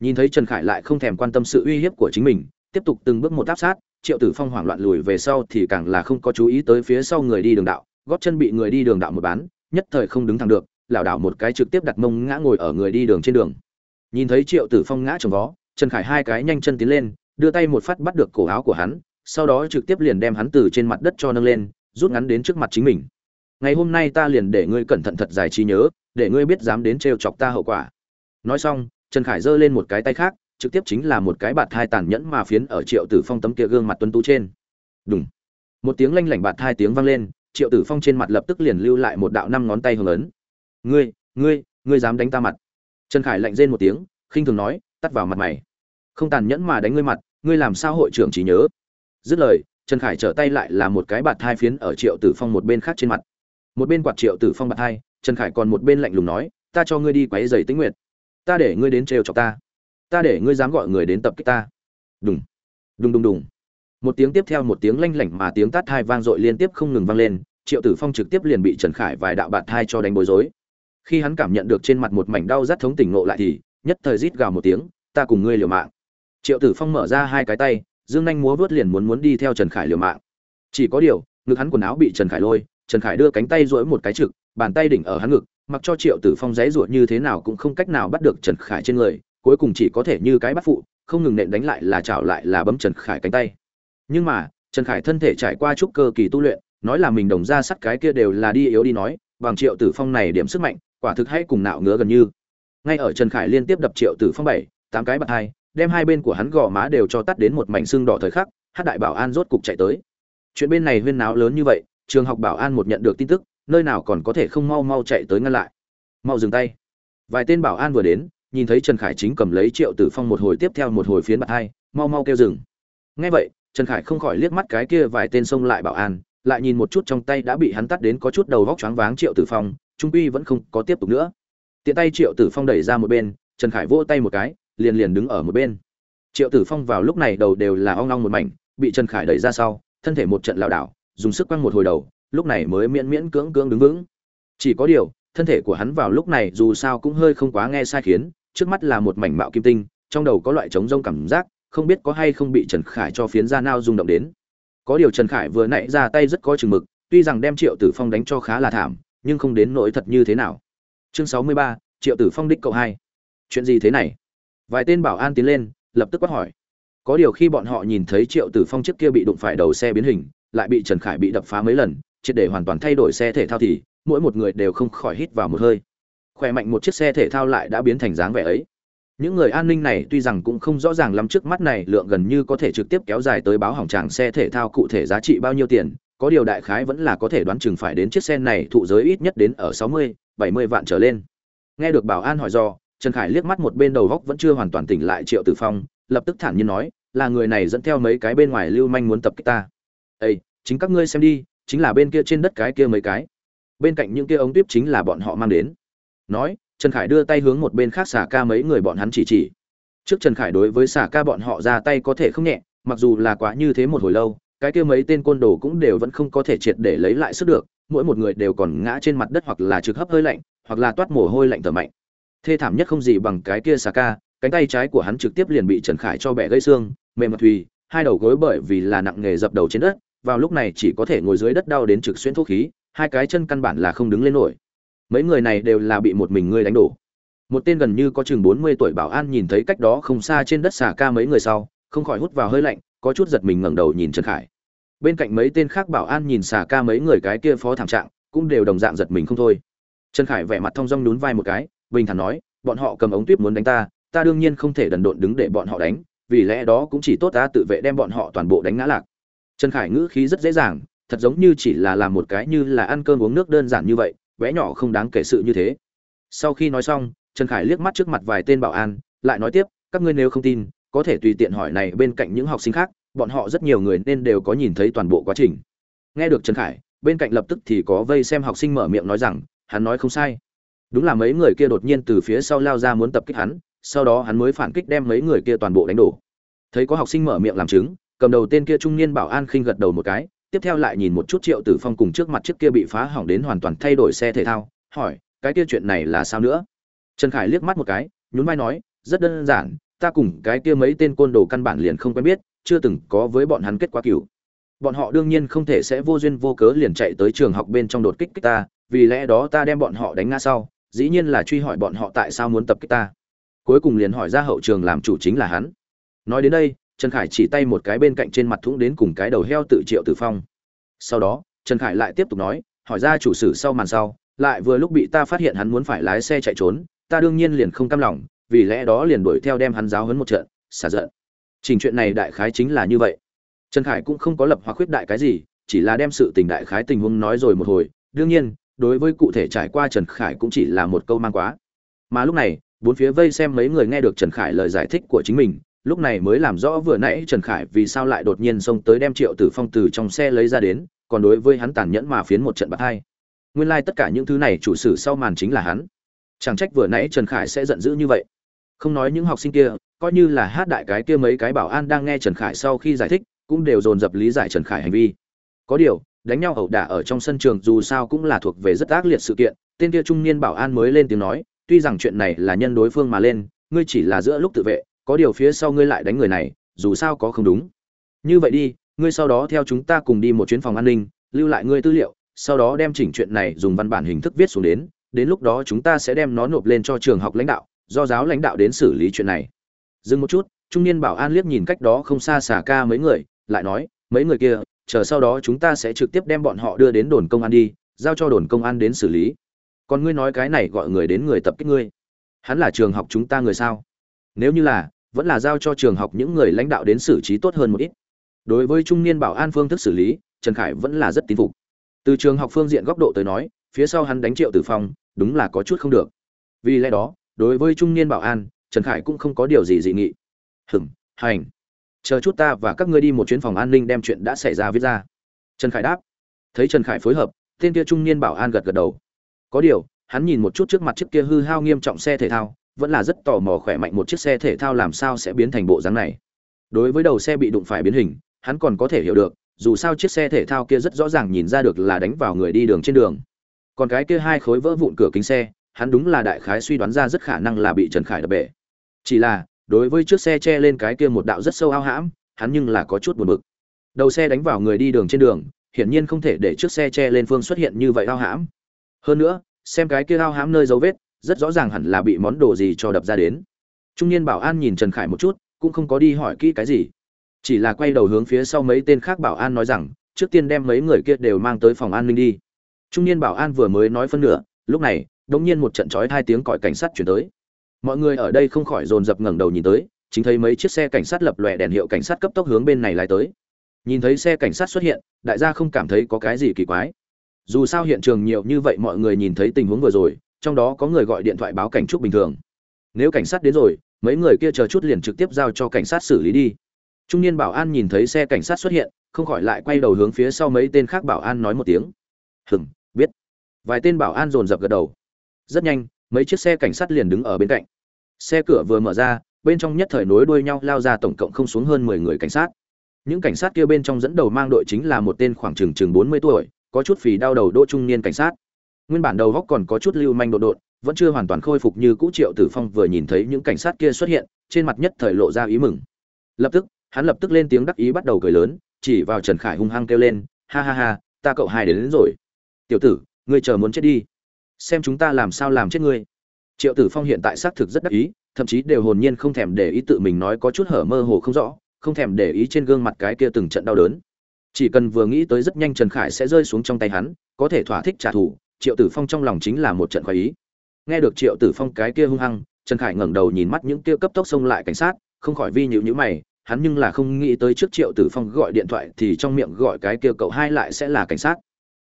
Nhìn thấy trần khải lại không thèm quan tâm sự uy hiếp của chính mình, tiếp tục từng bước một áp sát, triệu tử phong hoảng loạn lùi về sau thì càng là không có chú ý tới phía sau người đi đường đạo, gót chân bị người đi đường đạo một bán, nhất thời không đứng thẳng được lảo đảo một cái trực tiếp đặt mông ngã ngồi ở người đi đường trên đường. Nhìn thấy triệu tử phong ngã trồng vó, trần khải hai cái nhanh chân tiến lên, đưa tay một phát bắt được cổ áo của hắn, sau đó trực tiếp liền đem hắn từ trên mặt đất cho nâng lên, rút ngắn đến trước mặt chính mình. Ngày hôm nay ta liền để ngươi cẩn thận thật dài trí nhớ, để ngươi biết dám đến trêu chọc ta hậu quả. Nói xong, trần khải giơ lên một cái tay khác, trực tiếp chính là một cái bạt thai tàn nhẫn mà phiến ở triệu tử phong tấm kia gương mặt tuấn tú trên. Đúng một tiếng lanh lảnh bạt thai tiếng vang lên, triệu tử phong trên mặt lập tức liền lưu lại một đạo năm ngón tay hưởng lớn ngươi ngươi ngươi dám đánh ta mặt. Trần khải lạnh rên một tiếng, khinh thường nói, tắt vào mặt mày. Không tàn nhẫn mà đánh ngươi mặt, ngươi làm sao hội trưởng chỉ nhớ? Dứt lời, trần khải trở tay lại là một cái bạt thai phiến ở triệu tử phong một bên khác trên mặt. Một bên quạt triệu tử phong bạt thai, trần khải còn một bên lạnh lùng nói, ta cho ngươi đi quấy giày tĩnh nguyệt. Ta để ngươi đến trêu chọc ta. Ta để ngươi dám gọi người đến tập kích ta. Đùng đùng đùng đùng. Một tiếng tiếp theo một tiếng lanh lảnh mà tiếng tát thai vang dội liên tiếp không ngừng vang lên, triệu tử phong trực tiếp liền bị trần khải vài đạo bạt thai cho đánh bối rối khi hắn cảm nhận được trên mặt một mảnh đau rát thống tỉnh ngộ lại thì, nhất thời rít gào một tiếng, ta cùng ngươi liều mạng. Triệu tử phong mở ra hai cái tay, dương nhanh múa vớt liền muốn muốn đi theo trần khải liều mạng. Chỉ có điều, ngực hắn quần áo bị trần khải lôi, trần khải đưa cánh tay duỗi một cái trực, bàn tay đỉnh ở hắn ngực, mặc cho triệu tử phong giấy ruột như thế nào cũng không cách nào bắt được trần khải trên người, cuối cùng chỉ có thể như cái bắt phụ, không ngừng nện đánh lại là chảo lại là bấm trần khải cánh tay. Nhưng mà, trần khải thân thể trải qua chút cơ kỳ tu luyện, nói là mình đồng ra sắt cái kia đều là đi yếu đi nói, bằng triệu tử phong này điểm sức mạnh quả thực hay cùng nạo ngứa gần như. Ngay ở trần khải liên tiếp đập triệu tử phong bảy, tám cái bạc hai, đem hai bên của hắn gò má đều cho tắt đến một mảnh xương đỏ thời khắc, hát đại bảo an rốt cục chạy tới. Chuyện bên này huyên náo lớn như vậy, trường học bảo an một nhận được tin tức, nơi nào còn có thể không mau mau chạy tới ngăn lại. Mau dừng tay. Vài tên bảo an vừa đến, nhìn thấy trần khải chính cầm lấy triệu tử phong một hồi tiếp theo một hồi phiến bạc hai, mau mau kêu dừng. Ngay vậy, trần khải không khỏi liếc mắt cái kia vài tên xông lại bảo an, lại nhìn một chút trong tay đã bị hắn tắt đến có chút đầu vóc choáng váng triệu tử phong trung quy vẫn không có tiếp tục nữa. Tiện tay triệu tử phong đẩy ra một bên, trần khải vỗ tay một cái, liền liền đứng ở một bên. Triệu tử phong vào lúc này đầu đều là ong long một mảnh, bị trần khải đẩy ra sau, thân thể một trận lảo đảo, dùng sức quăng một hồi đầu, lúc này mới miễn miễn cưỡng cưỡng đứng vững. Chỉ có điều, thân thể của hắn vào lúc này dù sao cũng hơi không quá nghe sai khiến, trước mắt là một mảnh mạo kim tinh, trong đầu có loại trống rông cảm giác, không biết có hay không bị trần khải cho phiến ra nao rung động đến. Có điều trần khải vừa nãy ra tay rất có chừng mực, tuy rằng đem triệu tử phong đánh cho khá là thảm nhưng không đến nỗi thật như thế nào. Chương sáu mươi ba, triệu tử phong đích cậu hai. Chuyện gì thế này? Vài tên bảo an tiến lên, lập tức quát hỏi. Có điều khi bọn họ nhìn thấy triệu tử phong trước kia bị đụng phải đầu xe biến hình, lại bị trần khải bị đập phá mấy lần, triệt để hoàn toàn thay đổi xe thể thao thì mỗi một người đều không khỏi hít vào một hơi. Khỏe mạnh một chiếc xe thể thao lại đã biến thành dáng vẻ ấy. Những người an ninh này tuy rằng cũng không rõ ràng lắm trước mắt này lượng gần như có thể trực tiếp kéo dài tới báo hỏng tràng xe thể thao cụ thể giá trị bao nhiêu tiền có điều đại khái vẫn là có thể đoán chừng phải đến chiếc xe này thụ giới ít nhất đến ở 60, 70 vạn trở lên. Nghe được bảo an hỏi do trần khải liếc mắt một bên đầu góc vẫn chưa hoàn toàn tỉnh lại triệu tử phong lập tức thản nhiên nói là người này dẫn theo mấy cái bên ngoài lưu manh muốn tập kích ta. "Ê, chính các ngươi xem đi chính là bên kia trên đất cái kia mấy cái. Bên cạnh những kia ống tiếp chính là bọn họ mang đến. Nói trần khải đưa tay hướng một bên khác xả ca mấy người bọn hắn chỉ chỉ. Trước trần khải đối với xả ca bọn họ ra tay có thể không nhẹ mặc dù là quá như thế một hồi lâu cái kia mấy tên côn đồ cũng đều vẫn không có thể triệt để lấy lại sức được mỗi một người đều còn ngã trên mặt đất hoặc là trực hấp hơi lạnh hoặc là toát mồ hôi lạnh thở mạnh. Thê thảm nhất không gì bằng cái kia Saka, cánh tay trái của hắn trực tiếp liền bị trần khải cho bẻ gãy xương mềm mặt thùy hai đầu gối bởi vì là nặng nghề dập đầu trên đất vào lúc này chỉ có thể ngồi dưới đất đau đến trực xuyên thấu khí hai cái chân căn bản là không đứng lên nổi. Mấy người này đều là bị một mình ngươi đánh đổ. Một tên gần như có chừng bốn mươi tuổi bảo an nhìn thấy cách đó không xa trên đất xà ca mấy người sau không khỏi hút vào hơi lạnh có chút giật mình ngẩng đầu nhìn trần khải. Bên cạnh mấy tên khác bảo an nhìn xà ca mấy người cái kia phó thảm trạng, cũng đều đồng dạng giật mình không thôi. Trần khải vẻ mặt thong dong nhún vai một cái, bình thản nói, bọn họ cầm ống tuyếp muốn đánh ta ta đương nhiên không thể đần độn đứng để bọn họ đánh, vì lẽ đó cũng chỉ tốt ta tự vệ đem bọn họ toàn bộ đánh ngã lạc. Trần khải ngữ khí rất dễ dàng, thật giống như chỉ là làm một cái như là ăn cơm uống nước đơn giản như vậy, bé nhỏ không đáng kể sự như thế. Sau khi nói xong, trần khải liếc mắt trước mặt vài tên bảo an, lại nói tiếp, các ngươi nếu không tin có thể tùy tiện hỏi này bên cạnh những học sinh khác, bọn họ rất nhiều người nên đều có nhìn thấy toàn bộ quá trình. Nghe được trần khải, bên cạnh lập tức thì có vây xem học sinh mở miệng nói rằng, hắn nói không sai. Đúng là mấy người kia đột nhiên từ phía sau lao ra muốn tập kích hắn, sau đó hắn mới phản kích đem mấy người kia toàn bộ đánh đổ. Thấy có học sinh mở miệng làm chứng, cầm đầu tên kia trung niên bảo an khinh gật đầu một cái, tiếp theo lại nhìn một chút triệu tử phong cùng trước mặt chiếc kia bị phá hỏng đến hoàn toàn thay đổi xe thể thao, hỏi, cái kia chuyện này là sao nữa? Trần khải liếc mắt một cái, nhún vai nói, rất đơn giản ta cùng cái kia mấy tên côn đồ căn bản liền không quen biết, chưa từng có với bọn hắn kết quả cửu. Bọn họ đương nhiên không thể sẽ vô duyên vô cớ liền chạy tới trường học bên trong đột kích kích ta, vì lẽ đó ta đem bọn họ đánh ngã sau, dĩ nhiên là truy hỏi bọn họ tại sao muốn tập kích ta. Cuối cùng liền hỏi ra hậu trường làm chủ chính là hắn. Nói đến đây, trần khải chỉ tay một cái bên cạnh trên mặt thũng đến cùng cái đầu heo tự triệu tử phong. Sau đó, trần khải lại tiếp tục nói, hỏi ra chủ sử sau màn sau, lại vừa lúc bị ta phát hiện hắn muốn phải lái xe chạy trốn, ta đương nhiên liền không cam lòng vì lẽ đó liền đuổi theo đem hắn giáo hấn một trận, xả giận. Trình chuyện này đại khái chính là như vậy. Trần khải cũng không có lập hoặc khuyết đại cái gì, chỉ là đem sự tình đại khái tình huống nói rồi một hồi. Đương nhiên, đối với cụ thể trải qua trần khải cũng chỉ là một câu mang quá. Mà lúc này, bốn phía vây xem mấy người nghe được trần khải lời giải thích của chính mình, lúc này mới làm rõ vừa nãy trần khải vì sao lại đột nhiên xông tới đem triệu tử phong từ trong xe lấy ra đến, còn đối với hắn tàn nhẫn mà phiến một trận bạc hai. Nguyên lai、like、tất cả những thứ này chủ sử sau màn chính là hắn. Chẳng trách vừa nãy trần khải sẽ giận dữ như vậy không nói những học sinh kia, coi như là hát đại cái kia mấy cái bảo an đang nghe trần khải sau khi giải thích, cũng đều dồn dập lý giải trần khải hành vi. Có điều, đánh nhau ẩu đả ở trong sân trường dù sao cũng là thuộc về rất ác liệt sự kiện, tên kia trung niên bảo an mới lên tiếng nói, tuy rằng chuyện này là nhân đối phương mà lên, ngươi chỉ là giữa lúc tự vệ, có điều phía sau ngươi lại đánh người này, dù sao có không đúng. Như vậy đi, ngươi sau đó theo chúng ta cùng đi một chuyến phòng an ninh, lưu lại ngươi tư liệu, sau đó đem chỉnh chuyện này dùng văn bản hình thức viết xuống đến đến lúc đó chúng ta sẽ đem nó nộp lên cho trường học lãnh đạo do giáo lãnh đạo đến xử lý chuyện này. Dừng một chút, trung niên bảo an liếc nhìn cách đó không xa xả ca mấy người, lại nói, mấy người kia, chờ sau đó chúng ta sẽ trực tiếp đem bọn họ đưa đến đồn công an đi, giao cho đồn công an đến xử lý. Còn ngươi nói cái này gọi người đến người tập kích ngươi. Hắn là trường học chúng ta người sao? Nếu như là, vẫn là giao cho trường học những người lãnh đạo đến xử trí tốt hơn một ít. Đối với trung niên bảo an phương thức xử lý, trần khải vẫn là rất tín phục. Từ trường học phương diện góc độ tới nói, phía sau hắn đánh triệu tử phong, đúng là có chút không được. Vì lẽ đó đối với trung niên bảo an, trần khải cũng không có điều gì dị nghị. Hừng hành. Chờ chút ta và các ngươi đi một chuyến phòng an ninh đem chuyện đã xảy ra viết ra. Trần khải đáp. Thấy trần khải phối hợp, tên kia trung niên bảo an gật gật đầu. Có điều, hắn nhìn một chút trước mặt chiếc kia hư hao nghiêm trọng xe thể thao, vẫn là rất tò mò khỏe mạnh một chiếc xe thể thao làm sao sẽ biến thành bộ dáng này. Đối với đầu xe bị đụng phải biến hình, hắn còn có thể hiểu được, dù sao chiếc xe thể thao kia rất rõ ràng nhìn ra được là đánh vào người đi đường trên đường. Còn cái kia hai khối vỡ vụn cửa kính xe hắn đúng là đại khái suy đoán ra rất khả năng là bị trần khải đập bể. Chỉ là, đối với chiếc xe che lên cái kia một đạo rất sâu ao hãm, hắn nhưng là có chút buồn bực. Đầu xe đánh vào người đi đường trên đường, hiển nhiên không thể để chiếc xe che lên phương xuất hiện như vậy ao hãm. Hơn nữa, xem cái kia ao hãm nơi dấu vết, rất rõ ràng hẳn là bị món đồ gì cho đập ra đến. Trung niên bảo an nhìn trần khải một chút, cũng không có đi hỏi kỹ cái gì. Chỉ là quay đầu hướng phía sau mấy tên khác bảo an nói rằng, trước tiên đem mấy người kia đều mang tới phòng an ninh đi. Trung niên bảo an vừa mới nói phân nửa, lúc này đột nhiên một trận chói hai tiếng còi cảnh sát chuyển tới. Mọi người ở đây không khỏi dồn dập ngẩng đầu nhìn tới chính thấy mấy chiếc xe cảnh sát lập lòe đèn hiệu cảnh sát cấp tốc hướng bên này lái tới. Nhìn thấy xe cảnh sát xuất hiện đại gia không cảm thấy có cái gì kỳ quái. Dù sao hiện trường nhiều như vậy mọi người nhìn thấy tình huống vừa rồi trong đó có người gọi điện thoại báo cảnh trúc bình thường. Nếu cảnh sát đến rồi mấy người kia chờ chút liền trực tiếp giao cho cảnh sát xử lý đi. Trung niên bảo an nhìn thấy xe cảnh sát xuất hiện không khỏi lại quay đầu hướng phía sau mấy tên khác bảo an nói một tiếng. "Ừm, biết. Vài tên bảo an dồn dập gật đầu rất nhanh mấy chiếc xe cảnh sát liền đứng ở bên cạnh. Xe cửa vừa mở ra bên trong nhất thời nối đuôi nhau lao ra tổng cộng không xuống hơn mười người cảnh sát. Những cảnh sát kia bên trong dẫn đầu mang đội chính là một tên khoảng chừng chừng bốn mươi tuổi có chút phì đau đầu đỗ trung niên cảnh sát. Nguyên bản đầu góc còn có chút lưu manh đột đột vẫn chưa hoàn toàn khôi phục như cũ triệu tử phong vừa nhìn thấy những cảnh sát kia xuất hiện trên mặt nhất thời lộ ra ý mừng. Lập tức hắn lập tức lên tiếng đắc ý bắt đầu cười lớn chỉ vào trần khải hung hăng kêu lên ha ha ha ta cậu hai đến, đến rồi. Tiểu tử ngươi chờ muốn chết đi xem chúng ta làm sao làm chết ngươi. Triệu tử phong hiện tại xác thực rất đắc ý, thậm chí đều hồn nhiên không thèm để ý tự mình nói có chút hở mơ hồ không rõ, không thèm để ý trên gương mặt cái kia từng trận đau đớn. Chỉ cần vừa nghĩ tới rất nhanh trần khải sẽ rơi xuống trong tay hắn, có thể thỏa thích trả thù, triệu tử phong trong lòng chính là một trận khoái ý. Nghe được triệu tử phong cái kia hung hăng, trần khải ngẩng đầu nhìn mắt những kia cấp tốc xông lại cảnh sát, không khỏi vi nhịu nhữ mày, hắn nhưng là không nghĩ tới trước triệu tử phong gọi điện thoại thì trong miệng gọi cái kia cậu hai lại sẽ là cảnh sát.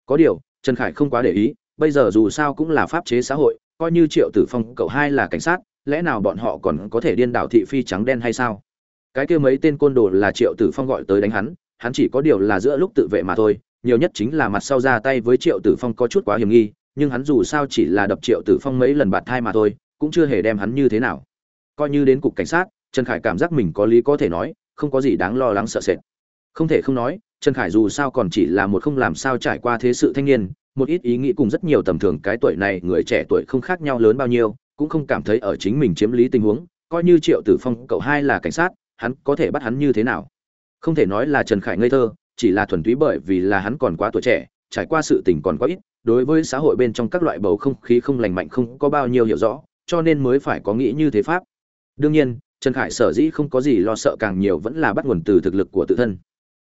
Có điều, trần khải không quá để ý bây giờ dù sao cũng là pháp chế xã hội, coi như triệu tử phong cậu hai là cảnh sát, lẽ nào bọn họ còn có thể điên đảo thị phi trắng đen hay sao? Cái kia mấy tên côn đồ là triệu tử phong gọi tới đánh hắn hắn chỉ có điều là giữa lúc tự vệ mà thôi, nhiều nhất chính là mặt sau ra tay với triệu tử phong có chút quá hiểm nghi, nhưng hắn dù sao chỉ là đập triệu tử phong mấy lần bạt thai mà thôi, cũng chưa hề đem hắn như thế nào. Coi như đến cục cảnh sát, trần khải cảm giác mình có lý có thể nói, không có gì đáng lo lắng sợ sệt. Không thể không nói, trần khải dù sao còn chỉ là một không làm sao trải qua thế sự thanh niên một ít ý nghĩ cùng rất nhiều tầm thường cái tuổi này, người trẻ tuổi không khác nhau lớn bao nhiêu, cũng không cảm thấy ở chính mình chiếm lý tình huống, coi như triệu tử phong, cậu hai là cảnh sát, hắn có thể bắt hắn như thế nào? Không thể nói là trần khải ngây thơ, chỉ là thuần túy bởi vì là hắn còn quá tuổi trẻ, trải qua sự tình còn quá ít, đối với xã hội bên trong các loại bầu không khí không lành mạnh không có bao nhiêu hiểu rõ, cho nên mới phải có nghĩ như thế pháp. Đương nhiên, trần khải sở dĩ không có gì lo sợ càng nhiều vẫn là bắt nguồn từ thực lực của tự thân.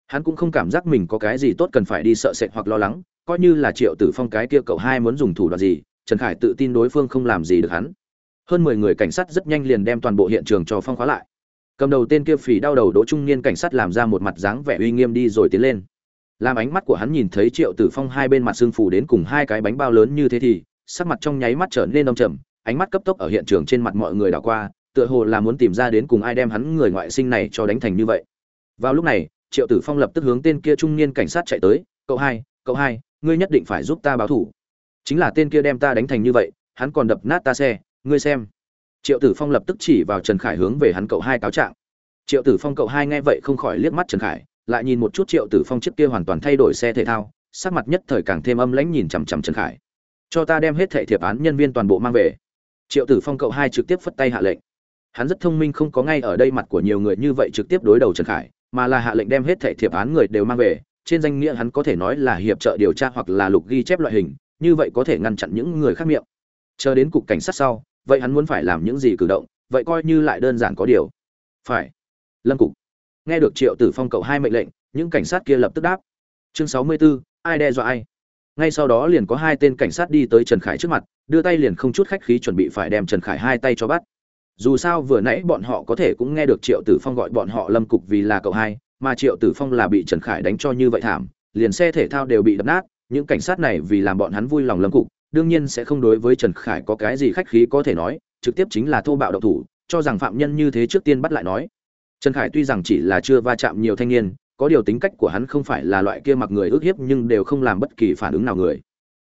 Hắn cũng không cảm giác mình có cái gì tốt cần phải đi sợ sệt hoặc lo lắng coi như là triệu tử phong cái kia cậu hai muốn dùng thủ đoạn gì, trần khải tự tin đối phương không làm gì được hắn. Hơn mười người cảnh sát rất nhanh liền đem toàn bộ hiện trường cho phong khóa lại. Cầm đầu tên kia phì đau đầu đỗ trung niên cảnh sát làm ra một mặt dáng vẻ uy nghiêm đi rồi tiến lên. Làm ánh mắt của hắn nhìn thấy triệu tử phong hai bên mặt xương phủ đến cùng hai cái bánh bao lớn như thế thì, sắc mặt trong nháy mắt trở nên đông trầm, ánh mắt cấp tốc ở hiện trường trên mặt mọi người đảo qua, tựa hồ là muốn tìm ra đến cùng ai đem hắn người ngoại sinh này cho đánh thành như vậy. Vào lúc này, triệu tử phong lập tức hướng tên kia trung niên cảnh sát chạy tới, cậu hai cậu hai ngươi nhất định phải giúp ta báo thủ. Chính là tên kia đem ta đánh thành như vậy, hắn còn đập nát ta xe, ngươi xem. Triệu tử phong lập tức chỉ vào trần khải hướng về hắn cậu hai cáo trạng. Triệu tử phong cậu hai nghe vậy không khỏi liếc mắt trần khải, lại nhìn một chút triệu tử phong trước kia hoàn toàn thay đổi xe thể thao, sắc mặt nhất thời càng thêm âm lãnh nhìn chằm chằm trần khải. Cho ta đem hết thệ thiệp án nhân viên toàn bộ mang về. Triệu tử phong cậu hai trực tiếp phất tay hạ lệnh. Hắn rất thông minh không có ngay ở đây mặt của nhiều người như vậy trực tiếp đối đầu trần khải, mà là hạ lệnh đem hết thệ thiệp án người đều mang về trên danh nghĩa hắn có thể nói là hiệp trợ điều tra hoặc là lục ghi chép loại hình như vậy có thể ngăn chặn những người khác miệng. Chờ đến cục cảnh sát sau vậy hắn muốn phải làm những gì cử động vậy coi như lại đơn giản có điều. Phải. Lâm cục. Nghe được triệu tử phong cậu hai mệnh lệnh những cảnh sát kia lập tức đáp. Chương sáu mươi 64, ai đe dọa ai? Ngay sau đó liền có hai tên cảnh sát đi tới trần khải trước mặt đưa tay liền không chút khách khí chuẩn bị phải đem trần khải hai tay cho bắt. Dù sao vừa nãy bọn họ có thể cũng nghe được triệu tử phong gọi bọn họ lâm cục vì là cậu hai mà triệu tử phong là bị trần khải đánh cho như vậy thảm, liền xe thể thao đều bị đập nát, những cảnh sát này vì làm bọn hắn vui lòng lâm cục, đương nhiên sẽ không đối với trần khải có cái gì khách khí có thể nói, trực tiếp chính là thô bạo độc thủ, cho rằng phạm nhân như thế trước tiên bắt lại nói. Trần khải tuy rằng chỉ là chưa va chạm nhiều thanh niên, có điều tính cách của hắn không phải là loại kia mặc người ước hiếp nhưng đều không làm bất kỳ phản ứng nào người.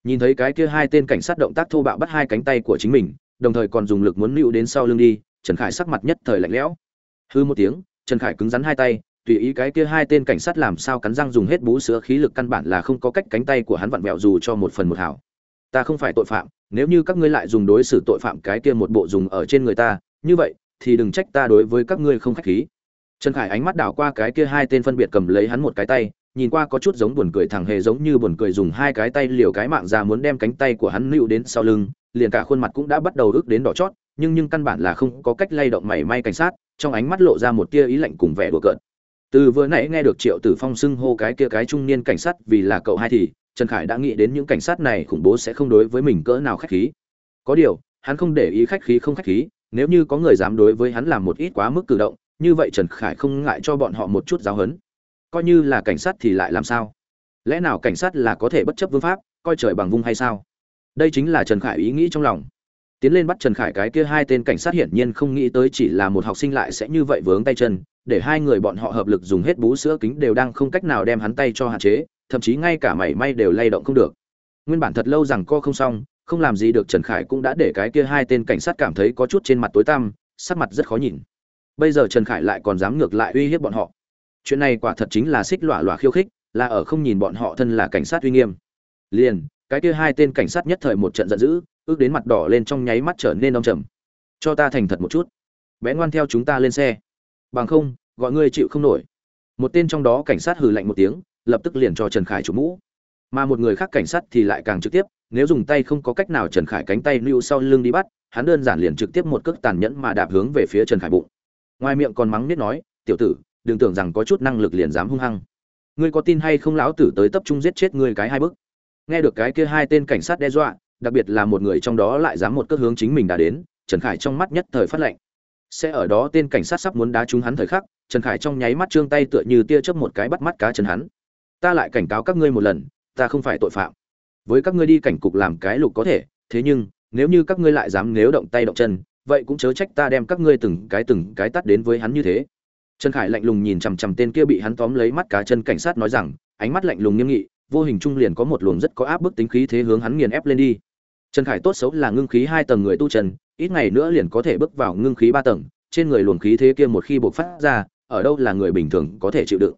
Nhìn thấy cái kia hai tên cảnh sát động tác thô bạo bắt hai cánh tay của chính mình, đồng thời còn dùng lực muốn nịu đến sau lưng đi, trần khải sắc mặt nhất thời lạnh lẽo. Hư một tiếng, trần khải cứng rắn hai tay tùy ý cái kia hai tên cảnh sát làm sao cắn răng dùng hết bú sữa khí lực căn bản là không có cách cánh tay của hắn vặn vẹo dù cho một phần một hảo. Ta không phải tội phạm, nếu như các ngươi lại dùng đối xử tội phạm cái kia một bộ dùng ở trên người ta, như vậy, thì đừng trách ta đối với các ngươi không khách khí. Trần khải ánh mắt đảo qua cái kia hai tên phân biệt cầm lấy hắn một cái tay, nhìn qua có chút giống buồn cười thẳng hề giống như buồn cười dùng hai cái tay liều cái mạng ra muốn đem cánh tay của hắn nịu đến sau lưng, liền cả khuôn mặt cũng đã bắt đầu ức đến đỏ chót, nhưng nhưng căn bản là không có cách lay động mảy may cảnh sát, trong ánh mắt lộ ra một tia ý lạnh cùng vẻ đùa cợt từ vừa nãy nghe được triệu tử phong xưng hô cái kia cái trung niên cảnh sát vì là cậu hai thì, trần khải đã nghĩ đến những cảnh sát này khủng bố sẽ không đối với mình cỡ nào khách khí. Có điều, hắn không để ý khách khí không khách khí, nếu như có người dám đối với hắn làm một ít quá mức cử động, như vậy trần khải không ngại cho bọn họ một chút giáo hấn coi như là cảnh sát thì lại làm sao? Lẽ nào cảnh sát là có thể bất chấp vương pháp, coi trời bằng vung hay sao? Đây chính là trần khải ý nghĩ trong lòng tiến lên bắt trần khải cái kia hai tên cảnh sát hiển nhiên không nghĩ tới chỉ là một học sinh lại sẽ như vậy vướng tay chân, để hai người bọn họ hợp lực dùng hết bú sữa kính đều đang không cách nào đem hắn tay cho hạn chế, thậm chí ngay cả mảy may đều lay động không được. Nguyên bản thật lâu rằng co không xong, không làm gì được trần khải cũng đã để cái kia hai tên cảnh sát cảm thấy có chút trên mặt tối tăm, sắc mặt rất khó nhìn. Bây giờ trần khải lại còn dám ngược lại uy hiếp bọn họ. Chuyện này quả thật chính là xích lọa lọa khiêu khích, là ở không nhìn bọn họ thân là cảnh sát uy nghiêm. Liền cái kia hai tên cảnh sát nhất thời một trận giận dữ, ước đến mặt đỏ lên trong nháy mắt trở nên đông trầm. Cho ta thành thật một chút. Bé ngoan theo chúng ta lên xe. Bằng không, gọi ngươi chịu không nổi. Một tên trong đó cảnh sát hừ lạnh một tiếng, lập tức liền cho trần khải chủ mũ. Mà một người khác cảnh sát thì lại càng trực tiếp, nếu dùng tay không có cách nào trần khải cánh tay lưu sau lưng đi bắt, hắn đơn giản liền trực tiếp một cước tàn nhẫn mà đạp hướng về phía trần khải bụng. Ngoài miệng còn mắng biết nói, tiểu tử, đừng tưởng rằng có chút năng lực liền dám hung hăng. Ngươi có tin hay không lão tử tới tập trung giết chết ngươi cái hai bức nghe được cái kia hai tên cảnh sát đe dọa, đặc biệt là một người trong đó lại dám một cước hướng chính mình đã đến, trần khải trong mắt nhất thời phát lệnh. Sẽ ở đó tên cảnh sát sắp muốn đá trúng hắn thời khắc, trần khải trong nháy mắt trương tay tựa như tia chớp một cái bắt mắt cá chân hắn. Ta lại cảnh cáo các ngươi một lần, ta không phải tội phạm. Với các ngươi đi cảnh cục làm cái lục có thể, thế nhưng, nếu như các ngươi lại dám nếu động tay động chân, vậy cũng chớ trách ta đem các ngươi từng cái từng cái tắt đến với hắn như thế. Trần khải lạnh lùng nhìn chằm chằm tên kia bị hắn tóm lấy mắt cá chân cảnh sát nói rằng, ánh mắt lạnh lùng nghiêm nghị vô hình trung liền có một luồng rất có áp bức tính khí thế hướng hắn nghiền ép lên đi. Trần khải tốt xấu là ngưng khí hai tầng người tu trần, ít ngày nữa liền có thể bước vào ngưng khí ba tầng, trên người luồng khí thế kia một khi bộc phát ra, ở đâu là người bình thường có thể chịu đựng.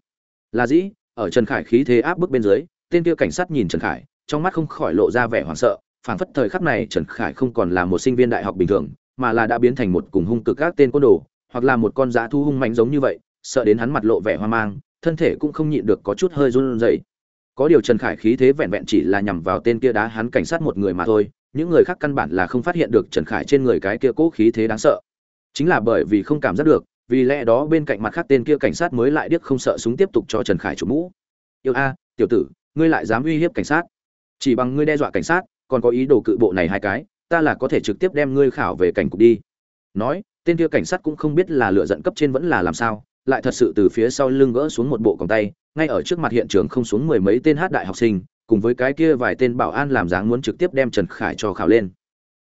Là dĩ, ở trần khải khí thế áp bức bên dưới, tên kia cảnh sát nhìn trần khải, trong mắt không khỏi lộ ra vẻ hoảng sợ, phảng phất thời khắc này trần khải không còn là một sinh viên đại học bình thường, mà là đã biến thành một cùng hung cực các tên côn đồ, hoặc là một con dã thu hung mạnh giống như vậy, sợ đến hắn mặt lộ vẻ hoang mang, thân thể cũng không nhịn được có chút hơi run rẩy có điều trần khải khí thế vẹn vẹn chỉ là nhằm vào tên kia đá hắn cảnh sát một người mà thôi, những người khác căn bản là không phát hiện được trần khải trên người cái kia cố khí thế đáng sợ. Chính là bởi vì không cảm giác được, vì lẽ đó bên cạnh mặt khác tên kia cảnh sát mới lại điếc không sợ súng tiếp tục cho trần khải chủ mũ. Yêu a, tiểu tử, ngươi lại dám uy hiếp cảnh sát? Chỉ bằng ngươi đe dọa cảnh sát, còn có ý đồ cự bộ này hai cái, ta là có thể trực tiếp đem ngươi khảo về cảnh cục đi. Nói, tên kia cảnh sát cũng không biết là lựa giận cấp trên vẫn là làm sao, lại thật sự từ phía sau lưng gỡ xuống một bộ còng tay ngay ở trước mặt hiện trường không xuống mười mấy tên hát đại học sinh, cùng với cái kia vài tên bảo an làm dáng muốn trực tiếp đem trần khải cho khảo lên.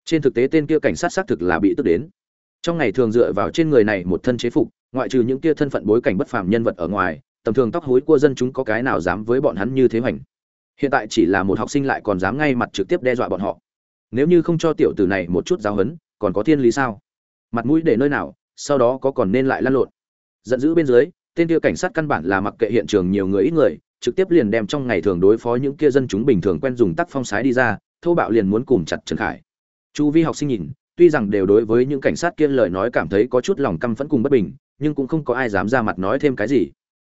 Trên thực tế tên kia cảnh sát xác thực là bị tức đến. Trong ngày thường dựa vào trên người này một thân chế phục, ngoại trừ những kia thân phận bối cảnh bất phàm nhân vật ở ngoài, tầm thường tóc hối của dân chúng có cái nào dám với bọn hắn như thế hoành. Hiện tại chỉ là một học sinh lại còn dám ngay mặt trực tiếp đe dọa bọn họ. Nếu như không cho tiểu tử này một chút giáo huấn, còn có thiên lý sao? Mặt mũi để nơi nào, sau đó có còn nên lại lăn lộn? Giận dữ bên dưới tên kia cảnh sát căn bản là mặc kệ hiện trường nhiều người ít người, trực tiếp liền đem trong ngày thường đối phó những kia dân chúng bình thường quen dùng tắc phong sái đi ra, thô bạo liền muốn cùng chặt trần khải. Chu vi học sinh nhìn, tuy rằng đều đối với những cảnh sát kia lời nói cảm thấy có chút lòng căm phẫn cùng bất bình, nhưng cũng không có ai dám ra mặt nói thêm cái gì.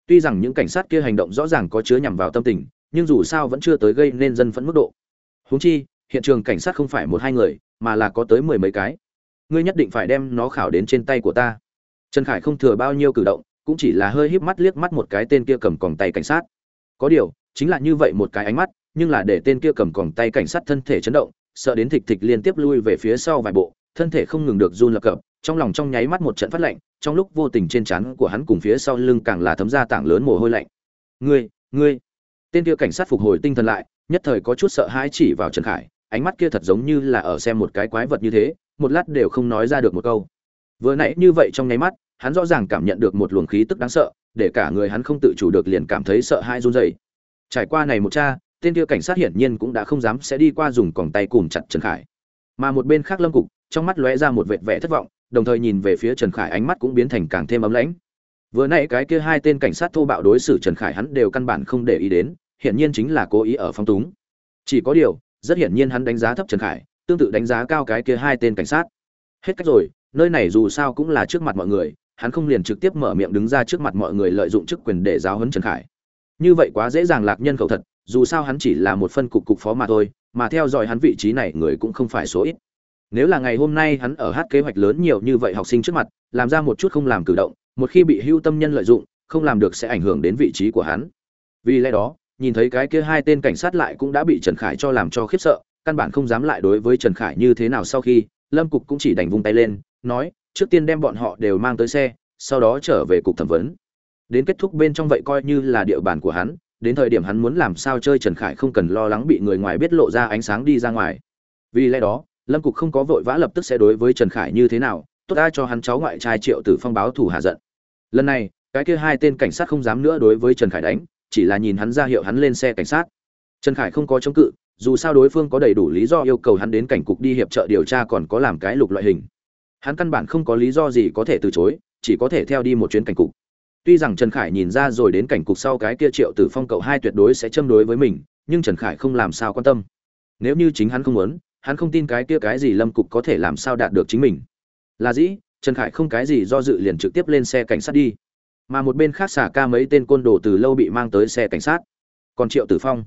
Tuy rằng những cảnh sát kia hành động rõ ràng có chứa nhằm vào tâm tình, nhưng dù sao vẫn chưa tới gây nên dân phẫn mức độ. Huống chi, hiện trường cảnh sát không phải một hai người, mà là có tới mười mấy cái. Ngươi nhất định phải đem nó khảo đến trên tay của ta. Trần khải không thừa bao nhiêu cử động cũng chỉ là hơi híp mắt liếc mắt một cái tên kia cầm còng tay cảnh sát. Có điều, chính là như vậy một cái ánh mắt, nhưng là để tên kia cầm còng tay cảnh sát thân thể chấn động, sợ đến thịch thịch liên tiếp lui về phía sau vài bộ, thân thể không ngừng được run lập cập, trong lòng trong nháy mắt một trận phát lạnh, trong lúc vô tình trên trán của hắn cùng phía sau lưng càng là thấm ra tảng lớn mồ hôi lạnh. Ngươi ngươi! Tên kia cảnh sát phục hồi tinh thần lại, nhất thời có chút sợ hãi chỉ vào trần khải, ánh mắt kia thật giống như là ở xem một cái quái vật như thế, một lát đều không nói ra được một câu. Vừa nãy như vậy trong nháy mắt hắn rõ ràng cảm nhận được một luồng khí tức đáng sợ, để cả người hắn không tự chủ được liền cảm thấy sợ hãi run rẩy. Trải qua này một cha tên kia cảnh sát hiển nhiên cũng đã không dám sẽ đi qua dùng còng tay cùm chặt trần khải. Mà một bên khác lâm cục, trong mắt lóe ra một vệt vẻ thất vọng, đồng thời nhìn về phía trần khải ánh mắt cũng biến thành càng thêm ấm lãnh. Vừa nãy cái kia hai tên cảnh sát thô bạo đối xử trần khải hắn đều căn bản không để ý đến, hiển nhiên chính là cố ý ở phong túng. Chỉ có điều, rất hiển nhiên hắn đánh giá thấp trần khải, tương tự đánh giá cao cái kia hai tên cảnh sát. Hết cách rồi, nơi này dù sao cũng là trước mặt mọi người hắn không liền trực tiếp mở miệng đứng ra trước mặt mọi người lợi dụng chức quyền để giáo huấn Trần Khải. Như vậy quá dễ dàng lạc nhân khẩu thật, dù sao hắn chỉ là một phân cục cục phó mà thôi, mà theo dõi hắn vị trí này người cũng không phải số ít. Nếu là ngày hôm nay hắn ở hát kế hoạch lớn nhiều như vậy học sinh trước mặt, làm ra một chút không làm cử động, một khi bị hưu tâm nhân lợi dụng, không làm được sẽ ảnh hưởng đến vị trí của hắn. Vì lẽ đó, nhìn thấy cái kia hai tên cảnh sát lại cũng đã bị Trần Khải cho làm cho khiếp sợ, căn bản không dám lại đối với Trần Khải như thế nào sau khi, Lâm Cục cũng chỉ đành vung tay lên, nói, trước tiên đem bọn họ đều mang tới xe, sau đó trở về cục thẩm vấn. Đến kết thúc bên trong vậy coi như là địa bàn của hắn, đến thời điểm hắn muốn làm sao chơi Trần Khải không cần lo lắng bị người ngoài biết lộ ra ánh sáng đi ra ngoài. Vì lẽ đó, Lâm Cục không có vội vã lập tức sẽ đối với Trần Khải như thế nào, tốt ai cho hắn cháu ngoại trai Triệu Tử Phong báo thủ hạ giận. Lần này, cái kia hai tên cảnh sát không dám nữa đối với Trần Khải đánh, chỉ là nhìn hắn ra hiệu hắn lên xe cảnh sát. Trần Khải không có chống cự, dù sao đối phương có đầy đủ lý do yêu cầu hắn đến cảnh cục đi hiệp trợ điều tra còn có làm cái lục loại hình. Hắn căn bản không có lý do gì có thể từ chối, chỉ có thể theo đi một chuyến cảnh cục. Tuy rằng Trần Khải nhìn ra rồi đến cảnh cục sau cái kia Triệu Tử Phong cậu hai tuyệt đối sẽ châm đối với mình, nhưng Trần Khải không làm sao quan tâm. Nếu như chính hắn không muốn, hắn không tin cái kia cái gì Lâm cục có thể làm sao đạt được chính mình. Là dĩ, Trần Khải không cái gì do dự liền trực tiếp lên xe cảnh sát đi. Mà một bên khác xả ca mấy tên côn đồ từ lâu bị mang tới xe cảnh sát. Còn Triệu Tử Phong,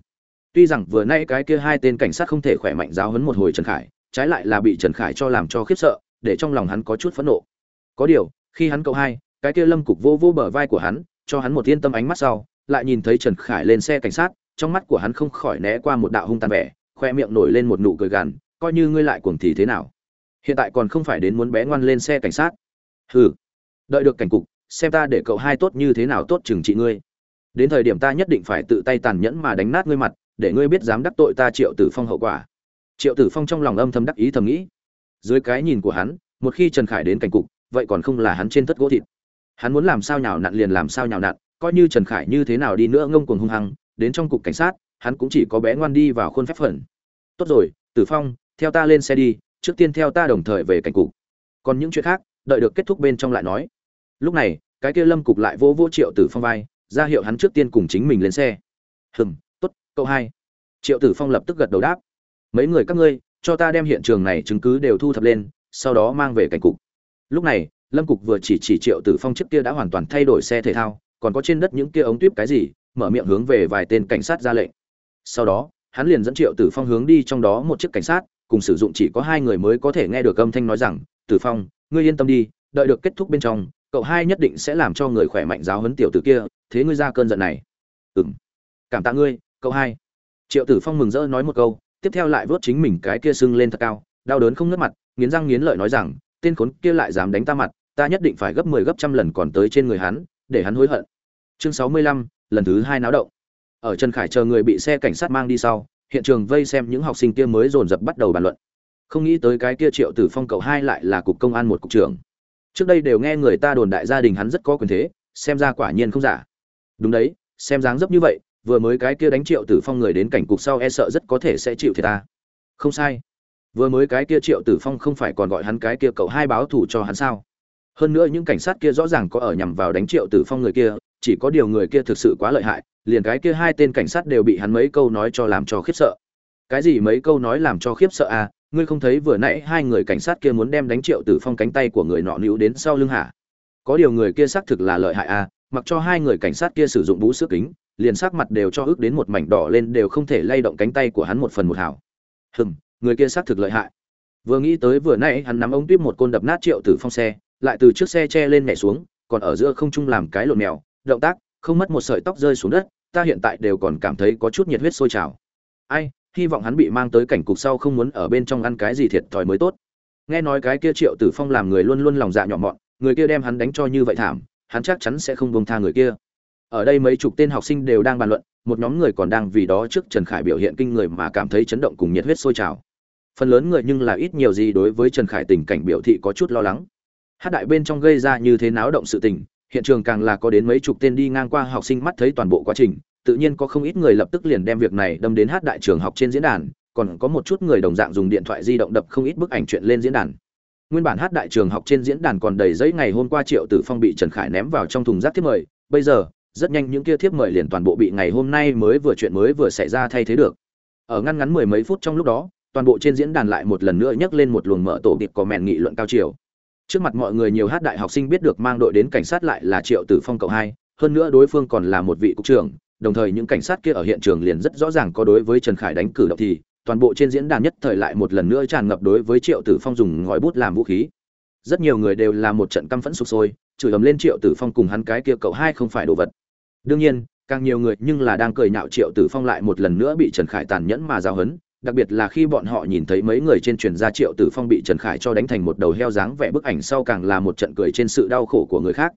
tuy rằng vừa nay cái kia hai tên cảnh sát không thể khỏe mạnh giáo hấn một hồi Trần Khải, trái lại là bị Trần Khải cho làm cho khiếp sợ, để trong lòng hắn có chút phẫn nộ. Có điều, khi hắn cậu hai, cái kia Lâm cục vô vô bờ vai của hắn, cho hắn một yên tâm ánh mắt sau, lại nhìn thấy Trần Khải lên xe cảnh sát, trong mắt của hắn không khỏi né qua một đạo hung tàn vẻ, khoe miệng nổi lên một nụ cười gằn, coi như ngươi lại cuồng thì thế nào? Hiện tại còn không phải đến muốn bé ngoan lên xe cảnh sát. Hừ. Đợi được cảnh cục, xem ta để cậu hai tốt như thế nào tốt chừng trị ngươi. Đến thời điểm ta nhất định phải tự tay tàn nhẫn mà đánh nát ngươi mặt, để ngươi biết dám đắc tội ta Triệu Tử Phong hậu quả. Triệu Tử Phong trong lòng âm thầm đắc ý thầm nghĩ. Dưới cái nhìn của hắn, một khi Trần Khải đến cảnh cục, vậy còn không là hắn trên tất gỗ thịt. Hắn muốn làm sao nhào nặn liền làm sao nhào nặn, coi như Trần Khải như thế nào đi nữa ngông cuồng hung hăng, đến trong cục cảnh sát, hắn cũng chỉ có bé ngoan đi vào khuôn phép phần. Tốt rồi, Tử Phong, theo ta lên xe đi, trước tiên theo ta đồng thời về cảnh cục. Còn những chuyện khác, đợi được kết thúc bên trong lại nói. Lúc này, cái kia Lâm cục lại vô vô Triệu Tử Phong vai, ra hiệu hắn trước tiên cùng chính mình lên xe. Hừm, tốt, cậu hai. Triệu Tử Phong lập tức gật đầu đáp. Mấy người các ngươi, cho ta đem hiện trường này chứng cứ đều thu thập lên, sau đó mang về cảnh cục. Lúc này, lâm cục vừa chỉ chỉ triệu tử phong trước kia đã hoàn toàn thay đổi xe thể thao còn có trên đất những kia ống tuyếp cái gì mở miệng hướng về vài tên cảnh sát ra lệnh. Sau đó hắn liền dẫn triệu tử phong hướng đi trong đó một chiếc cảnh sát cùng sử dụng chỉ có hai người mới có thể nghe được âm thanh nói rằng tử phong ngươi yên tâm đi đợi được kết thúc bên trong cậu hai nhất định sẽ làm cho người khỏe mạnh giáo huấn tiểu tử kia thế ngươi ra cơn giận này. Ừm cảm tạ ngươi cậu hai. Triệu tử phong mừng rỡ nói một câu tiếp theo lại vớt chính mình cái kia sưng lên thật cao đau đớn không ngớt mặt nghiến răng nghiến lợi nói rằng tên khốn kia lại dám đánh ta mặt ta nhất định phải gấp 10 gấp trăm lần còn tới trên người hắn, để hắn hối hận. Chương 65, lần thứ hai náo động. Ở Trần Khải chờ người bị xe cảnh sát mang đi sau, hiện trường vây xem những học sinh kia mới dồn dập bắt đầu bàn luận. Không nghĩ tới cái kia Triệu Tử Phong cậu hai lại là cục công an một cục trưởng. Trước đây đều nghe người ta đồn đại gia đình hắn rất có quyền thế, xem ra quả nhiên không giả. Đúng đấy, xem dáng dấp như vậy, vừa mới cái kia đánh Triệu Tử Phong người đến cảnh cục sau e sợ rất có thể sẽ chịu thiệt ta. Không sai. Vừa mới cái kia Triệu Tử Phong không phải còn gọi hắn cái kia cậu hai báo thù cho hắn sao? hơn nữa những cảnh sát kia rõ ràng có ở nhằm vào đánh triệu tử phong người kia, chỉ có điều người kia thực sự quá lợi hại, liền cái kia hai tên cảnh sát đều bị hắn mấy câu nói cho làm cho khiếp sợ cái gì mấy câu nói làm cho khiếp sợ à ngươi không thấy vừa nãy hai người cảnh sát kia muốn đem đánh triệu tử phong cánh tay của người nọ níu đến sau lưng hả có điều người kia xác thực là lợi hại à mặc cho hai người cảnh sát kia sử dụng bú sức kính liền sắc mặt đều cho ước đến một mảnh đỏ lên đều không thể lay động cánh tay của hắn một phần một hảo. Hừm, người kia xác thực lợi hại. Vừa nghĩ tới vừa nãy hắn nắm ống tuyếp một côn đập nát triệu tử phong xe, lại từ trước xe che lên nhảy xuống, còn ở giữa không trung làm cái lộn mèo, động tác, không mất một sợi tóc rơi xuống đất, ta hiện tại đều còn cảm thấy có chút nhiệt huyết sôi trào. Ai, hy vọng hắn bị mang tới cảnh cục sau không muốn ở bên trong ăn cái gì thiệt thòi mới tốt. Nghe nói cái kia triệu tử phong làm người luôn luôn lòng dạ nhỏ mọn, người kia đem hắn đánh cho như vậy thảm, hắn chắc chắn sẽ không bông tha người kia ở đây mấy chục tên học sinh đều đang bàn luận, một nhóm người còn đang vì đó trước trần khải biểu hiện kinh người mà cảm thấy chấn động cùng nhiệt huyết sôi trào. Phần lớn người nhưng là ít nhiều gì đối với trần khải tình cảnh biểu thị có chút lo lắng. Hát đại bên trong gây ra như thế náo động sự tình, hiện trường càng là có đến mấy chục tên đi ngang qua học sinh mắt thấy toàn bộ quá trình, tự nhiên có không ít người lập tức liền đem việc này đâm đến hát đại trường học trên diễn đàn, còn có một chút người đồng dạng dùng điện thoại di động đập không ít bức ảnh chuyện lên diễn đàn. Nguyên bản hát đại trường học trên diễn đàn còn đầy giấy ngày hôm qua triệu tử phong bị trần khải ném vào trong thùng rác thiết mời, bây giờ rất nhanh những kia thiếp mời liền toàn bộ bị ngày hôm nay mới vừa chuyện mới vừa xảy ra thay thế được. Ở ngăn ngắn mười mấy phút trong lúc đó, toàn bộ trên diễn đàn lại một lần nữa nhấc lên một luồng mở tổ kịp có mẹn nghị luận cao chiều. Trước mặt mọi người nhiều hát đại học sinh biết được mang đội đến cảnh sát lại là triệu tử phong cậu hai, hơn nữa đối phương còn là một vị cục trưởng, đồng thời những cảnh sát kia ở hiện trường liền rất rõ ràng có đối với trần khải đánh cử động thì, toàn bộ trên diễn đàn nhất thời lại một lần nữa tràn ngập đối với triệu tử phong dùng ngòi bút làm vũ khí. Rất nhiều người đều là một trận căm phẫn sụp sôi, chửi ầm lên triệu tử phong cùng hắn cái kia cậu hai không phải đồ vật đương nhiên, càng nhiều người nhưng là đang cười nhạo triệu tử phong lại một lần nữa bị trần khải tàn nhẫn mà giao hấn, đặc biệt là khi bọn họ nhìn thấy mấy người trên truyền gia triệu tử phong bị trần khải cho đánh thành một đầu heo dáng vẻ bức ảnh sau càng là một trận cười trên sự đau khổ của người khác.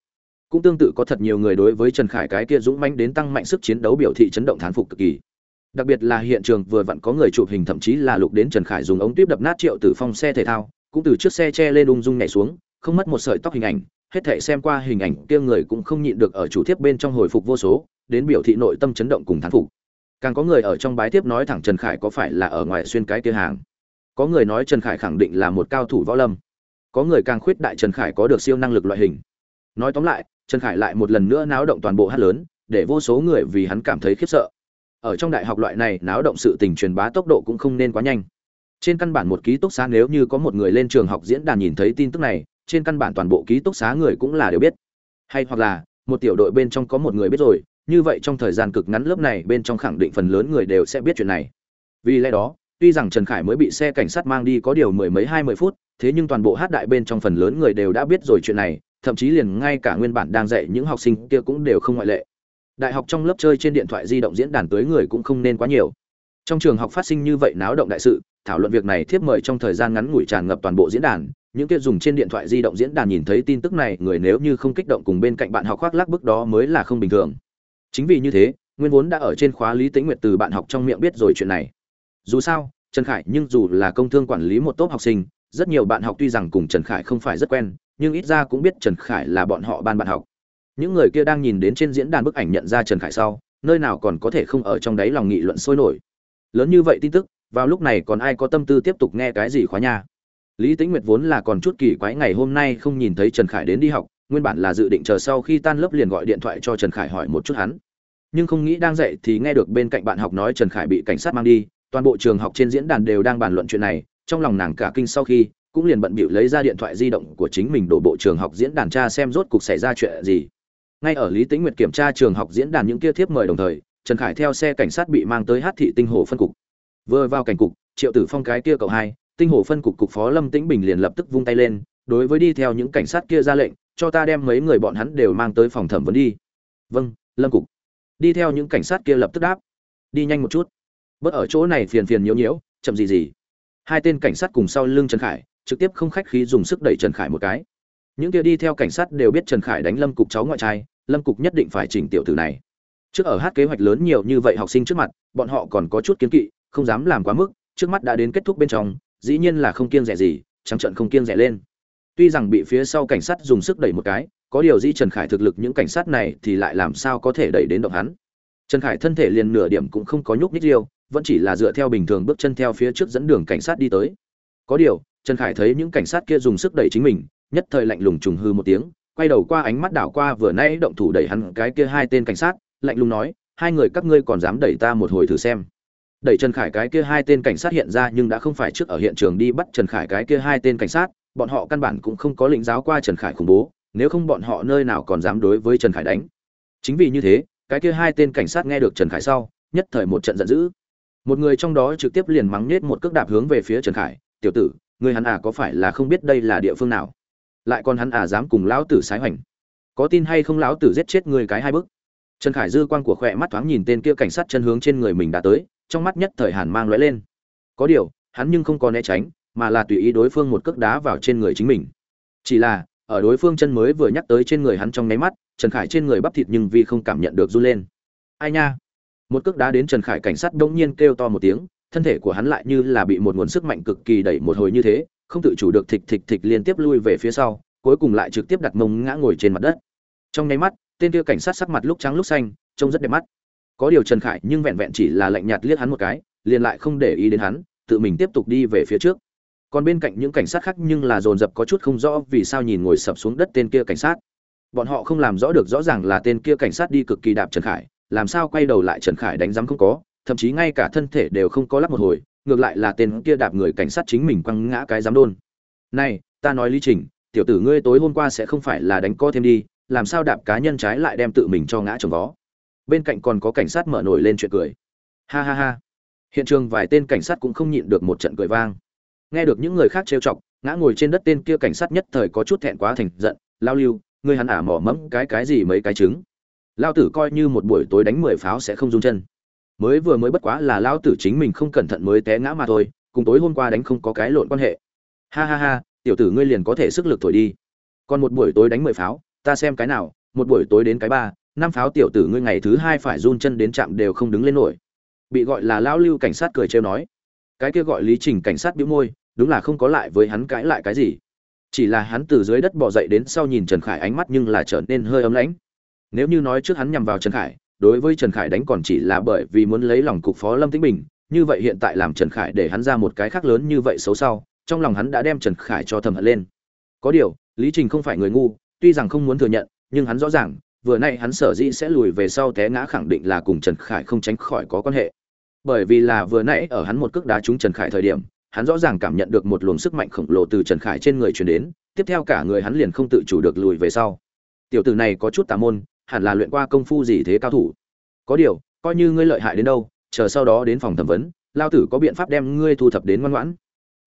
Cũng tương tự có thật nhiều người đối với trần khải cái kia dũng mãnh đến tăng mạnh sức chiến đấu biểu thị chấn động thán phục cực kỳ. Đặc biệt là hiện trường vừa vặn có người chụp hình thậm chí là lục đến trần khải dùng ống tuyếp đập nát triệu tử phong xe thể thao, cũng từ chiếc xe che lên ung dung nhảy xuống, không mất một sợi tóc hình ảnh hết thảy xem qua hình ảnh kia người cũng không nhịn được ở chủ thiếp bên trong hồi phục vô số, đến biểu thị nội tâm chấn động cùng thán phục. Càng có người ở trong bái tiếp nói thẳng trần khải có phải là ở ngoài xuyên cái kia hàng. Có người nói trần khải khẳng định là một cao thủ võ lâm. Có người càng khuyết đại trần khải có được siêu năng lực loại hình. Nói tóm lại, trần khải lại một lần nữa náo động toàn bộ hát lớn, để vô số người vì hắn cảm thấy khiếp sợ. Ở trong đại học loại này, náo động sự tình truyền bá tốc độ cũng không nên quá nhanh. Trên căn bản một ký túc xá nếu như có một người lên trường học diễn đàn nhìn thấy tin tức này trên căn bản toàn bộ ký túc xá người cũng là đều biết. Hay hoặc là, một tiểu đội bên trong có một người biết rồi, như vậy trong thời gian cực ngắn lớp này bên trong khẳng định phần lớn người đều sẽ biết chuyện này. Vì lẽ đó, tuy rằng trần khải mới bị xe cảnh sát mang đi có điều mười mấy hai mươi phút, thế nhưng toàn bộ hát đại bên trong phần lớn người đều đã biết rồi chuyện này, thậm chí liền ngay cả nguyên bản đang dạy những học sinh kia cũng đều không ngoại lệ. Đại học trong lớp chơi trên điện thoại di động diễn đàn tới người cũng không nên quá nhiều. Trong trường học phát sinh như vậy náo động đại sự, thảo luận việc này thiếp mời trong thời gian ngắn ngủi tràn ngập toàn bộ diễn đàn những kia dùng trên điện thoại di động diễn đàn nhìn thấy tin tức này, người nếu như không kích động cùng bên cạnh bạn học khoác lác bức đó mới là không bình thường. Chính vì như thế, nguyên vốn đã ở trên khóa lý tĩnh nguyệt từ bạn học trong miệng biết rồi chuyện này. Dù sao, trần khải nhưng dù là công thương quản lý một tốt học sinh, rất nhiều bạn học tuy rằng cùng trần khải không phải rất quen, nhưng ít ra cũng biết trần khải là bọn họ ban bạn học. Những người kia đang nhìn đến trên diễn đàn bức ảnh nhận ra trần khải sau, nơi nào còn có thể không ở trong đáy lòng nghị luận sôi nổi. Lớn như vậy tin tức, vào lúc này còn ai có tâm tư tiếp tục nghe cái gì khóa nha? Lý tĩnh nguyệt vốn là còn chút kỳ quái ngày hôm nay không nhìn thấy trần khải đến đi học, nguyên bản là dự định chờ sau khi tan lớp liền gọi điện thoại cho trần khải hỏi một chút hắn. Nhưng không nghĩ đang dạy thì nghe được bên cạnh bạn học nói trần khải bị cảnh sát mang đi, toàn bộ trường học trên diễn đàn đều đang bàn luận chuyện này, trong lòng nàng cả kinh sau khi, cũng liền bận bịu lấy ra điện thoại di động của chính mình đổ bộ trường học diễn đàn tra xem rốt cuộc xảy ra chuyện gì. Ngay ở lý tĩnh nguyệt kiểm tra trường học diễn đàn những kia thiếp mời đồng thời, trần khải theo xe cảnh sát bị mang tới hát thị tinh hồ phân cục. Vừa vào cảnh cục, triệu tử phong cái kia cậu hai tinh hồ phân cục cục phó lâm tĩnh bình liền lập tức vung tay lên, đối với đi theo những cảnh sát kia ra lệnh, cho ta đem mấy người bọn hắn đều mang tới phòng thẩm vấn đi. Vâng lâm cục. Đi theo những cảnh sát kia lập tức đáp. Đi nhanh một chút. Bớt ở chỗ này phiền phiền nhiễu nhiễu, chậm gì gì. Hai tên cảnh sát cùng sau lưng trần khải, trực tiếp không khách khí dùng sức đẩy trần khải một cái. Những kia đi theo cảnh sát đều biết trần khải đánh lâm cục cháu ngoại trai, lâm cục nhất định phải chỉnh tiểu tử này. Trước ở hát kế hoạch lớn nhiều như vậy học sinh trước mặt, bọn họ còn có chút kiến kỵ, không dám làm quá mức, trước mắt đã đến kết thúc bên trong dĩ nhiên là không kiêng rẻ gì, trắng trận không kiêng rẻ lên. Tuy rằng bị phía sau cảnh sát dùng sức đẩy một cái, có điều dĩ trần khải thực lực những cảnh sát này thì lại làm sao có thể đẩy đến động hắn. Trần khải thân thể liền nửa điểm cũng không có nhúc nhích riêu vẫn chỉ là dựa theo bình thường bước chân theo phía trước dẫn đường cảnh sát đi tới. Có điều, trần khải thấy những cảnh sát kia dùng sức đẩy chính mình, nhất thời lạnh lùng trùng hư một tiếng, quay đầu qua ánh mắt đảo qua vừa nãy động thủ đẩy hắn cái kia hai tên cảnh sát, lạnh lùng nói, hai người các ngươi còn dám đẩy ta một hồi thử xem đẩy trần khải cái kia hai tên cảnh sát hiện ra nhưng đã không phải trước ở hiện trường đi bắt trần khải cái kia hai tên cảnh sát, bọn họ căn bản cũng không có lĩnh giáo qua trần khải khủng bố, nếu không bọn họ nơi nào còn dám đối với trần khải đánh. Chính vì như thế, cái kia hai tên cảnh sát nghe được trần khải sau, nhất thời một trận giận dữ. Một người trong đó trực tiếp liền mắng nết một cước đạp hướng về phía trần khải, tiểu tử, người hắn à có phải là không biết đây là địa phương nào? Lại còn hắn à dám cùng lão tử sái hoành? Có tin hay không lão tử giết chết người cái hai bức trần khải dư quan của khỏe mắt thoáng nhìn tên kia cảnh sát chân hướng trên người mình đã tới trong mắt nhất thời hàn mang lóe lên. Có điều, hắn nhưng không có né tránh, mà là tùy ý đối phương một cước đá vào trên người chính mình. Chỉ là, ở đối phương chân mới vừa nhắc tới trên người hắn trong nháy mắt, trần khải trên người bắp thịt nhưng vì không cảm nhận được run lên. Ai nha? Một cước đá đến trần khải cảnh sát bỗng nhiên kêu to một tiếng, thân thể của hắn lại như là bị một nguồn sức mạnh cực kỳ đẩy một hồi như thế, không tự chủ được thịch thịch thịch liên tiếp lui về phía sau, cuối cùng lại trực tiếp đặt mông ngã ngồi trên mặt đất. Trong nháy mắt, tên kia cảnh sát sắc mặt lúc trắng lúc xanh, trông rất đẹp mắt có điều trần khải nhưng vẹn vẹn chỉ là lạnh nhạt liếc hắn một cái, liền lại không để ý đến hắn, tự mình tiếp tục đi về phía trước. Còn bên cạnh những cảnh sát khác nhưng là dồn dập có chút không rõ vì sao nhìn ngồi sập xuống đất tên kia cảnh sát. Bọn họ không làm rõ được rõ ràng là tên kia cảnh sát đi cực kỳ đạp trần khải, làm sao quay đầu lại trần khải đánh giám không có, thậm chí ngay cả thân thể đều không có lắp một hồi, ngược lại là tên kia đạp người cảnh sát chính mình quăng ngã cái giám đôn. Này, ta nói lý trình, tiểu tử ngươi tối hôm qua sẽ không phải là đánh co thêm đi, làm sao đạp cá nhân trái lại đem tự mình cho ngã trồng vó? Bên cạnh còn có cảnh sát mở nổi lên chuyện cười. Ha ha ha. Hiện trường vài tên cảnh sát cũng không nhịn được một trận cười vang. Nghe được những người khác trêu chọc, ngã ngồi trên đất tên kia cảnh sát nhất thời có chút thẹn quá thành giận, lao lưu, ngươi hắn ả mỏ mẫm cái cái gì mấy cái trứng? Lao tử coi như một buổi tối đánh mười pháo sẽ không rung chân. Mới vừa mới bất quá là lao tử chính mình không cẩn thận mới té ngã mà thôi, cùng tối hôm qua đánh không có cái lộn quan hệ. Ha ha ha, tiểu tử ngươi liền có thể sức lực thổi đi. Còn một buổi tối đánh mười pháo, ta xem cái nào, một buổi tối đến cái ba năm pháo tiểu tử ngươi ngày thứ hai phải run chân đến trạm đều không đứng lên nổi. Bị gọi là lão lưu cảnh sát cười trêu nói. Cái kia gọi lý trình cảnh sát bĩu môi, đúng là không có lại với hắn cãi lại cái gì. Chỉ là hắn từ dưới đất bò dậy đến sau nhìn trần khải ánh mắt nhưng là trở nên hơi ấm lãnh. Nếu như nói trước hắn nhằm vào trần khải, đối với trần khải đánh còn chỉ là bởi vì muốn lấy lòng cục phó lâm tĩnh bình, như vậy hiện tại làm trần khải để hắn ra một cái khác lớn như vậy xấu sau, trong lòng hắn đã đem trần khải cho thầm hận lên. Có điều, lý trình không phải người ngu, tuy rằng không muốn thừa nhận, nhưng hắn rõ ràng vừa nay hắn sở dĩ sẽ lùi về sau té ngã khẳng định là cùng trần khải không tránh khỏi có quan hệ. Bởi vì là vừa nãy ở hắn một cước đá trúng trần khải thời điểm, hắn rõ ràng cảm nhận được một luồng sức mạnh khổng lồ từ trần khải trên người truyền đến, tiếp theo cả người hắn liền không tự chủ được lùi về sau. Tiểu tử này có chút tà môn, hẳn là luyện qua công phu gì thế cao thủ. Có điều, coi như ngươi lợi hại đến đâu, chờ sau đó đến phòng thẩm vấn lao tử có biện pháp đem ngươi thu thập đến ngoan ngoãn.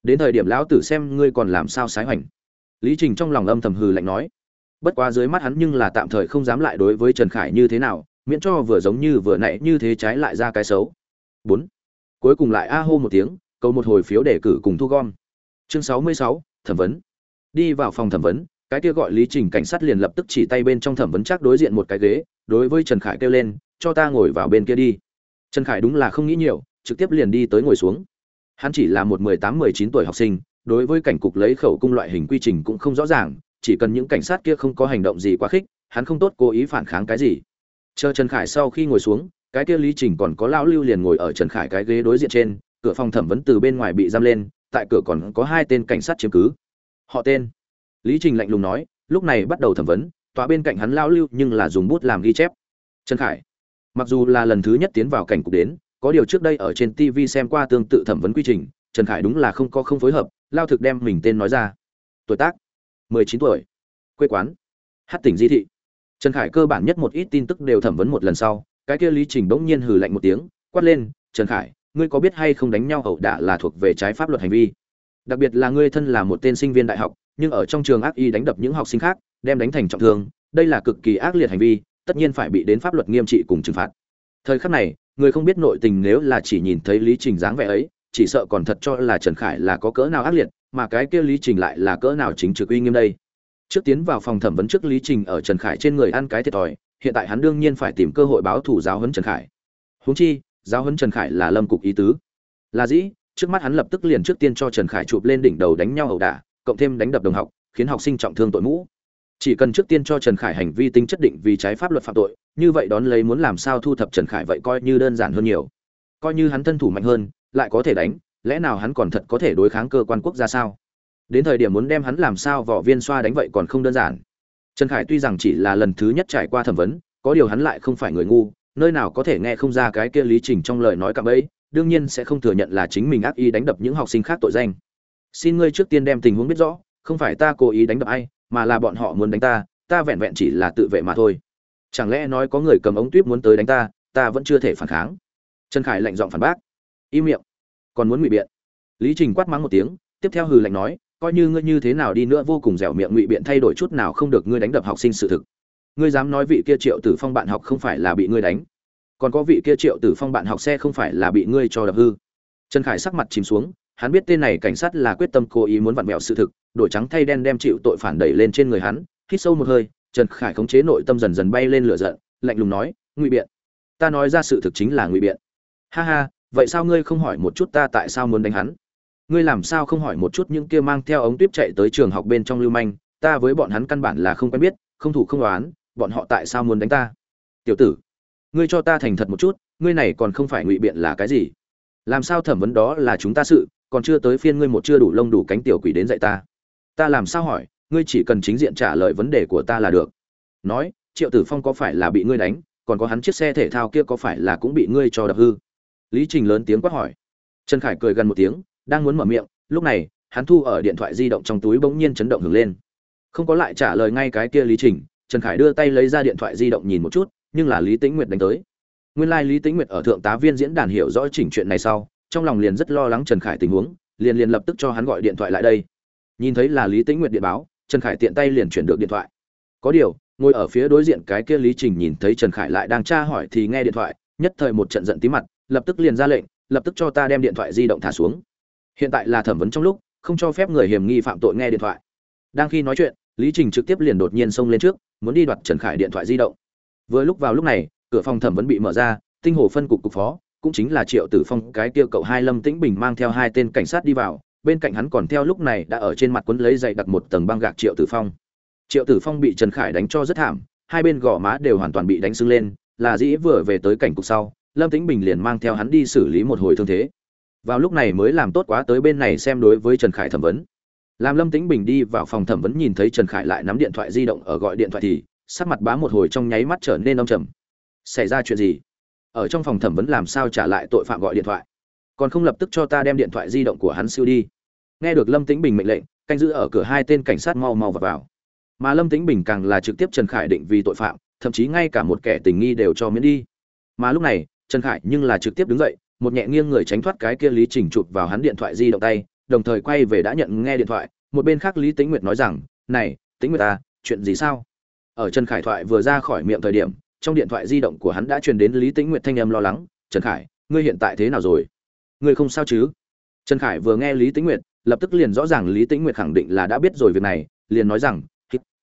Đến thời điểm lão tử xem ngươi còn làm sao sái hoành. Lý trình trong lòng âm thầm hừ lạnh nói bất quá dưới mắt hắn nhưng là tạm thời không dám lại đối với trần khải như thế nào, miễn cho vừa giống như vừa nãy như thế trái lại ra cái xấu. Bốn. Cuối cùng lại a hô một tiếng, cầu một hồi phiếu để cử cùng thu gom. Chương sáu mươi sáu, thẩm vấn. Đi vào phòng thẩm vấn, cái kia gọi lý trình cảnh sát liền lập tức chỉ tay bên trong thẩm vấn chắc đối diện một cái ghế, đối với trần khải kêu lên, cho ta ngồi vào bên kia đi. Trần khải đúng là không nghĩ nhiều, trực tiếp liền đi tới ngồi xuống. Hắn chỉ là một mười tám, mười chín tuổi học sinh, đối với cảnh cục lấy khẩu cung loại hình quy trình cũng không rõ ràng chỉ cần những cảnh sát kia không có hành động gì quá khích, hắn không tốt cố ý phản kháng cái gì. Chờ trần khải sau khi ngồi xuống, cái kia lý trình còn có lão lưu liền ngồi ở trần khải cái ghế đối diện trên, cửa phòng thẩm vấn từ bên ngoài bị giam lên, tại cửa còn có hai tên cảnh sát chiếm cứ. Họ tên? Lý trình lạnh lùng nói, lúc này bắt đầu thẩm vấn tòa bên cạnh hắn lão lưu nhưng là dùng bút làm ghi chép. Trần khải, mặc dù là lần thứ nhất tiến vào cảnh cục đến, có điều trước đây ở trên tv xem qua tương tự thẩm vấn quy trình, trần khải đúng là không có không phối hợp lao thực đem mình tên nói ra. Tuổi tác? Mười chín tuổi. Quê quán hát tỉnh di thị. Trần khải cơ bản nhất một ít tin tức đều thẩm vấn một lần sau, cái kia lý trình bỗng nhiên hừ lạnh một tiếng, quát lên, trần khải, ngươi có biết hay không đánh nhau ẩu đả là thuộc về trái pháp luật hành vi? Đặc biệt là ngươi thân là một tên sinh viên đại học, nhưng ở trong trường ác y đánh đập những học sinh khác, đem đánh thành trọng thương, đây là cực kỳ ác liệt hành vi, tất nhiên phải bị đến pháp luật nghiêm trị cùng trừng phạt. Thời khắc này, người không biết nội tình nếu là chỉ nhìn thấy lý trình dáng vẻ ấy, chỉ sợ còn thật cho là trần khải là có cỡ nào ác liệt mà cái kia lý trình lại là cỡ nào chính trực uy nghiêm đây? Trước tiến vào phòng thẩm vấn trước lý trình ở trần khải trên người ăn cái thiệt thòi, hiện tại hắn đương nhiên phải tìm cơ hội báo thủ giáo huấn trần khải. Huống chi, giáo huấn trần khải là lâm cục ý tứ. Là dĩ, trước mắt hắn lập tức liền trước tiên cho trần khải chụp lên đỉnh đầu đánh nhau ẩu đả, cộng thêm đánh đập đồng học, khiến học sinh trọng thương tội mũ. Chỉ cần trước tiên cho trần khải hành vi tính chất định vì trái pháp luật phạm tội, như vậy đón lấy muốn làm sao thu thập trần khải vậy coi như đơn giản hơn nhiều. Coi như hắn thân thủ mạnh hơn, lại có thể đánh lẽ nào hắn còn thật có thể đối kháng cơ quan quốc gia sao? Đến thời điểm muốn đem hắn làm sao vỏ viên xoa đánh vậy còn không đơn giản. Trần khải tuy rằng chỉ là lần thứ nhất trải qua thẩm vấn, có điều hắn lại không phải người ngu, nơi nào có thể nghe không ra cái kia lý trình trong lời nói cạm ấy đương nhiên sẽ không thừa nhận là chính mình ác ý đánh đập những học sinh khác tội danh. Xin ngươi trước tiên đem tình huống biết rõ, không phải ta cố ý đánh đập ai, mà là bọn họ muốn đánh ta ta vẹn vẹn chỉ là tự vệ mà thôi. Chẳng lẽ nói có người cầm ống tuyếp muốn tới đánh ta ta vẫn chưa thể phản kháng? Trần khải lạnh giọng phản bác. Im miệng còn muốn ngụy biện. Lý trình quát mắng một tiếng, tiếp theo hừ lạnh nói, coi như ngươi như thế nào đi nữa vô cùng dẻo miệng ngụy biện thay đổi chút nào không được ngươi đánh đập học sinh sự thực. Ngươi dám nói vị kia triệu tử phong bạn học không phải là bị ngươi đánh. Còn có vị kia triệu tử phong bạn học xe không phải là bị ngươi cho đập hư. Trần khải sắc mặt chìm xuống, hắn biết tên này cảnh sát là quyết tâm cố ý muốn vặn vẹo sự thực, đổi trắng thay đen đem chịu tội phản đẩy lên trên người hắn, hít sâu một hơi, trần khải khống chế nội tâm dần dần bay lên lửa giận, lạnh lùng nói, ngụy biện, ta nói ra sự thực chính là ngụy biện. Ha ha vậy sao ngươi không hỏi một chút ta tại sao muốn đánh hắn? Ngươi làm sao không hỏi một chút những kia mang theo ống tuyếp chạy tới trường học bên trong lưu manh? Ta với bọn hắn căn bản là không quen biết, không thủ không đoán bọn họ tại sao muốn đánh ta? Tiểu tử, ngươi cho ta thành thật một chút, ngươi này còn không phải ngụy biện là cái gì? Làm sao thẩm vấn đó là chúng ta sự, còn chưa tới phiên ngươi một chưa đủ lông đủ cánh tiểu quỷ đến dạy ta. Ta làm sao hỏi, ngươi chỉ cần chính diện trả lời vấn đề của ta là được. Nói, triệu tử phong có phải là bị ngươi đánh, còn có hắn chiếc xe thể thao kia có phải là cũng bị ngươi cho đập hư? Lý trình lớn tiếng quát hỏi. Trần khải cười gần một tiếng, đang muốn mở miệng, lúc này, hắn thu ở điện thoại di động trong túi bỗng nhiên chấn động hưởng lên. Không có lại trả lời ngay cái kia lý trình, trần khải đưa tay lấy ra điện thoại di động nhìn một chút, nhưng là lý tĩnh nguyệt đánh tới. Nguyên lai Lý tĩnh nguyệt ở thượng tá viên diễn đàn hiểu rõ chỉnh chuyện này sau, trong lòng liền rất lo lắng trần khải tình huống, liền liền lập tức cho hắn gọi điện thoại lại đây. Nhìn thấy là lý tĩnh nguyệt điện báo, trần khải tiện tay liền chuyển được điện thoại. Có điều, ngồi ở phía đối diện cái kia lý trình nhìn thấy trần khải lại đang tra hỏi thì nghe điện thoại, nhất thời một trận giận tí mặt lập tức liền ra lệnh, lập tức cho ta đem điện thoại di động thả xuống. Hiện tại là thẩm vấn trong lúc, không cho phép người hiểm nghi phạm tội nghe điện thoại. Đang khi nói chuyện, lý trình trực tiếp liền đột nhiên xông lên trước, muốn đi đoạt trần khải điện thoại di động. Vừa lúc vào lúc này, cửa phòng thẩm vấn bị mở ra, tinh hồ phân cục cục phó, cũng chính là triệu tử phong, cái kia cậu hai lâm tĩnh bình mang theo hai tên cảnh sát đi vào, bên cạnh hắn còn theo lúc này đã ở trên mặt quấn lấy dày đặt một tầng băng gạc triệu tử phong. Triệu tử phong bị trần khải đánh cho rất thảm, hai bên gò má đều hoàn toàn bị đánh sưng lên, là dĩ vừa về tới cảnh cục sau lâm tĩnh bình liền mang theo hắn đi xử lý một hồi thương thế. Vào lúc này mới làm tốt quá tới bên này xem đối với trần khải thẩm vấn. Làm lâm tĩnh bình đi vào phòng thẩm vấn nhìn thấy trần khải lại nắm điện thoại di động ở gọi điện thoại thì sắc mặt bá một hồi trong nháy mắt trở nên đông trầm. Xảy ra chuyện gì? Ở trong phòng thẩm vấn làm sao trả lại tội phạm gọi điện thoại? Còn không lập tức cho ta đem điện thoại di động của hắn siêu đi. Nghe được lâm tĩnh bình mệnh lệnh canh giữ ở cửa hai tên cảnh sát mau mau vào, vào. mà lâm tĩnh bình càng là trực tiếp trần khải định vì tội phạm thậm chí ngay cả một kẻ tình nghi đều cho miễn đi. Mà lúc này trần khải nhưng là trực tiếp đứng dậy một nhẹ nghiêng người tránh thoát cái kia lý trình chụp vào hắn điện thoại di động tay đồng thời quay về đã nhận nghe điện thoại. Một bên khác lý tĩnh nguyệt nói rằng này tĩnh nguyệt ta à, chuyện gì sao? Ở trần khải thoại vừa ra khỏi miệng thời điểm trong điện thoại di động của hắn đã truyền đến lý tĩnh nguyệt thanh âm lo lắng trần khải ngươi hiện tại thế nào rồi? Ngươi không sao chứ? Trần khải vừa nghe lý tĩnh nguyệt lập tức liền rõ ràng lý tĩnh nguyệt khẳng định là đã biết rồi việc này liền nói rằng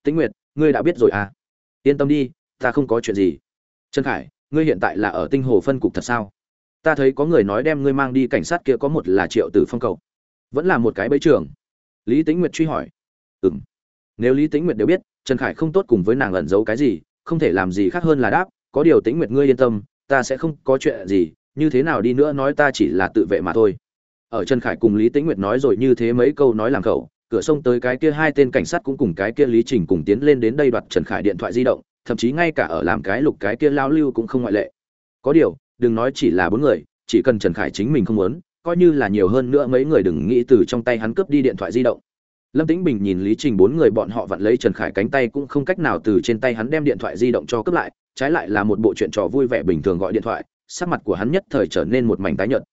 tĩnh nguyệt ngươi đã biết rồi à? Yên tâm đi ta không có chuyện gì. Trần khải ngươi hiện tại là ở tinh hồ phân cục thật sao? Ta thấy có người nói đem ngươi mang đi cảnh sát kia có một là triệu tử phong cầu vẫn là một cái bẫy trường. Lý tĩnh nguyệt truy hỏi. Ừ m nếu lý tĩnh nguyệt đều biết, trần khải không tốt cùng với nàng ẩn giấu cái gì, không thể làm gì khác hơn là đáp, có điều tĩnh nguyệt ngươi yên tâm, ta sẽ không có chuyện gì, như thế nào đi nữa nói ta chỉ là tự vệ mà thôi. Ở trần khải cùng lý tĩnh nguyệt nói rồi như thế mấy câu nói làm khẩu cửa sông tới cái kia hai tên cảnh sát cũng cùng cái kia lý trình cùng tiến lên đến đây đoạt trần khải điện thoại di động thậm chí ngay cả ở làm cái lục cái kia lao lưu cũng không ngoại lệ. Có điều, đừng nói chỉ là bốn người, chỉ cần trần khải chính mình không muốn, coi như là nhiều hơn nữa mấy người đừng nghĩ từ trong tay hắn cướp đi điện thoại di động. Lâm tĩnh bình nhìn lý trình bốn người bọn họ vặn lấy trần khải cánh tay cũng không cách nào từ trên tay hắn đem điện thoại di động cho cướp lại, trái lại là một bộ chuyện trò vui vẻ bình thường gọi điện thoại, sắc mặt của hắn nhất thời trở nên một mảnh tái nhợt.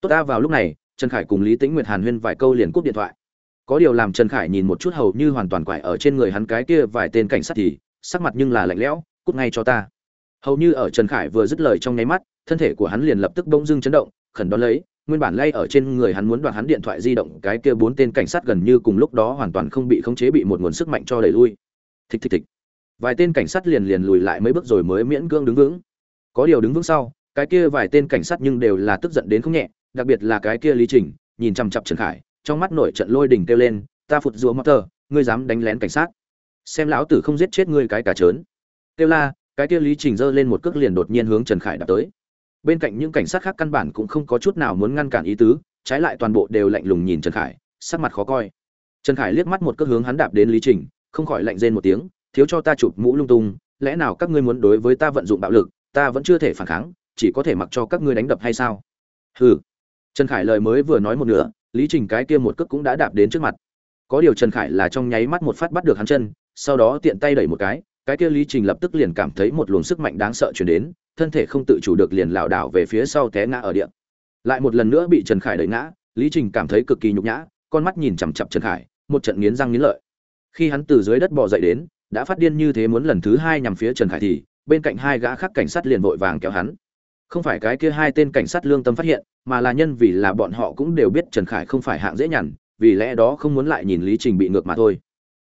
Tốt ta vào lúc này, trần khải cùng lý tĩnh nguyệt hàn huyên vài câu liền cúp điện thoại. Có điều làm trần khải nhìn một chút hầu như hoàn toàn quải ở trên người hắn cái kia vài tên cảnh sát thì sắc mặt nhưng là lạnh lẽo, cút ngay cho ta. Hầu như ở trần khải vừa dứt lời trong nháy mắt, thân thể của hắn liền lập tức bỗng dưng chấn động, khẩn đón lấy, nguyên bản lay ở trên người hắn muốn đoạt hắn điện thoại di động, cái kia bốn tên cảnh sát gần như cùng lúc đó hoàn toàn không bị khống chế bị một nguồn sức mạnh cho đẩy lui. Thịch thịch thịch. Vài tên cảnh sát liền liền lùi lại mấy bước rồi mới miễn cưỡng đứng vững. Có điều đứng vững sau, cái kia vài tên cảnh sát nhưng đều là tức giận đến không nhẹ, đặc biệt là cái kia lý trình, nhìn chằm chặp trần khải, trong mắt nổi trận lôi đỉnh kêu lên, ta phụt rùa mắc tờ, ngươi dám đánh lén cảnh sát xem lão tử không giết chết ngươi cái cả trớn. Kêu la, cái kia lý trình giơ lên một cước liền đột nhiên hướng trần khải đạp tới. Bên cạnh những cảnh sát khác căn bản cũng không có chút nào muốn ngăn cản ý tứ, trái lại toàn bộ đều lạnh lùng nhìn trần khải, sắc mặt khó coi. Trần khải liếc mắt một cước hướng hắn đạp đến lý trình, không khỏi lạnh rên một tiếng, thiếu cho ta chụp mũ lung tung, lẽ nào các ngươi muốn đối với ta vận dụng bạo lực, ta vẫn chưa thể phản kháng, chỉ có thể mặc cho các ngươi đánh đập hay sao? Hừ. Trần khải lời mới vừa nói một nửa, lý trình cái kia một cước cũng đã đạp đến trước mặt. Có điều trần khải là trong nháy mắt một phát bắt được hắn chân sau đó tiện tay đẩy một cái cái kia lý trình lập tức liền cảm thấy một luồng sức mạnh đáng sợ chuyển đến, thân thể không tự chủ được liền lảo đảo về phía sau té ngã ở địa. Lại một lần nữa bị trần khải đẩy ngã, lý trình cảm thấy cực kỳ nhục nhã, con mắt nhìn chằm chặp trần khải, một trận nghiến răng nghiến lợi. Khi hắn từ dưới đất bò dậy đến, đã phát điên như thế muốn lần thứ hai nhằm phía trần khải thì, bên cạnh hai gã khác cảnh sát liền vội vàng kéo hắn. Không phải cái kia hai tên cảnh sát lương tâm phát hiện, mà là nhân vì là bọn họ cũng đều biết trần khải không phải hạng dễ nhằn, vì lẽ đó không muốn lại nhìn lý trình bị ngược mà thôi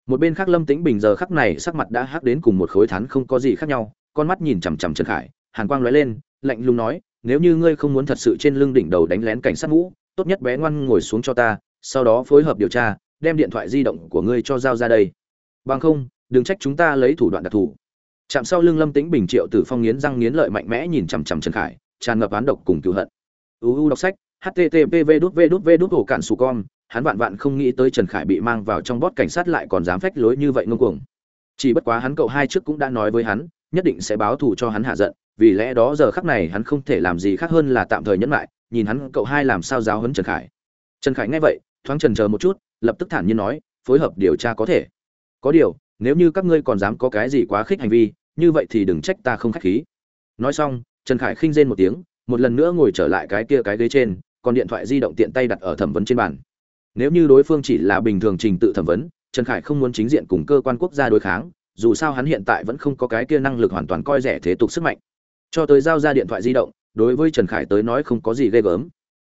một bên khác lâm tĩnh bình giờ khắc này sắc mặt đã hắc đến cùng một khối thắn không có gì khác nhau, con mắt nhìn chằm chằm trần khải, hàn quang lóe lên, lạnh lùng nói, nếu như ngươi không muốn thật sự trên lưng đỉnh đầu đánh lén cảnh sát ngũ, tốt nhất bé ngoan ngồi xuống cho ta, sau đó phối hợp điều tra, đem điện thoại di động của ngươi cho giao ra đây. Bằng không, đừng trách chúng ta lấy thủ đoạn đặc thù. Chạm sau lưng lâm tĩnh bình triệu tử phong nghiến răng nghiến lợi mạnh mẽ nhìn chằm chằm trần khải, tràn ngập án độc cùng cựu hận. Uu đọc sách, http v đút v đút v đút ổ cạn sù con hắn vạn vạn không nghĩ tới trần khải bị mang vào trong bót cảnh sát lại còn dám phách lối như vậy ngông cuồng. Chỉ bất quá hắn cậu hai trước cũng đã nói với hắn, nhất định sẽ báo thù cho hắn hạ giận, vì lẽ đó giờ khắc này hắn không thể làm gì khác hơn là tạm thời nhẫn lại, nhìn hắn cậu hai làm sao giáo huấn trần khải. Trần khải nghe vậy, thoáng chần chờ một chút, lập tức thản nhiên nói, phối hợp điều tra có thể. Có điều, nếu như các ngươi còn dám có cái gì quá khích hành vi, như vậy thì đừng trách ta không khách khí. Nói xong, trần khải khinh rên một tiếng, một lần nữa ngồi trở lại cái kia cái ghế trên, còn điện thoại di động tiện tay đặt ở thẩm vấn trên bàn nếu như đối phương chỉ là bình thường trình tự thẩm vấn, trần khải không muốn chính diện cùng cơ quan quốc gia đối kháng, dù sao hắn hiện tại vẫn không có cái kia năng lực hoàn toàn coi rẻ thế tục sức mạnh. Cho tới giao ra điện thoại di động, đối với trần khải tới nói không có gì ghê gớm.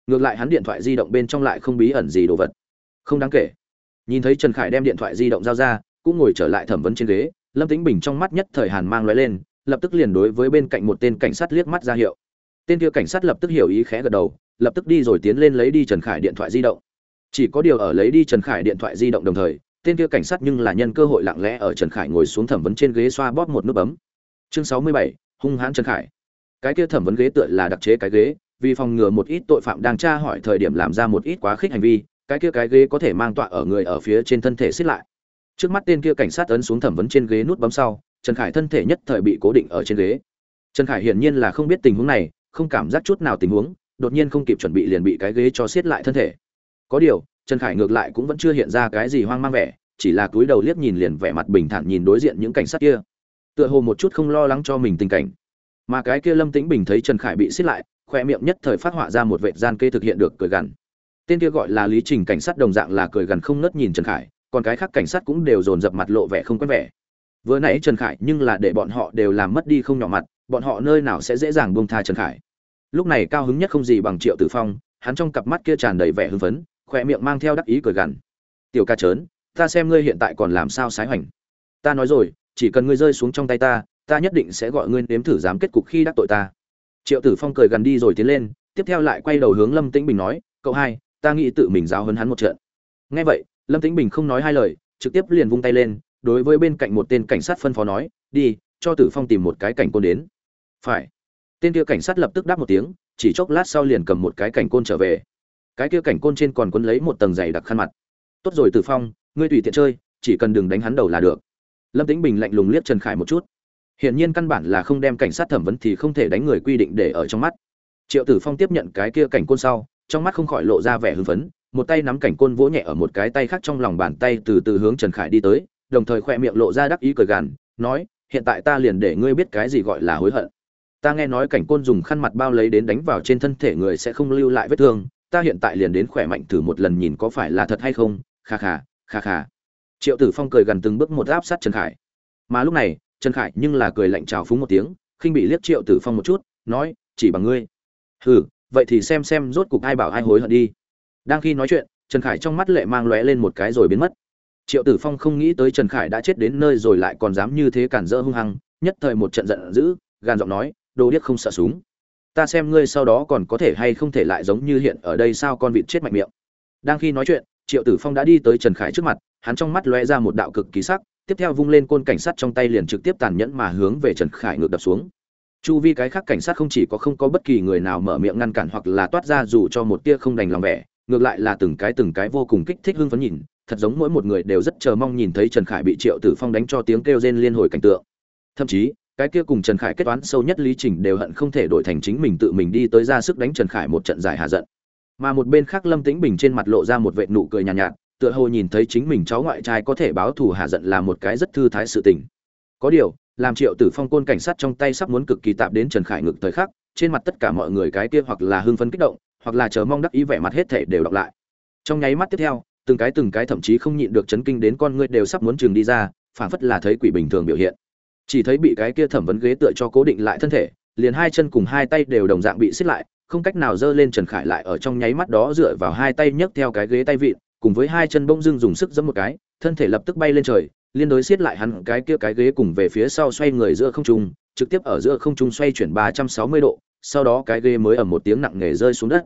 Ngược lại hắn điện thoại di động bên trong lại không bí ẩn gì đồ vật. Không đáng kể. Nhìn thấy trần khải đem điện thoại di động giao ra, cũng ngồi trở lại thẩm vấn trên ghế, lâm tĩnh bình trong mắt nhất thời hàn mang loại lên, lập tức liền đối với bên cạnh một tên cảnh sát liếc mắt ra hiệu. Tên kia cảnh sát lập tức hiểu ý khẽ gật đầu, lập tức đi rồi tiến lên lấy đi trần khải điện thoại di động chỉ có điều ở lấy đi trần khải điện thoại di động đồng thời, tên kia cảnh sát nhưng là nhân cơ hội lặng lẽ ở trần khải ngồi xuống thẩm vấn trên ghế xoa bóp một nút bấm. Chương sáu mươi bảy, hung hãn trần khải. Cái kia thẩm vấn ghế tựa là đặc chế cái ghế, vì phòng ngừa một ít tội phạm đang tra hỏi thời điểm làm ra một ít quá khích hành vi, cái kia cái ghế có thể mang tọa ở người ở phía trên thân thể xiết lại. Trước mắt tên kia cảnh sát ấn xuống thẩm vấn trên ghế nút bấm sau, trần khải thân thể nhất thời bị cố định ở trên ghế. Trần khải hiển nhiên là không biết tình huống này, không cảm giác chút nào tình huống, đột nhiên không kịp chuẩn bị liền bị cái ghế cho xiết lại thân thể có điều, trần khải ngược lại cũng vẫn chưa hiện ra cái gì hoang mang vẻ, chỉ là cúi đầu liếc nhìn liền vẻ mặt bình thản nhìn đối diện những cảnh sát kia. Tựa hồ một chút không lo lắng cho mình tình cảnh. Mà cái kia lâm tĩnh bình thấy trần khải bị xiết lại khoe miệng nhất thời phát họa ra một vệ gian kê thực hiện được cười gằn. Tên kia gọi là lý trình cảnh sát đồng dạng là cười gằn không ngớt nhìn trần khải, còn cái khác cảnh sát cũng đều dồn dập mặt lộ vẻ không quen vẻ. Vừa nãy trần khải nhưng là để bọn họ đều làm mất đi không nhỏ mặt, bọn họ nơi nào sẽ dễ dàng buông tha trần khải. Lúc này cao hứng nhất không gì bằng triệu tử phong, hắn trong cặp mắt kia tràn đầy vẻ hưng phấn khỏe miệng mang theo đắc ý cười gằn. Tiểu ca trớn, ta xem ngươi hiện tại còn làm sao sái hoành. Ta nói rồi, chỉ cần ngươi rơi xuống trong tay ta ta nhất định sẽ gọi ngươi nếm thử dám kết cục khi đắc tội ta. Triệu tử phong cười gần đi rồi tiến lên, tiếp theo lại quay đầu hướng lâm tĩnh bình nói, cậu hai, ta nghĩ tự mình giáo hấn hắn một trận. Nghe vậy, lâm tĩnh bình không nói hai lời, trực tiếp liền vung tay lên, đối với bên cạnh một tên cảnh sát phân phó nói, đi, cho tử phong tìm một cái cảnh côn đến. Phải. Tên kia cảnh sát lập tức đáp một tiếng, chỉ chốc lát sau liền cầm một cái cảnh côn trở về cái kia cảnh côn trên còn quấn lấy một tầng dày đặc khăn mặt. Tốt rồi, tử phong, ngươi tùy tiện chơi, chỉ cần đừng đánh hắn đầu là được. Lâm tĩnh bình lạnh lùng liếc trần khải một chút. Hiển nhiên căn bản là không đem cảnh sát thẩm vấn thì không thể đánh người quy định để ở trong mắt. Triệu tử phong tiếp nhận cái kia cảnh côn sau, trong mắt không khỏi lộ ra vẻ hưng phấn, một tay nắm cảnh côn vỗ nhẹ ở một cái tay khác trong lòng bàn tay từ từ hướng trần khải đi tới, đồng thời khoe miệng lộ ra đắc ý cười gằn, nói, hiện tại ta liền để ngươi biết cái gì gọi là hối hận. Ta nghe nói cảnh côn dùng khăn mặt bao lấy đến đánh vào trên thân thể người sẽ không lưu lại vết thương ta hiện tại liền đến khỏe mạnh thử một lần nhìn có phải là thật hay không, kha kha kha kha. Triệu tử phong cười gần từng bước một áp sát trần khải. Mà lúc này, trần khải nhưng là cười lạnh trào phúng một tiếng, khinh bị liếc triệu tử phong một chút, nói, chỉ bằng ngươi. Hừ, vậy thì xem xem rốt cục ai bảo ai hối hận đi. Đang khi nói chuyện, trần khải trong mắt lệ mang lóe lên một cái rồi biến mất. Triệu tử phong không nghĩ tới trần khải đã chết đến nơi rồi lại còn dám như thế cản rỡ hung hăng, nhất thời một trận giận dữ, gàn giọng nói, đồ điếc không sợ súng ta xem ngươi sau đó còn có thể hay không thể lại giống như hiện ở đây sao con vịt chết mạnh miệng. Đang khi nói chuyện, triệu tử phong đã đi tới trần khải trước mặt, hắn trong mắt lóe ra một đạo cực kỳ sắc, tiếp theo vung lên côn cảnh sát trong tay liền trực tiếp tàn nhẫn mà hướng về trần khải ngược đập xuống. Chu vi cái khác cảnh sát không chỉ có không có bất kỳ người nào mở miệng ngăn cản hoặc là toát ra dù cho một tia không đành lòng vẻ, ngược lại là từng cái từng cái vô cùng kích thích hưng phấn nhìn, thật giống mỗi một người đều rất chờ mong nhìn thấy trần khải bị triệu tử phong đánh cho tiếng kêu rên liên hồi cảnh tượng. Thậm chí cái kia cùng trần khải kết toán sâu nhất lý trình đều hận không thể đổi thành chính mình tự mình đi tới ra sức đánh trần khải một trận giải hạ giận. Mà một bên khác lâm tĩnh bình trên mặt lộ ra một vệ nụ cười nhàn nhạt, nhạt tựa hồ nhìn thấy chính mình cháu ngoại trai có thể báo thù hạ giận là một cái rất thư thái sự tình. Có điều làm triệu tử phong côn cảnh sát trong tay sắp muốn cực kỳ tạp đến trần khải ngực thời khắc trên mặt tất cả mọi người cái kia hoặc là hưng phấn kích động hoặc là chờ mong đắc ý vẻ mặt hết thể đều đọc lại. Trong nháy mắt tiếp theo từng cái từng cái thậm chí không nhịn được chấn kinh đến con ngươi đều sắp muốn trường đi ra phảng phất là thấy quỷ bình thường biểu hiện chỉ thấy bị cái kia thẩm vấn ghế tựa cho cố định lại thân thể, liền hai chân cùng hai tay đều đồng dạng bị xích lại, không cách nào dơ lên trần khải lại ở trong nháy mắt đó dựa vào hai tay nhấc theo cái ghế tay vịn, cùng với hai chân bỗng dưng dùng sức giẫm một cái, thân thể lập tức bay lên trời, liên đối xiết lại hắn cái kia cái ghế cùng về phía sau xoay người giữa không trung, trực tiếp ở giữa không trung xoay chuyển ba trăm sáu mươi độ, sau đó cái ghế mới ở một tiếng nặng nề rơi xuống đất.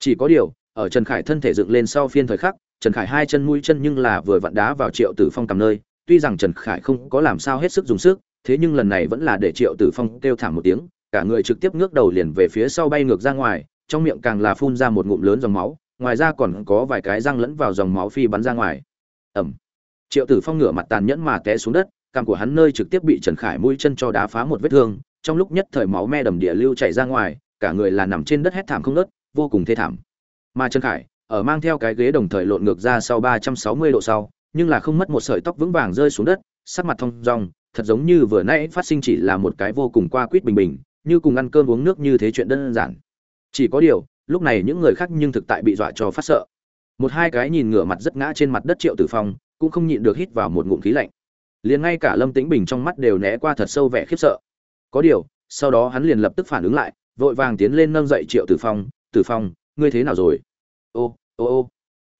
Chỉ có điều, ở trần khải thân thể dựng lên sau phiên thời khắc, trần khải hai chân mũi chân nhưng là vừa vặn đá vào triệu tử phong cầm nơi, tuy rằng trần khải không có làm sao hết sức dùng sức thế nhưng lần này vẫn là để triệu tử phong kêu thảm một tiếng, cả người trực tiếp ngước đầu liền về phía sau bay ngược ra ngoài, trong miệng càng là phun ra một ngụm lớn dòng máu, ngoài ra còn có vài cái răng lẫn vào dòng máu phi bắn ra ngoài. Ẩm triệu tử phong ngửa mặt tàn nhẫn mà té xuống đất, cằm của hắn nơi trực tiếp bị trần khải mũi chân cho đá phá một vết thương, trong lúc nhất thời máu me đầm địa lưu chảy ra ngoài, cả người là nằm trên đất hét thảm không nớt vô cùng thê thảm. Mà trần khải, ở mang theo cái ghế đồng thời lộn ngược ra sau ba trăm sáu mươi độ sau, nhưng là không mất một sợi tóc vững vàng rơi xuống đất, sắc mặt thông dong thật giống như vừa nãy phát sinh chỉ là một cái vô cùng qua quýt bình bình, như cùng ăn cơm uống nước như thế chuyện đơn giản. Chỉ có điều, lúc này những người khác nhưng thực tại bị dọa cho phát sợ. Một hai cái nhìn ngửa mặt rất ngã trên mặt đất triệu tử phong, cũng không nhịn được hít vào một ngụm khí lạnh. Liền ngay cả lâm tĩnh bình trong mắt đều né qua thật sâu vẻ khiếp sợ. Có điều, sau đó hắn liền lập tức phản ứng lại, vội vàng tiến lên nâng dậy triệu tử phong tử phong, ngươi thế nào rồi? Ô ô ô.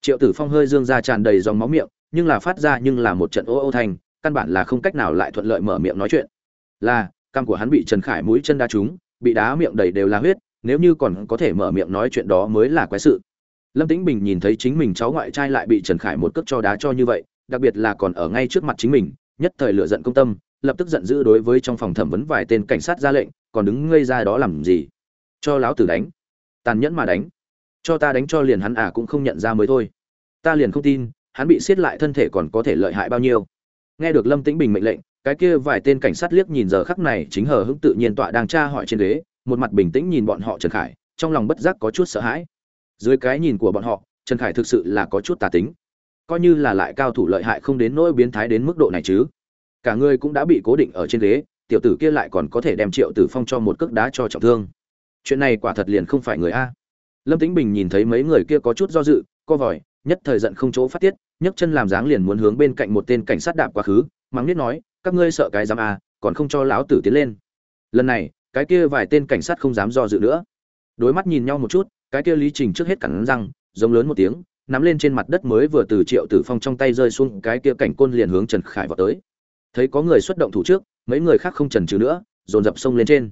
Triệu tử phong hơi dương ra tràn đầy dòng máu miệng, nhưng là phát ra nhưng là một trận ô ô thành căn bản là không cách nào lại thuận lợi mở miệng nói chuyện. Là, cằm của hắn bị trần khải mũi chân đá trúng, bị đá miệng đầy đều là huyết, nếu như còn có thể mở miệng nói chuyện đó mới là quái sự. Lâm tĩnh bình nhìn thấy chính mình cháu ngoại trai lại bị trần khải một cước cho đá cho như vậy, đặc biệt là còn ở ngay trước mặt chính mình, nhất thời lựa giận công tâm, lập tức giận dữ đối với trong phòng thẩm vấn vài tên cảnh sát ra lệnh, còn đứng ngây ra đó làm gì? Cho lão tử đánh. Tàn nhẫn mà đánh. Cho ta đánh cho liền hắn à cũng không nhận ra mới thôi. Ta liền không tin, hắn bị siết lại thân thể còn có thể lợi hại bao nhiêu nghe được lâm tĩnh bình mệnh lệnh, cái kia vài tên cảnh sát liếc nhìn giờ khắc này chính hờ hững tự nhiên tọa đang tra hỏi trên ghế, một mặt bình tĩnh nhìn bọn họ trần khải, trong lòng bất giác có chút sợ hãi. Dưới cái nhìn của bọn họ, trần khải thực sự là có chút tà tính. Coi như là lại cao thủ lợi hại không đến nỗi biến thái đến mức độ này chứ. Cả người cũng đã bị cố định ở trên ghế, tiểu tử kia lại còn có thể đem triệu tử phong cho một cước đá cho trọng thương. Chuyện này quả thật liền không phải người a. Lâm tĩnh bình nhìn thấy mấy người kia có chút do dự, co vòi, nhất thời giận không chỗ phát tiết nhấc chân làm dáng liền muốn hướng bên cạnh một tên cảnh sát đạp quá khứ, mắng biết nói, các ngươi sợ cái dám à còn không cho lão tử tiến lên. Lần này, cái kia vài tên cảnh sát không dám do dự nữa. Đối mắt nhìn nhau một chút, cái kia lý trình trước hết cẳng răng, giống lớn một tiếng, nắm lên trên mặt đất mới vừa từ triệu tử phong trong tay rơi xuống, cái kia cảnh côn liền hướng trần khải vào tới. Thấy có người xuất động thủ trước, mấy người khác không chần chừ nữa, dồn dập sông lên trên.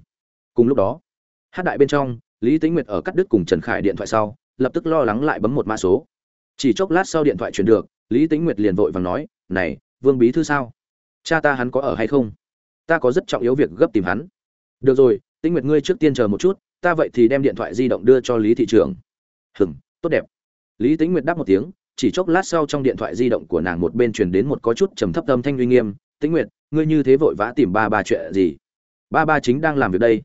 Cùng lúc đó, hát đại bên trong, lý tĩnh nguyệt ở cắt đứt cùng trần khải điện thoại sau, lập tức lo lắng lại bấm một mã số. Chỉ chốc lát sau điện thoại chuyển được lý tĩnh nguyệt liền vội vàng nói, này, vương bí thư sao? Cha ta hắn có ở hay không? Ta có rất trọng yếu việc gấp tìm hắn. Được rồi, tĩnh nguyệt ngươi trước tiên chờ một chút, ta vậy thì đem điện thoại di động đưa cho lý thị trưởng hừng tốt đẹp. Lý tĩnh nguyệt đáp một tiếng, chỉ chốc lát sau trong điện thoại di động của nàng một bên truyền đến một có chút trầm thấp âm thanh uy nghiêm, tĩnh nguyệt, ngươi như thế vội vã tìm ba ba chuyện gì? Ba ba chính đang làm việc đây.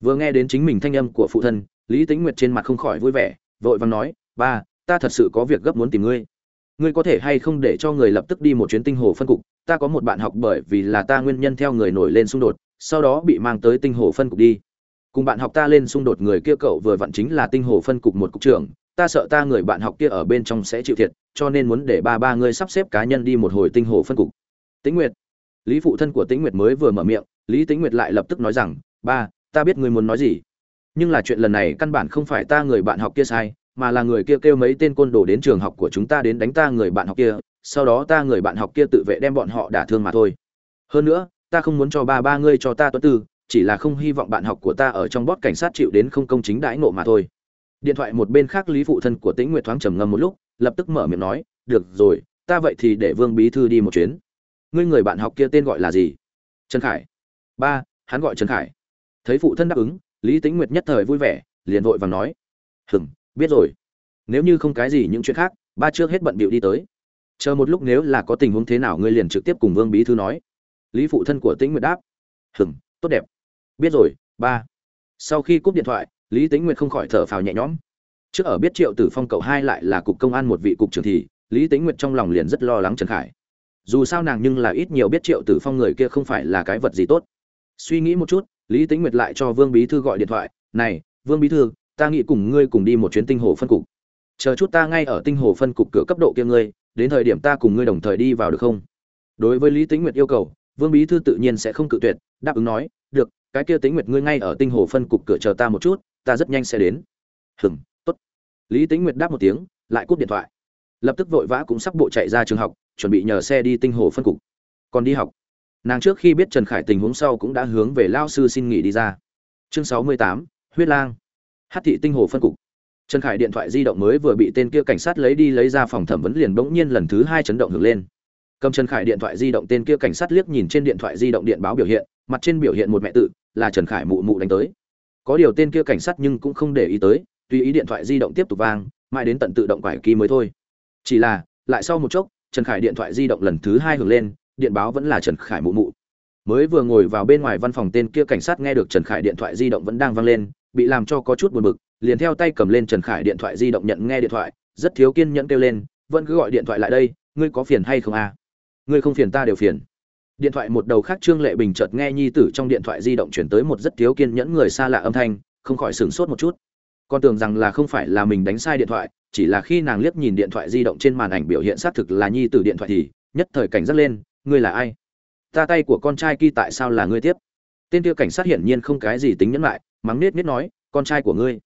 Vừa nghe đến chính mình thanh âm của phụ thân, lý tĩnh nguyệt trên mặt không khỏi vui vẻ, vội vàng nói, ba, ta thật sự có việc gấp muốn tìm ngươi ngươi có thể hay không để cho người lập tức đi một chuyến tinh hồ phân cục? Ta có một bạn học bởi vì là ta nguyên nhân theo người nổi lên xung đột, sau đó bị mang tới tinh hồ phân cục đi. Cùng bạn học ta lên xung đột, người kia cậu vừa vặn chính là tinh hồ phân cục một cục trưởng. Ta sợ ta người bạn học kia ở bên trong sẽ chịu thiệt, cho nên muốn để ba ba ngươi sắp xếp cá nhân đi một hồi tinh hồ phân cục. Tĩnh nguyệt. Lý phụ thân của tĩnh nguyệt mới vừa mở miệng, lý tĩnh nguyệt lại lập tức nói rằng, ba, ta biết ngươi muốn nói gì, nhưng là chuyện lần này căn bản không phải ta người bạn học kia sai mà là người kia kêu mấy tên côn đồ đến trường học của chúng ta đến đánh ta người bạn học kia, sau đó ta người bạn học kia tự vệ đem bọn họ đả thương mà thôi. Hơn nữa, ta không muốn cho ba ba ngươi cho ta tuấn tư, chỉ là không hy vọng bạn học của ta ở trong bót cảnh sát chịu đến không công chính đãi nộ mà thôi. Điện thoại một bên khác lý phụ thân của tĩnh nguyệt thoáng trầm ngâm một lúc, lập tức mở miệng nói, được rồi, ta vậy thì để vương bí thư đi một chuyến. Ngươi người bạn học kia tên gọi là gì? Trần khải. Ba, hắn gọi trần khải. Thấy phụ thân đáp ứng, lý tĩnh nguyệt nhất thời vui vẻ, liền vội vàng nói hừng biết rồi. Nếu như không cái gì những chuyện khác, ba trước hết bận bịu đi tới. Chờ một lúc nếu là có tình huống thế nào ngươi liền trực tiếp cùng vương bí thư nói. Lý phụ thân của tĩnh nguyệt đáp. Hừng tốt đẹp. Biết rồi, ba. Sau khi cúp điện thoại, lý tĩnh nguyệt không khỏi thở phào nhẹ nhõm. Trước ở biết triệu tử phong cậu hai lại là cục công an một vị cục trưởng thì, lý tĩnh nguyệt trong lòng liền rất lo lắng trần khải. Dù sao nàng nhưng là ít nhiều biết triệu tử phong người kia không phải là cái vật gì tốt. Suy nghĩ một chút, lý tĩnh nguyệt lại cho vương bí thư gọi điện thoại. Này, vương bí thư ta nghĩ cùng ngươi cùng đi một chuyến tinh hồ phân cục. Chờ chút ta ngay ở tinh hồ phân cục cửa cấp độ kia ngươi, đến thời điểm ta cùng ngươi đồng thời đi vào được không? Đối với lý tĩnh nguyệt yêu cầu, vương bí thư tự nhiên sẽ không cự tuyệt, đáp ứng nói, được, cái kia tĩnh nguyệt ngươi ngay ở tinh hồ phân cục cửa chờ ta một chút, ta rất nhanh sẽ đến. Hừng tốt. Lý tĩnh nguyệt đáp một tiếng, lại cúp điện thoại. Lập tức vội vã cũng sắp bộ chạy ra trường học, chuẩn bị nhờ xe đi tinh hồ phân cục. Còn đi học. Nàng trước khi biết trần khải tình huống sau cũng đã hướng về lao sư xin nghỉ đi ra. Chương sáu mươi tám, huyết lang hát thị tinh hồ phân cục. Trần khải điện thoại di động mới vừa bị tên kia cảnh sát lấy đi lấy ra phòng thẩm vấn liền bỗng nhiên lần thứ hai chấn động hưởng lên. Cầm trần khải điện thoại di động tên kia cảnh sát liếc nhìn trên điện thoại di động điện báo biểu hiện, mặt trên biểu hiện một mẹ tự, là trần khải mụ mụ đánh tới. Có điều tên kia cảnh sát nhưng cũng không để ý tới, tùy ý điện thoại di động tiếp tục vang, mãi đến tận tự động quải ký mới thôi. Chỉ là, lại sau một chốc, trần khải điện thoại di động lần thứ hai hưởng lên, điện báo vẫn là trần khải mụ mụ. Mới vừa ngồi vào bên ngoài văn phòng tên kia cảnh sát nghe được trần khải điện thoại di động vẫn đang vang lên bị làm cho có chút buồn bực, liền theo tay cầm lên trần khải điện thoại di động nhận nghe điện thoại, rất thiếu kiên nhẫn kêu lên, vẫn cứ gọi điện thoại lại đây, ngươi có phiền hay không à? ngươi không phiền ta đều phiền. Điện thoại một đầu khác trương lệ bình chợt nghe nhi tử trong điện thoại di động chuyển tới một rất thiếu kiên nhẫn người xa lạ âm thanh, không khỏi sửng sốt một chút. Con tưởng rằng là không phải là mình đánh sai điện thoại, chỉ là khi nàng liếc nhìn điện thoại di động trên màn ảnh biểu hiện xác thực là nhi tử điện thoại thì, nhất thời cảnh giác lên, ngươi là ai? Ta tay của con trai kia tại sao là ngươi tiếp? Tên kia cảnh sát hiển nhiên không cái gì tính nhẫn lại mắng nết nết nói, con trai của ngươi,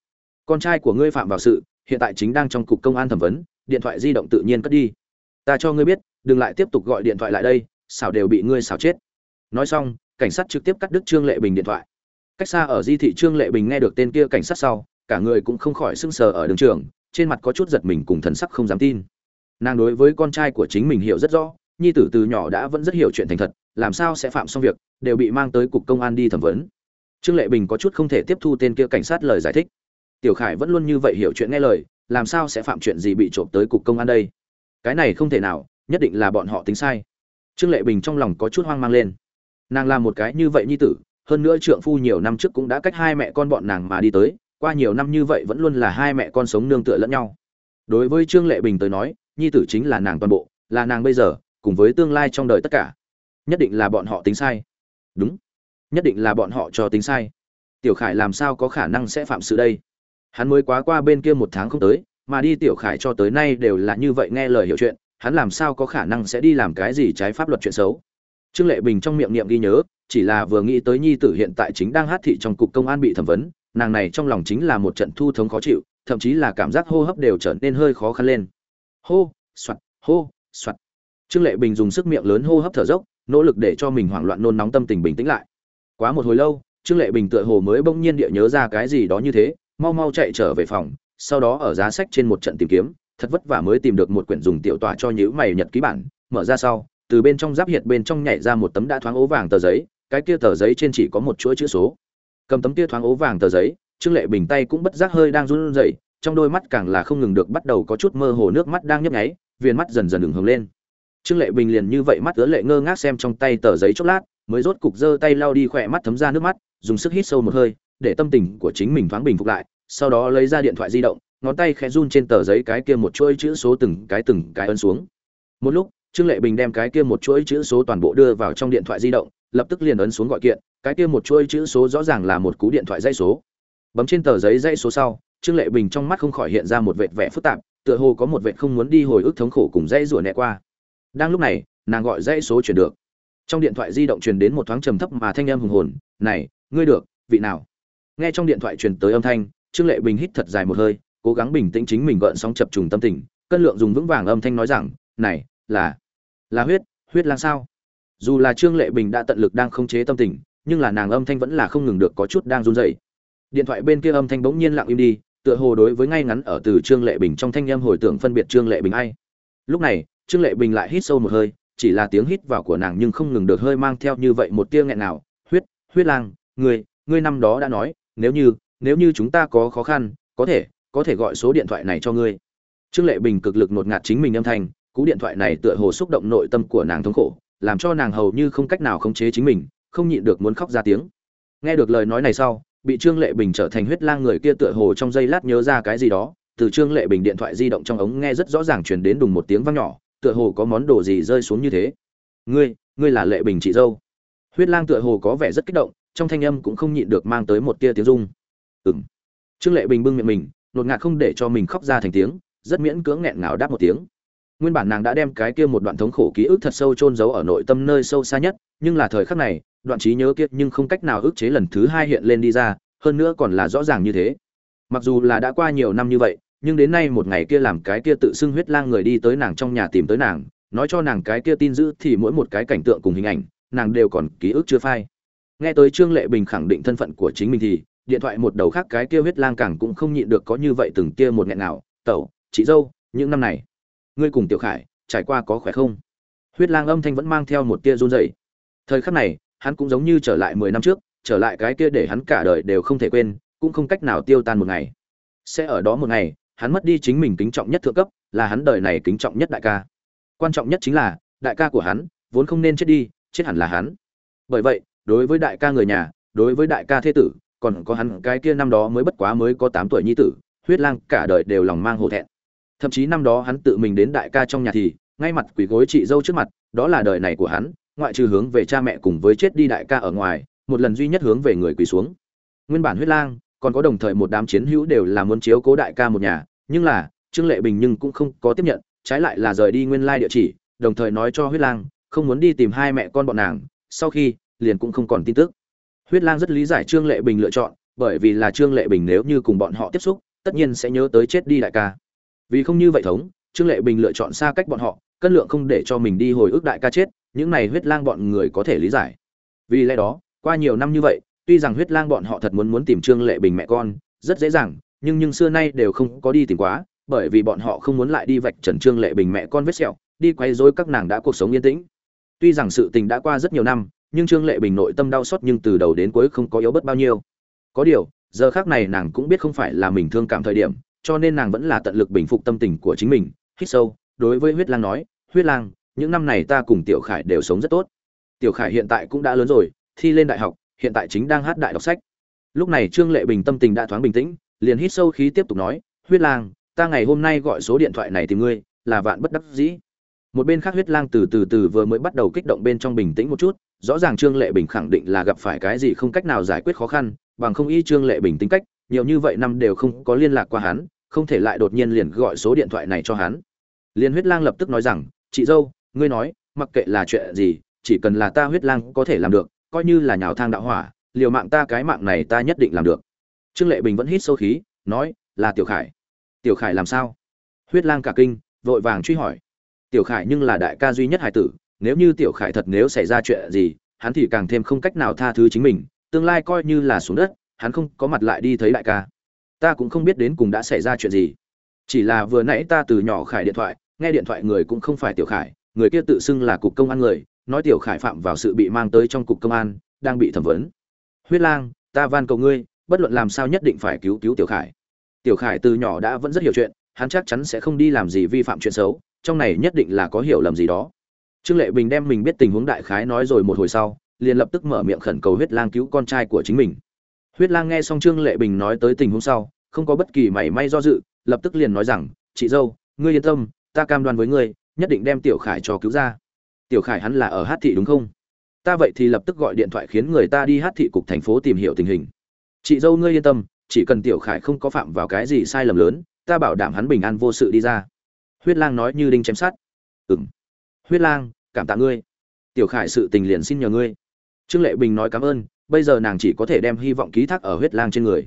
con trai của ngươi phạm vào sự, hiện tại chính đang trong cục công an thẩm vấn, điện thoại di động tự nhiên cất đi. Ta cho ngươi biết, đừng lại tiếp tục gọi điện thoại lại đây, xảo đều bị ngươi xảo chết. Nói xong, cảnh sát trực tiếp cắt đứt trương lệ bình điện thoại. Cách xa ở di thị trương lệ bình nghe được tên kia cảnh sát sau, cả người cũng không khỏi sưng sờ ở đường trường, trên mặt có chút giật mình cùng thần sắc không dám tin. Nàng đối với con trai của chính mình hiểu rất rõ, nhi tử từ nhỏ đã vẫn rất hiểu chuyện thành thật, làm sao sẽ phạm xong việc, đều bị mang tới cục công an đi thẩm vấn trương lệ bình có chút không thể tiếp thu tên kia cảnh sát lời giải thích. Tiểu khải vẫn luôn như vậy hiểu chuyện nghe lời, làm sao sẽ phạm chuyện gì bị trộm tới cục công an đây? Cái này không thể nào, nhất định là bọn họ tính sai. Trương lệ bình trong lòng có chút hoang mang lên. Nàng làm một cái như vậy nhi tử, hơn nữa trượng phu nhiều năm trước cũng đã cách hai mẹ con bọn nàng mà đi tới, qua nhiều năm như vậy vẫn luôn là hai mẹ con sống nương tựa lẫn nhau. Đối với trương lệ bình tới nói, nhi tử chính là nàng toàn bộ, là nàng bây giờ, cùng với tương lai trong đời tất cả. Nhất định là bọn họ tính sai. Đúng nhất định là bọn họ cho tính sai. Tiểu khải làm sao có khả năng sẽ phạm sự đây? Hắn mới quá qua bên kia một tháng không tới, mà đi tiểu khải cho tới nay đều là như vậy nghe lời hiểu chuyện, hắn làm sao có khả năng sẽ đi làm cái gì trái pháp luật chuyện xấu? Trương lệ bình trong miệng niệm ghi nhớ, chỉ là vừa nghĩ tới nhi tử hiện tại chính đang hát thị trong cục công an bị thẩm vấn, nàng này trong lòng chính là một trận thu thống khó chịu, thậm chí là cảm giác hô hấp đều trở nên hơi khó khăn lên. Hô, soạt hô, soạt. Trương lệ bình dùng sức miệng lớn hô hấp thở dốc, nỗ lực để cho mình hoảng loạn nôn nóng tâm tình bình tĩnh lại quá một hồi lâu, trương lệ bình tựa hồ mới bỗng nhiên địa nhớ ra cái gì đó như thế, mau mau chạy trở về phòng, sau đó ở giá sách trên một trận tìm kiếm, thật vất vả mới tìm được một quyển dùng tiểu tòa cho nhữ mày nhật ký bản, mở ra sau, từ bên trong giáp hiệt bên trong nhảy ra một tấm đã thoáng ố vàng tờ giấy, cái kia tờ giấy trên chỉ có một chuỗi chữ số. Cầm tấm kia thoáng ố vàng tờ giấy, trương lệ bình tay cũng bất giác hơi đang run rẩy, trong đôi mắt càng là không ngừng được bắt đầu có chút mơ hồ nước mắt đang nhấp nháy viên mắt dần dần đường hướng lên. Trương lệ bình liền như vậy mắt ứa lệ ngơ ngác xem trong tay tờ giấy chốc lát mới rốt cục giơ tay lau đi khỏe mắt thấm ra nước mắt, dùng sức hít sâu một hơi, để tâm tình của chính mình thoáng bình phục lại, sau đó lấy ra điện thoại di động, ngón tay khẽ run trên tờ giấy cái kia một chuỗi chữ số từng cái từng cái ấn xuống. Một lúc, trương lệ bình đem cái kia một chuỗi chữ số toàn bộ đưa vào trong điện thoại di động, lập tức liền ấn xuống gọi kiện, cái kia một chuỗi chữ số rõ ràng là một cú điện thoại dây số. Bấm trên tờ giấy dây số sau, trương lệ bình trong mắt không khỏi hiện ra một vệt vẻ phức tạp, tựa hồ có một vệt không muốn đi hồi ức thống khổ cùng dây rủa nẹ qua. Đang lúc này, nàng gọi dây số chuyển được trong điện thoại di động truyền đến một thoáng trầm thấp mà thanh âm hùng hồn, này, ngươi được, vị nào? Nghe trong điện thoại truyền tới âm thanh, trương lệ bình hít thật dài một hơi, cố gắng bình tĩnh chính mình gợn sóng chập trùng tâm tình, cân lượng dùng vững vàng âm thanh nói rằng, này, là là huyết huyết lang sao? Dù là trương lệ bình đã tận lực đang khống chế tâm tình, nhưng là nàng âm thanh vẫn là không ngừng được có chút đang run rẩy. Điện thoại bên kia âm thanh bỗng nhiên lặng im đi, tựa hồ đối với ngay ngắn ở từ trương lệ bình trong thanh âm hồi tưởng phân biệt trương lệ bình ai. Lúc này, trương lệ bình lại hít sâu một hơi chỉ là tiếng hít vào của nàng nhưng không ngừng được hơi mang theo như vậy một tia nghẹn nào. Huyết huyết lang, người ngươi năm đó đã nói, nếu như nếu như chúng ta có khó khăn, có thể có thể gọi số điện thoại này cho ngươi. Trương lệ bình cực lực nột ngạt chính mình âm thanh, cú điện thoại này tựa hồ xúc động nội tâm của nàng thống khổ, làm cho nàng hầu như không cách nào khống chế chính mình, không nhịn được muốn khóc ra tiếng. Nghe được lời nói này sau, bị trương lệ bình trở thành huyết lang người kia tựa hồ trong giây lát nhớ ra cái gì đó, từ trương lệ bình điện thoại di động trong ống nghe rất rõ ràng truyền đến đùng một tiếng vang nhỏ tựa hồ có món đồ gì rơi xuống như thế. Ngươi ngươi là lệ bình chị dâu. Huyết lang tựa hồ có vẻ rất kích động, trong thanh âm cũng không nhịn được mang tới một tia tiếng rung. Ừng trương lệ bình bưng miệng mình, nột ngạt không để cho mình khóc ra thành tiếng, rất miễn cưỡng nghẹn ngào đáp một tiếng. Nguyên bản nàng đã đem cái kia một đoạn thống khổ ký ức thật sâu chôn giấu ở nội tâm nơi sâu xa nhất, nhưng là thời khắc này, đoạn trí nhớ kia nhưng không cách nào ức chế lần thứ hai hiện lên đi ra, hơn nữa còn là rõ ràng như thế. Mặc dù là đã qua nhiều năm như vậy nhưng đến nay một ngày kia làm cái kia tự xưng huyết lang người đi tới nàng trong nhà tìm tới nàng, nói cho nàng cái kia tin giữ thì mỗi một cái cảnh tượng cùng hình ảnh, nàng đều còn ký ức chưa phai. Nghe tới trương lệ bình khẳng định thân phận của chính mình thì, điện thoại một đầu khác cái kia huyết lang càng cũng không nhịn được có như vậy từng kia một nghẹn nào, tẩu, chị dâu, những năm này, ngươi cùng tiểu khải trải qua có khỏe không? Huyết lang âm thanh vẫn mang theo một tia run rẩy. Thời khắc này, hắn cũng giống như trở lại mười năm trước, trở lại cái kia để hắn cả đời đều không thể quên, cũng không cách nào tiêu tan một ngày. Sẽ ở đó một ngày hắn mất đi chính mình kính trọng nhất thượng cấp, là hắn đời này kính trọng nhất đại ca. Quan trọng nhất chính là, đại ca của hắn, vốn không nên chết đi, chết hẳn là hắn. Bởi vậy, đối với đại ca người nhà, đối với đại ca thế tử, còn có hắn cái kia năm đó mới bất quá mới có tám tuổi nhi tử, huyết lang cả đời đều lòng mang hổ thẹn. Thậm chí năm đó hắn tự mình đến đại ca trong nhà thì, ngay mặt quỳ gối chị dâu trước mặt, đó là đời này của hắn, ngoại trừ hướng về cha mẹ cùng với chết đi đại ca ở ngoài, một lần duy nhất hướng về người quỳ xuống. Nguyên bản huyết lang còn có đồng thời một đám chiến hữu đều là muốn chiếu cố đại ca một nhà, nhưng là, trương lệ bình nhưng cũng không có tiếp nhận, trái lại là rời đi nguyên lai địa chỉ, đồng thời nói cho huyết lang, không muốn đi tìm hai mẹ con bọn nàng, sau khi, liền cũng không còn tin tức. Huyết lang rất lý giải trương lệ bình lựa chọn, bởi vì là trương lệ bình nếu như cùng bọn họ tiếp xúc, tất nhiên sẽ nhớ tới chết đi đại ca. Vì không như vậy thống, trương lệ bình lựa chọn xa cách bọn họ, cân lượng không để cho mình đi hồi ức đại ca chết, những này huyết lang bọn người có thể lý giải. Vì lẽ đó, qua nhiều năm như vậy tuy rằng huyết lang bọn họ thật muốn muốn tìm trương lệ bình mẹ con, rất dễ dàng, nhưng nhưng xưa nay đều không có đi tìm quá, bởi vì bọn họ không muốn lại đi vạch trần trương lệ bình mẹ con vết sẹo, đi quay dối các nàng đã cuộc sống yên tĩnh. Tuy rằng sự tình đã qua rất nhiều năm, nhưng trương lệ bình nội tâm đau xót nhưng từ đầu đến cuối không có yếu bớt bao nhiêu. Có điều, giờ khác này nàng cũng biết không phải là mình thương cảm thời điểm, cho nên nàng vẫn là tận lực bình phục tâm tình của chính mình, hít sâu, đối với huyết lang nói, huyết lang, những năm này ta cùng tiểu khải đều sống rất tốt. Tiểu khải hiện tại cũng đã lớn rồi, thi lên đại học hiện tại chính đang hát đại đọc sách. Lúc này trương lệ bình tâm tình đã thoáng bình tĩnh, liền hít sâu khí tiếp tục nói, huyết lang, ta ngày hôm nay gọi số điện thoại này tìm ngươi, là vạn bất đắc dĩ. Một bên khác huyết lang từ từ từ vừa mới bắt đầu kích động bên trong bình tĩnh một chút, rõ ràng trương lệ bình khẳng định là gặp phải cái gì không cách nào giải quyết khó khăn, bằng không y trương lệ bình tính cách, nhiều như vậy năm đều không có liên lạc qua hắn, không thể lại đột nhiên liền gọi số điện thoại này cho hắn. Liên huyết lang lập tức nói rằng, chị dâu, ngươi nói, mặc kệ là chuyện gì, chỉ cần là ta huyết lang có thể làm được coi như là nhào thang đạo hỏa, liều mạng ta cái mạng này ta nhất định làm được. Trương lệ bình vẫn hít sâu khí, nói, là tiểu khải. Tiểu khải làm sao? Huyết lang cả kinh, vội vàng truy hỏi. Tiểu khải nhưng là đại ca duy nhất hải tử, nếu như tiểu khải thật nếu xảy ra chuyện gì, hắn thì càng thêm không cách nào tha thứ chính mình, tương lai coi như là xuống đất, hắn không có mặt lại đi thấy đại ca. Ta cũng không biết đến cùng đã xảy ra chuyện gì. Chỉ là vừa nãy ta từ nhỏ khải điện thoại, nghe điện thoại người cũng không phải tiểu khải, người kia tự xưng là cục công an người nói tiểu khải phạm vào sự bị mang tới trong cục công an, đang bị thẩm vấn. Huyết lang, ta van cầu ngươi, bất luận làm sao nhất định phải cứu cứu tiểu khải. Tiểu khải từ nhỏ đã vẫn rất hiểu chuyện, hắn chắc chắn sẽ không đi làm gì vi phạm chuyện xấu, trong này nhất định là có hiểu lầm gì đó. Trương lệ bình đem mình biết tình huống đại khái nói rồi một hồi sau, liền lập tức mở miệng khẩn cầu huyết lang cứu con trai của chính mình. Huyết lang nghe xong trương lệ bình nói tới tình huống sau, không có bất kỳ mảy may do dự, lập tức liền nói rằng, chị dâu, ngươi yên tâm, ta cam đoan với ngươi, nhất định đem tiểu khải cho cứu ra tiểu khải hắn là ở hát thị đúng không? Ta vậy thì lập tức gọi điện thoại khiến người ta đi hát thị cục thành phố tìm hiểu tình hình. Chị dâu ngươi yên tâm, chỉ cần tiểu khải không có phạm vào cái gì sai lầm lớn, ta bảo đảm hắn bình an vô sự đi ra. Huyết lang nói như đinh chém sát ừng huyết lang, cảm tạ ngươi. Tiểu khải sự tình liền xin nhờ ngươi. Trương lệ bình nói cảm ơn, bây giờ nàng chỉ có thể đem hy vọng ký thác ở huyết lang trên người.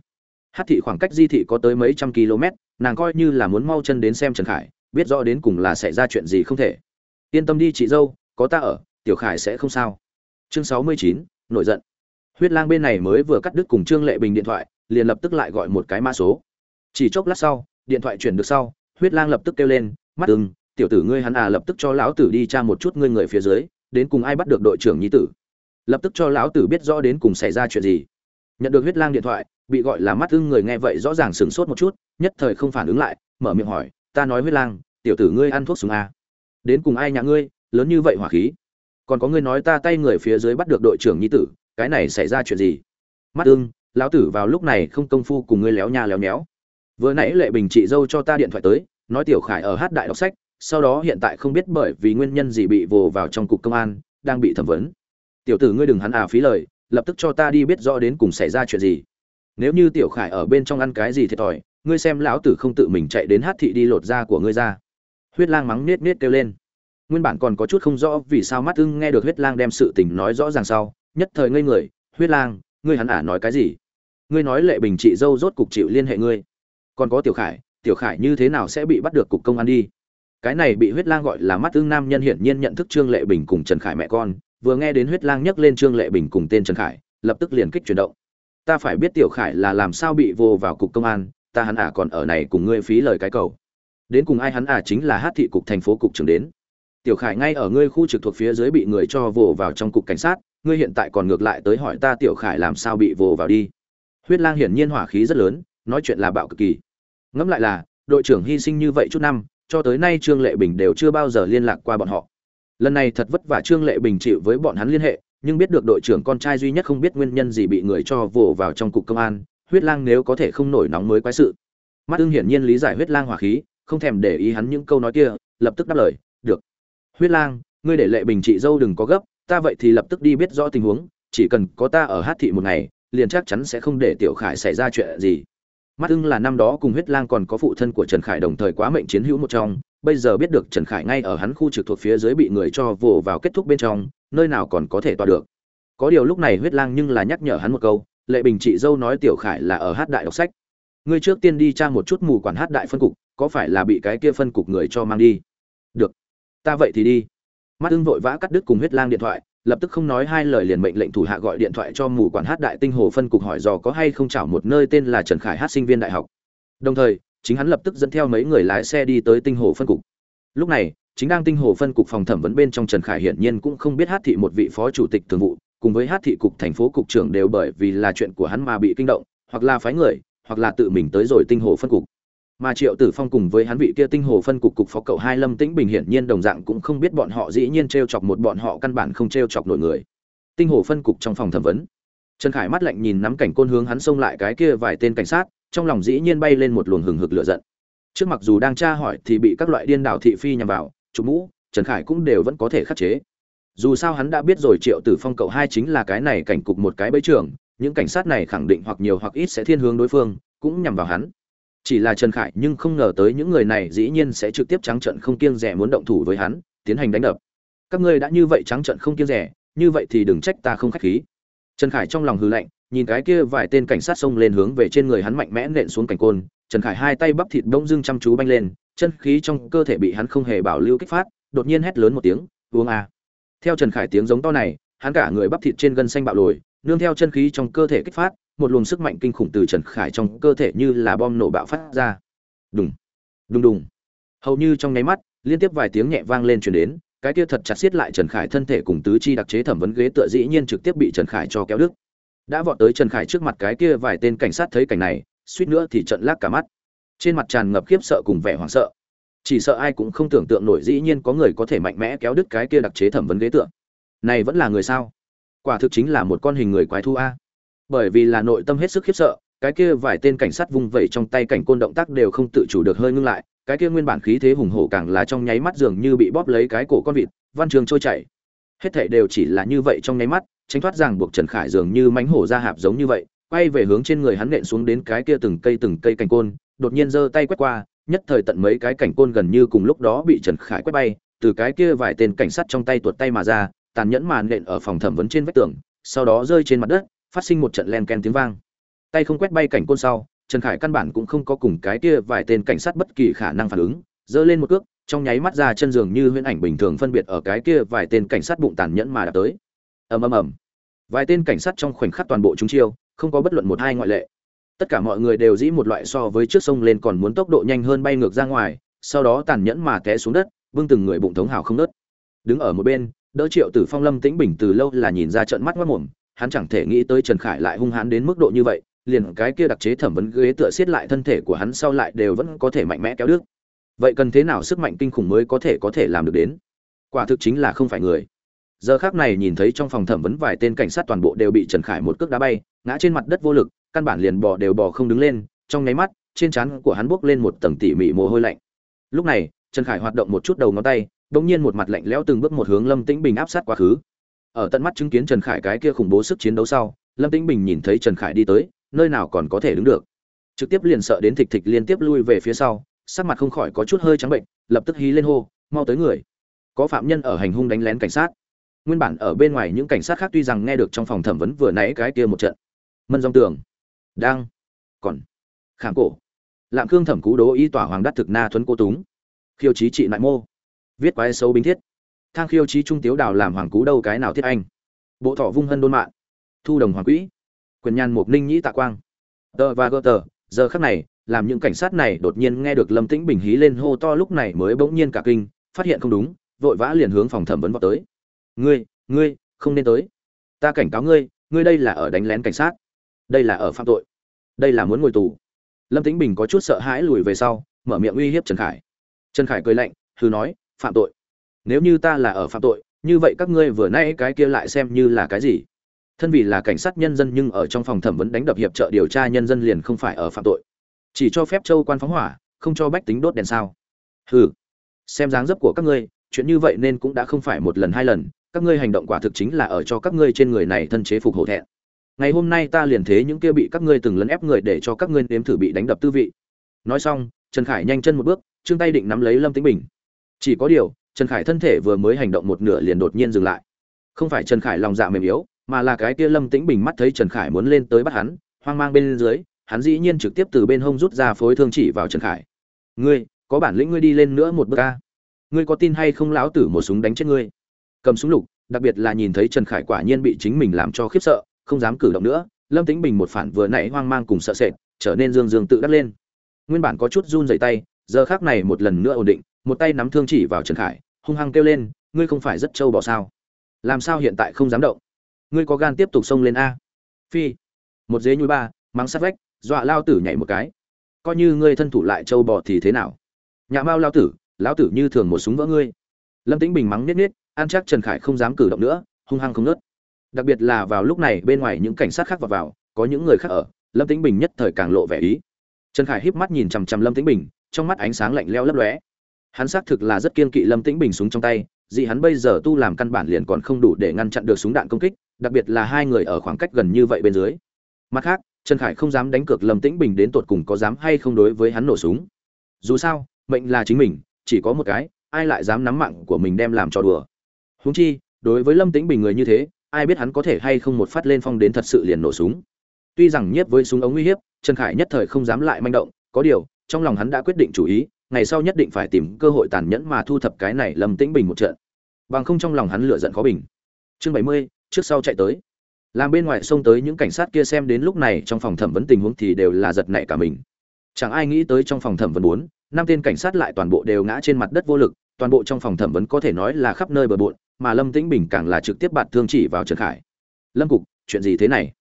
Hát thị khoảng cách di thị có tới mấy trăm km, nàng coi như là muốn mau chân đến xem trần khải, biết rõ đến cùng là xảy ra chuyện gì không thể. Yên tâm đi chị dâu có ta ở, tiểu khải sẽ không sao. Chương sáu mươi chín, nổi giận. Huyết lang bên này mới vừa cắt đứt cùng trương lệ bình điện thoại, liền lập tức lại gọi một cái mã số. Chỉ chốc lát sau, điện thoại chuyển được sau, huyết lang lập tức kêu lên, mắt ưng, tiểu tử ngươi hắn à lập tức cho lão tử đi tra một chút ngươi người phía dưới, đến cùng ai bắt được đội trưởng nhi tử? Lập tức cho lão tử biết rõ đến cùng xảy ra chuyện gì. Nhận được huyết lang điện thoại, bị gọi là mắt ưng người nghe vậy rõ ràng sửng sốt một chút, nhất thời không phản ứng lại, mở miệng hỏi, ta nói huyết lang, tiểu tử ngươi ăn thuốc súng à? đến cùng ai nhà ngươi lớn như vậy hỏa khí. Còn có ngươi nói ta tay người phía dưới bắt được đội trưởng nhi tử, cái này xảy ra chuyện gì? Mắt ưng, lão tử vào lúc này không công phu cùng ngươi léo nha léo nhéo. Vừa nãy lệ bình chị dâu cho ta điện thoại tới, nói tiểu khải ở hát đại đọc sách, sau đó hiện tại không biết bởi vì nguyên nhân gì bị vồ vào trong cục công an, đang bị thẩm vấn. Tiểu tử ngươi đừng hắn à phí lời, lập tức cho ta đi biết rõ đến cùng xảy ra chuyện gì. Nếu như tiểu khải ở bên trong ăn cái gì thiệt thòi ngươi xem lão tử không tự mình chạy đến hát thị đi lột da của ngươi ra. Huyết lang mắng nết nết kêu lên nguyên bản còn có chút không rõ vì sao mắt ưng nghe được huyết lang đem sự tình nói rõ ràng sau, nhất thời ngây người, huyết lang, ngươi hắn ả nói cái gì? Ngươi nói lệ bình chị dâu rốt cục chịu liên hệ ngươi. Còn có tiểu khải tiểu khải như thế nào sẽ bị bắt được cục công an đi? Cái này bị huyết lang gọi là mắt ưng nam nhân hiển nhiên nhận thức trương lệ bình cùng trần khải mẹ con, vừa nghe đến huyết lang nhắc lên trương lệ bình cùng tên trần khải, lập tức liền kích chuyển động. Ta phải biết tiểu khải là làm sao bị vô vào cục công an, ta hắn ả còn ở này cùng ngươi phí lời cái cầu. Đến cùng ai hắn ả chính là hát thị cục thành phố cục trưởng đến tiểu khải ngay ở ngươi khu trực thuộc phía dưới bị người cho vồ vào trong cục cảnh sát, ngươi hiện tại còn ngược lại tới hỏi ta tiểu khải làm sao bị vồ vào đi. Huyết lang hiển nhiên hỏa khí rất lớn, nói chuyện là bạo cực kỳ. Ngẫm lại là, đội trưởng hy sinh như vậy chút năm, cho tới nay trương lệ bình đều chưa bao giờ liên lạc qua bọn họ. Lần này thật vất vả trương lệ bình chịu với bọn hắn liên hệ, nhưng biết được đội trưởng con trai duy nhất không biết nguyên nhân gì bị người cho vồ vào trong cục công an, huyết lang nếu có thể không nổi nóng mới quái sự. Mắt ưng hiển nhiên lý giải huyết lang hỏa khí, không thèm để ý hắn những câu nói kia, lập tức đáp lời huyết lang, ngươi để lệ bình chị dâu đừng có gấp, ta vậy thì lập tức đi biết rõ tình huống, chỉ cần có ta ở hát thị một ngày, liền chắc chắn sẽ không để tiểu khải xảy ra chuyện gì. Mắt ưng là năm đó cùng huyết lang còn có phụ thân của trần khải đồng thời quá mệnh chiến hữu một trong, bây giờ biết được trần khải ngay ở hắn khu trực thuộc phía dưới bị người cho vồ vào kết thúc bên trong, nơi nào còn có thể toa được. Có điều lúc này huyết lang nhưng là nhắc nhở hắn một câu, lệ bình chị dâu nói tiểu khải là ở hát đại đọc sách. Ngươi trước tiên đi tra một chút mù quản hát đại phân cục, có phải là bị cái kia phân cục người cho mang đi? Ta vậy thì đi. Mắt ưng vội vã cắt đứt cùng huyết lang điện thoại, lập tức không nói hai lời liền mệnh lệnh thủ hạ gọi điện thoại cho mù quản hát đại tinh hồ phân cục hỏi dò có hay không chảo một nơi tên là trần khải hát sinh viên đại học. Đồng thời, chính hắn lập tức dẫn theo mấy người lái xe đi tới tinh hồ phân cục. Lúc này, chính đang tinh hồ phân cục phòng thẩm vấn bên trong trần khải hiển nhiên cũng không biết hát thị một vị phó chủ tịch thường vụ, cùng với hát thị cục thành phố cục trưởng đều bởi vì là chuyện của hắn mà bị kinh động, hoặc là phái người, hoặc là tự mình tới rồi tinh hồ phân cục mà triệu tử phong cùng với hắn vị kia tinh hồ phân cục cục phó cậu hai lâm tĩnh bình hiển nhiên đồng dạng cũng không biết bọn họ dĩ nhiên t r e o chọc một bọn họ căn bản không t r e o chọc nổi người. Tinh hồ phân cục trong phòng thẩm vấn. Trần khải mắt lạnh nhìn nắm cảnh côn hướng hắn xông lại cái kia vài tên cảnh sát, trong lòng dĩ nhiên bay lên một luồng hừng hực lửa giận. Trước mặc dù đang tra hỏi thì bị các loại điên đảo thị phi nhằm vào chụp mũ, trần khải cũng đều vẫn có thể khắc chế. Dù sao hắn đã biết rồi triệu tử phong cậu hai chính là cái này cảnh cục một cái bẫy trường, những cảnh sát này khẳng định hoặc nhiều hoặc ít sẽ thiên hướng đối phương, cũng nhằm vào hắn chỉ là trần khải nhưng không ngờ tới những người này dĩ nhiên sẽ trực tiếp trắng trận không kiêng rẻ muốn động thủ với hắn, tiến hành đánh đập. Các ngươi đã như vậy trắng trận không kiêng rẻ, như vậy thì đừng trách ta không khách khí. Trần khải trong lòng hư lạnh, nhìn cái kia vài tên cảnh sát xông lên hướng về trên người hắn mạnh mẽ nện xuống cảnh côn. Trần khải hai tay bắp thịt bỗng dưng chăm chú banh lên, chân khí trong cơ thể bị hắn không hề bảo lưu kích phát, đột nhiên hét lớn một tiếng uống a. Theo trần khải tiếng giống to này, hắn cả người bắp thịt trên gân xanh bạo lồi, nương theo chân khí trong cơ thể kích phát một luồng sức mạnh kinh khủng từ Trần Khải trong cơ thể như là bom nổ bạo phát ra. Đùng, đùng đùng. Hầu như trong nháy mắt, liên tiếp vài tiếng nhẹ vang lên truyền đến, cái kia thật chặt siết lại Trần Khải thân thể cùng tứ chi đặc chế thẩm vấn ghế tựa dĩ nhiên trực tiếp bị Trần Khải cho kéo đứt. Đã vọt tới Trần Khải trước mặt cái kia vài tên cảnh sát thấy cảnh này, suýt nữa thì trợn lác cả mắt. Trên mặt tràn ngập khiếp sợ cùng vẻ hoảng sợ. Chỉ sợ ai cũng không tưởng tượng nổi dĩ nhiên có người có thể mạnh mẽ kéo đứt cái kia đặc chế thẩm vấn ghế tựa. Này vẫn là người sao? Quả thực chính là một con hình người quái thú a bởi vì là nội tâm hết sức khiếp sợ, cái kia vài tên cảnh sát vung vẩy trong tay cảnh côn động tác đều không tự chủ được hơi ngưng lại, cái kia nguyên bản khí thế hùng hổ càng là trong nháy mắt dường như bị bóp lấy cái cổ con vịt, văn trường trôi chảy. Hết thảy đều chỉ là như vậy trong nháy mắt, tránh thoát ràng buộc trần khải dường như mánh hổ ra hạp giống như vậy, quay về hướng trên người hắn nện xuống đến cái kia từng cây từng cây cảnh côn, đột nhiên giơ tay quét qua, nhất thời tận mấy cái cảnh côn gần như cùng lúc đó bị trần khải quét bay, từ cái kia vài tên cảnh sát trong tay tuột tay mà ra, tàn nhẫn màn nện ở phòng thẩm vấn trên vách tường, sau đó rơi trên mặt đất phát sinh một trận len ken tiếng vang. Tay không quét bay cảnh côn sau, trần khải căn bản cũng không có cùng cái kia vài tên cảnh sát bất kỳ khả năng phản ứng, giơ lên một cước, trong nháy mắt ra chân giường như huyễn ảnh bình thường phân biệt ở cái kia vài tên cảnh sát bụng tàn nhẫn mà đã tới. Ầm ầm ầm. Vài tên cảnh sát trong khoảnh khắc toàn bộ chúng chiêu, không có bất luận một hai ngoại lệ. Tất cả mọi người đều dĩ một loại so với trước sông lên còn muốn tốc độ nhanh hơn bay ngược ra ngoài, sau đó tàn nhẫn mà té xuống đất vương từng người bụng thống hào không nớt. Đứng ở một bên, đỡ triệu tử phong lâm tĩnh bình từ lâu là nhìn ra trận mắt mất mồm hắn chẳng thể nghĩ tới Trần Khải lại hung hãn đến mức độ như vậy, liền cái kia đặc chế thẩm vấn ghế tựa xiết lại thân thể của hắn sau lại đều vẫn có thể mạnh mẽ kéo được. Vậy cần thế nào sức mạnh kinh khủng mới có thể có thể làm được đến? Quả thực chính là không phải người. Giờ khắc này nhìn thấy trong phòng thẩm vấn vài tên cảnh sát toàn bộ đều bị Trần Khải một cước đá bay, ngã trên mặt đất vô lực, căn bản liền bò đều bò không đứng lên, trong nháy mắt, trên trán của hắn bốc lên một tầng tỉ mỉ mồ hôi lạnh. Lúc này, Trần Khải hoạt động một chút đầu ngón tay, bỗng nhiên một mặt lạnh lẽo từng bước một hướng Lâm Tĩnh Bình áp sát quá khứ ở tận mắt chứng kiến trần khải cái kia khủng bố sức chiến đấu sau, lâm tĩnh bình nhìn thấy trần khải đi tới, nơi nào còn có thể đứng được. Trực tiếp liền sợ đến thịch thịch liên tiếp lui về phía sau, sắc mặt không khỏi có chút hơi trắng bệnh, lập tức hí lên hô, mau tới người. Có phạm nhân ở hành hung đánh lén cảnh sát. Nguyên bản ở bên ngoài những cảnh sát khác tuy rằng nghe được trong phòng thẩm vấn vừa nãy cái kia một trận, mân dòng tường đang còn khảm cổ, lạm cương thẩm cú đố y tỏa hoàng đắc thực na thuấn cô túng, khiêu trí trị nại mô, viết quái xấu binh thiết thang khiêu trí trung tiếu đào làm hoàng cú đâu cái nào thiết anh. Bộ thọ vung hân đôn mạng. Thu đồng hoàng quỹ. Quyền nhàn mục ninh nhĩ tạ quang. Tờ và gơ tờ, giờ khắc này, làm những cảnh sát này đột nhiên nghe được lâm tĩnh bình hí lên hô to lúc này mới bỗng nhiên cả kinh, phát hiện không đúng, vội vã liền hướng phòng thẩm vấn vào tới. Ngươi ngươi, không nên tới. Ta cảnh cáo ngươi ngươi đây là ở đánh lén cảnh sát. Đây là ở phạm tội. Đây là muốn ngồi tù. Lâm tĩnh bình có chút sợ hãi lùi về sau, mở miệng uy hiếp trần khải. Trần khải cười lạnh hư nói, phạm tội nếu như ta là ở phạm tội, như vậy các ngươi vừa nay cái kia lại xem như là cái gì? Thân vì là cảnh sát nhân dân nhưng ở trong phòng thẩm vấn đánh đập hiệp trợ điều tra nhân dân liền không phải ở phạm tội. Chỉ cho phép châu quan phóng hỏa, không cho bách tính đốt đèn sao? Hừ, xem dáng dấp của các ngươi, chuyện như vậy nên cũng đã không phải một lần hai lần, các ngươi hành động quả thực chính là ở cho các ngươi trên người này thân chế phục hổ thẹn. Ngày hôm nay ta liền thế những kia bị các ngươi từng lấn ép người để cho các ngươi nếm thử bị đánh đập tư vị. Nói xong, trần khải nhanh chân một bước, trương tay định nắm lấy lâm tĩnh bình. Chỉ có điều trần khải thân thể vừa mới hành động một nửa liền đột nhiên dừng lại. Không phải trần khải lòng dạ mềm yếu, mà là cái kia lâm tĩnh bình mắt thấy trần khải muốn lên tới bắt hắn, hoang mang bên dưới, hắn dĩ nhiên trực tiếp từ bên hông rút ra phối thương chỉ vào trần khải. Ngươi, có bản lĩnh ngươi đi lên nữa một bước ca ngươi có tin hay không lão tử một súng đánh chết ngươi? Cầm súng lục, đặc biệt là nhìn thấy trần khải quả nhiên bị chính mình làm cho khiếp sợ, không dám cử động nữa, lâm tĩnh bình một phản vừa nãy hoang mang cùng sợ sệt, trở nên dương dương tự đắc lên. Nguyên bản có chút run rẩy tay, giờ khác này một lần nữa ổn định, một tay nắm thương chỉ vào trần khải hung hăng kêu lên, ngươi không phải rất trâu bỏ sao? Làm sao hiện tại không dám động? Ngươi có gan tiếp tục xông lên a. Phi, một dế nhui ba, mắng sát vách, dọa lao tử nhảy một cái. Coi như ngươi thân thủ lại trâu bò thì thế nào? Nhà mao lao tử, lão tử như thường một súng vỡ ngươi. Lâm tĩnh bình mắng nết nết an chắc trần khải không dám cử động nữa, hung hăng không nớt đặc biệt là vào lúc này bên ngoài những cảnh sát khác vào vào, có những người khác ở, lâm tĩnh bình nhất thời càng lộ vẻ ý. Trần khải híp mắt nhìn chằm chằm lâm tĩnh bình, trong mắt ánh sáng lạnh leo lấp lóe hắn xác thực là rất kiên kỵ lâm tĩnh bình súng trong tay dị hắn bây giờ tu làm căn bản liền còn không đủ để ngăn chặn được súng đạn công kích, đặc biệt là hai người ở khoảng cách gần như vậy bên dưới. Mặt khác, trần khải không dám đánh cược lâm tĩnh bình đến tột cùng có dám hay không đối với hắn nổ súng. Dù sao, mệnh là chính mình, chỉ có một cái, ai lại dám nắm mạng của mình đem làm trò đùa. Húng chi, đối với lâm tĩnh bình người như thế, ai biết hắn có thể hay không một phát lên phong đến thật sự liền nổ súng. Tuy rằng nhiếp với súng ống uy hiếp, trần khải nhất thời không dám lại manh động, có điều, trong lòng hắn đã quyết định chủ ý ngày sau nhất định phải tìm cơ hội tàn nhẫn mà thu thập cái này lâm tĩnh bình một trận. Bằng không trong lòng hắn lựa giận khó bình. Chương bảy mươi, trước sau chạy tới. Làm bên ngoài xông tới những cảnh sát kia xem đến lúc này trong phòng thẩm vấn tình huống thì đều là giật nảy cả mình. Chẳng ai nghĩ tới trong phòng thẩm vấn bốn, năm tên cảnh sát lại toàn bộ đều ngã trên mặt đất vô lực, toàn bộ trong phòng thẩm vấn có thể nói là khắp nơi bờ bộn, mà lâm tĩnh bình càng là trực tiếp bạt thương chỉ vào trần khải. Lâm cục, chuyện gì thế này?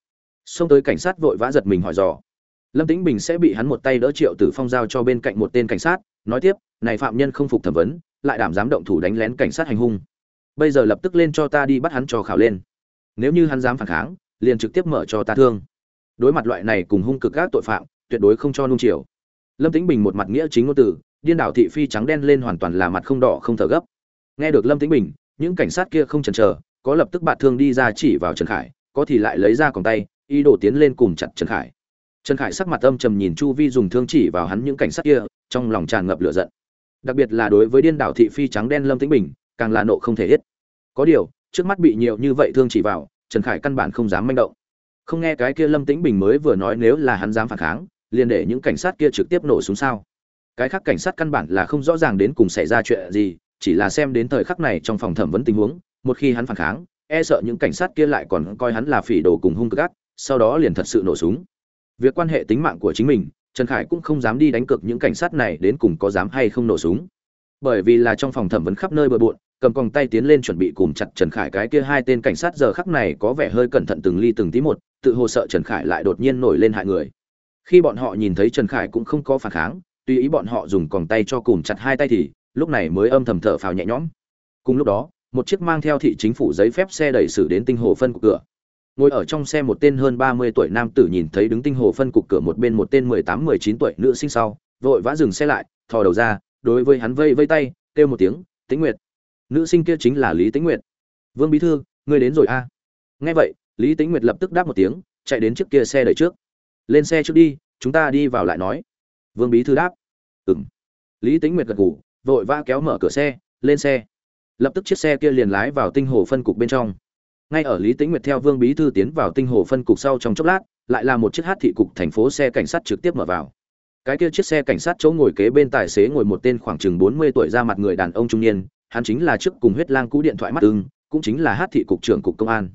Xông tới cảnh sát vội vã giật mình hỏi dò lâm tĩnh bình sẽ bị hắn một tay đỡ triệu tử phong giao cho bên cạnh một tên cảnh sát, nói tiếp, này phạm nhân không phục thẩm vấn, lại đảm dám động thủ đánh lén cảnh sát hành hung. Bây giờ lập tức lên cho ta đi bắt hắn cho khảo lên. Nếu như hắn dám phản kháng, liền trực tiếp mở cho ta thương. Đối mặt loại này cùng hung cực các tội phạm, tuyệt đối không cho nung chiều. Lâm tĩnh bình một mặt nghĩa chính ngôn từ, điên đảo thị phi trắng đen lên hoàn toàn là mặt không đỏ không thở gấp. Nghe được lâm tĩnh bình, những cảnh sát kia không chần chờ, có lập tức bạt thương đi ra chỉ vào trần khải, có thì lại lấy ra còng tay, ý đồ tiến lên cùng chặt trần khải trần khải sắc mặt âm trầm nhìn chu vi dùng thương chỉ vào hắn những cảnh sát kia, trong lòng tràn ngập lửa giận. Đặc biệt là đối với điên đảo thị phi trắng đen lâm tĩnh bình, càng là nộ không thể hết. Có điều, trước mắt bị nhiều như vậy thương chỉ vào, trần khải căn bản không dám manh động. Không nghe cái kia lâm tĩnh bình mới vừa nói nếu là hắn dám phản kháng, liền để những cảnh sát kia trực tiếp nổ súng sao? Cái khác cảnh sát căn bản là không rõ ràng đến cùng xảy ra chuyện gì, chỉ là xem đến thời khắc này trong phòng thẩm vấn tình huống, một khi hắn phản kháng e sợ những cảnh sát kia lại còn coi hắn là phỉ đồ cùng hung cướp sau đó liền thật sự nổ súng việc quan hệ tính mạng của chính mình, trần khải cũng không dám đi đánh cược những cảnh sát này đến cùng có dám hay không nổ súng. Bởi vì là trong phòng thẩm vấn khắp nơi bừa bộn, cầm còng tay tiến lên chuẩn bị cùng chặt trần khải cái kia hai tên cảnh sát giờ khắc này có vẻ hơi cẩn thận từng ly từng tí một, tự hồ sợ trần khải lại đột nhiên nổi lên hại người. Khi bọn họ nhìn thấy trần khải cũng không có phản kháng, tùy ý bọn họ dùng còng tay cho cùng chặt hai tay thì, lúc này mới âm thầm thở phào nhẹ nhõm. Cùng lúc đó, một chiếc mang theo thị chính phủ giấy phép xe đẩy xử đến tinh hồ phân của cửa ngồi ở trong xe một tên hơn ba mươi tuổi nam tử nhìn thấy đứng tinh hồ phân cục cửa một bên một tên mười tám, mười chín tuổi nữ sinh sau, vội vã dừng xe lại, thò đầu ra, đối với hắn vây vây tay, kêu một tiếng, tĩnh nguyệt. Nữ sinh kia chính là lý tĩnh nguyệt. Vương bí thư, ngươi đến rồi a. À? nghe vậy, lý tĩnh nguyệt lập tức đáp một tiếng, chạy đến trước kia xe đẩy trước. Lên xe trước đi, chúng ta đi vào lại nói. Vương bí thư đáp. Ừng lý tĩnh nguyệt gật gù, vội vã kéo mở cửa xe, lên xe. Lập tức chiếc xe kia liền lái vào tinh hồ phân cục bên trong ngay ở lý tĩnh nguyệt theo vương bí thư tiến vào tinh hồ phân cục sau trong chốc lát, lại là một chiếc hát thị cục thành phố xe cảnh sát trực tiếp mở vào. Cái kia chiếc xe cảnh sát chỗ ngồi kế bên tài xế ngồi một tên khoảng chừng bốn mươi tuổi ra mặt người đàn ông trung niên, hắn chính là trước cùng huyết lang cũ điện thoại mắt ưng, cũng chính là hát thị cục trưởng cục công an.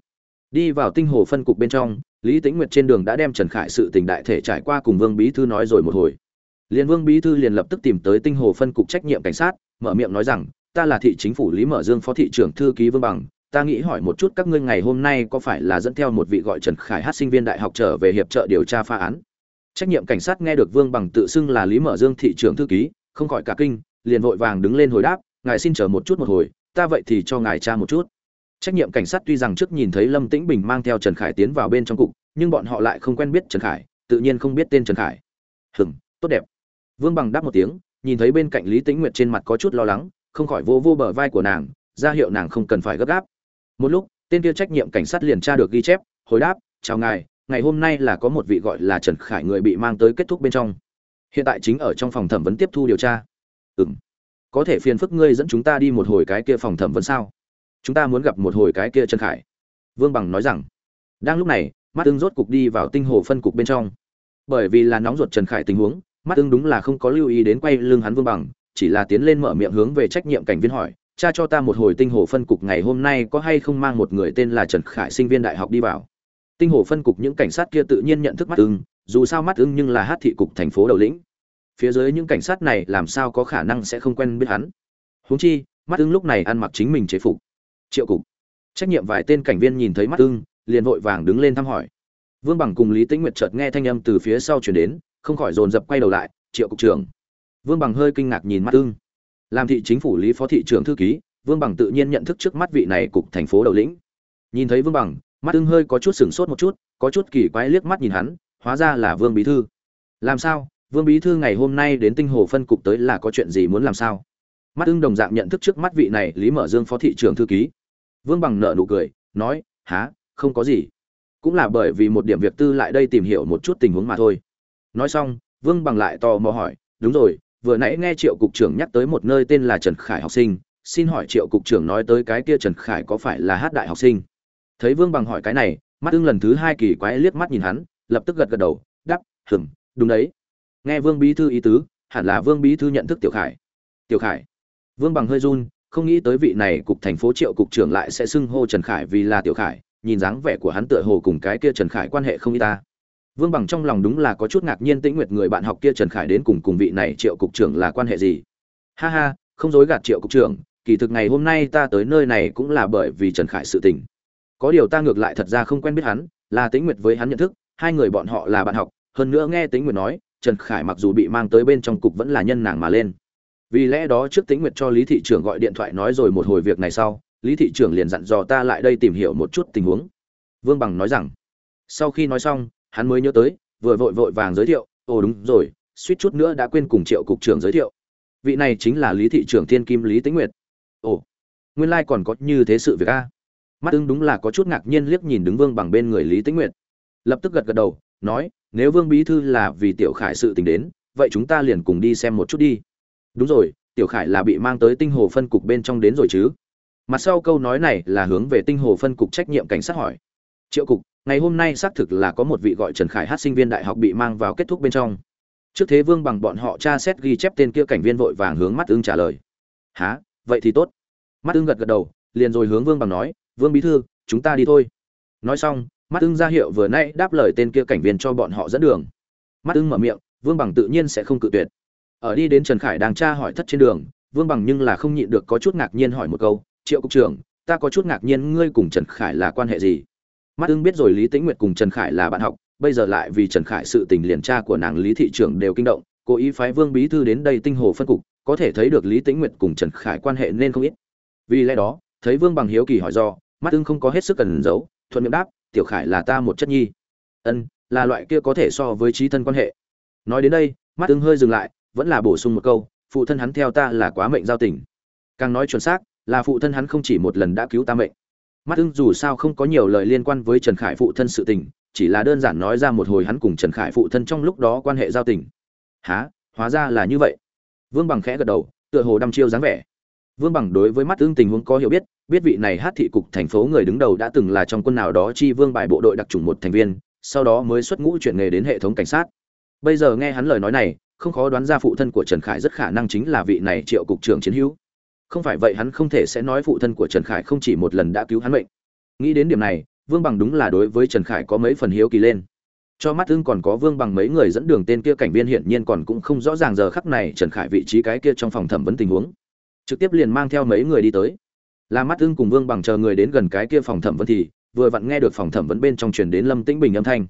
Đi vào tinh hồ phân cục bên trong, lý tĩnh nguyệt trên đường đã đem trần khải sự tình đại thể trải qua cùng vương bí thư nói rồi một hồi. Liền vương bí thư liền lập tức tìm tới tinh hồ phân cục trách nhiệm cảnh sát, mở miệng nói rằng, ta là thị chính phủ lý mở dương, phó thị trưởng thư ký vương bằng ta nghĩ hỏi một chút các ngươi ngày hôm nay có phải là dẫn theo một vị gọi trần khải hát sinh viên đại học trở về hiệp trợ điều tra phá án? Trách nhiệm cảnh sát nghe được vương bằng tự xưng là lý mở dương thị trưởng thư ký, không khỏi cả kinh, liền vội vàng đứng lên hồi đáp, ngài xin chờ một chút một hồi, ta vậy thì cho ngài tra một chút. Trách nhiệm cảnh sát tuy rằng trước nhìn thấy lâm tĩnh bình mang theo trần khải tiến vào bên trong cục, nhưng bọn họ lại không quen biết trần khải, tự nhiên không biết tên trần khải. Hừm, tốt đẹp. Vương bằng đáp một tiếng, nhìn thấy bên cạnh lý tĩnh nguyệt trên mặt có chút lo lắng, không khỏi vô vô bờ vai của nàng, ra hiệu nàng không cần phải gấp gáp một lúc, tên kia trách nhiệm cảnh sát liền tra được ghi chép, hồi đáp, chào ngài, ngày hôm nay là có một vị gọi là trần khải người bị mang tới kết thúc bên trong. Hiện tại chính ở trong phòng thẩm vấn tiếp thu điều tra. Ừ m có thể phiền phức ngươi dẫn chúng ta đi một hồi cái kia phòng thẩm vấn sao? Chúng ta muốn gặp một hồi cái kia trần khải. Vương bằng nói rằng, đang lúc này, mắt ưng rốt cục đi vào tinh hồ phân cục bên trong. Bởi vì là nóng ruột trần khải tình huống, mắt ưng đúng là không có lưu ý đến quay lưng hắn vương bằng, chỉ là tiến lên mở miệng hướng về trách nhiệm cảnh viên hỏi cha cho ta một hồi tinh hồ phân cục ngày hôm nay có hay không mang một người tên là trần khải sinh viên đại học đi vào. Tinh hồ phân cục những cảnh sát kia tự nhiên nhận thức mắt ưng, dù sao mắt ưng nhưng là hát thị cục thành phố đầu lĩnh. Phía dưới những cảnh sát này làm sao có khả năng sẽ không quen biết hắn? Huống chi, mắt ưng lúc này ăn mặc chính mình chế phục. Triệu cục. Trách nhiệm vài tên cảnh viên nhìn thấy mắt ưng, liền vội vàng đứng lên thăm hỏi. Vương bằng cùng lý tĩnh nguyệt chợt nghe thanh âm từ phía sau chuyển đến, không khỏi dồn dập quay đầu lại, triệu cục trưởng. Vương bằng hơi kinh ngạc nhìn mắt ưng làm thị chính phủ lý phó thị trưởng thư ký, vương bằng tự nhiên nhận thức trước mắt vị này cục thành phố đầu lĩnh. Nhìn thấy vương bằng, mắt ưng hơi có chút sửng sốt một chút, có chút kỳ quái liếc mắt nhìn hắn, hóa ra là vương bí thư. Làm sao? Vương bí thư ngày hôm nay đến tinh hồ phân cục tới là có chuyện gì muốn làm sao? Mắt ưng đồng dạng nhận thức trước mắt vị này lý mở dương phó thị trưởng thư ký. Vương bằng nợ nụ cười, nói há không có gì. Cũng là bởi vì một điểm việc tư lại đây tìm hiểu một chút tình huống mà thôi. Nói xong, vương bằng lại tò mò hỏi, đúng rồi vừa nãy nghe triệu cục trưởng nhắc tới một nơi tên là trần khải học sinh, xin hỏi triệu cục trưởng nói tới cái kia trần khải có phải là hát đại học sinh? Thấy vương bằng hỏi cái này, mắt ưng lần thứ hai kỳ quái liếc mắt nhìn hắn, lập tức gật gật đầu, đắp hừng đúng đấy. Nghe vương bí thư ý tứ, hẳn là vương bí thư nhận thức tiểu khải. Tiểu khải. Vương bằng hơi run, không nghĩ tới vị này cục thành phố triệu cục trưởng lại sẽ xưng hô trần khải vì là tiểu khải, nhìn dáng vẻ của hắn tựa hồ cùng cái kia trần khải quan hệ không y ta vương bằng trong lòng đúng là có chút ngạc nhiên tĩnh nguyệt người bạn học kia trần khải đến cùng cùng vị này triệu cục trưởng là quan hệ gì. Ha ha, không dối gạt triệu cục trưởng, kỳ thực ngày hôm nay ta tới nơi này cũng là bởi vì trần khải sự tình. Có điều ta ngược lại thật ra không quen biết hắn, là tĩnh nguyệt với hắn nhận thức, hai người bọn họ là bạn học. Hơn nữa nghe tĩnh nguyệt nói, trần khải mặc dù bị mang tới bên trong cục vẫn là nhân nàng mà lên. Vì lẽ đó trước tĩnh nguyệt cho lý thị trưởng gọi điện thoại nói rồi một hồi việc này sau, lý thị trưởng liền dặn dò ta lại đây tìm hiểu một chút tình huống. Vương bằng nói rằng, sau khi nói xong hắn mới nhớ tới, vừa vội vội vàng giới thiệu, ồ, đúng rồi, suýt chút nữa đã quên cùng triệu cục trưởng giới thiệu. Vị này chính là lý thị trưởng thiên kim lý tĩnh nguyệt. Ồ, nguyên lai、like、còn có như thế sự việc a? Mắt ưng đúng là có chút ngạc nhiên liếc nhìn đứng vương bằng bên người lý tĩnh nguyệt. Lập tức gật gật đầu, nói, nếu vương bí thư là vì tiểu khải sự tình đến, vậy chúng ta liền cùng đi xem một chút đi. Đúng rồi, tiểu khải là bị mang tới tinh hồ phân cục bên trong đến rồi chứ? Mặt sau câu nói này là hướng về tinh hồ phân cục trách nhiệm cảnh sát hỏi. Triệu cục ngày hôm nay xác thực là có một vị gọi trần khải hát sinh viên đại học bị mang vào kết thúc bên trong. Trước thế vương bằng bọn họ tra xét ghi chép tên kia cảnh viên vội vàng hướng mắt ưng trả lời. Há vậy thì tốt. Mắt ưng gật gật đầu, liền rồi hướng vương bằng nói, vương bí thư, chúng ta đi thôi. Nói xong mắt ưng ra hiệu vừa nãy đáp lời tên kia cảnh viên cho bọn họ dẫn đường. Mắt ưng mở miệng, vương bằng tự nhiên sẽ không cự tuyệt. Ở đi đến trần khải đang tra hỏi thất trên đường, vương bằng nhưng là không nhịn được có chút ngạc nhiên hỏi một câu, triệu cục trưởng, ta có chút ngạc nhiên ngươi cùng trần khải là quan hệ gì? Mắt ưng biết rồi lý tĩnh nguyệt cùng trần khải là bạn học, bây giờ lại vì trần khải sự tình liền tra của nàng lý thị trưởng đều kinh động, cố ý phái vương bí thư đến đây tinh hồ phân cục, có thể thấy được lý tĩnh nguyệt cùng trần khải quan hệ nên không ít. Vì lẽ đó, thấy vương bằng hiếu kỳ hỏi do, mắt ưng không có hết sức cần giấu, thuận miệng đáp, tiểu khải là ta một chất nhi. Ân, là loại kia có thể so với trí thân quan hệ. Nói đến đây, mắt ưng hơi dừng lại, vẫn là bổ sung một câu, phụ thân hắn theo ta là quá mệnh giao tình. Càng nói chuẩn xác, là phụ thân hắn không chỉ một lần đã cứu ta mệnh mắt ưng dù sao không có nhiều lời liên quan với trần khải phụ thân sự tình, chỉ là đơn giản nói ra một hồi hắn cùng trần khải phụ thân trong lúc đó quan hệ giao tình. Há hóa ra là như vậy. Vương bằng khẽ gật đầu, tựa hồ đăm chiêu dáng vẻ. Vương bằng đối với mắt ưng tình huống có hiểu biết biết vị này hát thị cục thành phố người đứng đầu đã từng là trong quân nào đó chi vương bài bộ đội đặc trùng một thành viên, sau đó mới xuất ngũ chuyển nghề đến hệ thống cảnh sát. Bây giờ nghe hắn lời nói này, không khó đoán ra phụ thân của trần khải rất khả năng chính là vị này triệu cục trưởng chiến hữu không phải vậy hắn không thể sẽ nói phụ thân của trần khải không chỉ một lần đã cứu hắn mệnh. Nghĩ đến điểm này, vương bằng đúng là đối với trần khải có mấy phần hiếu kỳ lên. Cho mắt thương còn có vương bằng mấy người dẫn đường tên kia cảnh viên hiển nhiên còn cũng không rõ ràng giờ khắc này trần khải vị trí cái kia trong phòng thẩm vấn tình huống. Trực tiếp liền mang theo mấy người đi tới. Là mắt thương cùng vương bằng chờ người đến gần cái kia phòng thẩm vấn thì, vừa vặn nghe được phòng thẩm vấn bên trong truyền đến lâm tĩnh bình âm thanh.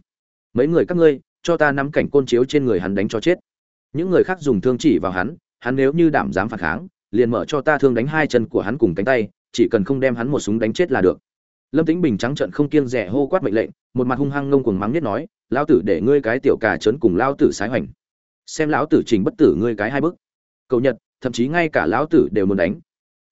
Mấy người các ngươi, cho ta nắm cảnh côn chiếu trên người hắn đánh cho chết. Những người khác dùng thương chỉ vào hắn hắn nếu như đảm dám phản kháng liền mở cho ta thương đánh hai chân của hắn cùng cánh tay, chỉ cần không đem hắn một súng đánh chết là được. Lâm tĩnh bình trắng trận không kiêng rẻ hô quát mệnh lệnh, một mặt hung hăng ngông cuồng mắng nhất nói, lão tử để ngươi cái tiểu cà trấn cùng lão tử sái hoành. Xem lão tử trình bất tử ngươi cái hai bức cầu nhật, thậm chí ngay cả lão tử đều muốn đánh.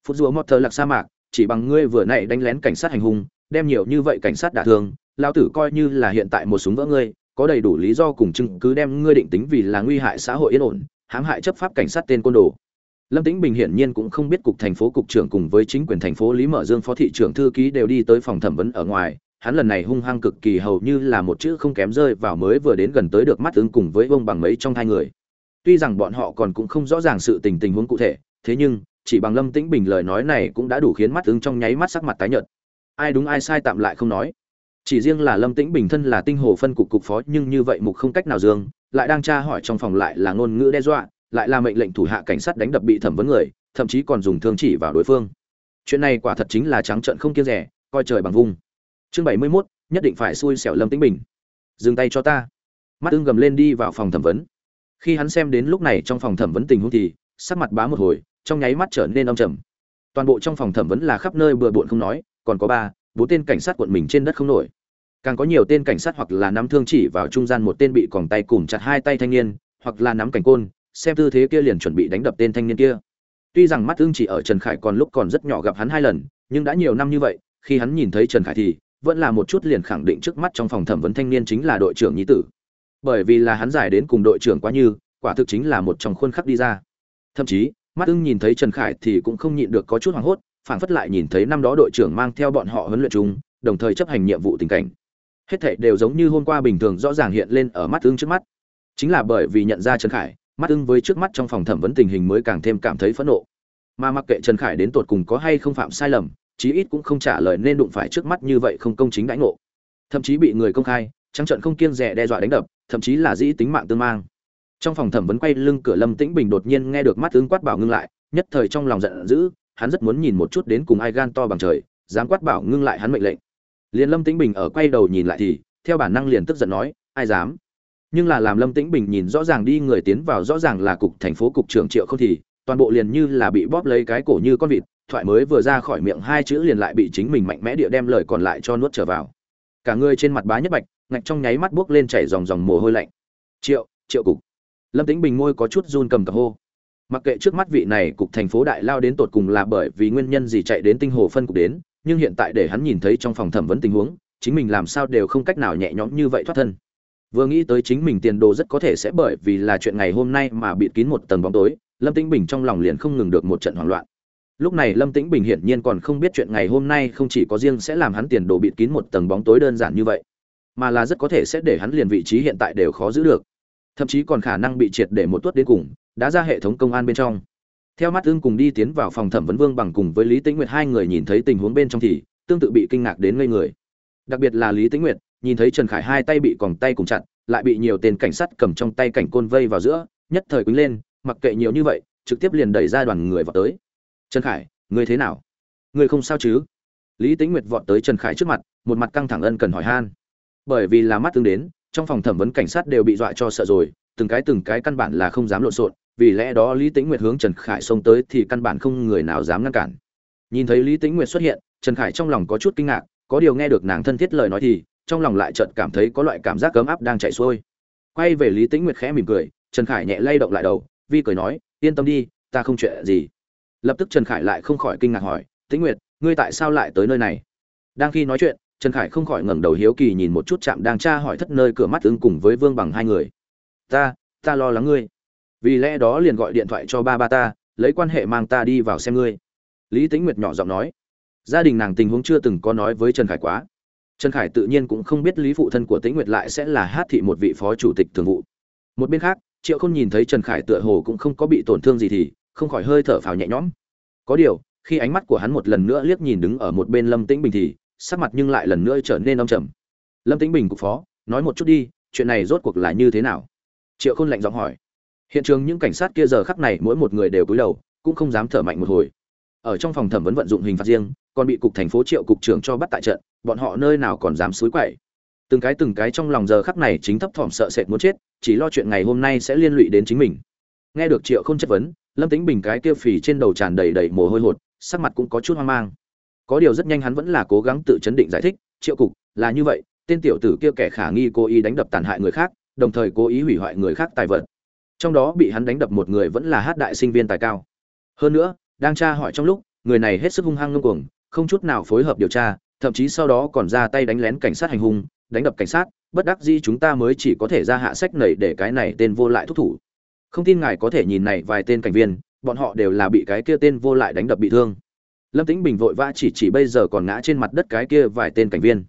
Phút rùa mọt thờ lạc sa mạc, chỉ bằng ngươi vừa nãy đánh lén cảnh sát hành hung, đem nhiều như vậy cảnh sát đả thương, Lão tử coi như là hiện tại một súng vỡ ngươi, có đầy đủ lý do cùng chứng cứ đem ngươi định tính vì là nguy hại xã hội yên ổn, hãm hại chấp pháp cảnh sát tên côn đồ lâm tĩnh bình hiển nhiên cũng không biết cục thành phố cục trưởng cùng với chính quyền thành phố lý mở dương phó thị trưởng thư ký đều đi tới phòng thẩm vấn ở ngoài. Hắn lần này hung hăng cực kỳ hầu như là một chữ không kém rơi vào mới vừa đến gần tới được mắt ứng cùng với ông bằng mấy trong hai người. Tuy rằng bọn họ còn cũng không rõ ràng sự tình tình huống cụ thể, thế nhưng, chỉ bằng lâm tĩnh bình lời nói này cũng đã đủ khiến mắt ứng trong nháy mắt sắc mặt tái nhợt. Ai đúng ai sai tạm lại không nói. Chỉ riêng là lâm tĩnh bình thân là tinh hồ phân cục cục phó, nhưng như vậy mục không cách nào dương lại đang tra hỏi trong phòng lại là ngôn ngữ đe dọa lại là mệnh lệnh thủ hạ cảnh sát đánh đập bị thẩm vấn người thậm chí còn dùng thương chỉ vào đối phương. Chuyện này quả thật chính là trắng trợn không kiêng rẻ coi trời bằng vung chương bảy mươi 71, nhất định phải xui xẻo lâm tĩnh bình. Dừng tay cho ta. Mắt ưng gầm lên đi vào phòng thẩm vấn. Khi hắn xem đến lúc này trong phòng thẩm vấn tình huống thì sắc mặt bá một hồi trong nháy mắt trở nên âm trầm. Toàn bộ trong phòng thẩm vấn là khắp nơi bừa bộn không nói còn có ba bốn tên cảnh sát quận mình trên đất không nổi. Càng có nhiều tên cảnh sát hoặc là nắm thương chỉ vào trung gian một tên bị còng tay cùng chặt hai tay thanh niên hoặc là nắm cảnh côn xem tư thế kia liền chuẩn bị đánh đập tên thanh niên kia. Tuy rằng mắt ưng chỉ ở trần khải còn lúc còn rất nhỏ gặp hắn hai lần, nhưng đã nhiều năm như vậy, khi hắn nhìn thấy trần khải thì, vẫn là một chút liền khẳng định trước mắt trong phòng thẩm vấn thanh niên chính là đội trưởng nhí tử. Bởi vì là hắn giải đến cùng đội trưởng quá như, quả thực chính là một trong khuôn khắc đi ra. Thậm chí, mắt ưng nhìn thấy trần khải thì cũng không nhịn được có chút hoảng hốt, phảng phất lại nhìn thấy năm đó đội trưởng mang theo bọn họ huấn luyện chúng đồng thời chấp hành nhiệm vụ tình cảnh. Hết thảy đều giống như hôm qua bình thường rõ ràng hiện lên ở mắt ưng trước mắt. Chính là bởi vì nhận ra trần khải mắt ưng với trước mắt trong phòng thẩm vấn tình hình mới càng thêm cảm thấy phẫn nộ. Mà mặc kệ trần khải đến tột cùng có hay không phạm sai lầm, chí ít cũng không trả lời nên đụng phải trước mắt như vậy không công chính đãi ngộ. Thậm chí bị người công khai, trắng trận không kiêng rẻ đe dọa đánh đập, thậm chí là dĩ tính mạng tương mang. Trong phòng thẩm vấn quay lưng cửa lâm tĩnh bình đột nhiên nghe được mắt ưng quát bảo ngưng lại, nhất thời trong lòng giận dữ, hắn rất muốn nhìn một chút đến cùng ai gan to bằng trời, dám quát bảo ngưng lại hắn mệnh lệnh. Liền lâm tĩnh bình ở quay đầu nhìn lại thì, theo bản năng liền tức giận nói, ai dám? Nhưng là làm lâm tĩnh bình nhìn rõ ràng đi, người tiến vào rõ ràng là cục thành phố cục trưởng triệu không thì, toàn bộ liền như là bị bóp lấy cái cổ như con vịt, thoại mới vừa ra khỏi miệng hai chữ liền lại bị chính mình mạnh mẽ địa đem lời còn lại cho nuốt trở vào. Cả người trên mặt bá nhất bạch, ngạch trong nháy mắt buốc lên chảy dòng dòng mồ hôi lạnh. Triệu triệu cục. Lâm tĩnh bình môi có chút run cầm cập hô. Mặc kệ trước mắt vị này cục thành phố đại lao đến tột cùng là bởi vì nguyên nhân gì chạy đến tinh hồ phân cục đến, nhưng hiện tại để hắn nhìn thấy trong phòng thẩm vấn tình huống, chính mình làm sao đều không cách nào nhẹ nhõm như vậy thoát thân vừa nghĩ tới chính mình tiền đồ rất có thể sẽ bởi vì là chuyện ngày hôm nay mà bịt kín một tầng bóng tối, lâm tĩnh bình trong lòng liền không ngừng được một trận hoảng loạn. Lúc này lâm tĩnh bình hiển nhiên còn không biết chuyện ngày hôm nay không chỉ có riêng sẽ làm hắn tiền đồ bịt kín một tầng bóng tối đơn giản như vậy, mà là rất có thể sẽ để hắn liền vị trí hiện tại đều khó giữ được. Thậm chí còn khả năng bị triệt để một tuốt đến cùng, đã ra hệ thống công an bên trong. Theo mắt ưng cùng đi tiến vào phòng thẩm vấn vương bằng cùng với lý tĩnh nguyệt hai người nhìn thấy tình huống bên trong thì tương tự bị kinh ngạc đến ngây người. Đặc biệt là lý tĩnh nguyệt nhìn thấy trần khải hai tay bị còng tay cùng chặt, lại bị nhiều tên cảnh sát cầm trong tay cảnh côn vây vào giữa, nhất thời quýnh lên, mặc kệ nhiều như vậy, trực tiếp liền đẩy ra đoàn người vào tới. Trần khải, ngươi thế nào? Ngươi không sao chứ? Lý tĩnh nguyệt vọt tới trần khải trước mặt, một mặt căng thẳng ân cần hỏi han. Bởi vì là mắt tương đến, trong phòng thẩm vấn cảnh sát đều bị dọa cho sợ rồi, từng cái từng cái căn bản là không dám lộn xộn, vì lẽ đó lý tĩnh nguyệt hướng trần khải xông tới thì căn bản không người nào dám ngăn cản. Nhìn thấy lý tĩnh nguyệt xuất hiện, trần khải trong lòng có chút kinh ngạc, có điều nghe được nàng thân thiết lời nói thì trong lòng lại chợt cảm thấy có loại cảm giác cấm áp đang chạy xuôi. Quay về lý tĩnh nguyệt khẽ mỉm cười, trần khải nhẹ lay động lại đầu, vi cười nói, yên tâm đi, ta không chuyện gì. Lập tức trần khải lại không khỏi kinh ngạc hỏi, tĩnh nguyệt, ngươi tại sao lại tới nơi này? Đang khi nói chuyện, trần khải không khỏi ngẩng đầu hiếu kỳ nhìn một chút chạm đang tra hỏi thất nơi cửa mắt ứng cùng với vương bằng hai người. Ta ta lo lắng ngươi. Vì lẽ đó liền gọi điện thoại cho ba ba ta, lấy quan hệ mang ta đi vào xem ngươi. Lý tĩnh nguyệt nhỏ giọng nói. Gia đình nàng tình huống chưa từng có nói với trần khải quá trần khải tự nhiên cũng không biết lý phụ thân của tĩnh nguyệt lại sẽ là hát thị một vị phó chủ tịch thường vụ. Một bên khác, triệu Khôn nhìn thấy trần khải tựa hồ cũng không có bị tổn thương gì thì không khỏi hơi thở phào nhẹ nhõm. Có điều, khi ánh mắt của hắn một lần nữa liếc nhìn đứng ở một bên lâm tĩnh bình thì sắc mặt nhưng lại lần nữa trở nên âm trầm. Lâm tĩnh bình cục phó, nói một chút đi, chuyện này rốt cuộc là như thế nào? Triệu khôn lạnh giọng hỏi. Hiện trường những cảnh sát kia giờ khắc này mỗi một người đều cúi đầu, cũng không dám thở mạnh một hồi ở trong phòng thẩm vấn vận dụng hình phạt riêng, còn bị cục thành phố triệu cục trưởng cho bắt tại trận, bọn họ nơi nào còn dám xúi quậy. Từng cái từng cái trong lòng giờ khắc này chính thấp thỏm sợ sệt muốn chết, chỉ lo chuyện ngày hôm nay sẽ liên lụy đến chính mình. Nghe được triệu không chất vấn, lâm tính bình cái kia phì trên đầu tràn đầy đầy mồ hôi hột, sắc mặt cũng có chút hoang mang. Có điều rất nhanh hắn vẫn là cố gắng tự chấn định giải thích, triệu cục, là như vậy, tên tiểu tử kia kẻ khả nghi cố ý đánh đập tàn hại người khác, đồng thời cố ý hủy hoại người khác tài vật. Trong đó bị hắn đánh đập một người vẫn là hát đại sinh viên tài cao. Hơn nữa đang tra hỏi trong lúc, người này hết sức hung hăng ngông cuồng, không chút nào phối hợp điều tra, thậm chí sau đó còn ra tay đánh lén cảnh sát hành hung, đánh đập cảnh sát, bất đắc dĩ chúng ta mới chỉ có thể ra hạ sách nảy để cái này tên vô lại thúc thủ. Không tin ngài có thể nhìn này vài tên cảnh viên, bọn họ đều là bị cái kia tên vô lại đánh đập bị thương. Lâm tĩnh bình vội vã chỉ chỉ bây giờ còn ngã trên mặt đất cái kia vài tên cảnh viên.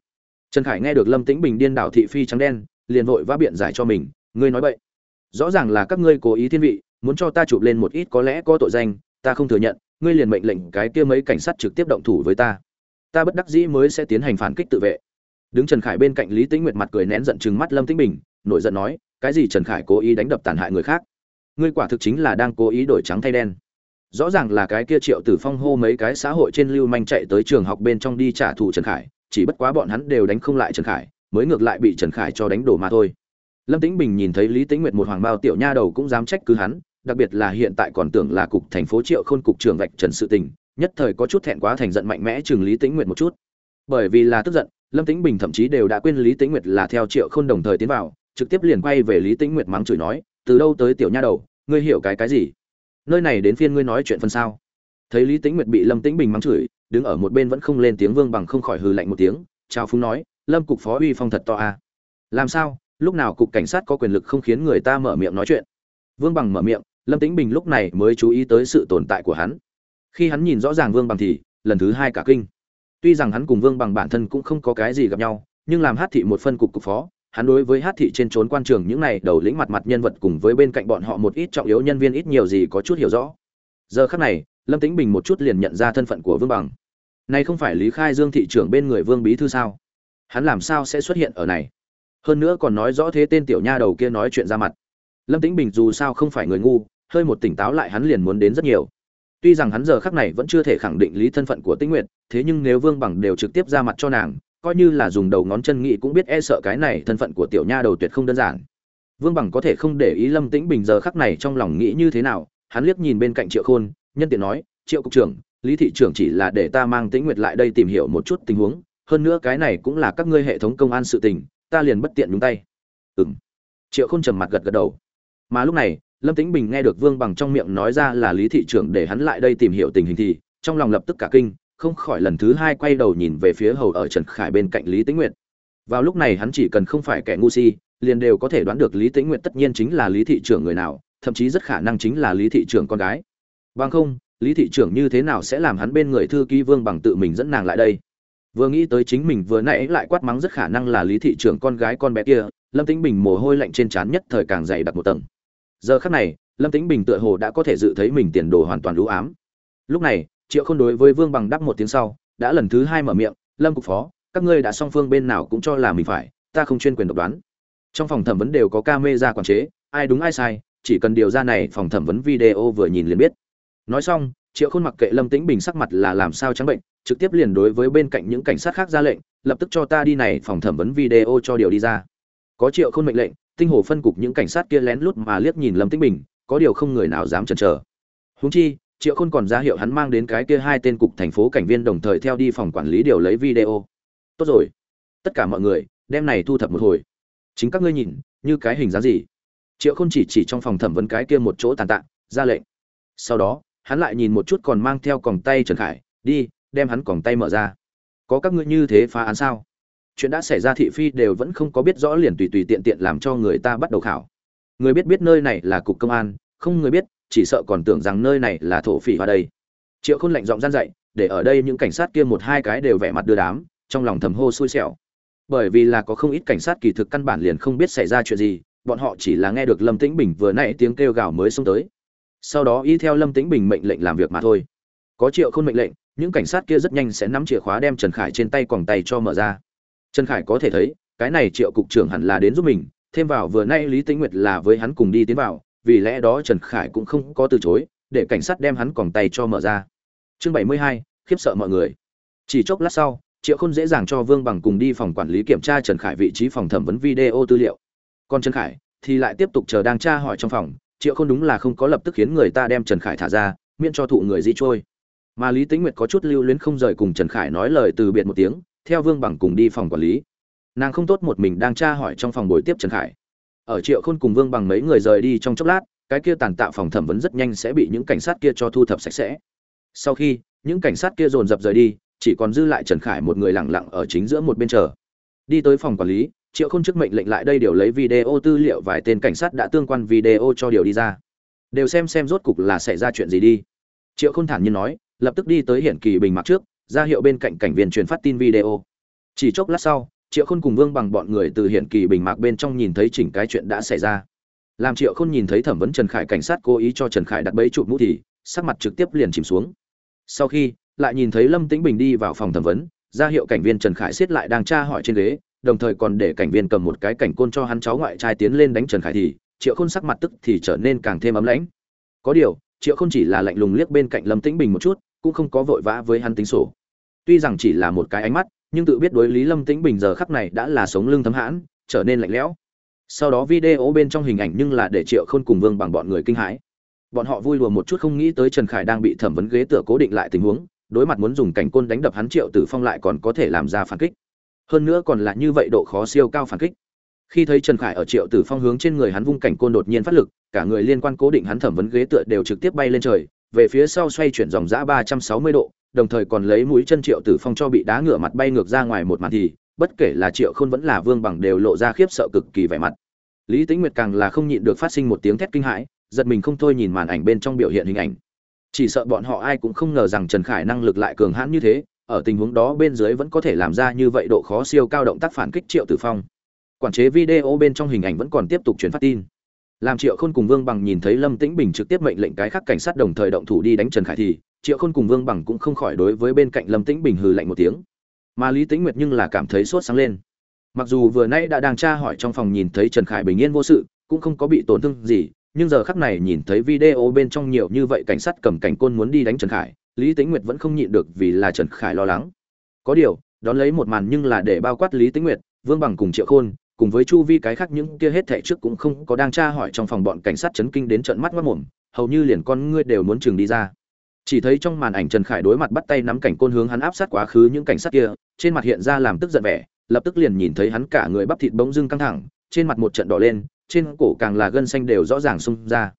Trần khải nghe được lâm tĩnh bình điên đảo thị phi trắng đen, liền vội vã biện giải cho mình, ngươi nói vậy rõ ràng là các ngươi cố ý thiên vị, muốn cho ta chụp lên một ít có lẽ có tội danh, ta không thừa nhận ngươi liền mệnh lệnh cái kia mấy cảnh sát trực tiếp động thủ với ta. Ta bất đắc dĩ mới sẽ tiến hành phản kích tự vệ. Đứng trần khải bên cạnh lý tĩnh nguyệt mặt cười nén giận chừng mắt lâm tĩnh bình, nổi giận nói, cái gì trần khải cố ý đánh đập tàn hại người khác? Ngươi quả thực chính là đang cố ý đổi trắng thay đen. Rõ ràng là cái kia triệu tử phong hô mấy cái xã hội trên lưu manh chạy tới trường học bên trong đi trả thù trần khải, chỉ bất quá bọn hắn đều đánh không lại trần khải, mới ngược lại bị trần khải cho đánh đổ mà thôi. Lâm tĩnh bình nhìn thấy lý tĩnh nguyệt một hoàng bao tiểu nha đầu cũng dám trách cứ hắn đặc biệt là hiện tại còn tưởng là cục thành phố triệu khôn cục trưởng vạch trần sự tình, nhất thời có chút thẹn quá thành giận mạnh mẽ chừng lý tĩnh nguyệt một chút. Bởi vì là tức giận, lâm tĩnh bình thậm chí đều đã quên lý tĩnh nguyệt là theo triệu khôn đồng thời tiến vào, trực tiếp liền quay về lý tĩnh nguyệt mắng chửi nói, từ đâu tới tiểu nha đầu, ngươi hiểu cái cái gì? Nơi này đến phiên ngươi nói chuyện phân sao thấy lý tĩnh nguyệt bị lâm tĩnh bình mắng chửi, đứng ở một bên vẫn không lên tiếng vương bằng không khỏi hừ lạnh một tiếng, chào phúng nói, lâm cục phó uy phong thật to à. làm sao? Lúc nào cục cảnh sát có quyền lực không khiến người ta mở miệng nói chuyện? Vương bằng mở miệng lâm tĩnh bình lúc này mới chú ý tới sự tồn tại của hắn. Khi hắn nhìn rõ ràng vương bằng thì, lần thứ hai cả kinh. Tuy rằng hắn cùng vương bằng bản thân cũng không có cái gì gặp nhau, nhưng làm hát thị một phân cục cục phó, hắn đối với hát thị trên trốn quan trường những này đầu lĩnh mặt mặt nhân vật cùng với bên cạnh bọn họ một ít trọng yếu nhân viên ít nhiều gì có chút hiểu rõ. Giờ khắc này, lâm tĩnh bình một chút liền nhận ra thân phận của vương bằng. Này không phải lý khai dương thị trưởng bên người vương bí thư sao? Hắn làm sao sẽ xuất hiện ở này? Hơn nữa còn nói rõ thế tên tiểu nha đầu kia nói chuyện ra mặt. Lâm tĩnh bình dù sao không phải người ngu hơi một tỉnh táo lại hắn liền muốn đến rất nhiều. Tuy rằng hắn giờ khắc này vẫn chưa thể khẳng định lý thân phận của tĩnh nguyệt, thế nhưng nếu vương bằng đều trực tiếp ra mặt cho nàng, coi như là dùng đầu ngón chân nghị cũng biết e sợ cái này thân phận của tiểu nha đầu tuyệt không đơn giản. Vương bằng có thể không để ý lâm tĩnh bình giờ khắc này trong lòng nghĩ như thế nào, hắn liếc nhìn bên cạnh triệu khôn, nhân tiện nói, triệu cục trưởng, lý thị trưởng chỉ là để ta mang tĩnh nguyệt lại đây tìm hiểu một chút tình huống, hơn nữa cái này cũng là các ngươi hệ thống công an sự tình, ta liền bất tiện nhúng tay. Ừ m triệu khôn trầm mặt gật gật đầu. Mà lúc này lâm tĩnh bình nghe được vương bằng trong miệng nói ra là lý thị trưởng để hắn lại đây tìm hiểu tình hình thì, trong lòng lập tức cả kinh, không khỏi lần thứ hai quay đầu nhìn về phía hầu ở trần khải bên cạnh lý tĩnh nguyệt. Vào lúc này hắn chỉ cần không phải kẻ ngu si, liền đều có thể đoán được lý tĩnh nguyệt tất nhiên chính là lý thị trưởng người nào, thậm chí rất khả năng chính là lý thị trưởng con gái. Bằng không, lý thị trưởng như thế nào sẽ làm hắn bên người thư ký vương bằng tự mình dẫn nàng lại đây? Vừa nghĩ tới chính mình vừa nãy lại quát mắng rất khả năng là lý thị trưởng con gái con bé kia, lâm tĩnh bình mồ hôi lạnh trên trán nhất thời càng dày đặc một tầng giờ khắc này, lâm tĩnh bình tựa hồ đã có thể dự thấy mình tiền đồ hoàn toàn lũ ám. Lúc này, triệu không đối với vương bằng đáp một tiếng sau, đã lần thứ hai mở miệng, lâm cục phó, các ngươi đã song phương bên nào cũng cho là mình phải, ta không chuyên quyền độc đoán. Trong phòng thẩm vấn đều có ca mê ra quản chế, ai đúng ai sai, chỉ cần điều ra này phòng thẩm vấn video vừa nhìn liền biết. Nói xong, triệu khôn mặc kệ lâm tĩnh bình sắc mặt là làm sao trắng bệnh, trực tiếp liền đối với bên cạnh những cảnh sát khác ra lệnh, lập tức cho ta đi này phòng thẩm vấn video cho điều đi ra. Có triệu khôn mệnh lệnh tinh hồ phân cục những cảnh sát kia lén lút mà liếc nhìn lâm tĩnh bình, có điều không người nào dám chần chờ. Huống chi, triệu khôn còn ra hiệu hắn mang đến cái kia hai tên cục thành phố cảnh viên đồng thời theo đi phòng quản lý điều lấy video. Tốt rồi. Tất cả mọi người đem này thu thập một hồi. Chính các ngươi nhìn, như cái hình dáng gì? Triệu khôn chỉ chỉ trong phòng thẩm vấn cái kia một chỗ tàn tạ, ra lệnh. Sau đó, hắn lại nhìn một chút còn mang theo còng tay trần khải, đi, đem hắn còng tay mở ra. Có các ngươi như thế phá án sao? Chuyện đã xảy ra thị phi đều vẫn không có biết rõ liền tùy tùy tiện tiện làm cho người ta bắt đầu khảo. Người biết biết nơi này là cục công an, không người biết, chỉ sợ còn tưởng rằng nơi này là thổ phỉ vào đây. Triệu khôn lạnh giọng gian dậy để ở đây những cảnh sát kia một hai cái đều vẻ mặt đưa đám, trong lòng thầm hô xui xẻo. Bởi vì là có không ít cảnh sát kỳ thực căn bản liền không biết xảy ra chuyện gì, bọn họ chỉ là nghe được lâm tĩnh bình vừa nãy tiếng kêu gào mới xông tới. Sau đó y theo lâm tĩnh bình mệnh lệnh làm việc mà thôi. Có triệu khôn mệnh lệnh, những cảnh sát kia rất nhanh sẽ nắm chìa khóa đem trần khải trên tay quòng tay cho mở ra trần khải có thể thấy, cái này triệu cục trưởng hẳn là đến giúp mình, thêm vào vừa nay lý tĩnh nguyệt là với hắn cùng đi tiến vào, vì lẽ đó trần khải cũng không có từ chối, để cảnh sát đem hắn còn tay cho mở ra. Chương bảy mươi hai, khiếp sợ mọi người. Chỉ chốc lát sau, triệu khôn dễ dàng cho vương bằng cùng đi phòng quản lý kiểm tra trần khải vị trí phòng thẩm vấn video tư liệu. Còn trần khải thì lại tiếp tục chờ đang tra hỏi trong phòng, triệu Khôn đúng là không có lập tức khiến người ta đem trần khải thả ra, miễn cho thụ người di trôi. Mà lý tĩnh nguyệt có chút lưu luyến không rời cùng trần khải nói lời từ biệt một tiếng theo vương bằng cùng đi phòng quản lý. Nàng không tốt một mình đang tra hỏi trong phòng buổi tiếp trần khải. Ở triệu khôn cùng vương bằng mấy người rời đi trong chốc lát, cái kia tàn tạo phòng thẩm vấn rất nhanh sẽ bị những cảnh sát kia cho thu thập sạch sẽ. Sau khi, những cảnh sát kia dồn dập rời đi, chỉ còn dư lại trần khải một người lặng lặng ở chính giữa một bên chờ. Đi tới phòng quản lý, triệu khôn trước mệnh lệnh lại đây điều lấy video tư liệu vài tên cảnh sát đã tương quan video cho điều đi ra. Đều xem xem rốt cục là xảy ra chuyện gì đi. Triệu khôn thản nhiên nói, lập tức đi tới hiển kỳ bình mặc trước ra hiệu bên cạnh cảnh viên truyền phát tin video. Chỉ chốc lát sau, triệu khôn cùng vương bằng bọn người từ hiện kỳ bình mạc bên trong nhìn thấy chỉnh cái chuyện đã xảy ra. Làm triệu khôn nhìn thấy thẩm vấn trần khải cảnh sát cố ý cho trần khải đặt bẫy chụp mũ thì, sắc mặt trực tiếp liền chìm xuống. Sau khi, lại nhìn thấy lâm tĩnh bình đi vào phòng thẩm vấn, ra hiệu cảnh viên trần khải siết lại đang tra hỏi trên ghế, đồng thời còn để cảnh viên cầm một cái cảnh côn cho hắn cháu ngoại trai tiến lên đánh trần khải thì, triệu khôn sắc mặt tức thì trở nên càng thêm ấm lãnh. Có điều, triệu khôn chỉ là lạnh lùng liếc bên cạnh lâm tĩnh bình một chút, cũng không có vội vã với hắn tính sổ tuy rằng chỉ là một cái ánh mắt, nhưng tự biết đối lý lâm tĩnh bình giờ khắc này đã là sống lưng thấm hãn, trở nên lạnh lẽo. Sau đó video bên trong hình ảnh nhưng là để triệu khôn cùng vương bằng bọn người kinh hãi. Bọn họ vui đùa một chút không nghĩ tới trần khải đang bị thẩm vấn ghế tựa cố định lại tình huống, đối mặt muốn dùng cảnh côn đánh đập hắn triệu tử phong lại còn có thể làm ra phản kích. Hơn nữa còn là như vậy độ khó siêu cao phản kích. Khi thấy trần khải ở triệu tử phong hướng trên người hắn vung cảnh côn đột nhiên phát lực, cả người liên quan cố định hắn thẩm vấn ghế tựa đều trực tiếp bay lên trời, về phía sau xoay chuyển dòng giã ba trăm sáu mươi độ đồng thời còn lấy mũi chân triệu tử phong cho bị đá ngửa mặt bay ngược ra ngoài một màn thì, bất kể là triệu khôn vẫn là vương bằng đều lộ ra khiếp sợ cực kỳ vẻ mặt. Lý tĩnh nguyệt càng là không nhịn được phát sinh một tiếng thét kinh hãi, giật mình không thôi nhìn màn ảnh bên trong biểu hiện hình ảnh. Chỉ sợ bọn họ ai cũng không ngờ rằng trần khải năng lực lại cường hãn như thế, ở tình huống đó bên dưới vẫn có thể làm ra như vậy độ khó siêu cao động tác phản kích triệu tử phong. Quản chế video bên trong hình ảnh vẫn còn tiếp tục truyền phát tin. Làm triệu khôn cùng vương bằng nhìn thấy lâm tĩnh bình trực tiếp mệnh lệnh cái khác cảnh sát đồng thời động thủ đi đánh trần khải thì triệu khôn cùng vương bằng cũng không khỏi đối với bên cạnh lâm tĩnh bình hừ lạnh một tiếng. Mà lý tĩnh nguyệt nhưng là cảm thấy sốt sáng lên. Mặc dù vừa nay đã đang tra hỏi trong phòng nhìn thấy trần khải bình yên vô sự, cũng không có bị tổn thương gì, nhưng giờ khắc này nhìn thấy video bên trong nhiều như vậy cảnh sát cầm cảnh côn muốn đi đánh trần khải, lý tĩnh nguyệt vẫn không nhịn được vì là trần khải lo lắng. Có điều, đón lấy một màn nhưng là để bao quát lý tĩnh nguyệt, vương bằng cùng triệu khôn, cùng với chu vi cái khác những kia hết thảy trước cũng không có đang tra hỏi trong phòng bọn cảnh sát chấn kinh đến trận mắt mất mồm hầu như liền con ngươi đều muốn chừng đi ra chỉ thấy trong màn ảnh trần khải đối mặt bắt tay nắm cảnh côn hướng hắn áp sát quá khứ những cảnh sát kia, trên mặt hiện ra làm tức giận vẻ, lập tức liền nhìn thấy hắn cả người bắp thịt bỗng dưng căng thẳng, trên mặt một trận đỏ lên, trên cổ càng là gân xanh đều rõ ràng sung ra.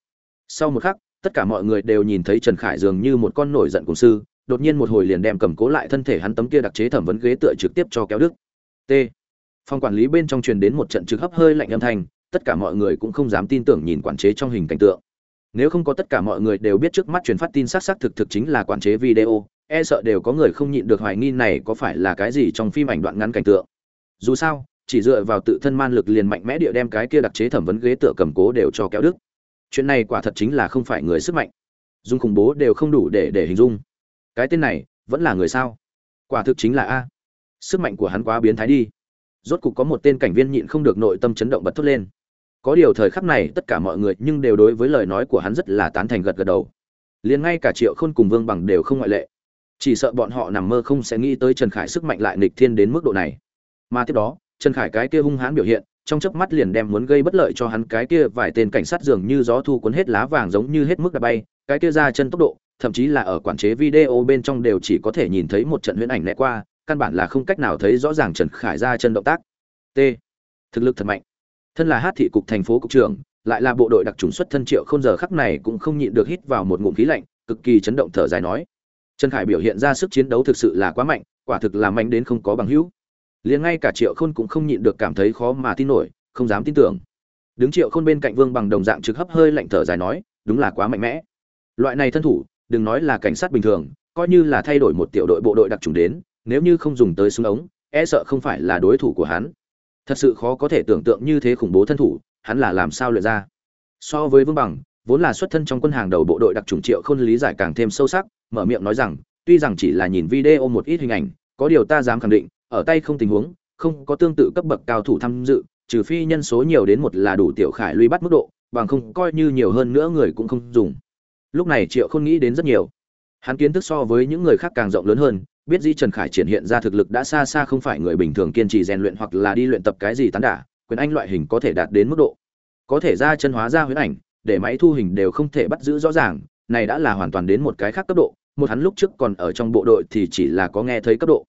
Sau một khắc, tất cả mọi người đều nhìn thấy trần khải dường như một con nổi giận cùng sư, đột nhiên một hồi liền đem cầm cố lại thân thể hắn tấm kia đặc chế thẩm vấn ghế tựa trực tiếp cho kéo đức t. Phòng quản lý bên trong truyền đến một trận trực hấp hơi lạnh âm thanh, tất cả mọi người cũng không dám tin tưởng nhìn quản chế trong hình cảnh tượng nếu không có tất cả mọi người đều biết trước mắt truyền phát tin xác xác thực thực chính là quản chế video e sợ đều có người không nhịn được hoài nghi này có phải là cái gì trong phim ảnh đoạn ngắn cảnh tượng. Dù sao, chỉ dựa vào tự thân man lực liền mạnh mẽ địa đem cái kia đặc chế thẩm vấn ghế tựa cầm cố đều cho kéo đức chuyện này quả thật chính là không phải người sức mạnh. Dung khủng bố đều không đủ để để hình dung. Cái tên này, vẫn là người sao? Quả thực chính là a. Sức mạnh của hắn quá biến thái đi. Rốt cục có một tên cảnh viên nhịn không được nội tâm chấn động bật thốt lên có điều thời khắc này tất cả mọi người nhưng đều đối với lời nói của hắn rất là tán thành gật gật đầu. Liền ngay cả triệu khôn cùng vương bằng đều không ngoại lệ. Chỉ sợ bọn họ nằm mơ không sẽ nghĩ tới trần khải sức mạnh lại nịch thiên đến mức độ này. Mà tiếp đó, trần khải cái kia hung hãn biểu hiện, trong chớp mắt liền đem muốn gây bất lợi cho hắn cái kia vài tên cảnh sát dường như gió thu cuốn hết lá vàng giống như hết mức đã bay, cái kia ra chân tốc độ, thậm chí là ở quản chế video bên trong đều chỉ có thể nhìn thấy một trận huyễn ảnh lẽ qua, căn bản là không cách nào thấy rõ ràng trần khải ra chân động tác. T. Thực lực thật mạnh thân là hát thị cục thành phố cục trưởng, lại là bộ đội đặc trùng xuất thân triệu không giờ khắc này cũng không nhịn được hít vào một ngụm khí lạnh, cực kỳ chấn động thở dài nói. Trần khải biểu hiện ra sức chiến đấu thực sự là quá mạnh, quả thực là mạnh đến không có bằng hữu. Liền ngay cả triệu khôn cũng không nhịn được cảm thấy khó mà tin nổi, không dám tin tưởng. Đứng triệu khôn bên cạnh vương bằng đồng dạng trực hấp hơi lạnh thở dài nói, đúng là quá mạnh mẽ. Loại này thân thủ, đừng nói là cảnh sát bình thường, coi như là thay đổi một tiểu đội bộ đội đặc trùng đến, nếu như không dùng tới súng ống e sợ không phải là đối thủ của hắn thật sự khó có thể tưởng tượng như thế khủng bố thân thủ, hắn là làm sao luyện ra. So với vương bằng, vốn là xuất thân trong quân hàng đầu bộ đội đặc trùng triệu khôn lý giải càng thêm sâu sắc, mở miệng nói rằng, tuy rằng chỉ là nhìn video một ít hình ảnh, có điều ta dám khẳng định, ở tay không tình huống, không có tương tự cấp bậc cao thủ tham dự, trừ phi nhân số nhiều đến một là đủ tiểu khải lui bắt mức độ, bằng không coi như nhiều hơn nữa người cũng không dùng. Lúc này triệu khôn nghĩ đến rất nhiều. Hắn kiến thức so với những người khác càng rộng lớn hơn biết di trần khải triển hiện ra thực lực đã xa xa không phải người bình thường kiên trì rèn luyện hoặc là đi luyện tập cái gì tán đả, quyền anh loại hình có thể đạt đến mức độ. Có thể ra chân hóa ra huyễn ảnh, để máy thu hình đều không thể bắt giữ rõ ràng, này đã là hoàn toàn đến một cái khác cấp độ, một hắn lúc trước còn ở trong bộ đội thì chỉ là có nghe thấy cấp độ.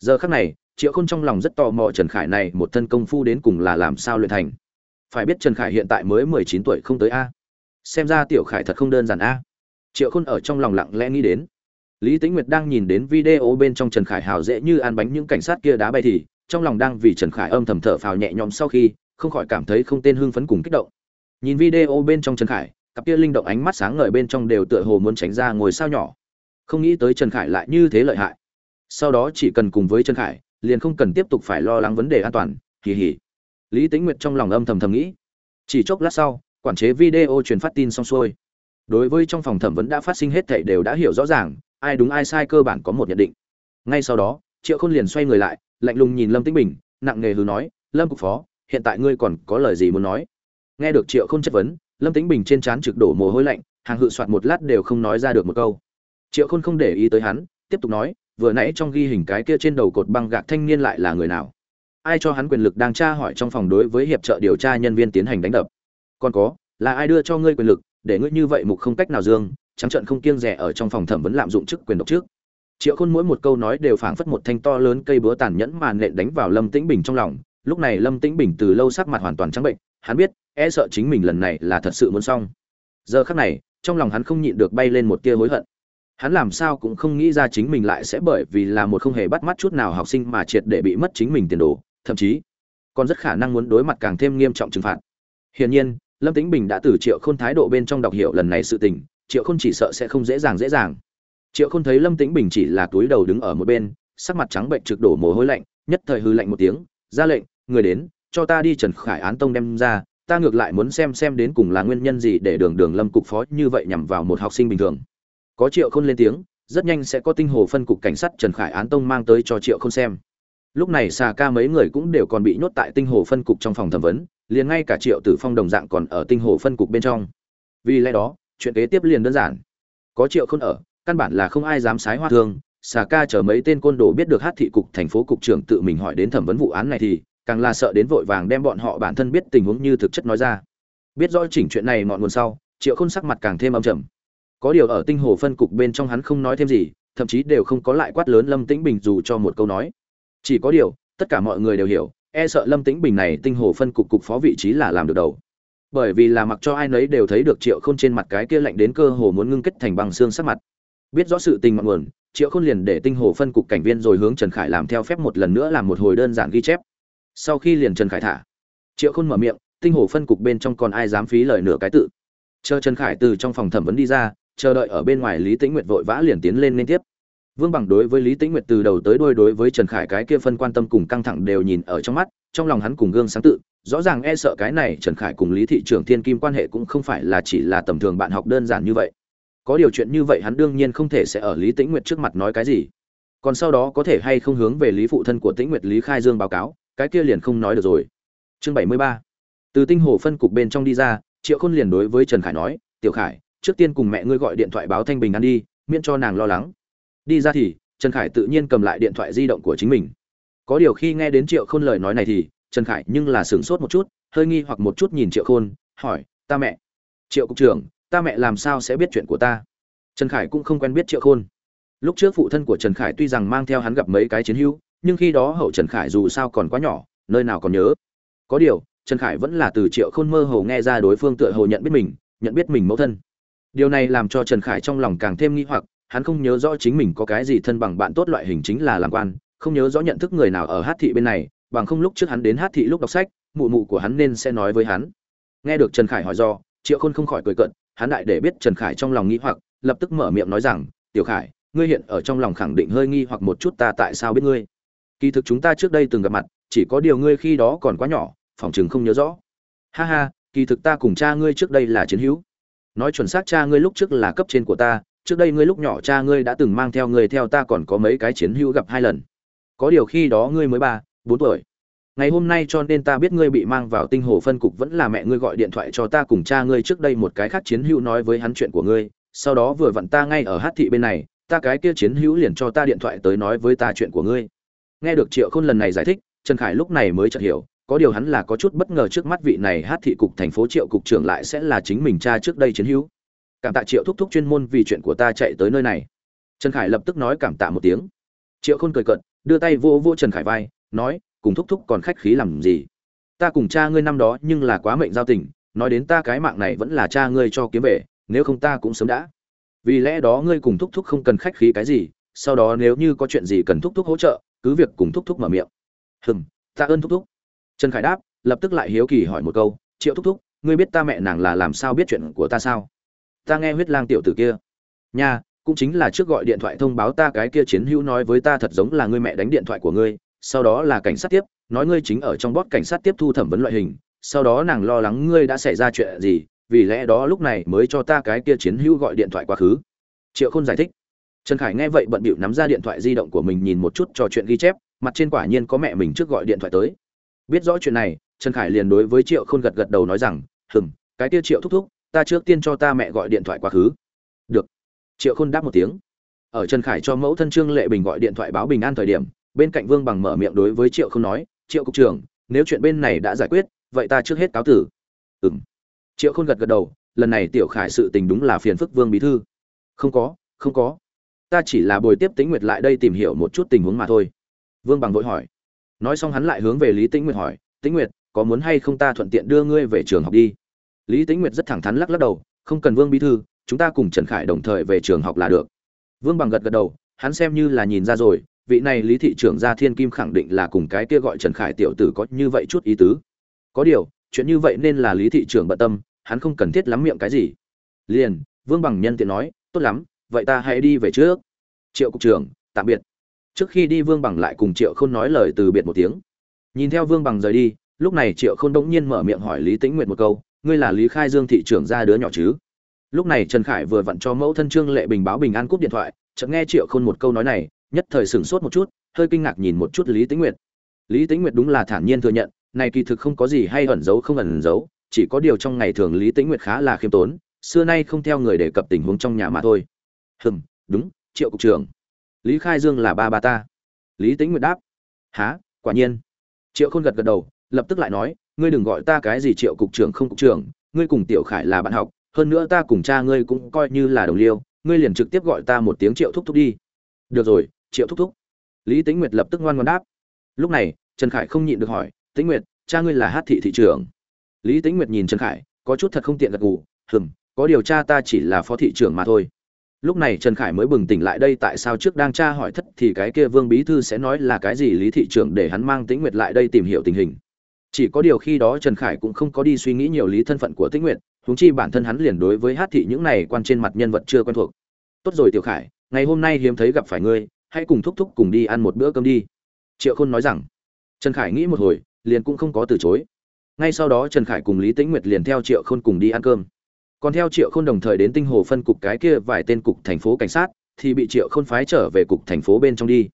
Giờ khác này, triệu khôn trong lòng rất tò mò trần khải này một thân công phu đến cùng là làm sao luyện thành. Phải biết trần khải hiện tại mới mười chín tuổi không tới a. Xem ra tiểu khải thật không đơn giản a. Triệu khôn ở trong lòng lặng lẽ nghĩ đến lý tĩnh nguyệt đang nhìn đến video bên trong trần khải hào dễ như ăn bánh những cảnh sát kia đá bay thì, trong lòng đang vì trần khải âm thầm thở phào nhẹ nhõm sau khi, không khỏi cảm thấy không tên hưng phấn cùng kích động. Nhìn video bên trong trần khải, cặp kia linh động ánh mắt sáng ngời bên trong đều tựa hồ muốn tránh ra ngồi sao nhỏ. Không nghĩ tới trần khải lại như thế lợi hại. Sau đó chỉ cần cùng với trần khải, liền không cần tiếp tục phải lo lắng vấn đề an toàn kỳ hỉ lý tĩnh nguyệt trong lòng âm thầm thầm nghĩ. Chỉ chốc lát sau, quản chế video truyền phát tin xong xuôi. Đối với trong phòng thẩm vấn đã phát sinh hết thảy đều đã hiểu rõ ràng ai đúng ai sai cơ bản có một nhận định. Ngay sau đó, triệu khôn liền xoay người lại, lạnh lùng nhìn lâm tĩnh bình, nặng nề hừ nói, lâm cục phó, hiện tại ngươi còn có lời gì muốn nói? Nghe được triệu khôn chất vấn, lâm tĩnh bình trên trán trực đổ mồ hôi lạnh, hàng hự soạt một lát đều không nói ra được một câu. Triệu khôn không để ý tới hắn, tiếp tục nói, vừa nãy trong ghi hình cái kia trên đầu cột băng gạc thanh niên lại là người nào? Ai cho hắn quyền lực đang tra hỏi trong phòng đối với hiệp trợ điều tra nhân viên tiến hành đánh đập? Còn có, là ai đưa cho ngươi quyền lực, để ngươi như vậy mục không cách nào dương trắng trận không kiêng rẻ ở trong phòng thẩm vấn lạm dụng chức quyền độc trước. Triệu khôn mỗi một câu nói đều phảng phất một thanh to lớn cây búa tàn nhẫn màn nện đánh vào lâm tĩnh bình trong lòng. Lúc này lâm tĩnh bình từ lâu sắc mặt hoàn toàn trắng bệnh, hắn biết e sợ chính mình lần này là thật sự muốn xong. Giờ khắc này, trong lòng hắn không nhịn được bay lên một tia hối hận. Hắn làm sao cũng không nghĩ ra chính mình lại sẽ bởi vì là một không hề bắt mắt chút nào học sinh mà triệt để bị mất chính mình tiền đồ, thậm chí còn rất khả năng muốn đối mặt càng thêm nghiêm trọng trừng phạt. Hiển nhiên, lâm tĩnh bình đã từ triệu khôn thái độ bên trong đọc hiểu lần này sự tình triệu khôn chỉ sợ sẽ không dễ dàng dễ dàng. Triệu khôn thấy lâm tĩnh bình chỉ là túi đầu đứng ở một bên, sắc mặt trắng bệnh trực đổ mồ hôi lạnh, nhất thời hư lạnh một tiếng, ra lệnh, người đến, cho ta đi trần khải án tông đem ra, ta ngược lại muốn xem xem đến cùng là nguyên nhân gì để đường đường lâm cục phó như vậy nhằm vào một học sinh bình thường. Có triệu khôn lên tiếng, rất nhanh sẽ có tinh hồ phân cục cảnh sát trần khải án tông mang tới cho triệu khôn xem. Lúc này xà ca mấy người cũng đều còn bị nhốt tại tinh hồ phân cục trong phòng thẩm vấn, liền ngay cả triệu tử phong đồng dạng còn ở tinh hồ phân cục bên trong. Vì lẽ đó chuyện kế tiếp liền đơn giản. Có triệu không ở, căn bản là không ai dám sái hoa thương xà ca chở mấy tên côn đồ biết được hát thị cục thành phố cục trưởng tự mình hỏi đến thẩm vấn vụ án này thì, càng là sợ đến vội vàng đem bọn họ bản thân biết tình huống như thực chất nói ra. Biết rõ chỉnh chuyện này ngọn nguồn sau, triệu khôn sắc mặt càng thêm âm trầm. Có điều ở tinh hồ phân cục bên trong hắn không nói thêm gì, thậm chí đều không có lại quát lớn lâm tĩnh bình dù cho một câu nói. Chỉ có điều, tất cả mọi người đều hiểu e sợ lâm tĩnh bình này tinh hồ phân cục cục phó vị trí là làm được đầu bởi vì là mặc cho ai nấy đều thấy được triệu khôn trên mặt cái kia lạnh đến cơ hồ muốn ngưng kết thành bằng xương sắc mặt. Biết rõ sự tình mặn nguồn, triệu khôn liền để tinh hồ phân cục cảnh viên rồi hướng trần khải làm theo phép một lần nữa làm một hồi đơn giản ghi chép. Sau khi liền trần khải thả, triệu khôn mở miệng, tinh hồ phân cục bên trong còn ai dám phí lời nửa cái tự. Chờ trần khải từ trong phòng thẩm vấn đi ra, chờ đợi ở bên ngoài lý tĩnh nguyệt vội vã liền tiến lên liên tiếp. Vương bằng đối với lý tĩnh nguyệt từ đầu tới đuôi đối với trần khải cái kia phân quan tâm cùng căng thẳng đều nhìn ở trong mắt trong lòng hắn cùng gương sáng tự, rõ ràng e sợ cái này trần khải cùng lý thị trưởng thiên kim quan hệ cũng không phải là chỉ là tầm thường bạn học đơn giản như vậy. Có điều chuyện như vậy hắn đương nhiên không thể sẽ ở lý tĩnh nguyệt trước mặt nói cái gì. Còn sau đó có thể hay không hướng về lý phụ thân của tĩnh nguyệt lý khai dương báo cáo, cái kia liền không nói được rồi. Chương bảy mươi ba. Từ tinh hồ phân cục bên trong đi ra, triệu khôn liền đối với trần khải nói, tiểu khải, trước tiên cùng mẹ ngươi gọi điện thoại báo thanh bình ăn đi, miễn cho nàng lo lắng. Đi ra thì, trần khải tự nhiên cầm lại điện thoại di động của chính mình có điều khi nghe đến triệu khôn lời nói này thì, trần khải nhưng là sửng sốt một chút, hơi nghi hoặc một chút nhìn triệu khôn, hỏi, ta mẹ? Triệu cục trưởng, ta mẹ làm sao sẽ biết chuyện của ta? Trần khải cũng không quen biết triệu khôn. Lúc trước phụ thân của trần khải tuy rằng mang theo hắn gặp mấy cái chiến hữu, nhưng khi đó hậu trần khải dù sao còn quá nhỏ, nơi nào còn nhớ. Có điều, trần khải vẫn là từ triệu khôn mơ hồ nghe ra đối phương tựa hồ nhận biết mình, nhận biết mình mẫu thân. Điều này làm cho trần khải trong lòng càng thêm nghi hoặc, hắn không nhớ rõ chính mình có cái gì thân bằng bạn tốt loại hình chính là làm quan không nhớ rõ nhận thức người nào ở hát thị bên này, bằng không lúc trước hắn đến hát thị lúc đọc sách, mụ mụ của hắn nên sẽ nói với hắn. Nghe được trần khải hỏi do, triệu khôn không khỏi cười cận hắn đại để biết trần khải trong lòng nghĩ hoặc, lập tức mở miệng nói rằng, tiểu khải, ngươi hiện ở trong lòng khẳng định hơi nghi hoặc một chút ta tại sao biết ngươi? Kỳ thực chúng ta trước đây từng gặp mặt, chỉ có điều ngươi khi đó còn quá nhỏ phỏng chừng không nhớ rõ. Ha ha, kỳ thực ta cùng cha ngươi trước đây là chiến hữu. Nói chuẩn xác cha ngươi lúc trước là cấp trên của ta, trước đây ngươi lúc nhỏ cha ngươi đã từng mang theo ngươi theo ta còn có mấy cái chiến hữu gặp hai lần có điều khi đó ngươi mới ba, bốn tuổi. Ngày hôm nay cho nên ta biết ngươi bị mang vào tinh hồ phân cục vẫn là mẹ ngươi gọi điện thoại cho ta cùng cha ngươi trước đây một cái khác chiến hữu nói với hắn chuyện của ngươi, sau đó vừa vặn ta ngay ở hát thị bên này, ta cái kia chiến hữu liền cho ta điện thoại tới nói với ta chuyện của ngươi. Nghe được triệu khôn lần này giải thích, trần khải lúc này mới chợt hiểu, có điều hắn là có chút bất ngờ trước mắt vị này hát thị cục thành phố triệu cục trưởng lại sẽ là chính mình cha trước đây chiến hữu. Cảm tạ triệu thúc thúc chuyên môn vì chuyện của ta chạy tới nơi này. Trần khải lập tức nói cảm tạ một tiếng. Triệu khôn cười cận đưa tay vô vô trần khải vai, nói, cùng thúc thúc còn khách khí làm gì? Ta cùng cha ngươi năm đó nhưng là quá mệnh giao tình, nói đến ta cái mạng này vẫn là cha ngươi cho kiếm về, nếu không ta cũng sớm đã. Vì lẽ đó ngươi cùng thúc thúc không cần khách khí cái gì, sau đó nếu như có chuyện gì cần thúc thúc hỗ trợ, cứ việc cùng thúc thúc mở miệng. Hừm, ta ơn thúc thúc. Trần khải đáp, lập tức lại hiếu kỳ hỏi một câu, triệu thúc thúc, ngươi biết ta mẹ nàng là làm sao biết chuyện của ta sao? Ta nghe huyết lang tiểu tử kia. Nha cũng chính là trước gọi điện thoại thông báo ta cái kia chiến hữu nói với ta thật giống là ngươi mẹ đánh điện thoại của ngươi, sau đó là cảnh sát tiếp, nói ngươi chính ở trong bót cảnh sát tiếp thu thẩm vấn loại hình, sau đó nàng lo lắng ngươi đã xảy ra chuyện gì, vì lẽ đó lúc này mới cho ta cái kia chiến hữu gọi điện thoại quá khứ. Triệu khôn giải thích. Trần khải nghe vậy bận bịu nắm ra điện thoại di động của mình nhìn một chút trò chuyện ghi chép, mặt trên quả nhiên có mẹ mình trước gọi điện thoại tới. Biết rõ chuyện này, trần khải liền đối với triệu khôn gật gật đầu nói rằng hừng cái kia triệu thúc thúc, ta trước tiên cho ta mẹ gọi điện thoại quá khứ. Được triệu khôn đáp một tiếng. Ở trần khải cho mẫu thân trương lệ bình gọi điện thoại báo bình an thời điểm, bên cạnh vương bằng mở miệng đối với triệu Khôn nói, triệu cục trưởng, nếu chuyện bên này đã giải quyết, vậy ta trước hết cáo tử. Ừng triệu khôn gật gật đầu, lần này tiểu khải sự tình đúng là phiền phức vương bí thư. Không có không có. Ta chỉ là bồi tiếp tĩnh nguyệt lại đây tìm hiểu một chút tình huống mà thôi. Vương bằng vội hỏi. Nói xong hắn lại hướng về lý tĩnh nguyệt hỏi, tĩnh nguyệt, có muốn hay không ta thuận tiện đưa ngươi về trường học đi? Lý tĩnh nguyệt rất thẳng thắn lắc lắc đầu, không cần vương bí thư chúng ta cùng trần khải đồng thời về trường học là được. Vương bằng gật gật đầu, hắn xem như là nhìn ra rồi, vị này lý thị trưởng gia thiên kim khẳng định là cùng cái kia gọi trần khải tiểu tử có như vậy chút ý tứ. Có điều, chuyện như vậy nên là lý thị trưởng bận tâm, hắn không cần thiết lắm miệng cái gì. Liền, vương bằng nhân tiện nói, tốt lắm, vậy ta hãy đi về trước. Triệu cục trưởng, tạm biệt. Trước khi đi, vương bằng lại cùng triệu k h ô n nói lời từ biệt một tiếng. Nhìn theo vương bằng rời đi, lúc này triệu k h ô n đ nhiên mở miệng hỏi lý tĩnh nguyệt một câu, ngươi là lý khai dương thị trưởng ra đứa nhỏ chứ? Lúc này trần khải vừa vặn cho mẫu thân trương lệ bình báo bình an cúp điện thoại, chợt nghe triệu khôn một câu nói này, nhất thời sửng sốt một chút, hơi kinh ngạc nhìn một chút lý tĩnh nguyệt. Lý tĩnh nguyệt đúng là thản nhiên thừa nhận, này kỳ thực không có gì hay ẩn giấu không ẩn giấu, chỉ có điều trong ngày thường lý tĩnh nguyệt khá là khiêm tốn, xưa nay không theo người đề cập tình huống trong nhà mà thôi. Hừm, đúng, triệu cục trưởng. Lý khai dương là ba ba ta. Lý tính nguyệt đáp. Há quả nhiên. Triệu khôn gật gật đầu, lập tức lại nói, ngươi đừng gọi ta cái gì triệu cục trưởng không cục trưởng, ngươi cùng tiểu khải là bạn học hơn nữa ta cùng cha ngươi cũng coi như là đồng liêu, ngươi liền trực tiếp gọi ta một tiếng triệu thúc thúc đi. Được rồi, triệu thúc thúc. Lý tính nguyệt lập tức ngoan ngoan đáp. Lúc này, trần khải không nhịn được hỏi tính nguyệt, cha ngươi là hát thị thị trưởng? Lý tính nguyệt nhìn trần khải, có chút thật không tiện gật gù hừng có điều cha ta chỉ là phó thị trưởng mà thôi. Lúc này trần khải mới bừng tỉnh lại đây tại sao trước đang tra hỏi thất thì cái kia vương bí thư sẽ nói là cái gì lý thị trưởng để hắn mang tĩnh nguyệt lại đây tìm hiểu tình hình. Chỉ có điều khi đó trần khải cũng không có đi suy nghĩ nhiều lý thân phận của tĩnh nguyệt huống chi bản thân hắn liền đối với hát thị những này quan trên mặt nhân vật chưa quen thuộc. Tốt rồi, tiểu khải, ngày hôm nay hiếm thấy gặp phải ngươi, hãy cùng thúc thúc cùng đi ăn một bữa cơm đi. Triệu khôn nói rằng. Trần khải nghĩ một hồi, liền cũng không có từ chối. Ngay sau đó trần khải cùng lý tĩnh nguyệt liền theo triệu khôn cùng đi ăn cơm. Còn theo triệu khôn đồng thời đến tinh hồ phân cục cái kia vài tên cục thành phố cảnh sát, thì bị triệu khôn phái trở về cục thành phố bên trong đi.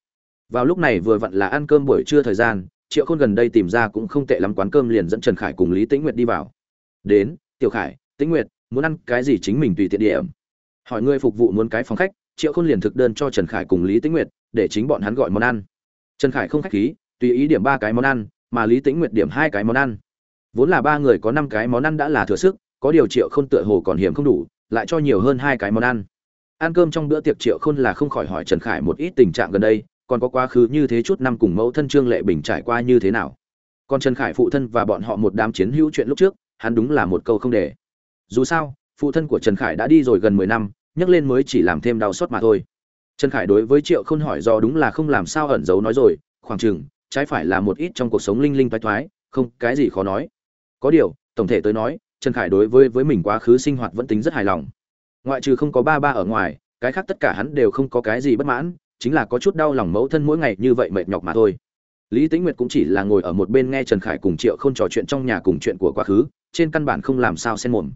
Vào lúc này vừa vặn là ăn cơm buổi trưa thời gian, triệu khôn gần đây tìm ra cũng không tệ lắm quán cơm liền dẫn trần khải cùng lý tĩnh nguyệt đi vào. Đến, tiểu khải tĩnh nguyệt, muốn ăn cái gì chính mình tùy tiện điểm. Hỏi người phục vụ muốn cái phòng khách, triệu khôn liền thực đơn cho trần khải cùng lý tĩnh nguyệt, để chính bọn hắn gọi món ăn. Trần khải không khách khí, tùy ý điểm ba cái món ăn, mà lý tĩnh nguyệt điểm hai cái món ăn. Vốn là ba người có năm cái món ăn đã là thừa sức, có điều triệu khôn tựa hồ còn hiểm không đủ, lại cho nhiều hơn hai cái món ăn. Ăn cơm trong bữa tiệc triệu khôn là không khỏi hỏi trần khải một ít tình trạng gần đây, còn có quá khứ như thế chút năm cùng mẫu thân trương lệ bình trải qua như thế nào. Còn trần khải phụ thân và bọn họ một đám chiến hữu chuyện lúc trước, hắn đúng là một câu không để dù sao, phụ thân của trần khải đã đi rồi gần mười năm, nhắc lên mới chỉ làm thêm đau xót mà thôi. Trần khải đối với triệu khôn hỏi do đúng là không làm sao ẩn giấu nói rồi, khoảng chừng, trái phải là một ít trong cuộc sống linh linh thoái thoái không, cái gì khó nói. Có điều, tổng thể tới nói, trần khải đối với với mình quá khứ sinh hoạt vẫn tính rất hài lòng. Ngoại trừ không có ba ba ở ngoài, cái khác tất cả hắn đều không có cái gì bất mãn, chính là có chút đau lòng mẫu thân mỗi ngày như vậy mệt nhọc mà thôi. Lý tĩnh nguyệt cũng chỉ là ngồi ở một bên nghe trần khải cùng triệu không trò chuyện trong nhà cùng chuyện của quá khứ, trên căn bản không làm sao xen mồm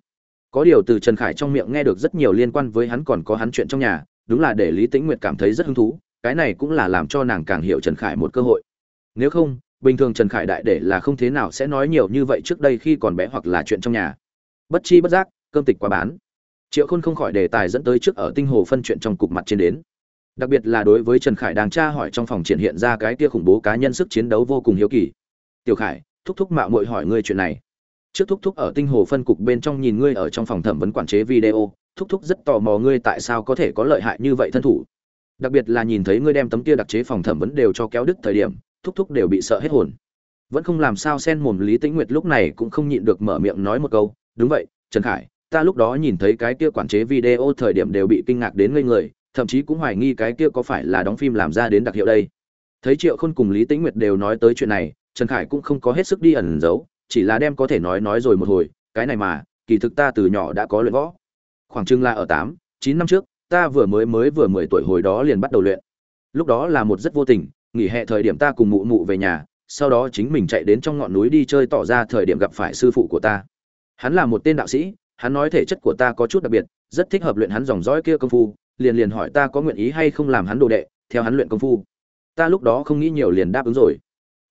có điều từ trần khải trong miệng nghe được rất nhiều liên quan với hắn còn có hắn chuyện trong nhà, đúng là để lý tĩnh nguyệt cảm thấy rất hứng thú, cái này cũng là làm cho nàng càng hiểu trần khải một cơ hội. Nếu không, bình thường trần khải đại để là không thế nào sẽ nói nhiều như vậy trước đây khi còn bé hoặc là chuyện trong nhà. Bất chi bất giác, cơm tịch quá bán. Triệu khôn không khỏi đề tài dẫn tới trước ở tinh hồ phân chuyện trong cục mặt trên đến. Đặc biệt là đối với trần khải đang tra hỏi trong phòng triển hiện ra cái kia khủng bố cá nhân sức chiến đấu vô cùng hiếu kỳ. Tiểu khải, thúc thúc mạo muội hỏi ngươi chuyện này trước thúc thúc ở tinh hồ phân cục bên trong nhìn ngươi ở trong phòng thẩm vấn quản chế video, thúc thúc rất tò mò ngươi tại sao có thể có lợi hại như vậy thân thủ. Đặc biệt là nhìn thấy ngươi đem tấm kia đặc chế phòng thẩm vấn đều cho kéo đứt thời điểm, thúc thúc đều bị sợ hết hồn. Vẫn không làm sao xen mồm lý tĩnh nguyệt lúc này cũng không nhịn được mở miệng nói một câu, đúng vậy, trần khải, ta lúc đó nhìn thấy cái kia quản chế video thời điểm đều bị kinh ngạc đến ngây người, thậm chí cũng hoài nghi cái kia có phải là đóng phim làm ra đến đặc hiệu đây. Thấy triệu khôn cùng lý tĩnh nguyệt đều nói tới chuyện này, trần khải cũng không có hết sức đi ẩn giấu chỉ là đem có thể nói nói rồi một hồi, cái này mà, kỳ thực ta từ nhỏ đã có luyện võ. Khoảng chừng là ở tám, chín năm trước, ta vừa mới mới vừa mười tuổi hồi đó liền bắt đầu luyện. Lúc đó là một rất vô tình, nghỉ hè thời điểm ta cùng mụ mụ về nhà, sau đó chính mình chạy đến trong ngọn núi đi chơi tỏ ra thời điểm gặp phải sư phụ của ta. Hắn là một tên đạo sĩ, hắn nói thể chất của ta có chút đặc biệt, rất thích hợp luyện hắn dòng dõi kia công phu, liền liền hỏi ta có nguyện ý hay không làm hắn đồ đệ, theo hắn luyện công phu. Ta lúc đó không nghĩ nhiều liền đáp ứng rồi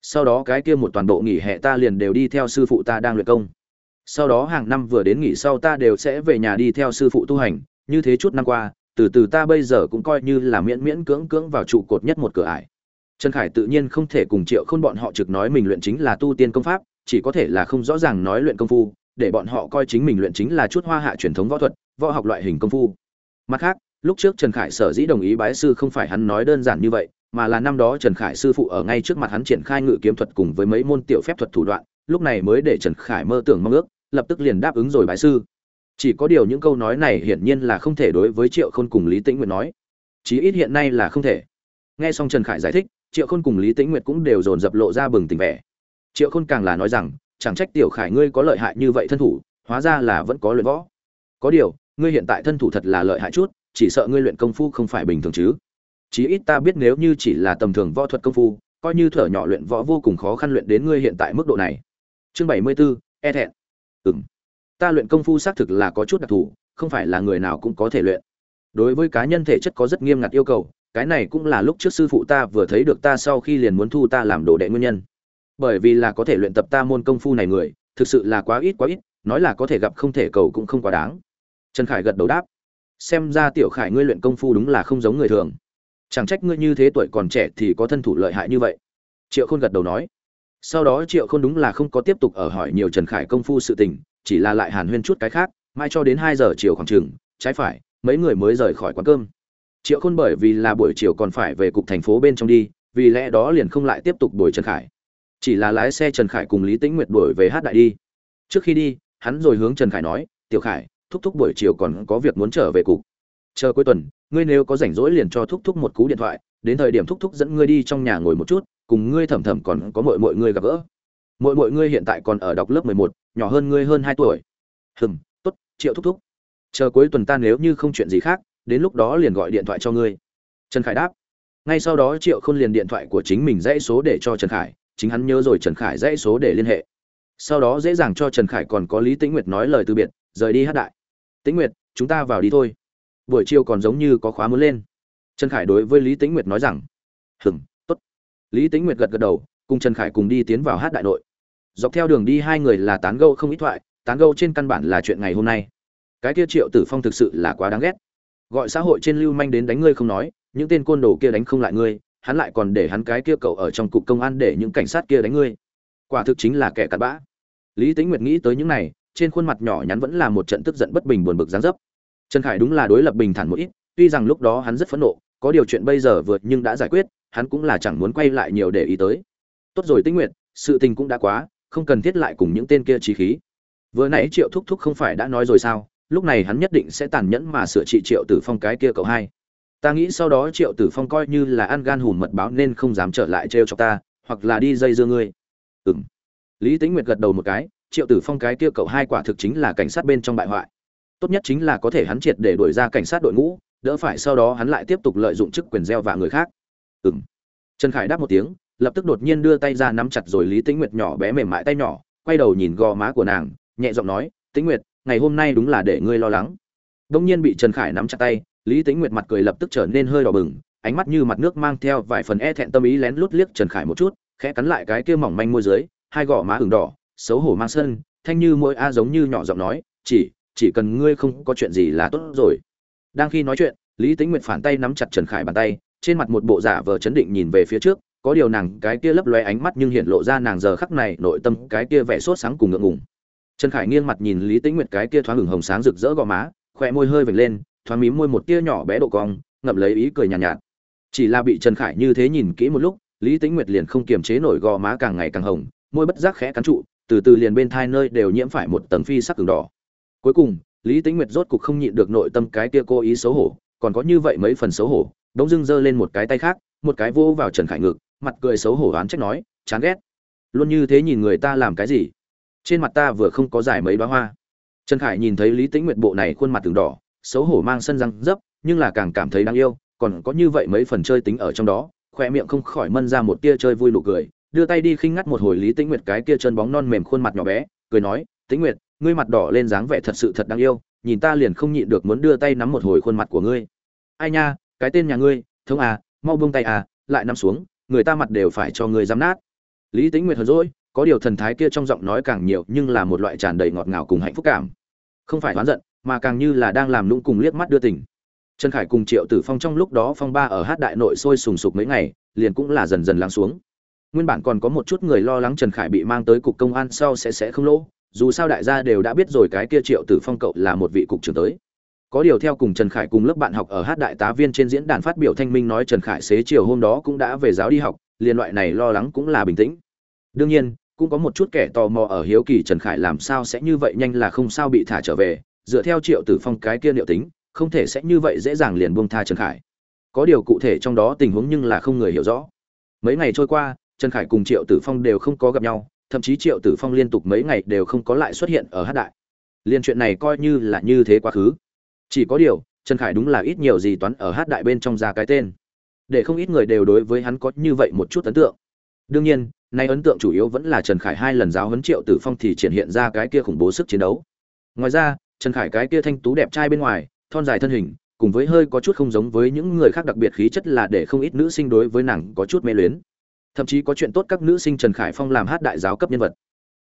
sau đó cái kia một toàn bộ nghỉ hè ta liền đều đi theo sư phụ ta đang luyện công. Sau đó hàng năm vừa đến nghỉ sau ta đều sẽ về nhà đi theo sư phụ tu hành, như thế chút năm qua, từ từ ta bây giờ cũng coi như là miễn miễn cưỡng cưỡng vào trụ cột nhất một cửa ải. Trần khải tự nhiên không thể cùng triệu khôn bọn họ trực nói mình luyện chính là tu tiên công pháp, chỉ có thể là không rõ ràng nói luyện công phu, để bọn họ coi chính mình luyện chính là chút hoa hạ truyền thống võ thuật, võ học loại hình công phu. Mặt khác, lúc trước trần khải sở dĩ đồng ý bái sư không phải hắn nói đơn giản như vậy mà là năm đó trần khải sư phụ ở ngay trước mặt hắn triển khai ngự kiếm thuật cùng với mấy môn tiểu phép thuật thủ đoạn, lúc này mới để trần khải mơ tưởng mong ước, lập tức liền đáp ứng rồi bái sư. Chỉ có điều những câu nói này hiển nhiên là không thể đối với triệu khôn cùng lý tĩnh nguyệt nói. Chí ít hiện nay là không thể. Nghe xong trần khải giải thích, triệu khôn cùng lý tĩnh nguyệt cũng đều dồn dập lộ ra bừng tỉnh vẻ. Triệu khôn càng là nói rằng, chẳng trách tiểu khải ngươi có lợi hại như vậy thân thủ, hóa ra là vẫn có luyện võ. Có điều, ngươi hiện tại thân thủ thật là lợi hại chút, chỉ sợ ngươi luyện công phu không phải bình thường chứ chí ít ta biết nếu như chỉ là tầm thường võ thuật công phu coi như thở nhỏ luyện võ vô cùng khó khăn luyện đến ngươi hiện tại mức độ này. Chương 74, e thẹn. Ừm. Ta luyện công phu xác thực là có chút đặc thù không phải là người nào cũng có thể luyện. Đối với cá nhân thể chất có rất nghiêm ngặt yêu cầu cái này cũng là lúc trước sư phụ ta vừa thấy được ta sau khi liền muốn thu ta làm đồ đệ nguyên nhân. Bởi vì là có thể luyện tập ta môn công phu này người thực sự là quá ít quá ít nói là có thể gặp không thể cầu cũng không quá đáng. Trần khải gật đầu đáp. Xem ra tiểu khải ngươi luyện công phu đúng là không giống người thường chẳng trách ngươi như thế tuổi còn trẻ thì có thân thủ lợi hại như vậy. Triệu khôn gật đầu nói. Sau đó triệu khôn đúng là không có tiếp tục ở hỏi nhiều trần khải công phu sự tình, chỉ là lại hàn huyên chút cái khác, mai cho đến hai giờ chiều khoảng chừng, trái phải, mấy người mới rời khỏi quán cơm. Triệu khôn bởi vì là buổi chiều còn phải về cục thành phố bên trong đi, vì lẽ đó liền không lại tiếp tục đuổi trần khải. Chỉ là lái xe trần khải cùng lý tĩnh nguyệt đuổi về hát đại đi. Trước khi đi, hắn rồi hướng trần khải nói, tiểu khải, thúc thúc buổi chiều còn có việc muốn trở về cục chờ cuối tuần, ngươi nếu có rảnh rỗi liền cho thúc thúc một cú điện thoại, đến thời điểm thúc thúc dẫn ngươi đi trong nhà ngồi một chút, cùng ngươi thầm thầm còn có mọi mọi ngươi gặp gỡ. Mọi mọi ngươi hiện tại còn ở đọc lớp mười một, nhỏ hơn ngươi hơn hai tuổi. Hừm t ố t triệu thúc thúc. Chờ cuối tuần ta nếu như không chuyện gì khác, đến lúc đó liền gọi điện thoại cho ngươi. Trần khải đáp. Ngay sau đó triệu k h ô n liền điện thoại của chính mình dãy số để cho trần khải, chính hắn nhớ rồi trần khải dãy số để liên hệ. Sau đó dễ dàng cho trần khải còn có lý tĩnh nguyệt nói lời từ biệt, rời đi hát đại. Tĩnh nguyệt, chúng ta vào đi thôi buổi chiều còn giống như có khóa muốn lên. Trần khải đối với lý tĩnh nguyệt nói rằng hừng t ố t lý tĩnh nguyệt gật gật đầu, cùng trần khải cùng đi tiến vào hát đại nội. Dọc theo đường đi hai người là tán gẫu không ít thoại, tán gẫu trên căn bản là chuyện ngày hôm nay. Cái kia triệu tử phong thực sự là quá đáng ghét. Gọi xã hội trên lưu manh đến đánh ngươi không nói, những tên côn đồ kia đánh không lại ngươi, hắn lại còn để hắn cái kia cậu ở trong cục công an để những cảnh sát kia đánh ngươi. Quả thực chính là kẻ cặn bã. Lý Tĩnh nguyệt nghĩ tới những này, trên khuôn mặt nhỏ nhắn vẫn là một trận tức giận bất bình buồn bực gián dấp trần khải đúng là đối lập bình thản một ít, tuy rằng lúc đó hắn rất phẫn nộ, có điều chuyện bây giờ vượt nhưng đã giải quyết, hắn cũng là chẳng muốn quay lại nhiều để ý tới. Tốt rồi tĩnh nguyệt, sự tình cũng đã quá, không cần thiết lại cùng những tên kia trí khí. Vừa nãy triệu thúc thúc không phải đã nói rồi sao? Lúc này hắn nhất định sẽ tàn nhẫn mà sửa trị triệu tử phong cái kia cậu hai. Ta nghĩ sau đó triệu tử phong coi như là ăn gan hùm mật báo nên không dám trở lại trêu cho ta, hoặc là đi dây dưa ngươi. Ừng lý tính nguyệt gật đầu một cái, triệu tử phong cái kia cậu hai quả thực chính là cảnh sát bên trong bại hoại tốt nhất chính là có thể hắn triệt để đuổi ra cảnh sát đội ngũ, đỡ phải sau đó hắn lại tiếp tục lợi dụng chức quyền gieo và người khác. Ừng trần khải đáp một tiếng, lập tức đột nhiên đưa tay ra nắm chặt rồi lý tĩnh nguyệt nhỏ bé mềm mại tay nhỏ, quay đầu nhìn gò má của nàng, nhẹ giọng nói, tĩnh nguyệt, ngày hôm nay đúng là để ngươi lo lắng. Đông nhiên bị trần khải nắm chặt tay, lý tĩnh nguyệt mặt cười lập tức trở nên hơi đỏ bừng, ánh mắt như mặt nước mang theo vài phần e thẹn tâm ý lén lút liếc trần khải một chút, khẽ cắn lại cái kia mỏng manh môi dưới, hai gò má ửng đỏ, xấu hổ mang sân, thanh như môi a giống như nhỏ giọng nói, chỉ chỉ cần ngươi không có chuyện gì là tốt rồi. Đang khi nói chuyện lý tĩnh nguyệt phản tay nắm chặt trần khải bàn tay trên mặt một bộ giả vờ chấn định nhìn về phía trước có điều nàng cái kia lấp lóe ánh mắt nhưng hiện lộ ra nàng giờ khắc này nội tâm cái kia vẻ sốt sáng cùng ngượng ngùng. Trần khải nghiêng mặt nhìn lý tĩnh nguyệt cái kia thoáng hửng hồng sáng rực rỡ gò má khỏe môi hơi vểnh lên thoáng mím môi một tia nhỏ bé độ cong ngậm lấy ý cười nhàn nhạt, nhạt. Chỉ là bị trần khải như thế nhìn kỹ một lúc lý tĩnh nguyệt liền không kiềm chế nổi gò má càng ngày càng hồng môi bất giác khẽ cắn trụ từ từ liền bên thai nơi đều nhiễm phải một tầng phi sắc cường đỏ cuối cùng, lý tĩnh nguyệt rốt cục không nhịn được nội tâm cái kia cố ý xấu hổ, còn có như vậy mấy phần xấu hổ đống dưng giơ lên một cái tay khác, một cái vô vào trần khải ngực, mặt cười xấu hổ oán trách nói, chán ghét. Luôn như thế nhìn người ta làm cái gì? Trên mặt ta vừa không có giải mấy bá hoa. Trần khải nhìn thấy lý tĩnh nguyệt bộ này khuôn mặt từng đỏ, xấu hổ mang sân răng dấp, nhưng là càng cảm thấy đáng yêu, còn có như vậy mấy phần chơi tính ở trong đó khoe miệng không khỏi mân ra một tia chơi vui nụ cười, đưa tay đi khinh ngắt một hồi lý tĩnh nguyệt cái kia chân bóng non mềm khuôn mặt nhỏ bé, cười nói, tĩnh nguyệt ngươi mặt đỏ lên dáng vẻ thật sự thật đáng yêu, nhìn ta liền không nhịn được muốn đưa tay nắm một hồi khuôn mặt của ngươi. Ai nha, cái tên nhà ngươi, thông à mau buông tay à lại nắm xuống, người ta mặt đều phải cho ngươi dám nát. Lý tĩnh nguyệt hờn dỗi, có điều thần thái kia trong giọng nói càng nhiều nhưng là một loại tràn đầy ngọt ngào cùng hạnh phúc cảm. Không phải oán giận, mà càng như là đang làm lũng cùng liếc mắt đưa tình. Trần khải cùng triệu tử phong trong lúc đó phong ba ở hát đại nội sôi sùng sục mấy ngày, liền cũng là dần dần lắng xuống. Nguyên bản còn có một chút người lo lắng trần khải bị mang tới cục công an sau sẽ sẽ không lỗ dù sao đại gia đều đã biết rồi cái kia triệu tử phong cậu là một vị cục trưởng tới. Có điều theo cùng trần khải cùng lớp bạn học ở hát đại tá viên trên diễn đàn phát biểu thanh minh nói trần khải xế chiều hôm đó cũng đã về giáo đi học liên loại này lo lắng cũng là bình tĩnh. Đương nhiên, cũng có một chút kẻ tò mò ở hiếu kỳ trần khải làm sao sẽ như vậy nhanh là không sao bị thả trở về, dựa theo triệu tử phong cái kia liệu tính, không thể sẽ như vậy dễ dàng liền buông tha trần khải. Có điều cụ thể trong đó tình huống nhưng là không người hiểu rõ. Mấy ngày trôi qua, trần khải cùng triệu tử phong đều không có gặp nhau thậm chí triệu tử phong liên tục mấy ngày đều không có lại xuất hiện ở hát đại. Liên chuyện này coi như là như thế quá khứ. Chỉ có điều, trần khải đúng là ít nhiều gì toán ở hát đại bên trong ra cái tên. Để không ít người đều đối với hắn có như vậy một chút ấn tượng. Đương nhiên, nay ấn tượng chủ yếu vẫn là trần khải hai lần giáo huấn triệu tử phong thì triển hiện ra cái kia khủng bố sức chiến đấu. Ngoài ra, trần khải cái kia thanh tú đẹp trai bên ngoài, thon dài thân hình, cùng với hơi có chút không giống với những người khác đặc biệt khí chất là để không ít nữ sinh đối với nàng có chút mê luyến thậm chí có chuyện tốt các nữ sinh trần khải phong làm hát đại giáo cấp nhân vật.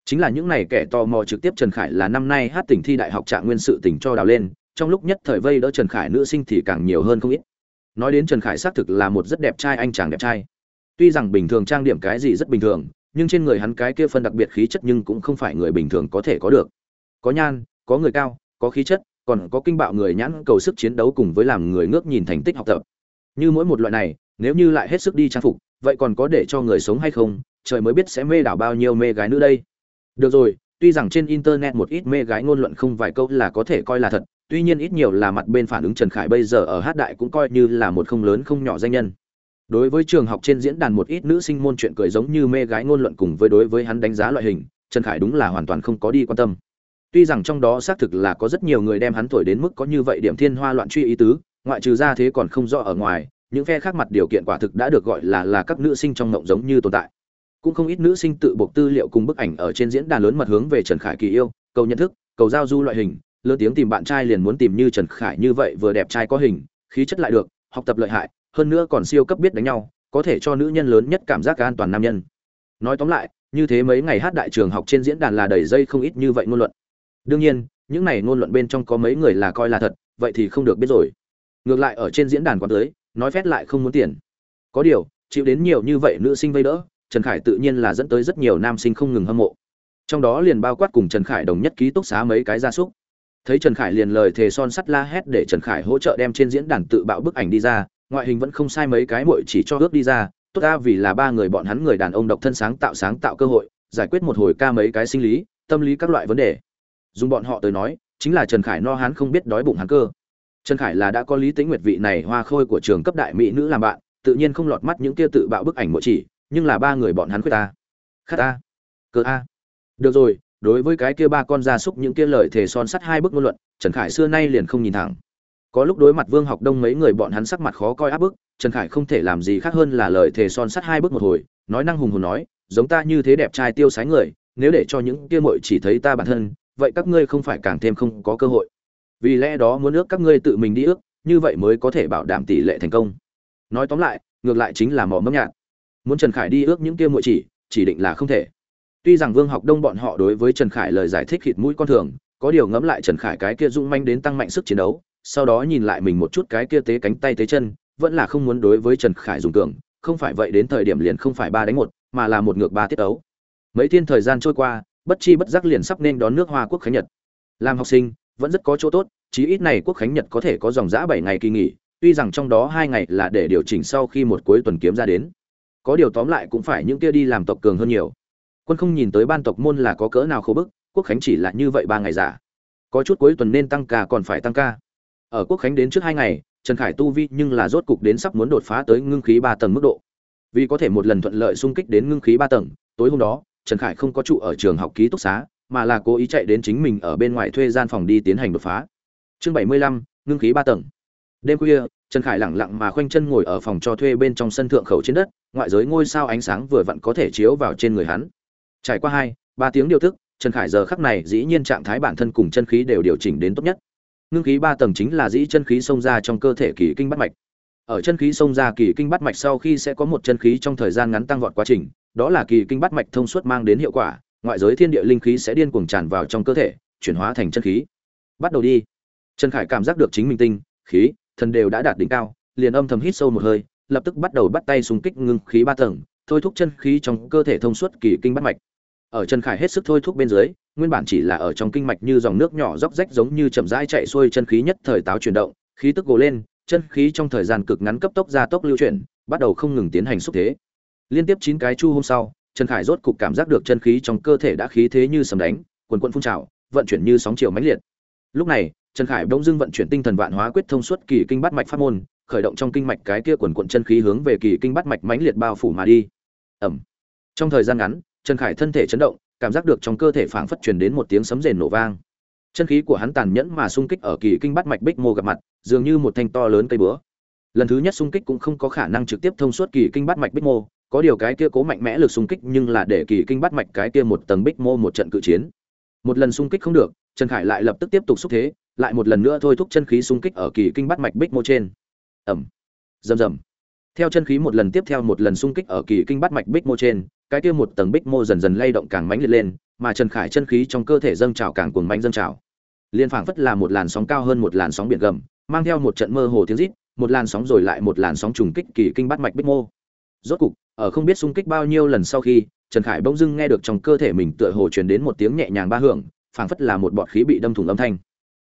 Chính là những này kẻ tò mò trực tiếp trần khải là năm nay hát tỉnh thi đại học trạng nguyên sự tỉnh cho đào lên, trong lúc nhất thời vây đỡ trần khải nữ sinh thì càng nhiều hơn không ít. Nói đến trần khải xác thực là một rất đẹp trai, anh chàng đẹp trai. Tuy rằng bình thường trang điểm cái gì rất bình thường, nhưng trên người hắn cái kia phân đặc biệt khí chất nhưng cũng không phải người bình thường có thể có được. Có nhan, có người cao, có khí chất, còn có kinh bạo người nhãn cầu sức chiến đấu cùng với làm người ngước nhìn thành tích học tập. Như mỗi một loại này, nếu như lại hết sức đi trang phục vậy còn có để cho người sống hay không? Trời mới biết sẽ mê đảo bao nhiêu mê gái nữa đây. Được rồi, tuy rằng trên internet một ít mê gái ngôn luận không vài câu là có thể coi là thật, tuy nhiên ít nhiều là mặt bên phản ứng trần khải bây giờ ở hát đại cũng coi như là một không lớn không nhỏ danh nhân. Đối với trường học trên diễn đàn một ít nữ sinh môn chuyện cười giống như mê gái ngôn luận cùng với đối với hắn đánh giá loại hình, trần khải đúng là hoàn toàn không có đi quan tâm. Tuy rằng trong đó xác thực là có rất nhiều người đem hắn thổi đến mức có như vậy điểm thiên hoa loạn truy ý tứ, ngoại trừ ra thế còn không rõ ở ngoài những phe khác mặt điều kiện quả thực đã được gọi là là các nữ sinh trong ngộng giống như tồn tại. Cũng không ít nữ sinh tự buộc tư liệu cùng bức ảnh ở trên diễn đàn lớn mật hướng về trần khải kỳ yêu, cầu nhận thức, cầu giao du loại hình, lớn tiếng tìm bạn trai liền muốn tìm như trần khải như vậy vừa đẹp trai có hình, khí chất lại được, học tập lợi hại, hơn nữa còn siêu cấp biết đánh nhau, có thể cho nữ nhân lớn nhất cảm giác an toàn nam nhân. Nói tóm lại, như thế mấy ngày hát đại trường học trên diễn đàn là đầy dây không ít như vậy ngôn luận. Đương nhiên, những này ngôn luận bên trong có mấy người là coi là thật, vậy thì không được biết rồi. Ngược lại ở trên diễn đàn quán tới nói phét lại không muốn tiền. Có điều, chịu đến nhiều như vậy nữ sinh vây đỡ, trần khải tự nhiên là dẫn tới rất nhiều nam sinh không ngừng hâm mộ. Trong đó liền bao quát cùng trần khải đồng nhất ký túc xá mấy cái gia súc. Thấy trần khải liền lời thề son sắt la hét để trần khải hỗ trợ đem trên diễn đàn tự bạo bức ảnh đi ra, ngoại hình vẫn không sai mấy cái mội chỉ cho ước đi ra, tốt ra vì là ba người bọn hắn người đàn ông độc thân sáng tạo sáng tạo cơ hội, giải quyết một hồi ca mấy cái sinh lý, tâm lý các loại vấn đề. Dùng bọn họ tới nói, chính là trần khải no hắn không biết đói bụng hắn cơ trần khải là đã có lý tính nguyệt vị này hoa khôi của trường cấp đại mỹ nữ làm bạn, tự nhiên không lọt mắt những kia tự bạo bức ảnh mỗi chỉ, nhưng là ba người bọn hắn khuyết ta. Khát ta. Cơ a. Được rồi, đối với cái kia ba con gia súc những kia lời thề son sắt hai bức ngôn luận, trần khải xưa nay liền không nhìn thẳng. Có lúc đối mặt vương học đông mấy người bọn hắn sắc mặt khó coi áp bức, trần khải không thể làm gì khác hơn là lời thề son sắt hai bức một hồi, nói năng hùng hồn nói, giống ta như thế đẹp trai tiêu sái người, nếu để cho những kia muội chỉ thấy ta bản thân, vậy các ngươi không phải càng thêm không có cơ hội vì lẽ đó muốn ước các ngươi tự mình đi ước, như vậy mới có thể bảo đảm tỷ lệ thành công. Nói tóm lại, ngược lại chính là mỏ mâm nhạt. Muốn trần khải đi ước những kia muội chỉ chỉ định là không thể. Tuy rằng vương học đông bọn họ đối với trần khải lời giải thích khịt mũi con thường, có điều ngẫm lại trần khải cái kia dung manh đến tăng mạnh sức chiến đấu, sau đó nhìn lại mình một chút cái kia tế cánh tay tế chân, vẫn là không muốn đối với trần khải dùng cường, không phải vậy đến thời điểm liền không phải ba đánh một, mà là một ngược ba tiết ấu mấy thiên thời gian trôi qua, bất chi bất giác liền sắp nên đón nước hoa quốc khánh nhật. Làm học sinh vẫn rất có chỗ tốt, chí ít này quốc khánh nhật có thể có dòng giã bảy ngày kỳ nghỉ, tuy rằng trong đó hai ngày là để điều chỉnh sau khi một cuối tuần kiếm ra đến. Có điều tóm lại cũng phải những kia đi làm tộc cường hơn nhiều. Quân không nhìn tới ban tộc môn là có cỡ nào khô bức, quốc khánh chỉ là như vậy ba ngày giả. Có chút cuối tuần nên tăng ca còn phải tăng ca. Ở quốc khánh đến trước hai ngày, trần khải tu vi nhưng là rốt cục đến sắp muốn đột phá tới ngưng khí ba tầng mức độ. Vì có thể một lần thuận lợi xung kích đến ngưng khí ba tầng, tối hôm đó, trần khải không có trụ ở trường học ký túc xá mà là cố ý chạy đến chính mình ở bên ngoài thuê gian phòng đi tiến hành đột phá. Chương bảy mươi lăm, ngưng khí ba tầng. Đêm khuya, trần khải lẳng lặng mà khoanh chân ngồi ở phòng cho thuê bên trong sân thượng khẩu trên đất, ngoại giới ngôi sao ánh sáng vừa vặn có thể chiếu vào trên người hắn. Trải qua hai, ba tiếng điều thức, trần khải giờ khắc này dĩ nhiên trạng thái bản thân cùng chân khí đều điều chỉnh đến tốt nhất. Ngưng khí ba tầng chính là dĩ chân khí xông ra trong cơ thể kỳ kinh bắt mạch. Ở chân khí xông ra kỳ kinh bắt mạch sau khi sẽ có một chân khí trong thời gian ngắn tăng vọt quá trình, đó là kỳ kinh bắt mạch thông suốt mang đến hiệu quả ngoại giới thiên địa linh khí sẽ điên cuồng tràn vào trong cơ thể, chuyển hóa thành chân khí. Bắt đầu đi. Trần khải cảm giác được chính mình tinh, khí, thần đều đã đạt đỉnh cao, liền âm thầm hít sâu một hơi, lập tức bắt đầu bắt tay xung kích ngưng khí ba tầng, thôi thúc chân khí trong cơ thể thông suốt kỳ kinh bắt mạch. Ở trần khải hết sức thôi thúc bên dưới, nguyên bản chỉ là ở trong kinh mạch như dòng nước nhỏ róc rách giống như chậm rãi chạy xuôi chân khí nhất thời táo chuyển động, khí tức gồ lên, chân khí trong thời gian cực ngắn cấp tốc gia tốc lưu chuyển, bắt đầu không ngừng tiến hành xúc thế. Liên tiếp chín cái chu hôm sau trần khải rốt cục cảm giác được chân khí trong cơ thể đã khí thế như sầm đánh, quần quần phun trào, vận chuyển như sóng chiều mãnh liệt. Lúc này, trần khải bỗng dưng vận chuyển tinh thần vạn hóa quyết thông suốt kỳ kinh bát mạch pháp môn, khởi động trong kinh mạch cái kia quần quần chân khí hướng về kỳ kinh bát mạch mãnh liệt bao phủ mà đi. Ầm. trong thời gian ngắn, trần khải thân thể chấn động, cảm giác được trong cơ thể phảng phất truyền đến một tiếng sấm rền nổ vang. Chân khí của hắn tàn nhẫn mà xung kích ở kỳ kinh bát mạch bích mô gặp mặt, dường như một thanh to lớn cây búa. Lần thứ nhất xung kích cũng không có khả năng trực tiếp thông suốt kỳ kinh bát mạch bích mô có điều cái kia cố mạnh mẽ lực xung kích nhưng là để kỳ kinh bắt mạch cái kia một tầng bích mô một trận cự chiến. Một lần xung kích không được, trần khải lại lập tức tiếp tục xúc thế, lại một lần nữa thôi thúc chân khí xung kích ở kỳ kinh bắt mạch bích mô trên. Ẩm rầm rầm. Theo chân khí một lần tiếp theo một lần xung kích ở kỳ kinh bắt mạch bích mô trên, cái kia một tầng bích mô dần dần lay động càng mãnh liệt lên, mà trần khải chân khí trong cơ thể dâng trào càng cuồng mãnh dâng trào. Liên phảng phất là một làn sóng cao hơn một làn sóng biển gầm, mang theo một trận mơ hồ tiếng rít, một làn sóng rồi lại một làn sóng trùng kích kỳ kinh bắt mạch bích mô. Rốt cục ở không biết xung kích bao nhiêu lần sau khi, trần khải bỗng dưng nghe được trong cơ thể mình tựa hồ truyền đến một tiếng nhẹ nhàng ba hưởng, phảng phất là một bọt khí bị đâm thủng âm thanh.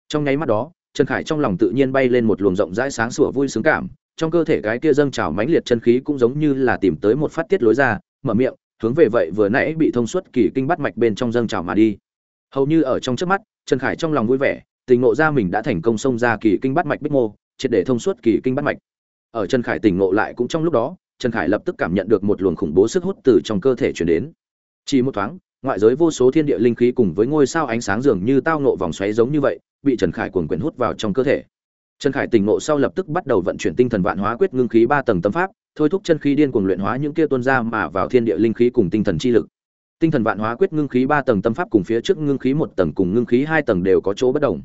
Trong nháy mắt đó, trần khải trong lòng tự nhiên bay lên một luồng rộng rãi sáng sủa vui sướng cảm, trong cơ thể cái kia dâng trào mãnh liệt chân khí cũng giống như là tìm tới một phát tiết lối ra, mở miệng, hướng về vậy vừa nãy bị thông suốt kỳ kinh bắt mạch bên trong dâng trào mà đi. Hầu như ở trong trước mắt, trần khải trong lòng vui vẻ, tình ngộ ra mình đã thành công xông ra kỳ kinh bắt mạch bích mô, triệt để thông suốt kỳ kinh bắt mạch. Ở trần khải tỉnh ngộ lại cũng trong lúc đó trần khải lập tức cảm nhận được một luồng khủng bố sức hút từ trong cơ thể chuyển đến. Chỉ một thoáng, ngoại giới vô số thiên địa linh khí cùng với ngôi sao ánh sáng dường như tao nộ vòng xoáy giống như vậy, bị trần khải cuồng quyền hút vào trong cơ thể. Trần khải tỉnh ngộ sau lập tức bắt đầu vận chuyển tinh thần vạn hóa quyết ngưng khí ba tầng tâm pháp, thôi thúc chân khí điên cuồng luyện hóa những kia tuôn ra mà vào thiên địa linh khí cùng tinh thần chi lực. Tinh thần vạn hóa quyết ngưng khí ba tầng tâm pháp cùng phía trước ngưng khí một tầng cùng ngưng khí hai tầng đều có chỗ bất đồng.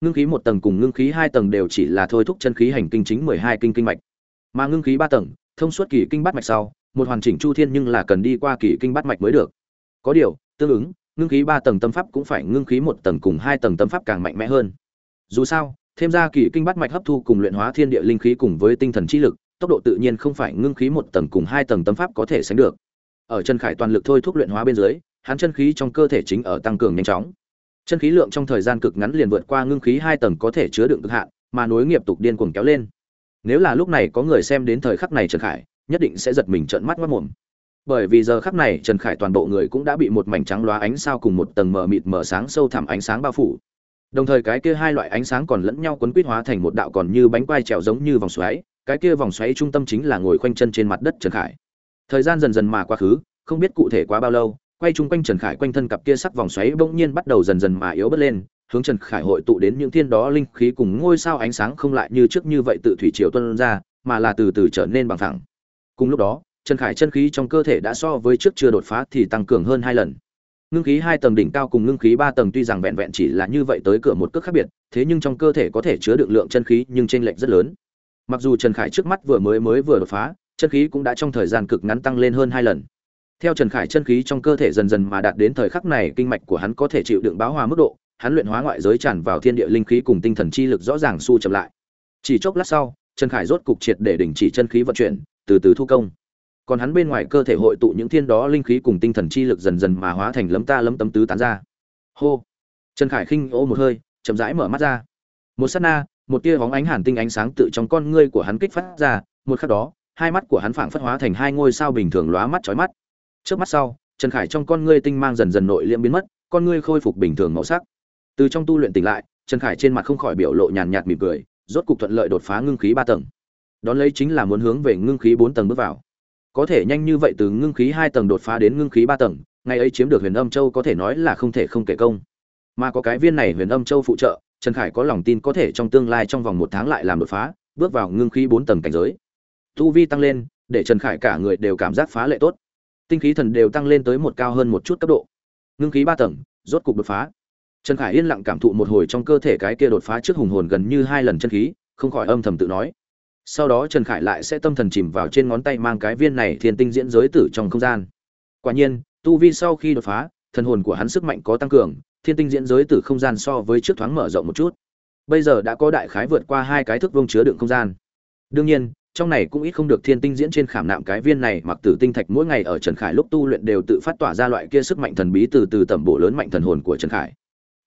Ngưng khí một tầng cùng ngưng khí hai tầng đều chỉ là thôi thúc chân khí hành kinh chính mười hai kinh kinh mạch. Mà ngưng khí ba tầng thông suốt kỳ kinh bát mạch sau, một hoàn chỉnh chu thiên nhưng là cần đi qua kỳ kinh bát mạch mới được. Có điều, tương ứng, ngưng khí ba tầng tâm pháp cũng phải ngưng khí một tầng cùng hai tầng tâm pháp càng mạnh mẽ hơn. Dù sao, thêm ra kỳ kinh bát mạch hấp thu cùng luyện hóa thiên địa linh khí cùng với tinh thần chi lực, tốc độ tự nhiên không phải ngưng khí một tầng cùng hai tầng tâm pháp có thể sánh được. Ở chân khải toàn lực thôi thúc luyện hóa bên dưới, hắn chân khí trong cơ thể chính ở tăng cường nhanh chóng. Chân khí lượng trong thời gian cực ngắn liền vượt qua ngưng khí hai tầng có thể chứa đựng cực hạn, mà nối nghiệp tục điên cuồng kéo lên nếu là lúc này có người xem đến thời khắc này trần khải, nhất định sẽ giật mình trợn mắt mất mồm. Bởi vì giờ khắc này trần khải toàn bộ người cũng đã bị một mảnh trắng loá ánh sao cùng một tầng mờ mịt mờ sáng sâu thẳm ánh sáng bao phủ. Đồng thời cái kia hai loại ánh sáng còn lẫn nhau quấn quýt hóa thành một đạo còn như bánh quai trèo giống như vòng xoáy, cái kia vòng xoáy trung tâm chính là ngồi khoanh chân trên mặt đất trần khải. Thời gian dần dần mà quá khứ, không biết cụ thể quá bao lâu, quay chung quanh trần khải quanh thân cặp kia sắc vòng xoáy bỗng nhiên bắt đầu dần dần mà yếu bớt lên hướng trần khải hội tụ đến những thiên đó linh khí cùng ngôi sao ánh sáng không lại như trước như vậy tự thủy triều tuôn ra, mà là từ từ trở nên bằng thẳng. Cùng lúc đó, trần khải chân khí trong cơ thể đã so với trước chưa đột phá thì tăng cường hơn hai lần. Ngưng khí hai tầng đỉnh cao cùng ngưng khí ba tầng tuy rằng vẹn vẹn chỉ là như vậy tới cửa một cước khác biệt, thế nhưng trong cơ thể có thể chứa được lượng chân khí nhưng chênh lệch rất lớn. Mặc dù trần khải trước mắt vừa mới mới vừa đột phá, chân khí cũng đã trong thời gian cực ngắn tăng lên hơn hai lần. Theo trần khải chân khí trong cơ thể dần dần mà đạt đến thời khắc này, kinh mạch của hắn có thể chịu đựng báo hòa mức độ hắn luyện hóa ngoại giới tràn vào thiên địa linh khí cùng tinh thần chi lực rõ ràng su chậm lại. Chỉ chốc lát sau, trần khải rốt cục triệt để đình chỉ chân khí vận chuyển, từ từ thu công. Còn hắn bên ngoài cơ thể hội tụ những thiên đó linh khí cùng tinh thần chi lực dần dần mà hóa thành lấm ta lấm tấm tứ tán ra. Hô! Trần khải khinh ô một hơi, chậm rãi mở mắt ra. Một sát na, một tia bóng ánh hàn tinh ánh sáng tự trong con ngươi của hắn kích phát ra, một khắc đó, hai mắt của hắn phảng phất hóa thành hai ngôi sao bình thường lóa mắt chói mắt. Trước mắt sau, trần khải trong con ngươi tinh mang dần dần nội liễm biến mất, con ngươi khôi phục bình thường màu sắc từ trong tu luyện tỉnh lại, trần khải trên mặt không khỏi biểu lộ nhàn nhạt mỉm cười, rốt cục thuận lợi đột phá ngưng khí ba tầng. Đón lấy chính là muốn hướng về ngưng khí bốn tầng bước vào. Có thể nhanh như vậy từ ngưng khí hai tầng đột phá đến ngưng khí ba tầng, ngày ấy chiếm được huyền âm châu có thể nói là không thể không kể công. Mà có cái viên này huyền âm châu phụ trợ, trần khải có lòng tin có thể trong tương lai trong vòng một tháng lại làm đột phá, bước vào ngưng khí bốn tầng cảnh giới. Tu vi tăng lên, để trần khải cả người đều cảm giác phá lệ tốt. Tinh khí thần đều tăng lên tới một cao hơn một chút cấp độ. Ngưng khí ba tầng, rốt cục đột phá trần khải yên lặng cảm thụ một hồi trong cơ thể cái kia đột phá trước hùng hồn gần như hai lần chân khí, không khỏi âm thầm tự nói. Sau đó trần khải lại sẽ tâm thần chìm vào trên ngón tay mang cái viên này thiên tinh diễn giới tử trong không gian. Quả nhiên, tu vi sau khi đột phá, thần hồn của hắn sức mạnh có tăng cường, thiên tinh diễn giới tử không gian so với trước thoáng mở rộng một chút. Bây giờ đã có đại khái vượt qua hai cái thước vông chứa đựng không gian. Đương nhiên, trong này cũng ít không được thiên tinh diễn trên khảm nạm cái viên này mặc tử tinh thạch mỗi ngày ở trần khải lúc tu luyện đều tự phát tỏa ra loại kia sức mạnh thần bí từ từ tẩm bổ lớn mạnh thần hồn của trần khải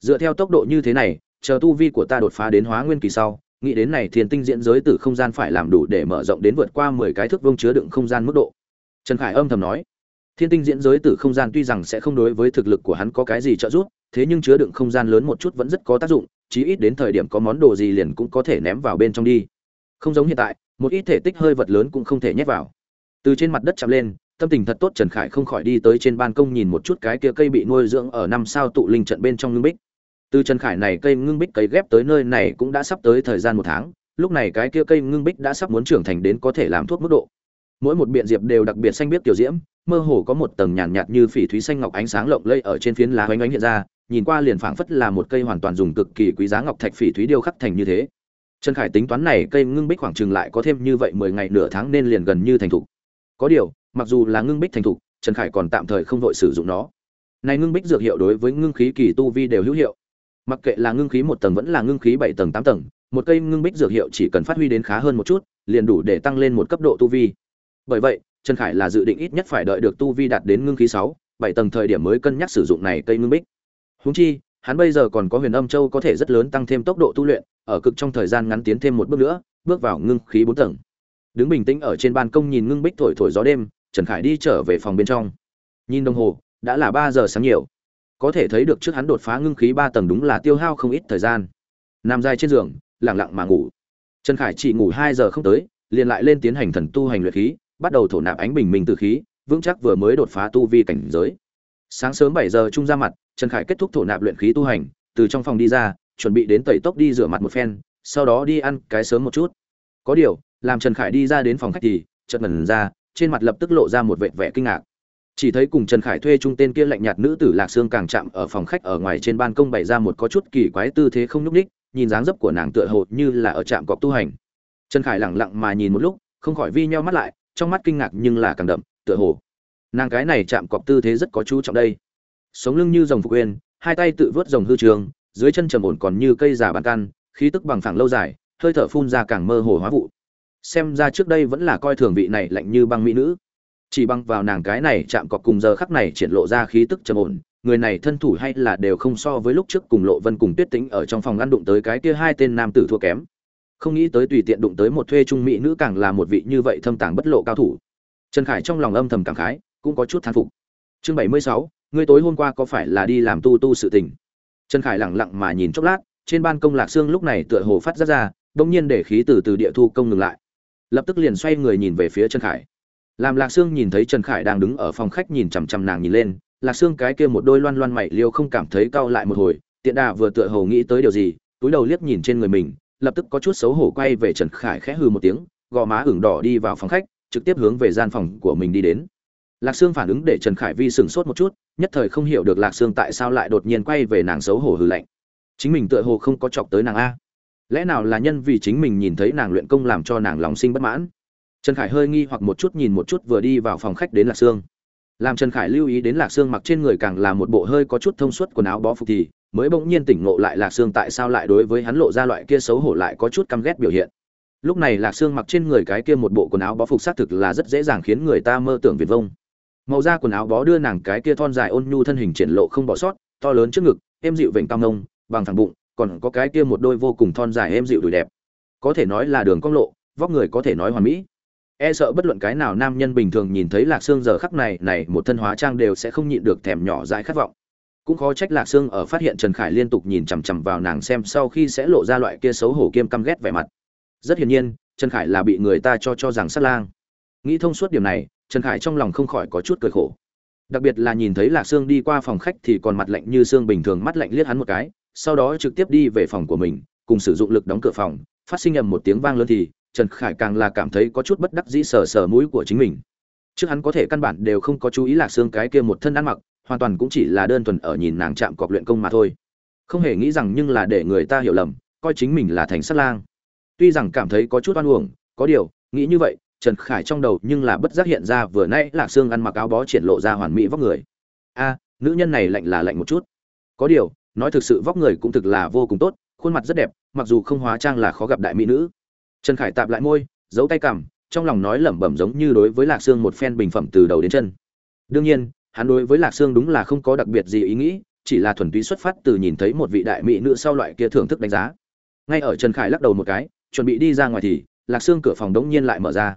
dựa theo tốc độ như thế này, chờ tu vi của ta đột phá đến hóa nguyên kỳ sau, nghĩ đến này thiên tinh diễn giới từ không gian phải làm đủ để mở rộng đến vượt qua mười cái thước vông chứa đựng không gian mức độ. Trần khải âm thầm nói thiên tinh diễn giới từ không gian tuy rằng sẽ không đối với thực lực của hắn có cái gì trợ giúp, thế nhưng chứa đựng không gian lớn một chút vẫn rất có tác dụng, chí ít đến thời điểm có món đồ gì liền cũng có thể ném vào bên trong đi. Không giống hiện tại, một ít thể tích hơi vật lớn cũng không thể nhét vào. Từ trên mặt đất chạm lên, tâm tình thật tốt trần khải không khỏi đi tới trên ban công nhìn một chút cái kia cây bị nuôi dưỡng ở năm sao tụ linh trận bên trong ngưng bích từ trần khải này cây ngưng bích cấy ghép tới nơi này cũng đã sắp tới thời gian một tháng lúc này cái kia cây ngưng bích đã sắp muốn trưởng thành đến có thể làm thuốc mức độ. Mỗi một biện diệp đều đặc biệt xanh biết kiểu diễm mơ hồ có một tầng nhàn nhạt, nhạt như phỉ thúy xanh ngọc ánh sáng lộng lây ở trên phiến lá oanh oanh hiện ra nhìn qua liền phảng phất là một cây hoàn toàn dùng cực kỳ quý giá ngọc thạch phỉ thúy điêu khắc thành như thế. Trần khải tính toán này cây ngưng bích khoảng chừng lại có thêm như vậy mười ngày nửa tháng nên liền gần như thành thục. Có điều mặc dù là ngưng bích thành thục trần khải còn tạm thời không vội sử dụng nó. Này ngưng bích dược hiệu đối với ngưng khí kỳ tu vi đều hữu hiệu mặc kệ là ngưng khí một tầng vẫn là ngưng khí bảy tầng tám tầng, một cây ngưng bích dược hiệu chỉ cần phát huy đến khá hơn một chút, liền đủ để tăng lên một cấp độ tu vi. Bởi vậy, trần khải là dự định ít nhất phải đợi được tu vi đạt đến ngưng khí sáu, bảy tầng thời điểm mới cân nhắc sử dụng này cây ngưng bích. Húng chi, hắn bây giờ còn có huyền âm châu có thể rất lớn tăng thêm tốc độ tu luyện, ở cực trong thời gian ngắn tiến thêm một bước nữa, bước vào ngưng khí bốn tầng. Đứng bình tĩnh ở trên ban công nhìn ngưng bích thổi thổi gió đêm, trần khải đi trở về phòng bên trong. Nhìn đồng hồ, đã là ba giờ sáng nhiều có thể thấy được trước hắn đột phá ngưng khí ba tầng đúng là tiêu hao không ít thời gian. Nằm dài trên giường lặng lặng mà ngủ. Trần khải chỉ ngủ hai giờ không tới, liền lại lên tiến hành thần tu hành luyện khí, bắt đầu thổ nạp ánh bình minh từ khí, vững chắc vừa mới đột phá tu vi cảnh giới. Sáng sớm bảy giờ trung ra mặt, trần khải kết thúc thổ nạp luyện khí tu hành, từ trong phòng đi ra, chuẩn bị đến tẩy tốc đi rửa mặt một phen, sau đó đi ăn cái sớm một chút. Có điều, làm trần khải đi ra đến phòng khách thì, chợt ngẩn ra, trên mặt lập tức lộ ra một vẻ vẻ kinh ngạc chỉ thấy cùng trần khải thuê chung tên kia lạnh nhạt nữ tử lạc sương càng chạm ở phòng khách ở ngoài trên ban công bày ra một có chút kỳ quái tư thế không nhúc ních nhìn dáng dấp của nàng tựa hồ như là ở trạm cọc tu hành. Trần khải lẳng lặng mà nhìn một lúc, không khỏi vi nheo mắt lại, trong mắt kinh ngạc nhưng là càng đậm, tựa hồ. Nàng cái này chạm cọc tư thế rất có chú trọng đây. Sống lưng như rồng phục uyên hai tay tự vớt rồng hư trường, dưới chân trầm ổn còn như cây giả bàn căn khí tức bằng phẳng lâu dài, hơi thở phun ra càng mơ hồ hóa vụ. Xem ra trước đây vẫn là coi thường vị này lạnh như băng mỹ nữ chỉ bằng vào nàng cái này chạm cọc cùng giờ khắc này triển lộ ra khí tức trầm ổn, người này thân thủ hay là đều không so với lúc trước cùng lộ vân cùng tuyết tính ở trong phòng ngăn đụng tới cái kia hai tên nam tử thua kém. Không nghĩ tới tùy tiện đụng tới một thuê trung mỹ nữ càng là một vị như vậy thâm tàng bất lộ cao thủ. Trần khải trong lòng âm thầm cảm khái, cũng có chút thán phục. Chương bảy mươi sáu, ngươi tối hôm qua có phải là đi làm tu tu sự tình? Trần khải lẳng lặng mà nhìn chốc lát, trên ban công lạc xương lúc này tựa hồ phát ra ra bỗng nhiên để khí từ từ địa thu công ngừng lại. Lập tức liền xoay người nhìn về phía trần khải làm lạc sương nhìn thấy trần khải đang đứng ở phòng khách nhìn chằm chằm nàng nhìn lên, lạc sương cái kia một đôi loan loan mày liêu không cảm thấy cau lại một hồi, tiện đà vừa tựa hồ nghĩ tới điều gì, túi đầu liếc nhìn trên người mình, lập tức có chút xấu hổ quay về trần khải khẽ hừ một tiếng, gò má ửng đỏ đi vào phòng khách, trực tiếp hướng về gian phòng của mình đi đến. Lạc sương phản ứng để trần khải vi sửng sốt một chút, nhất thời không hiểu được lạc sương tại sao lại đột nhiên quay về nàng xấu hổ hừ lạnh. Chính mình tựa hồ không có chọc tới nàng a. Lẽ nào là nhân vì chính mình nhìn thấy nàng luyện công làm cho nàng lòng sinh bất mãn? Trần khải hơi nghi hoặc một chút nhìn một chút vừa đi vào phòng khách đến lạc sương. Làm trần khải lưu ý đến lạc sương mặc trên người càng là một bộ hơi có chút thông suốt quần áo bó phục thì mới bỗng nhiên tỉnh ngộ lại lạc sương tại sao lại đối với hắn lộ ra loại kia xấu hổ lại có chút căm ghét biểu hiện. Lúc này lạc sương mặc trên người cái kia một bộ quần áo bó phục xác thực là rất dễ dàng khiến người ta mơ tưởng việt vông. Màu da quần áo bó đưa nàng cái kia thon dài ôn nhu thân hình triển lộ không bỏ sót, to lớn trước ngực, êm dịu vểnh tam ngông bằng thẳng bụng, còn có cái kia một đôi vô cùng thon dài êm dịu đùi đẹp. Có thể nói là đường cong lộ, vóc người có thể nói hoàn mỹ e sợ bất luận cái nào nam nhân bình thường nhìn thấy lạc xương giờ khắc này này một thân hóa trang đều sẽ không nhịn được thèm nhỏ dãi khát vọng. Cũng khó trách lạc sương ở phát hiện trần khải liên tục nhìn chằm chằm vào nàng xem sau khi sẽ lộ ra loại kia xấu hổ kiêm căm ghét vẻ mặt. Rất hiển nhiên, trần khải là bị người ta cho cho rằng sát lang. Nghĩ thông suốt điểm này, trần khải trong lòng không khỏi có chút cười khổ. Đặc biệt là nhìn thấy lạc sương đi qua phòng khách thì còn mặt lạnh như xương bình thường mắt lạnh liếc hắn một cái, sau đó trực tiếp đi về phòng của mình, cùng sử dụng lực đóng cửa phòng, phát sinh ầm một tiếng vang lớn thì trần khải càng là cảm thấy có chút bất đắc dĩ sờ sờ mũi của chính mình. Trước hắn có thể căn bản đều không có chú ý lạc xương cái kia một thân ăn mặc, hoàn toàn cũng chỉ là đơn thuần ở nhìn nàng chạm cọc luyện công mà thôi. Không hề nghĩ rằng nhưng là để người ta hiểu lầm, coi chính mình là thành sát lang. Tuy rằng cảm thấy có chút oan uổng, có điều, nghĩ như vậy, trần khải trong đầu nhưng là bất giác hiện ra vừa nãy lạc xương ăn mặc áo bó triển lộ ra hoàn mỹ vóc người. A, nữ nhân này lạnh là lạnh một chút. Có điều, nói thực sự vóc người cũng thực là vô cùng tốt, khuôn mặt rất đẹp, mặc dù không hóa trang là khó gặp đại mỹ nữ trần khải tạp lại môi, giấu tay cằm, trong lòng nói lẩm bẩm giống như đối với lạc sương một phen bình phẩm từ đầu đến chân. Đương nhiên, hắn đối với lạc sương đúng là không có đặc biệt gì ý nghĩ, chỉ là thuần túy xuất phát từ nhìn thấy một vị đại mỹ nữ sau loại kia thưởng thức đánh giá. Ngay ở trần khải lắc đầu một cái, chuẩn bị đi ra ngoài thì, lạc sương cửa phòng đống nhiên lại mở ra.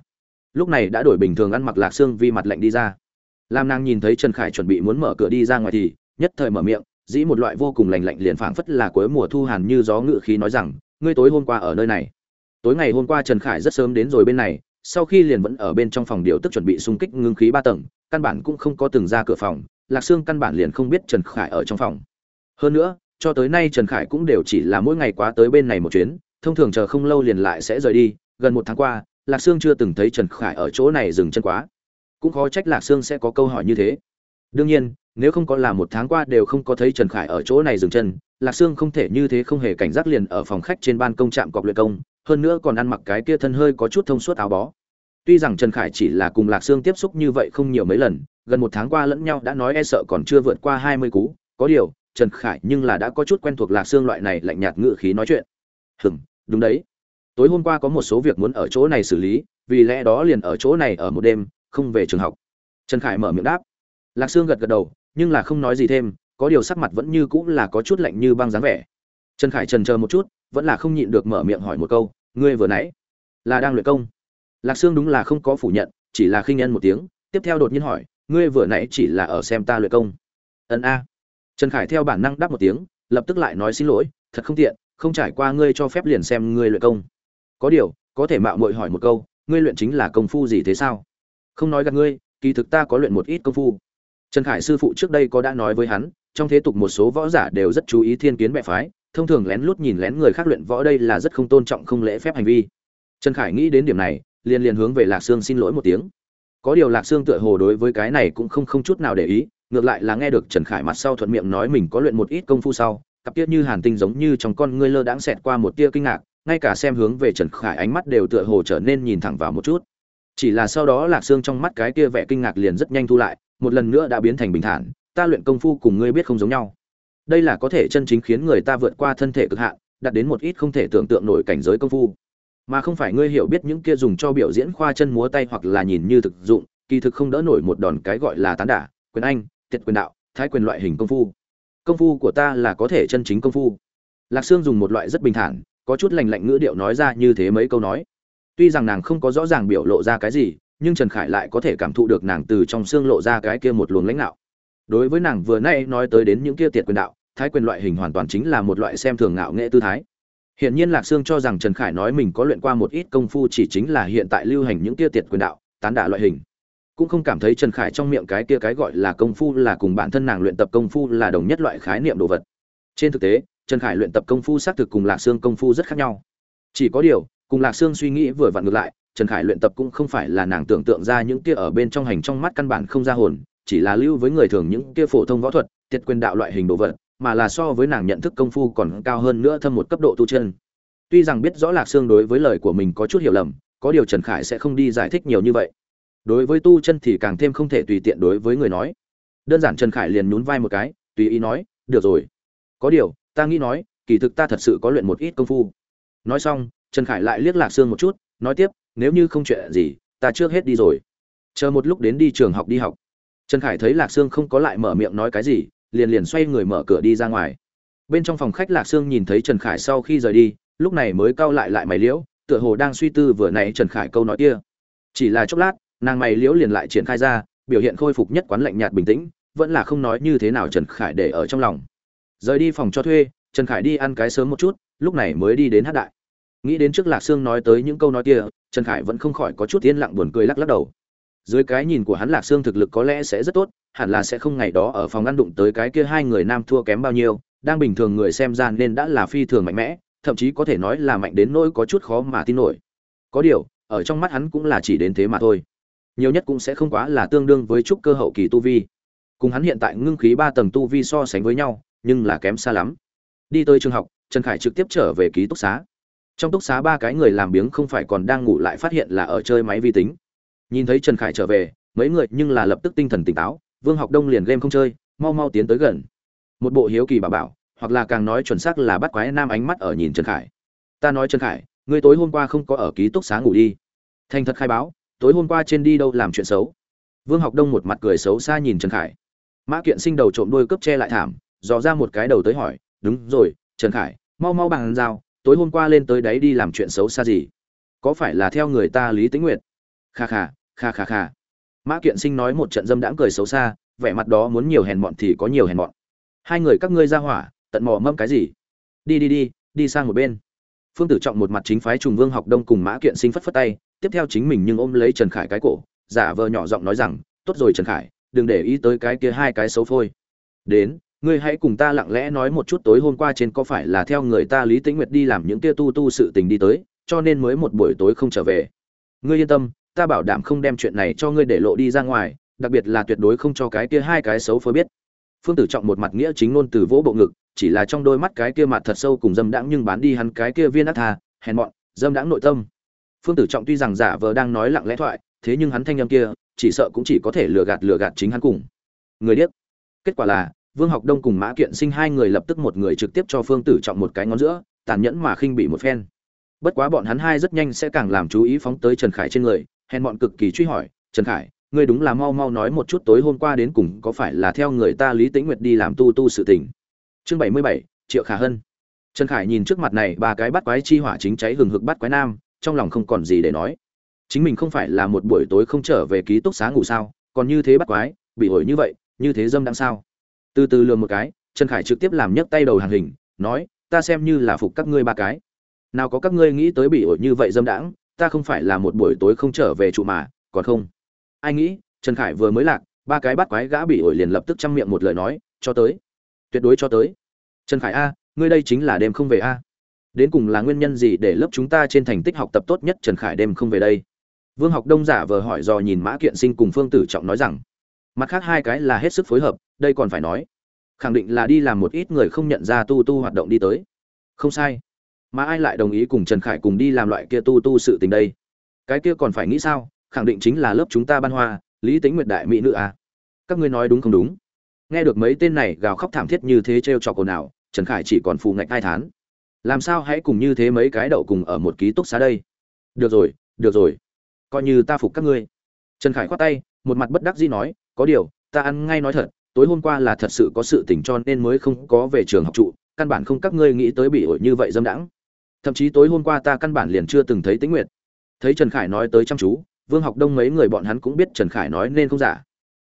Lúc này đã đổi bình thường ăn mặc lạc sương vì mặt lạnh đi ra. Lam nàng nhìn thấy trần khải chuẩn bị muốn mở cửa đi ra ngoài thì, nhất thời mở miệng, dĩ một loại vô cùng lành lạnh liền phảng phất là cuối mùa thu hàn như gió ngự khí nói rằng, ngươi tối hôm qua ở nơi này? Tối ngày hôm qua trần khải rất sớm đến rồi bên này, sau khi liền vẫn ở bên trong phòng điều tức chuẩn bị xung kích ngưng khí ba tầng, căn bản cũng không có từng ra cửa phòng, lạc sương căn bản liền không biết trần khải ở trong phòng. Hơn nữa, cho tới nay trần khải cũng đều chỉ là mỗi ngày quá tới bên này một chuyến, thông thường chờ không lâu liền lại sẽ rời đi. Gần một tháng qua, lạc sương chưa từng thấy trần khải ở chỗ này dừng chân quá. Cũng khó trách lạc sương sẽ có câu hỏi như thế. Đương nhiên, nếu không có là một tháng qua đều không có thấy trần khải ở chỗ này dừng chân, lạc sương không thể như thế không hề cảnh giác liền ở phòng khách trên ban công trạm cọc luyện công hơn nữa còn ăn mặc cái kia thân hơi có chút thông suốt áo bó. Tuy rằng trần khải chỉ là cùng lạc sương tiếp xúc như vậy không nhiều mấy lần, gần một tháng qua lẫn nhau đã nói e sợ còn chưa vượt qua hai mươi cú. Có điều, trần khải nhưng là đã có chút quen thuộc lạc sương loại này lạnh nhạt ngự khí nói chuyện. Hừng đúng đấy. Tối hôm qua có một số việc muốn ở chỗ này xử lý, vì lẽ đó liền ở chỗ này ở một đêm, không về trường học. Trần khải mở miệng đáp. Lạc sương gật gật đầu, nhưng là không nói gì thêm, có điều sắc mặt vẫn như cũng là có chút lạnh như băng dáng vẻ. Trần khải trần chờ một chút vẫn là không nhịn được mở miệng hỏi một câu, ngươi vừa nãy là đang luyện công? Lạc sương đúng là không có phủ nhận, chỉ là khinh nhân một tiếng, tiếp theo đột nhiên hỏi, ngươi vừa nãy chỉ là ở xem ta luyện công? Ân a. Trần khải theo bản năng đáp một tiếng, lập tức lại nói, xin lỗi, thật không tiện, không trải qua ngươi cho phép liền xem ngươi luyện công. Có điều, có thể mạo muội hỏi một câu, ngươi luyện chính là công phu gì thế sao? Không nói gặp ngươi, kỳ thực ta có luyện một ít công phu. Trần khải sư phụ trước đây có đã nói với hắn, trong thế tục một số võ giả đều rất chú ý thiên kiến mẹ phái thông thường lén lút nhìn lén người khác luyện võ đây là rất không tôn trọng không lễ phép hành vi. Trần khải nghĩ đến điểm này, liền liền hướng về lạc sương xin lỗi một tiếng. Có điều lạc sương tựa hồ đối với cái này cũng không không chút nào để ý, ngược lại là nghe được trần khải mặt sau thuận miệng nói mình có luyện một ít công phu sau, cặp tiết như hàn tinh giống như trong con ngươi lơ đãng xẹt qua một tia kinh ngạc, ngay cả xem hướng về trần khải ánh mắt đều tựa hồ trở nên nhìn thẳng vào một chút. Chỉ là sau đó lạc sương trong mắt cái kia vẻ kinh ngạc liền rất nhanh thu lại, một lần nữa đã biến thành bình thản, ta luyện công phu cùng ngươi biết không giống nhau đây là có thể chân chính khiến người ta vượt qua thân thể cực hạn, đạt đến một ít không thể tưởng tượng nổi cảnh giới công phu. Mà không phải ngươi hiểu biết những kia dùng cho biểu diễn khoa chân múa tay hoặc là nhìn như thực dụng, kỳ thực không đỡ nổi một đòn cái gọi là tán đả, quyền anh, tiệt quyền đạo, thái quyền loại hình công phu. Công phu của ta là có thể chân chính công phu. Lạc sương dùng một loại rất bình thản, có chút lành lạnh ngữ điệu nói ra như thế mấy câu nói. Tuy rằng nàng không có rõ ràng biểu lộ ra cái gì, nhưng trần khải lại có thể cảm thụ được nàng từ trong xương lộ ra cái kia một luồng lãnh đạo đối với nàng vừa nay nói tới đến những kia tiệt quyền đạo, thái quyền loại hình hoàn toàn chính là một loại xem thường ngạo nghệ tư thái. Hiện nhiên lạc sương cho rằng trần khải nói mình có luyện qua một ít công phu chỉ chính là hiện tại lưu hành những kia tiệt quyền đạo, tán đả loại hình. Cũng không cảm thấy trần khải trong miệng cái kia cái gọi là công phu là cùng bản thân nàng luyện tập công phu là đồng nhất loại khái niệm đồ vật. Trên thực tế, trần khải luyện tập công phu xác thực cùng lạc sương công phu rất khác nhau. Chỉ có điều, cùng lạc sương suy nghĩ vừa vặn ngược lại, trần khải luyện tập cũng không phải là nàng tưởng tượng ra những kia ở bên trong hành trong mắt căn bản không ra hồn chỉ là lưu với người thường những kia phổ thông võ thuật, tiệt quyền đạo loại hình đồ vật, mà là so với nàng nhận thức công phu còn cao hơn nữa thâm một cấp độ tu chân. Tuy rằng biết rõ lạc sương đối với lời của mình có chút hiểu lầm, có điều trần khải sẽ không đi giải thích nhiều như vậy. Đối với tu chân thì càng thêm không thể tùy tiện đối với người nói. Đơn giản trần khải liền nhún vai một cái, tùy ý nói, được rồi. Có điều, ta nghĩ nói, kỳ thực ta thật sự có luyện một ít công phu. Nói xong, trần khải lại liếc lạc sương một chút, nói tiếp, nếu như không chuyện gì, ta trước hết đi rồi. Chờ một lúc đến đi trường học đi học trần khải thấy lạc sương không có lại mở miệng nói cái gì, liền liền xoay người mở cửa đi ra ngoài. Bên trong phòng khách lạc sương nhìn thấy trần khải sau khi rời đi, lúc này mới cau lại lại mày liễu, tựa hồ đang suy tư vừa nãy trần khải câu nói kia. Chỉ là chốc lát, nàng mày liễu liền lại triển khai ra, biểu hiện khôi phục nhất quán lạnh nhạt bình tĩnh, vẫn là không nói như thế nào trần khải để ở trong lòng. Rời đi phòng cho thuê, trần khải đi ăn cái sớm một chút, lúc này mới đi đến hát đại. Nghĩ đến trước lạc sương nói tới những câu nói kia, trần khải vẫn không khỏi có chút yên lặng buồn cười lắc lắc đầu dưới cái nhìn của hắn lạc xương thực lực có lẽ sẽ rất tốt, hẳn là sẽ không ngày đó ở phòng ăn đụng tới cái kia hai người nam thua kém bao nhiêu, đang bình thường người xem ra nên đã là phi thường mạnh mẽ, thậm chí có thể nói là mạnh đến nỗi có chút khó mà tin nổi. Có điều, ở trong mắt hắn cũng là chỉ đến thế mà thôi. Nhiều nhất cũng sẽ không quá là tương đương với trúc cơ hậu kỳ tu vi. Cùng hắn hiện tại ngưng khí ba tầng tu vi so sánh với nhau, nhưng là kém xa lắm. Đi tới trường học, trần khải trực tiếp trở về ký túc xá. Trong túc xá ba cái người làm biếng không phải còn đang ngủ lại phát hiện là ở chơi máy vi tính nhìn thấy trần khải trở về, mấy người nhưng là lập tức tinh thần tỉnh táo, vương học đông liền game không chơi, mau mau tiến tới gần. Một bộ hiếu kỳ bà bảo, hoặc là càng nói chuẩn xác là bắt quái nam ánh mắt ở nhìn trần khải. Ta nói trần khải, ngươi tối hôm qua không có ở ký túc xá ngủ đi. Thành thật khai báo, tối hôm qua trên đi đâu làm chuyện xấu? Vương học đông một mặt cười xấu xa nhìn trần khải. Mã kiện sinh đầu trộm đôi cướp che lại thảm, dò ra một cái đầu tới hỏi, đúng rồi, trần khải, mau mau bằng dao tối hôm qua lên tới đấy đi làm chuyện xấu xa gì? Có phải là theo người ta lý tĩnh nguyệt? Kha kha kha kha kha. Mã kiện sinh nói một trận dâm đãng cười xấu xa, vẻ mặt đó muốn nhiều hèn mọn thì có nhiều hèn mọn. Hai người các ngươi ra hỏa, tận mò mâm cái gì? Đi đi đi đi sang một bên. Phương tử trọng một mặt chính phái trùng vương học đông cùng mã kiện sinh phất phất tay, tiếp theo chính mình nhưng ôm lấy trần khải cái cổ, giả vờ nhỏ giọng nói rằng, tốt rồi trần khải, đừng để ý tới cái kia hai cái xấu phôi. Đến, ngươi hãy cùng ta lặng lẽ nói một chút tối hôm qua trên có phải là theo người ta lý tĩnh nguyệt đi làm những kia tu tu sự tình đi tới, cho nên mới một buổi tối không trở về. Ngươi yên tâm ta bảo đảm không đem chuyện này cho ngươi để lộ đi ra ngoài, đặc biệt là tuyệt đối không cho cái kia hai cái xấu phôi biết. Phương tử trọng một mặt nghĩa chính ngôn từ vỗ bộ ngực, chỉ là trong đôi mắt cái kia mặt thật sâu cùng dâm đãng nhưng bán đi hắn cái kia viên ác thà hèn mọn, dâm đãng nội tâm. Phương tử trọng tuy rằng giả vờ đang nói lặng lẽ thoại, thế nhưng hắn thanh âm kia, chỉ sợ cũng chỉ có thể lừa gạt lừa gạt chính hắn cùng. Người điếc. Kết quả là, vương học đông cùng mã kiện sinh hai người lập tức một người trực tiếp cho phương tử trọng một cái ngón giữa, tàn nhẫn mà khinh bị một phen. Bất quá bọn hắn hai rất nhanh sẽ càng làm chú ý phóng tới trần khải trên người hèn bọn cực kỳ truy hỏi, trần khải, ngươi đúng là mau mau nói một chút tối hôm qua đến cùng có phải là theo người ta lý tĩnh nguyệt đi làm tu tu sự tình? Chương bảy mươi bảy, triệu khả hân. Trần khải nhìn trước mặt này ba cái bắt quái chi hỏa chính cháy hừng hực bắt quái nam, trong lòng không còn gì để nói. Chính mình không phải là một buổi tối không trở về ký túc xá ngủ sao, còn như thế bắt quái, bị ổi như vậy, như thế dâm đang sao? Từ từ lừa một cái, trần khải trực tiếp làm nhấc tay đầu hàng hình, nói, ta xem như là phục các ngươi ba cái. Nào có các ngươi nghĩ tới bị ổi như vậy dâm đãng ta không phải là một buổi tối không trở về trụ mà, còn không. Ai nghĩ, trần khải vừa mới lạc, ba cái bắt quái gã bị ổi liền lập tức chăm miệng một lời nói, cho tới. Tuyệt đối cho tới. Trần khải a, ngươi đây chính là đêm không về a. Đến cùng là nguyên nhân gì để lớp chúng ta trên thành tích học tập tốt nhất trần khải đêm không về đây? Vương học đông giả vờ hỏi dò nhìn mã kiện sinh cùng phương tử trọng nói rằng, mặt khác hai cái là hết sức phối hợp, đây còn phải nói. Khẳng định là đi làm một ít người không nhận ra tu tu hoạt động đi tới. Không sai mà ai lại đồng ý cùng trần khải cùng đi làm loại kia tu tu sự tình đây? Cái kia còn phải nghĩ sao? Khẳng định chính là lớp chúng ta ban hoa, lý tính nguyệt đại mỹ nữ à. các ngươi nói đúng không đúng? Nghe được mấy tên này gào khóc thảm thiết như thế t r e o trọc ồn ào, trần khải chỉ còn phù ngạch hai thán. Làm sao hãy cùng như thế mấy cái đậu cùng ở một ký túc xá đây? Được rồi được rồi. Coi như ta phục các ngươi. Trần khải khoát tay, một mặt bất đắc dĩ nói, có điều, ta ăn ngay nói thật, tối hôm qua là thật sự có sự tình cho nên mới không có về trường học trụ, căn bản không các ngươi nghĩ tới bị ổi như vậy dâm đãng thậm chí tối hôm qua ta căn bản liền chưa từng thấy tĩnh nguyệt. Thấy trần khải nói tới chăm chú, vương học đông mấy người bọn hắn cũng biết trần khải nói nên không giả.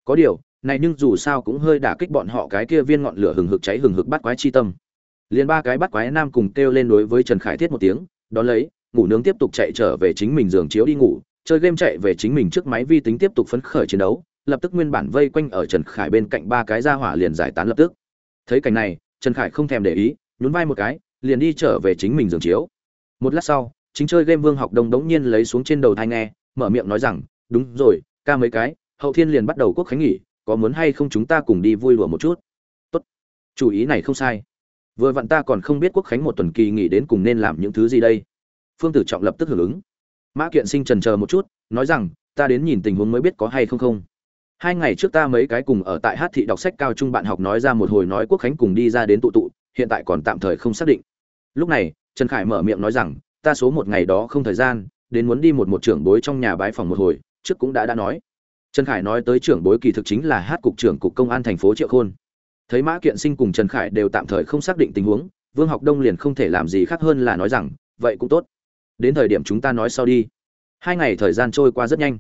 Có điều, này nhưng dù sao cũng hơi đả kích bọn họ cái kia viên ngọn lửa hừng hực cháy hừng hực bắt quái chi tâm. Liền ba cái bắt quái nam cùng kêu lên đối với trần khải thiết một tiếng, đón lấy, ngủ nướng tiếp tục chạy trở về chính mình giường chiếu đi ngủ, chơi game chạy về chính mình trước máy vi tính tiếp tục phấn khởi chiến đấu, lập tức nguyên bản vây quanh ở trần khải bên cạnh ba cái ra hỏa liền giải tán lập tức. Thấy cảnh này, trần khải không thèm để ý, nhún vai một cái liền đi trở về chính mình giường chiếu. Một lát sau, chính chơi game vương học đông đống nhiên lấy xuống trên đầu thai nghe, mở miệng nói rằng, đúng rồi, ca mấy cái, hậu thiên liền bắt đầu quốc khánh nghỉ, có muốn hay không chúng ta cùng đi vui lùa một chút? Tốt, chủ ý này không sai. Vừa vặn ta còn không biết quốc khánh một tuần kỳ nghỉ đến cùng nên làm những thứ gì đây. Phương tử trọng lập tức hưởng ứng. Mã kiện sinh trần chờ một chút, nói rằng, ta đến nhìn tình huống mới biết có hay không không. Hai ngày trước ta mấy cái cùng ở tại hát thị đọc sách cao trung bạn học nói ra một hồi nói quốc khánh cùng đi ra đến tụ tụ, hiện tại còn tạm thời không xác định lúc này, trần khải mở miệng nói rằng, ta số một ngày đó không thời gian, đến muốn đi một một trưởng bối trong nhà bái phòng một hồi, trước cũng đã đã nói. Trần khải nói tới trưởng bối kỳ thực chính là hát cục trưởng cục công an thành phố triệu khôn. Thấy mã kiện sinh cùng trần khải đều tạm thời không xác định tình huống, vương học đông liền không thể làm gì khác hơn là nói rằng, vậy cũng tốt. Đến thời điểm chúng ta nói sau đi. Hai ngày thời gian trôi qua rất nhanh.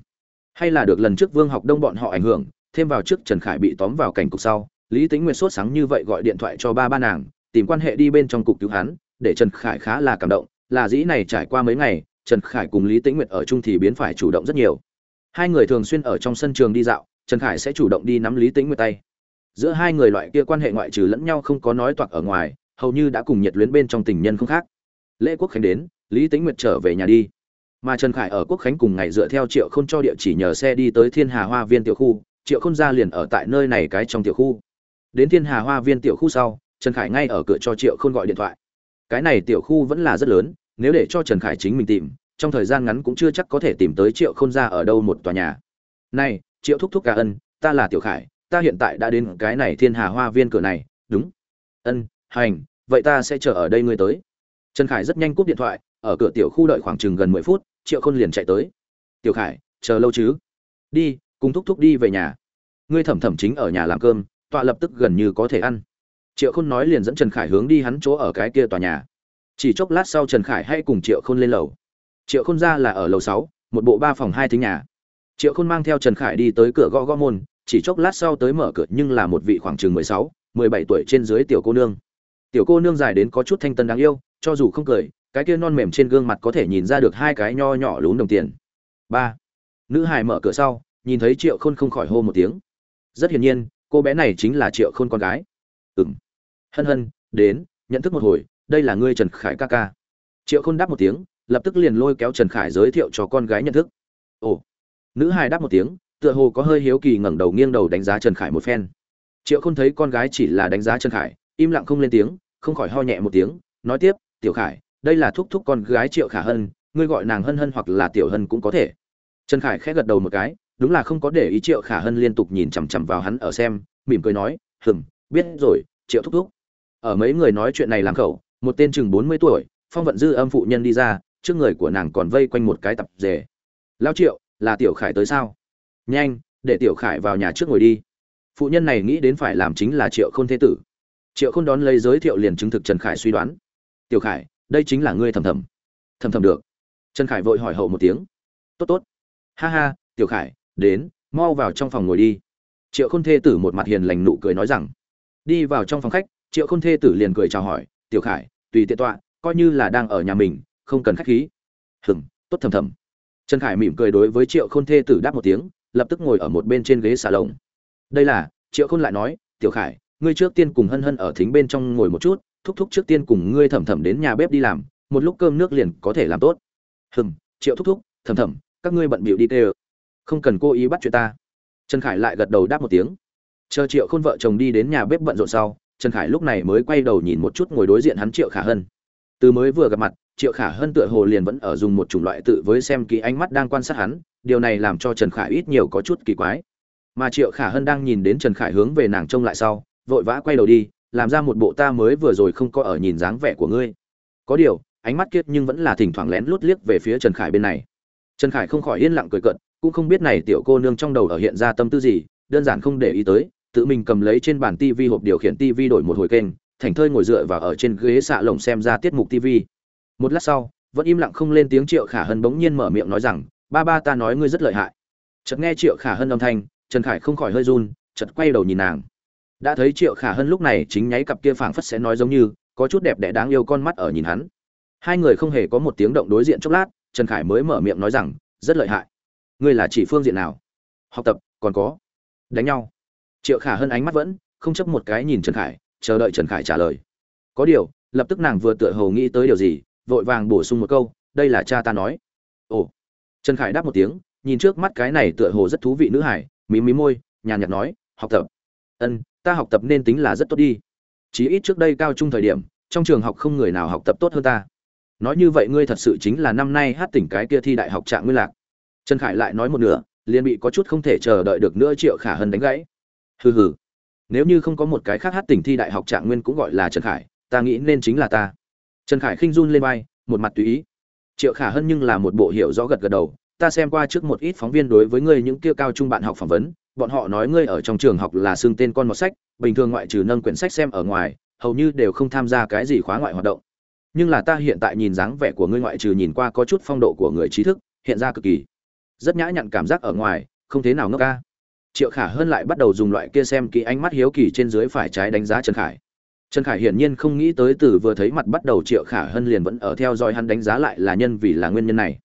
Hay là được lần trước vương học đông bọn họ ảnh hưởng, thêm vào trước trần khải bị tóm vào cảnh cục sau, lý tính nguyệt sốt sáng như vậy gọi điện thoại cho ba ba nàng, tìm quan hệ đi bên trong cục cứu hắn để trần khải khá là cảm động, là dĩ này trải qua mấy ngày, trần khải cùng lý tĩnh nguyệt ở chung thì biến phải chủ động rất nhiều. Hai người thường xuyên ở trong sân trường đi dạo, trần khải sẽ chủ động đi nắm lý tĩnh nguyệt tay. Giữa hai người loại kia quan hệ ngoại trừ lẫn nhau không có nói toạc ở ngoài, hầu như đã cùng nhiệt luyến bên trong tình nhân không khác. Lễ quốc khánh đến, lý tĩnh nguyệt trở về nhà đi. Mà trần khải ở quốc khánh cùng ngày dựa theo triệu khôn cho địa chỉ nhờ xe đi tới thiên hà hoa viên tiểu khu, triệu khôn ra liền ở tại nơi này cái trong tiểu khu. Đến thiên hà hoa viên tiểu khu sau, trần khải ngay ở cửa cho triệu khôn gọi điện thoại cái này tiểu khu vẫn là rất lớn, nếu để cho trần khải chính mình tìm, trong thời gian ngắn cũng chưa chắc có thể tìm tới triệu khôn ra ở đâu một tòa nhà. Này, triệu thúc thúc cả ân, ta là tiểu khải, ta hiện tại đã đến cái này thiên hà hoa viên cửa này, đúng. Ân, hành, vậy ta sẽ chờ ở đây ngươi tới. Trần khải rất nhanh cúp điện thoại, ở cửa tiểu khu đợi khoảng chừng gần mười phút, triệu khôn liền chạy tới. Tiểu khải, chờ lâu chứ? Đi, cùng thúc thúc đi về nhà. Ngươi thẩm thẩm chính ở nhà làm cơm, tọa lập tức gần như có thể ăn triệu khôn nói liền dẫn trần khải hướng đi hắn chỗ ở cái kia tòa nhà. Chỉ chốc lát sau trần khải hay cùng triệu khôn lên lầu. Triệu khôn ra là ở lầu sáu, một bộ ba phòng hai thính nhà. Triệu khôn mang theo trần khải đi tới cửa gõ gõ môn, chỉ chốc lát sau tới mở cửa nhưng là một vị khoảng chừng mười sáu, mười bảy tuổi trên dưới tiểu cô nương. Tiểu cô nương dài đến có chút thanh tân đáng yêu, cho dù không cười, cái kia non mềm trên gương mặt có thể nhìn ra được hai cái nho nhỏ lún đồng tiền. Ba. Nữ hải mở cửa sau, nhìn thấy triệu khôn không khỏi hô một tiếng. Rất hiển nhiên, cô bé này chính là triệu khôn con gái. Ừng hân hân, đến, nhận thức một hồi, đây là ngươi trần khải ca ca. Triệu khôn đáp một tiếng, lập tức liền lôi kéo trần khải giới thiệu cho con gái nhận thức. Ồ. Nữ hài đáp một tiếng, tựa hồ có hơi hiếu kỳ ngẩng đầu nghiêng đầu đánh giá trần khải một phen. Triệu khôn thấy con gái chỉ là đánh giá trần khải, im lặng không lên tiếng, không khỏi ho nhẹ một tiếng, nói tiếp, tiểu khải, đây là thúc thúc con gái triệu khả hân, ngươi gọi nàng hân hân hoặc là tiểu hân cũng có thể. Trần khải khẽ gật đầu một cái, đúng là không có để ý triệu khả hân liên tục nhìn chằm chằm vào hắn ở xem, mỉm cười nói, hừm, biết rồi, triệu thúc thúc ở mấy người nói chuyện này làm khẩu, một tên chừng bốn mươi tuổi, phong vận dư âm phụ nhân đi ra, trước người của nàng còn vây quanh một cái tập rể. Lao triệu, là tiểu khải tới sao? Nhanh, để tiểu khải vào nhà trước ngồi đi. Phụ nhân này nghĩ đến phải làm chính là triệu khôn thế tử. Triệu khôn đón lấy giới thiệu liền chứng thực trần khải suy đoán. Tiểu khải, đây chính là ngươi thầm thầm. Thầm thầm được. Trần khải vội hỏi hậu một tiếng. Tốt tốt. Ha ha, tiểu khải, đến, mau vào trong phòng ngồi đi. Triệu khôn thê tử một mặt hiền lành nụ cười nói rằng. Đi vào trong phòng khách triệu khôn thê tử liền cười chào hỏi, tiểu khải, tùy tiện tọa, coi như là đang ở nhà mình, không cần khách khí. Hừng tốt thầm thầm. Trần khải mỉm cười đối với triệu khôn thê tử đáp một tiếng, lập tức ngồi ở một bên trên ghế xà lồng. Đây là, triệu khôn lại nói, tiểu khải, ngươi trước tiên cùng hân hân ở thính bên trong ngồi một chút, thúc thúc trước tiên cùng ngươi thầm thầm đến nhà bếp đi làm, một lúc cơm nước liền có thể làm tốt. Hừng triệu thúc thúc, thầm thầm, các ngươi bận bịu đi tê không cần cố ý bắt chuyện ta. Trần khải lại gật đầu đáp một tiếng. Chờ triệu khôn vợ chồng đi đến nhà bếp bận rộn sau trần khải lúc này mới quay đầu nhìn một chút ngồi đối diện hắn triệu khả hân. Từ mới vừa gặp mặt, triệu khả hân tựa hồ liền vẫn ở dùng một chủng loại tự với xem kỹ ánh mắt đang quan sát hắn, điều này làm cho trần khải ít nhiều có chút kỳ quái. Mà triệu khả hân đang nhìn đến trần khải hướng về nàng trông lại sau, vội vã quay đầu đi, làm ra một bộ ta mới vừa rồi không có ở nhìn dáng vẻ của ngươi. Có điều, ánh mắt kiết nhưng vẫn là thỉnh thoảng lén lút liếc về phía trần khải bên này. Trần khải không khỏi yên lặng cười cận cũng không biết này tiểu cô nương trong đầu ở hiện ra tâm tư gì, đơn giản không để ý tới tự mình cầm lấy trên bàn tivi hộp điều khiển tivi đổi một hồi kênh, thành thơi ngồi dựa vào ở trên ghế xạ lồng xem ra tiết mục tivi một lát sau, vẫn im lặng không lên tiếng triệu khả hân bỗng nhiên mở miệng nói rằng, ba ba ta nói ngươi rất lợi hại. Chợt nghe triệu khả hân âm thanh, trần khải không khỏi hơi run, chợt quay đầu nhìn nàng. Đã thấy triệu khả hân lúc này chính nháy cặp kia phảng phất sẽ nói giống như, có chút đẹp đẽ đáng yêu con mắt ở nhìn hắn. Hai người không hề có một tiếng động đối diện chốc lát, trần khải mới mở miệng nói rằng, rất lợi hại. Ngươi là chỉ phương diện nào? Học tập, còn có. Đánh nhau triệu khả hân ánh mắt vẫn không chấp một cái nhìn trần khải, chờ đợi trần khải trả lời. Có điều, lập tức nàng vừa tựa hồ nghĩ tới điều gì, vội vàng bổ sung một câu, đây là cha ta nói. Ồ. Trần khải đáp một tiếng, nhìn trước mắt cái này tựa hồ rất thú vị nữ hải mí mí môi, nhàn nhạt nói, học tập. Ân, ta học tập nên tính là rất tốt đi. Chí ít trước đây cao trung thời điểm, trong trường học không người nào học tập tốt hơn ta. Nói như vậy ngươi thật sự chính là năm nay hát tỉnh cái kia thi đại học trạng nguyên lạc. Trần khải lại nói một nửa, liền bị có chút không thể chờ đợi được nữa triệu khả hân đánh gãy hừ hừ. Nếu như không có một cái khác hát tỉnh thi đại học trạng nguyên cũng gọi là trần khải, ta nghĩ nên chính là ta. Trần khải khinh run lên vai, một mặt tùy ý. Triệu khả hơn nhưng là một bộ hiểu rõ gật gật đầu, ta xem qua trước một ít phóng viên đối với ngươi những kia cao trung bạn học phỏng vấn, bọn họ nói ngươi ở trong trường học là xưng tên con một sách, bình thường ngoại trừ nâng quyển sách xem ở ngoài, hầu như đều không tham gia cái gì khóa ngoại hoạt động. Nhưng là ta hiện tại nhìn dáng vẻ của ngươi ngoại trừ nhìn qua có chút phong độ của người trí thức, hiện ra cực kỳ. Rất nhã nhặn cảm giác ở ngoài, không thế nào ngốc ca triệu khả hơn lại bắt đầu dùng loại kia xem kỹ ánh mắt hiếu kỳ trên dưới phải trái đánh giá trần khải. Trần khải hiển nhiên không nghĩ tới từ vừa thấy mặt bắt đầu triệu khả hơn liền vẫn ở theo dõi hắn đánh giá lại là nhân vì là nguyên nhân này.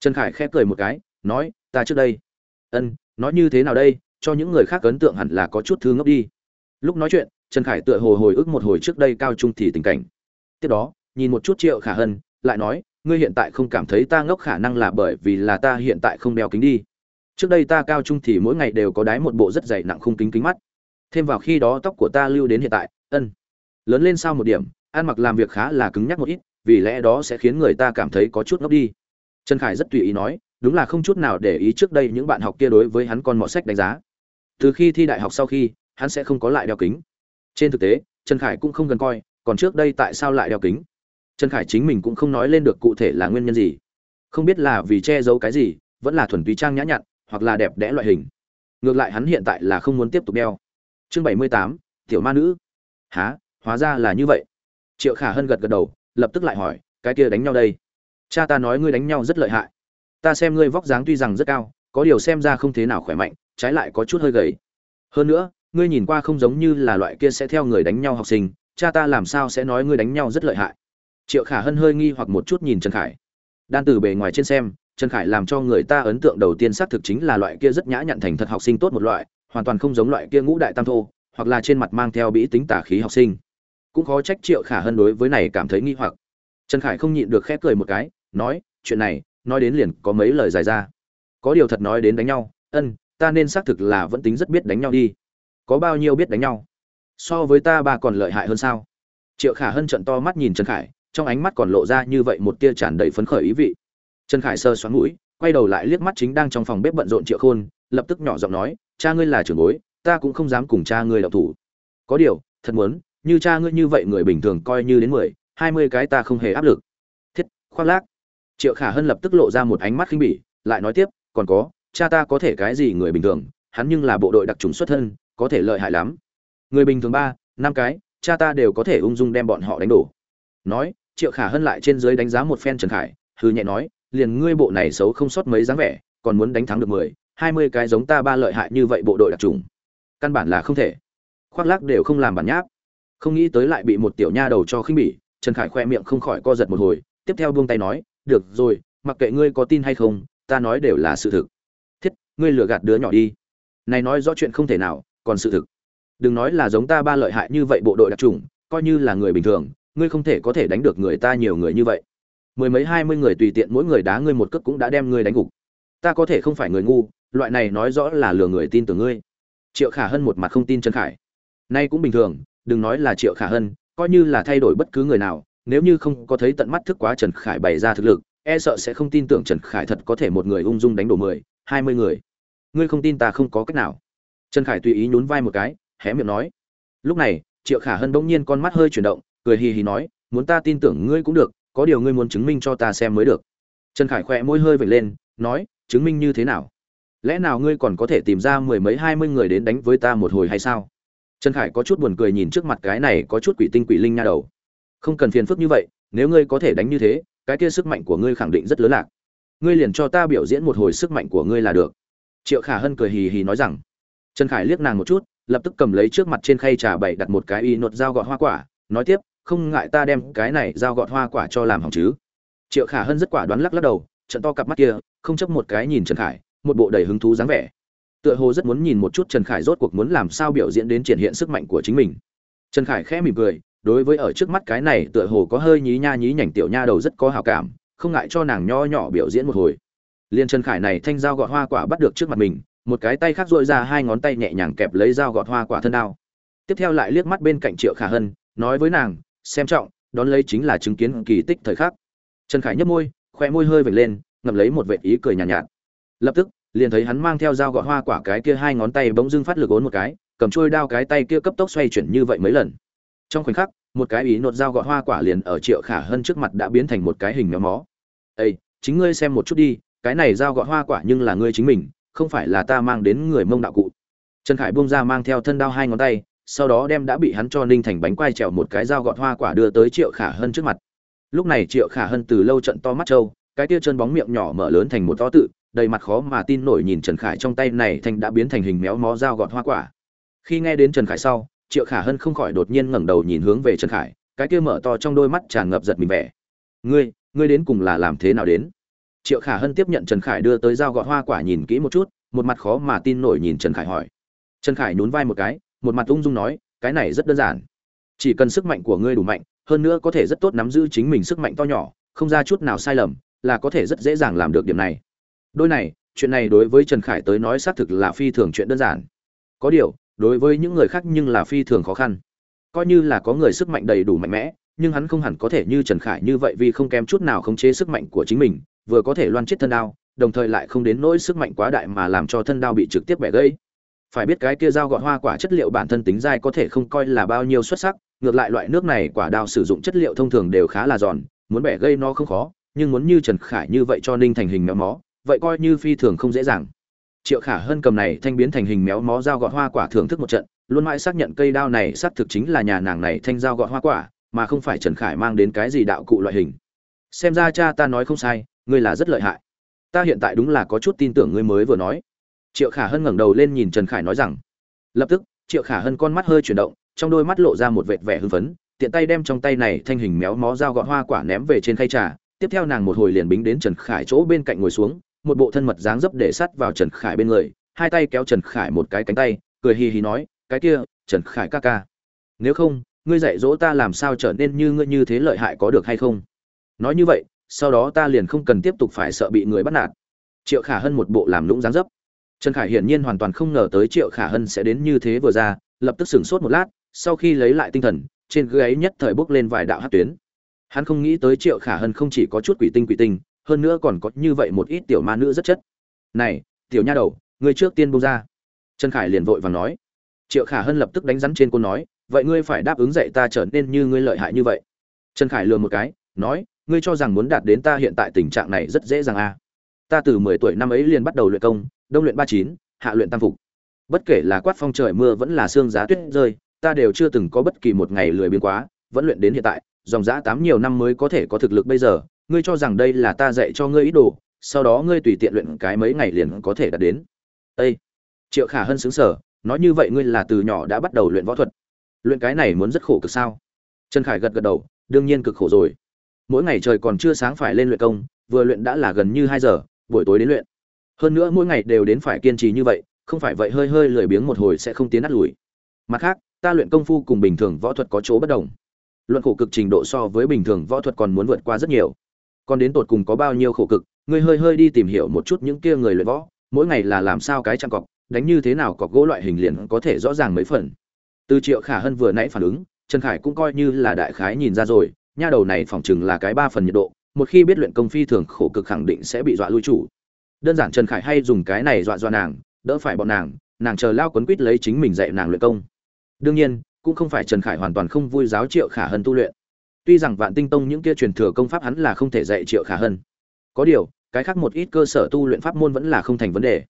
Trần khải khẽ cười một cái, nói, ta trước đây. Ân, nói như thế nào đây? Cho những người khác ấn tượng hẳn là có chút thương ngốc đi. Lúc nói chuyện, trần khải tựa hồ hồi ức một hồi trước đây cao trung thì tình cảnh. Tiếp đó, nhìn một chút triệu khả hân, lại nói, ngươi hiện tại không cảm thấy ta ngốc khả năng là bởi vì là ta hiện tại không đeo kính đi trước đây ta cao trung thì mỗi ngày đều có đái một bộ rất dày nặng khung kính kính mắt. Thêm vào khi đó tóc của ta lưu đến hiện tại, ân. Lớn lên sau một điểm, ăn mặc làm việc khá là cứng nhắc một ít, vì lẽ đó sẽ khiến người ta cảm thấy có chút ngốc đi. Trần khải rất tùy ý nói, đúng là không chút nào để ý trước đây những bạn học kia đối với hắn con mọ sách đánh giá. Từ khi thi đại học sau khi, hắn sẽ không có lại đeo kính. Trên thực tế, trần khải cũng không cần coi, còn trước đây tại sao lại đeo kính? Trần khải chính mình cũng không nói lên được cụ thể là nguyên nhân gì. Không biết là vì che giấu cái gì, vẫn là thuần túy trang nhã nhặn hoặc là đẹp đẽ loại hình. Ngược lại hắn hiện tại là không muốn tiếp tục đeo. Chương bảy mươi tám, tiểu ma nữ. Há hóa ra là như vậy. Triệu khả hân gật gật đầu, lập tức lại hỏi, cái kia đánh nhau đây? Cha ta nói ngươi đánh nhau rất lợi hại. Ta xem ngươi vóc dáng tuy rằng rất cao, có điều xem ra không thế nào khỏe mạnh, trái lại có chút hơi gầy. Hơn nữa, ngươi nhìn qua không giống như là loại kia sẽ theo người đánh nhau học sinh, cha ta làm sao sẽ nói ngươi đánh nhau rất lợi hại? Triệu khả hân hơi nghi hoặc một chút nhìn trần khải. Đan từ bề ngoài trên xem trần khải làm cho người ta ấn tượng đầu tiên xác thực chính là loại kia rất nhã nhặn thành thật học sinh tốt một loại, hoàn toàn không giống loại kia ngũ đại tam thô, hoặc là trên mặt mang theo bĩ tính tả khí học sinh. Cũng khó trách triệu khả hân đối với này cảm thấy nghi hoặc. Trần khải không nhịn được khép cười một cái, nói, chuyện này, nói đến liền có mấy lời dài ra. Có điều thật nói đến đánh nhau, ân, ta nên xác thực là vẫn tính rất biết đánh nhau đi. Có bao nhiêu biết đánh nhau? So với ta ba còn lợi hại hơn sao? Triệu khả hân trận to mắt nhìn trần khải, trong ánh mắt còn lộ ra như vậy một tia tràn đầy phấn khởi ý vị trần khải sơ xoắn mũi, quay đầu lại liếc mắt chính đang trong phòng bếp bận rộn triệu khôn, lập tức nhỏ giọng nói, cha ngươi là trưởng bối, ta cũng không dám cùng cha ngươi đậu thủ. Có điều, thật muốn, như cha ngươi như vậy người bình thường coi như đến mười, hai mươi cái ta không hề áp lực. Thiết, khoác lác. Triệu khả hân lập tức lộ ra một ánh mắt khinh bỉ, lại nói tiếp, còn có, cha ta có thể cái gì người bình thường, hắn nhưng là bộ đội đặc trùng xuất thân, có thể lợi hại lắm. Người bình thường ba, năm cái, cha ta đều có thể ung dung đem bọn họ đánh đổ. Nói, triệu khả hân lại trên dưới đánh giá một phen trần khải hư nhẹ nói liền ngươi bộ này xấu không sót mấy dáng vẻ, còn muốn đánh thắng được mười, hai mươi cái giống ta ba lợi hại như vậy bộ đội đặc trùng. Căn bản là không thể. Khoác lác đều không làm bản nháp. Không nghĩ tới lại bị một tiểu nha đầu cho khinh bỉ, trần khải khoe miệng không khỏi co giật một hồi, tiếp theo buông tay nói, được rồi, mặc kệ ngươi có tin hay không, ta nói đều là sự thực. Thiết, ngươi lừa gạt đứa nhỏ đi. Này nói rõ chuyện không thể nào, còn sự thực. Đừng nói là giống ta ba lợi hại như vậy bộ đội đặc trùng, coi như là người bình thường, ngươi không thể có thể đánh được người ta nhiều người như vậy mười mấy hai mươi người tùy tiện mỗi người đá ngươi một cước cũng đã đem ngươi đánh gục. Ta có thể không phải người ngu, loại này nói rõ là lừa người tin tưởng ngươi. Triệu khả hân một mặt không tin trần khải. Nay cũng bình thường, đừng nói là triệu khả hân, coi như là thay đổi bất cứ người nào, nếu như không có thấy tận mắt thức quá trần khải bày ra thực lực e sợ sẽ không tin tưởng trần khải thật có thể một người ung dung đánh đổ mười, hai mươi người. Ngươi không tin ta không có cách nào. Trần khải tùy ý nhún vai một cái, hé miệng nói. Lúc này, triệu khả hân bỗng nhiên con mắt hơi chuyển động, cười hì hì nói, muốn ta tin tưởng ngươi cũng được có điều ngươi muốn chứng minh cho ta xem mới được. Trần khải khỏe môi hơi vệt lên, nói, chứng minh như thế nào? Lẽ nào ngươi còn có thể tìm ra mười mấy, hai mươi người đến đánh với ta một hồi hay sao? Trần khải có chút buồn cười nhìn trước mặt cái này có chút quỷ tinh quỷ linh nha đầu. Không cần phiền phức như vậy, nếu ngươi có thể đánh như thế, cái kia sức mạnh của ngươi khẳng định rất lớn lạc. Ngươi liền cho ta biểu diễn một hồi sức mạnh của ngươi là được. Triệu khả hân cười hì hì nói rằng. Trần khải liếc nàng một chút, lập tức cầm lấy trước mặt trên khay trà bày đặt một cái y nột dao gọt hoa quả, nói tiếp không ngại ta đem cái này dao gọt hoa quả cho làm hỏng chứ. Triệu khả hân rất quả đoán lắc lắc đầu, trận to cặp mắt kia, không chấp một cái nhìn trần khải, một bộ đầy hứng thú dáng vẻ. Tựa hồ rất muốn nhìn một chút trần khải rốt cuộc muốn làm sao biểu diễn đến triển hiện sức mạnh của chính mình. Trần khải khẽ mỉm cười, đối với ở trước mắt cái này tựa hồ có hơi nhí nha nhí nhảnh tiểu nha đầu rất có hào cảm, không ngại cho nàng nho nhỏ biểu diễn một hồi. Liên trần khải này thanh dao gọt hoa quả bắt được trước mặt mình, một cái tay khác dội ra hai ngón tay nhẹ nhàng kẹp lấy dao gọt hoa quả thân đao tiếp theo lại liếc mắt bên cạnh triệu khả hân, nói với nàng xem trọng đón lấy chính là chứng kiến kỳ tích thời khắc. Trần khải nhấp môi khoe môi hơi vệt lên ngậm lấy một vệ ý cười nhàn nhạt, nhạt. Lập tức liền thấy hắn mang theo dao gọt hoa quả cái kia hai ngón tay bỗng dưng phát lực ốn một cái cầm trôi đao cái tay kia cấp tốc xoay chuyển như vậy mấy lần. Trong khoảnh khắc một cái ý nột dao gọt hoa quả liền ở triệu khả hơn trước mặt đã biến thành một cái hình méo mó. Ây chính ngươi xem một chút đi cái này dao gọt hoa quả nhưng là ngươi chính mình không phải là ta mang đến người mông đạo cụ. Trần khải buông ra mang theo thân đao hai ngón tay sau đó đem đã bị hắn cho ninh thành bánh quai trèo một cái dao gọt hoa quả đưa tới triệu khả Hân trước mặt. Lúc này triệu khả Hân từ lâu trận to mắt trâu, cái tia chân bóng miệng nhỏ mở lớn thành một to tự, đầy mặt khó mà tin nổi nhìn trần khải trong tay này thành đã biến thành hình méo mó dao gọt hoa quả. Khi nghe đến trần khải sau, triệu khả hân không khỏi đột nhiên ngẩng đầu nhìn hướng về trần khải, cái kia mở to trong đôi mắt tràn ngập giật mình vẻ. Ngươi ngươi đến cùng là làm thế nào đến? Triệu khả hân tiếp nhận trần khải đưa tới dao gọt hoa quả nhìn kỹ một chút, một mặt khó mà tin nổi nhìn trần khải hỏi. Trần khải nhún vai một cái một mặt ung dung nói, cái này rất đơn giản. Chỉ cần sức mạnh của ngươi đủ mạnh, hơn nữa có thể rất tốt nắm giữ chính mình sức mạnh to nhỏ, không ra chút nào sai lầm, là có thể rất dễ dàng làm được điểm này. Đôi này, chuyện này đối với trần khải tới nói xác thực là phi thường chuyện đơn giản. Có điều, đối với những người khác nhưng là phi thường khó khăn. Coi như là có người sức mạnh đầy đủ mạnh mẽ, nhưng hắn không hẳn có thể như trần khải như vậy vì không kém chút nào khống chế sức mạnh của chính mình, vừa có thể loan chết thân đao, đồng thời lại không đến nỗi sức mạnh quá đại mà làm cho thân đao bị trực tiếp bẻ gãy phải biết cái kia dao gọt hoa quả chất liệu bản thân tính dai có thể không coi là bao nhiêu xuất sắc, ngược lại loại nước này quả đao sử dụng chất liệu thông thường đều khá là giòn, muốn bẻ gây nó không khó, nhưng muốn như trần khải như vậy cho ninh thành hình méo mó, vậy coi như phi thường không dễ dàng. Triệu khả hơn cầm này thanh biến thành hình méo mó dao gọt hoa quả thưởng thức một trận, luôn mãi xác nhận cây đao này xác thực chính là nhà nàng này thanh dao gọt hoa quả, mà không phải trần khải mang đến cái gì đạo cụ loại hình. Xem ra cha ta nói không sai, ngươi là rất lợi hại. Ta hiện tại đúng là có chút tin tưởng ngươi mới vừa nói triệu khả hân ngẩng đầu lên nhìn trần khải nói rằng, lập tức, triệu khả hân con mắt hơi chuyển động, trong đôi mắt lộ ra một vệt vẻ hưng phấn, tiện tay đem trong tay này thanh hình méo mó dao gọt hoa quả ném về trên khay trà. Tiếp theo nàng một hồi liền bính đến trần khải chỗ bên cạnh ngồi xuống, một bộ thân mật dáng dấp để sắt vào trần khải bên người, hai tay kéo trần khải một cái cánh tay, cười hì hì nói, cái kia, trần khải ca ca, nếu không, ngươi dạy dỗ ta làm sao trở nên như ngươi như thế lợi hại có được hay không? Nói như vậy, sau đó ta liền không cần tiếp tục phải sợ bị người bắt nạt. Triệu khả hân một bộ làm lũng dáng dấp trần khải hiển nhiên hoàn toàn không ngờ tới triệu khả hân sẽ đến như thế vừa ra, lập tức sửng sốt một lát, sau khi lấy lại tinh thần, trên gáy nhất thời bước lên vài đạo hát tuyến. Hắn không nghĩ tới triệu khả hân không chỉ có chút quỷ tinh quỷ tinh, hơn nữa còn có như vậy một ít tiểu ma nữ rất chất. Này, tiểu nha đầu, ngươi trước tiên bông ra. Trần khải liền vội và nói. Triệu khả hân lập tức đánh rắn trên cô nói, vậy ngươi phải đáp ứng dạy ta trở nên như ngươi lợi hại như vậy. Trần khải lừa một cái, nói, ngươi cho rằng muốn đạt đến ta hiện tại tình trạng này rất dễ dàng à. ta từ mười tuổi năm ấy liền bắt đầu luyện công đông luyện ba chín, hạ luyện tam phục. Bất kể là quát phong trời mưa vẫn là sương giá tuyết rơi, ta đều chưa từng có bất kỳ một ngày lười biếng quá, vẫn luyện đến hiện tại, dòng giã tám nhiều năm mới có thể có thực lực bây giờ, ngươi cho rằng đây là ta dạy cho ngươi ý đồ, sau đó ngươi tùy tiện luyện cái mấy ngày liền có thể đạt đến. Ê! triệu khả hân xứng sở nói như vậy ngươi là từ nhỏ đã bắt đầu luyện võ thuật. Luyện cái này muốn rất khổ cực sao? Trần khải gật gật đầu, đương nhiên cực khổ rồi. Mỗi ngày trời còn chưa sáng phải lên luyện công, vừa luyện đã là gần như hai giờ, buổi tối đến luyện hơn nữa mỗi ngày đều đến phải kiên trì như vậy, không phải vậy hơi hơi lười biếng một hồi sẽ không tiến nát lùi. Mặt khác, ta luyện công phu cùng bình thường võ thuật có chỗ bất đồng. Luận khổ cực trình độ so với bình thường võ thuật còn muốn vượt qua rất nhiều. Còn đến tột cùng có bao nhiêu khổ cực, ngươi hơi hơi đi tìm hiểu một chút những kia người luyện võ, mỗi ngày là làm sao cái trang cọc, đánh như thế nào cọc gỗ loại hình liền có thể rõ ràng mấy phần. Từ triệu khả hân vừa nãy phản ứng, trần khải cũng coi như là đại khái nhìn ra rồi, nha đầu này phỏng chừng là cái ba phần nhiệt độ, một khi biết luyện công phi thường khổ cực khẳng định sẽ bị dọa lui chủ đơn giản trần khải hay dùng cái này dọa dọa nàng, đỡ phải bọn nàng nàng chờ lao quấn quýt lấy chính mình dạy nàng luyện công. Đương nhiên, cũng không phải trần khải hoàn toàn không vui giáo triệu khả hân tu luyện. Tuy rằng vạn tinh tông những kia truyền thừa công pháp hắn là không thể dạy triệu khả hân. Có điều, cái khác một ít cơ sở tu luyện pháp môn vẫn là không thành vấn đề.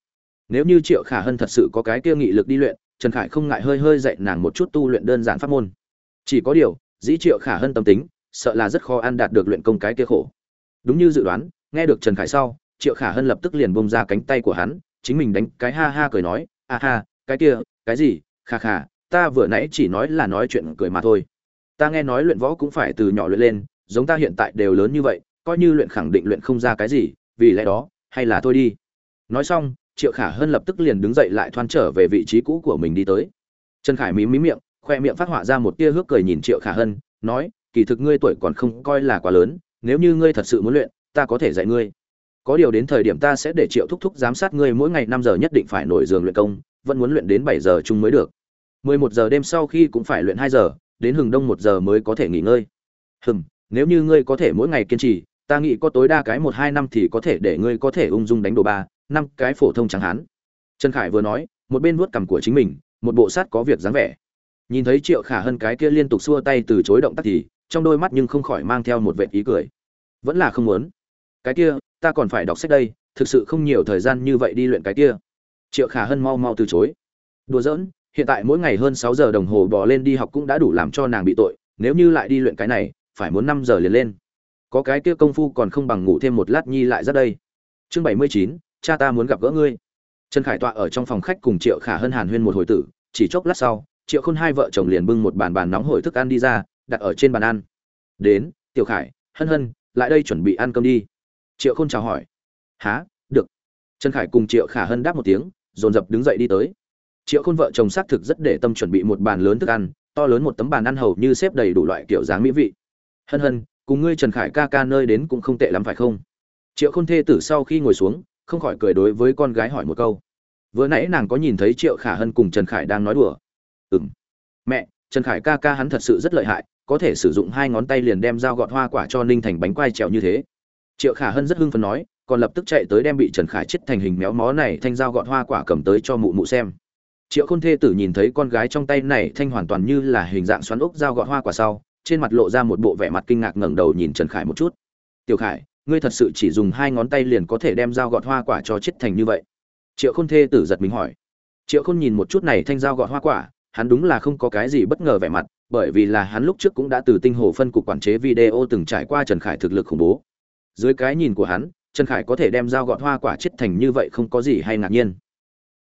Nếu như triệu khả hân thật sự có cái kia nghị lực đi luyện, trần khải không ngại hơi hơi dạy nàng một chút tu luyện đơn giản pháp môn. Chỉ có điều, dĩ triệu khả hân tâm tính, sợ là rất khó ăn đạt được luyện công cái kia khổ. Đúng như dự đoán, nghe được trần khải sau triệu khả hân lập tức liền bông ra cánh tay của hắn, chính mình đánh cái ha ha cười nói, a ha, cái kia, cái gì? Kha kha, ta vừa nãy chỉ nói là nói chuyện cười mà thôi. Ta nghe nói luyện võ cũng phải từ nhỏ luyện lên, giống ta hiện tại đều lớn như vậy, coi như luyện khẳng định luyện không ra cái gì, vì lẽ đó, hay là thôi đi. Nói xong, triệu khả hân lập tức liền đứng dậy lại thoăn trở về vị trí cũ của mình đi tới. Trần khải mí mí miệng, khoe miệng phát họa ra một tia hước cười nhìn triệu khả hân, nói, kỳ thực ngươi tuổi còn không coi là quá lớn, nếu như ngươi thật sự muốn luyện, ta có thể dạy ngươi có điều đến thời điểm ta sẽ để triệu thúc thúc giám sát ngươi mỗi ngày năm giờ nhất định phải nổi giường luyện công, vẫn muốn luyện đến bảy giờ chung mới được. Mười một giờ đêm sau khi cũng phải luyện hai giờ, đến hừng đông một giờ mới có thể nghỉ ngơi. Hừm, nếu như ngươi có thể mỗi ngày kiên trì, ta nghĩ có tối đa cái một hai năm thì có thể để ngươi có thể ung dung đánh đồ ba, năm cái phổ thông chẳng hán trần khải vừa nói, một bên vuốt cằm của chính mình, một bộ sát có việc dáng vẻ. Nhìn thấy triệu khả hơn cái kia liên tục xua tay từ chối động tác thì, trong đôi mắt nhưng không khỏi mang theo một vệt ý cười. Vẫn là không muốn. Cái kia ta còn phải đọc sách đây, thực sự không nhiều thời gian như vậy đi luyện cái kia. Triệu khả hân mau mau từ chối. Đùa giỡn, hiện tại mỗi ngày hơn sáu giờ đồng hồ bò lên đi học cũng đã đủ làm cho nàng bị tội, nếu như lại đi luyện cái này, phải muốn năm giờ liền lên. Có cái kia công phu còn không bằng ngủ thêm một lát nhi lại ra đây. Chương bảy mươi chín, cha ta muốn gặp gỡ ngươi. Trần khải tọa ở trong phòng khách cùng triệu khả hân hàn huyên một hồi tử, chỉ chốc lát sau, triệu khôn hai vợ chồng liền bưng một bàn bàn nóng hổi thức ăn đi ra, đặt ở trên bàn ăn. Đến, tiểu khải, hân hân, lại đây chuẩn bị ăn cơm đi triệu khôn chào hỏi. Há, được. Trần khải cùng triệu khả hân đáp một tiếng, dồn dập đứng dậy đi tới. Triệu khôn vợ chồng xác thực rất để tâm chuẩn bị một bàn lớn thức ăn, to lớn một tấm bàn ăn hầu như xếp đầy đủ loại kiểu dáng mỹ vị. Hân hân, cùng ngươi trần khải ca ca nơi đến cũng không tệ lắm phải không? Triệu khôn thê tử sau khi ngồi xuống, không khỏi cười đối với con gái hỏi một câu. Vừa nãy nàng có nhìn thấy triệu khả hân cùng trần khải đang nói đùa. Ừ m mẹ, trần khải ca ca hắn thật sự rất lợi hại, có thể sử dụng hai ngón tay liền đem dao gọt hoa quả cho ninh thành bánh quai trèo như thế triệu khả hân rất hưng phấn nói, còn lập tức chạy tới đem bị trần khải chết thành hình méo mó này thanh dao gọt hoa quả cầm tới cho mụ mụ xem. Triệu khôn thê tử nhìn thấy con gái trong tay này thanh hoàn toàn như là hình dạng xoắn ốc dao gọt hoa quả sau, trên mặt lộ ra một bộ vẻ mặt kinh ngạc ngẩng đầu nhìn trần khải một chút. Tiểu khải, ngươi thật sự chỉ dùng hai ngón tay liền có thể đem dao gọt hoa quả cho chết thành như vậy? Triệu khôn thê tử giật mình hỏi. Triệu khôn nhìn một chút này thanh dao gọt hoa quả, hắn đúng là không có cái gì bất ngờ vẻ mặt, bởi vì là hắn lúc trước cũng đã từ tinh hồ phân cục quản chế video từng trải qua trần khải thực lực khủng bố dưới cái nhìn của hắn, trần khải có thể đem dao gọt hoa quả chết thành như vậy không có gì hay ngạc nhiên.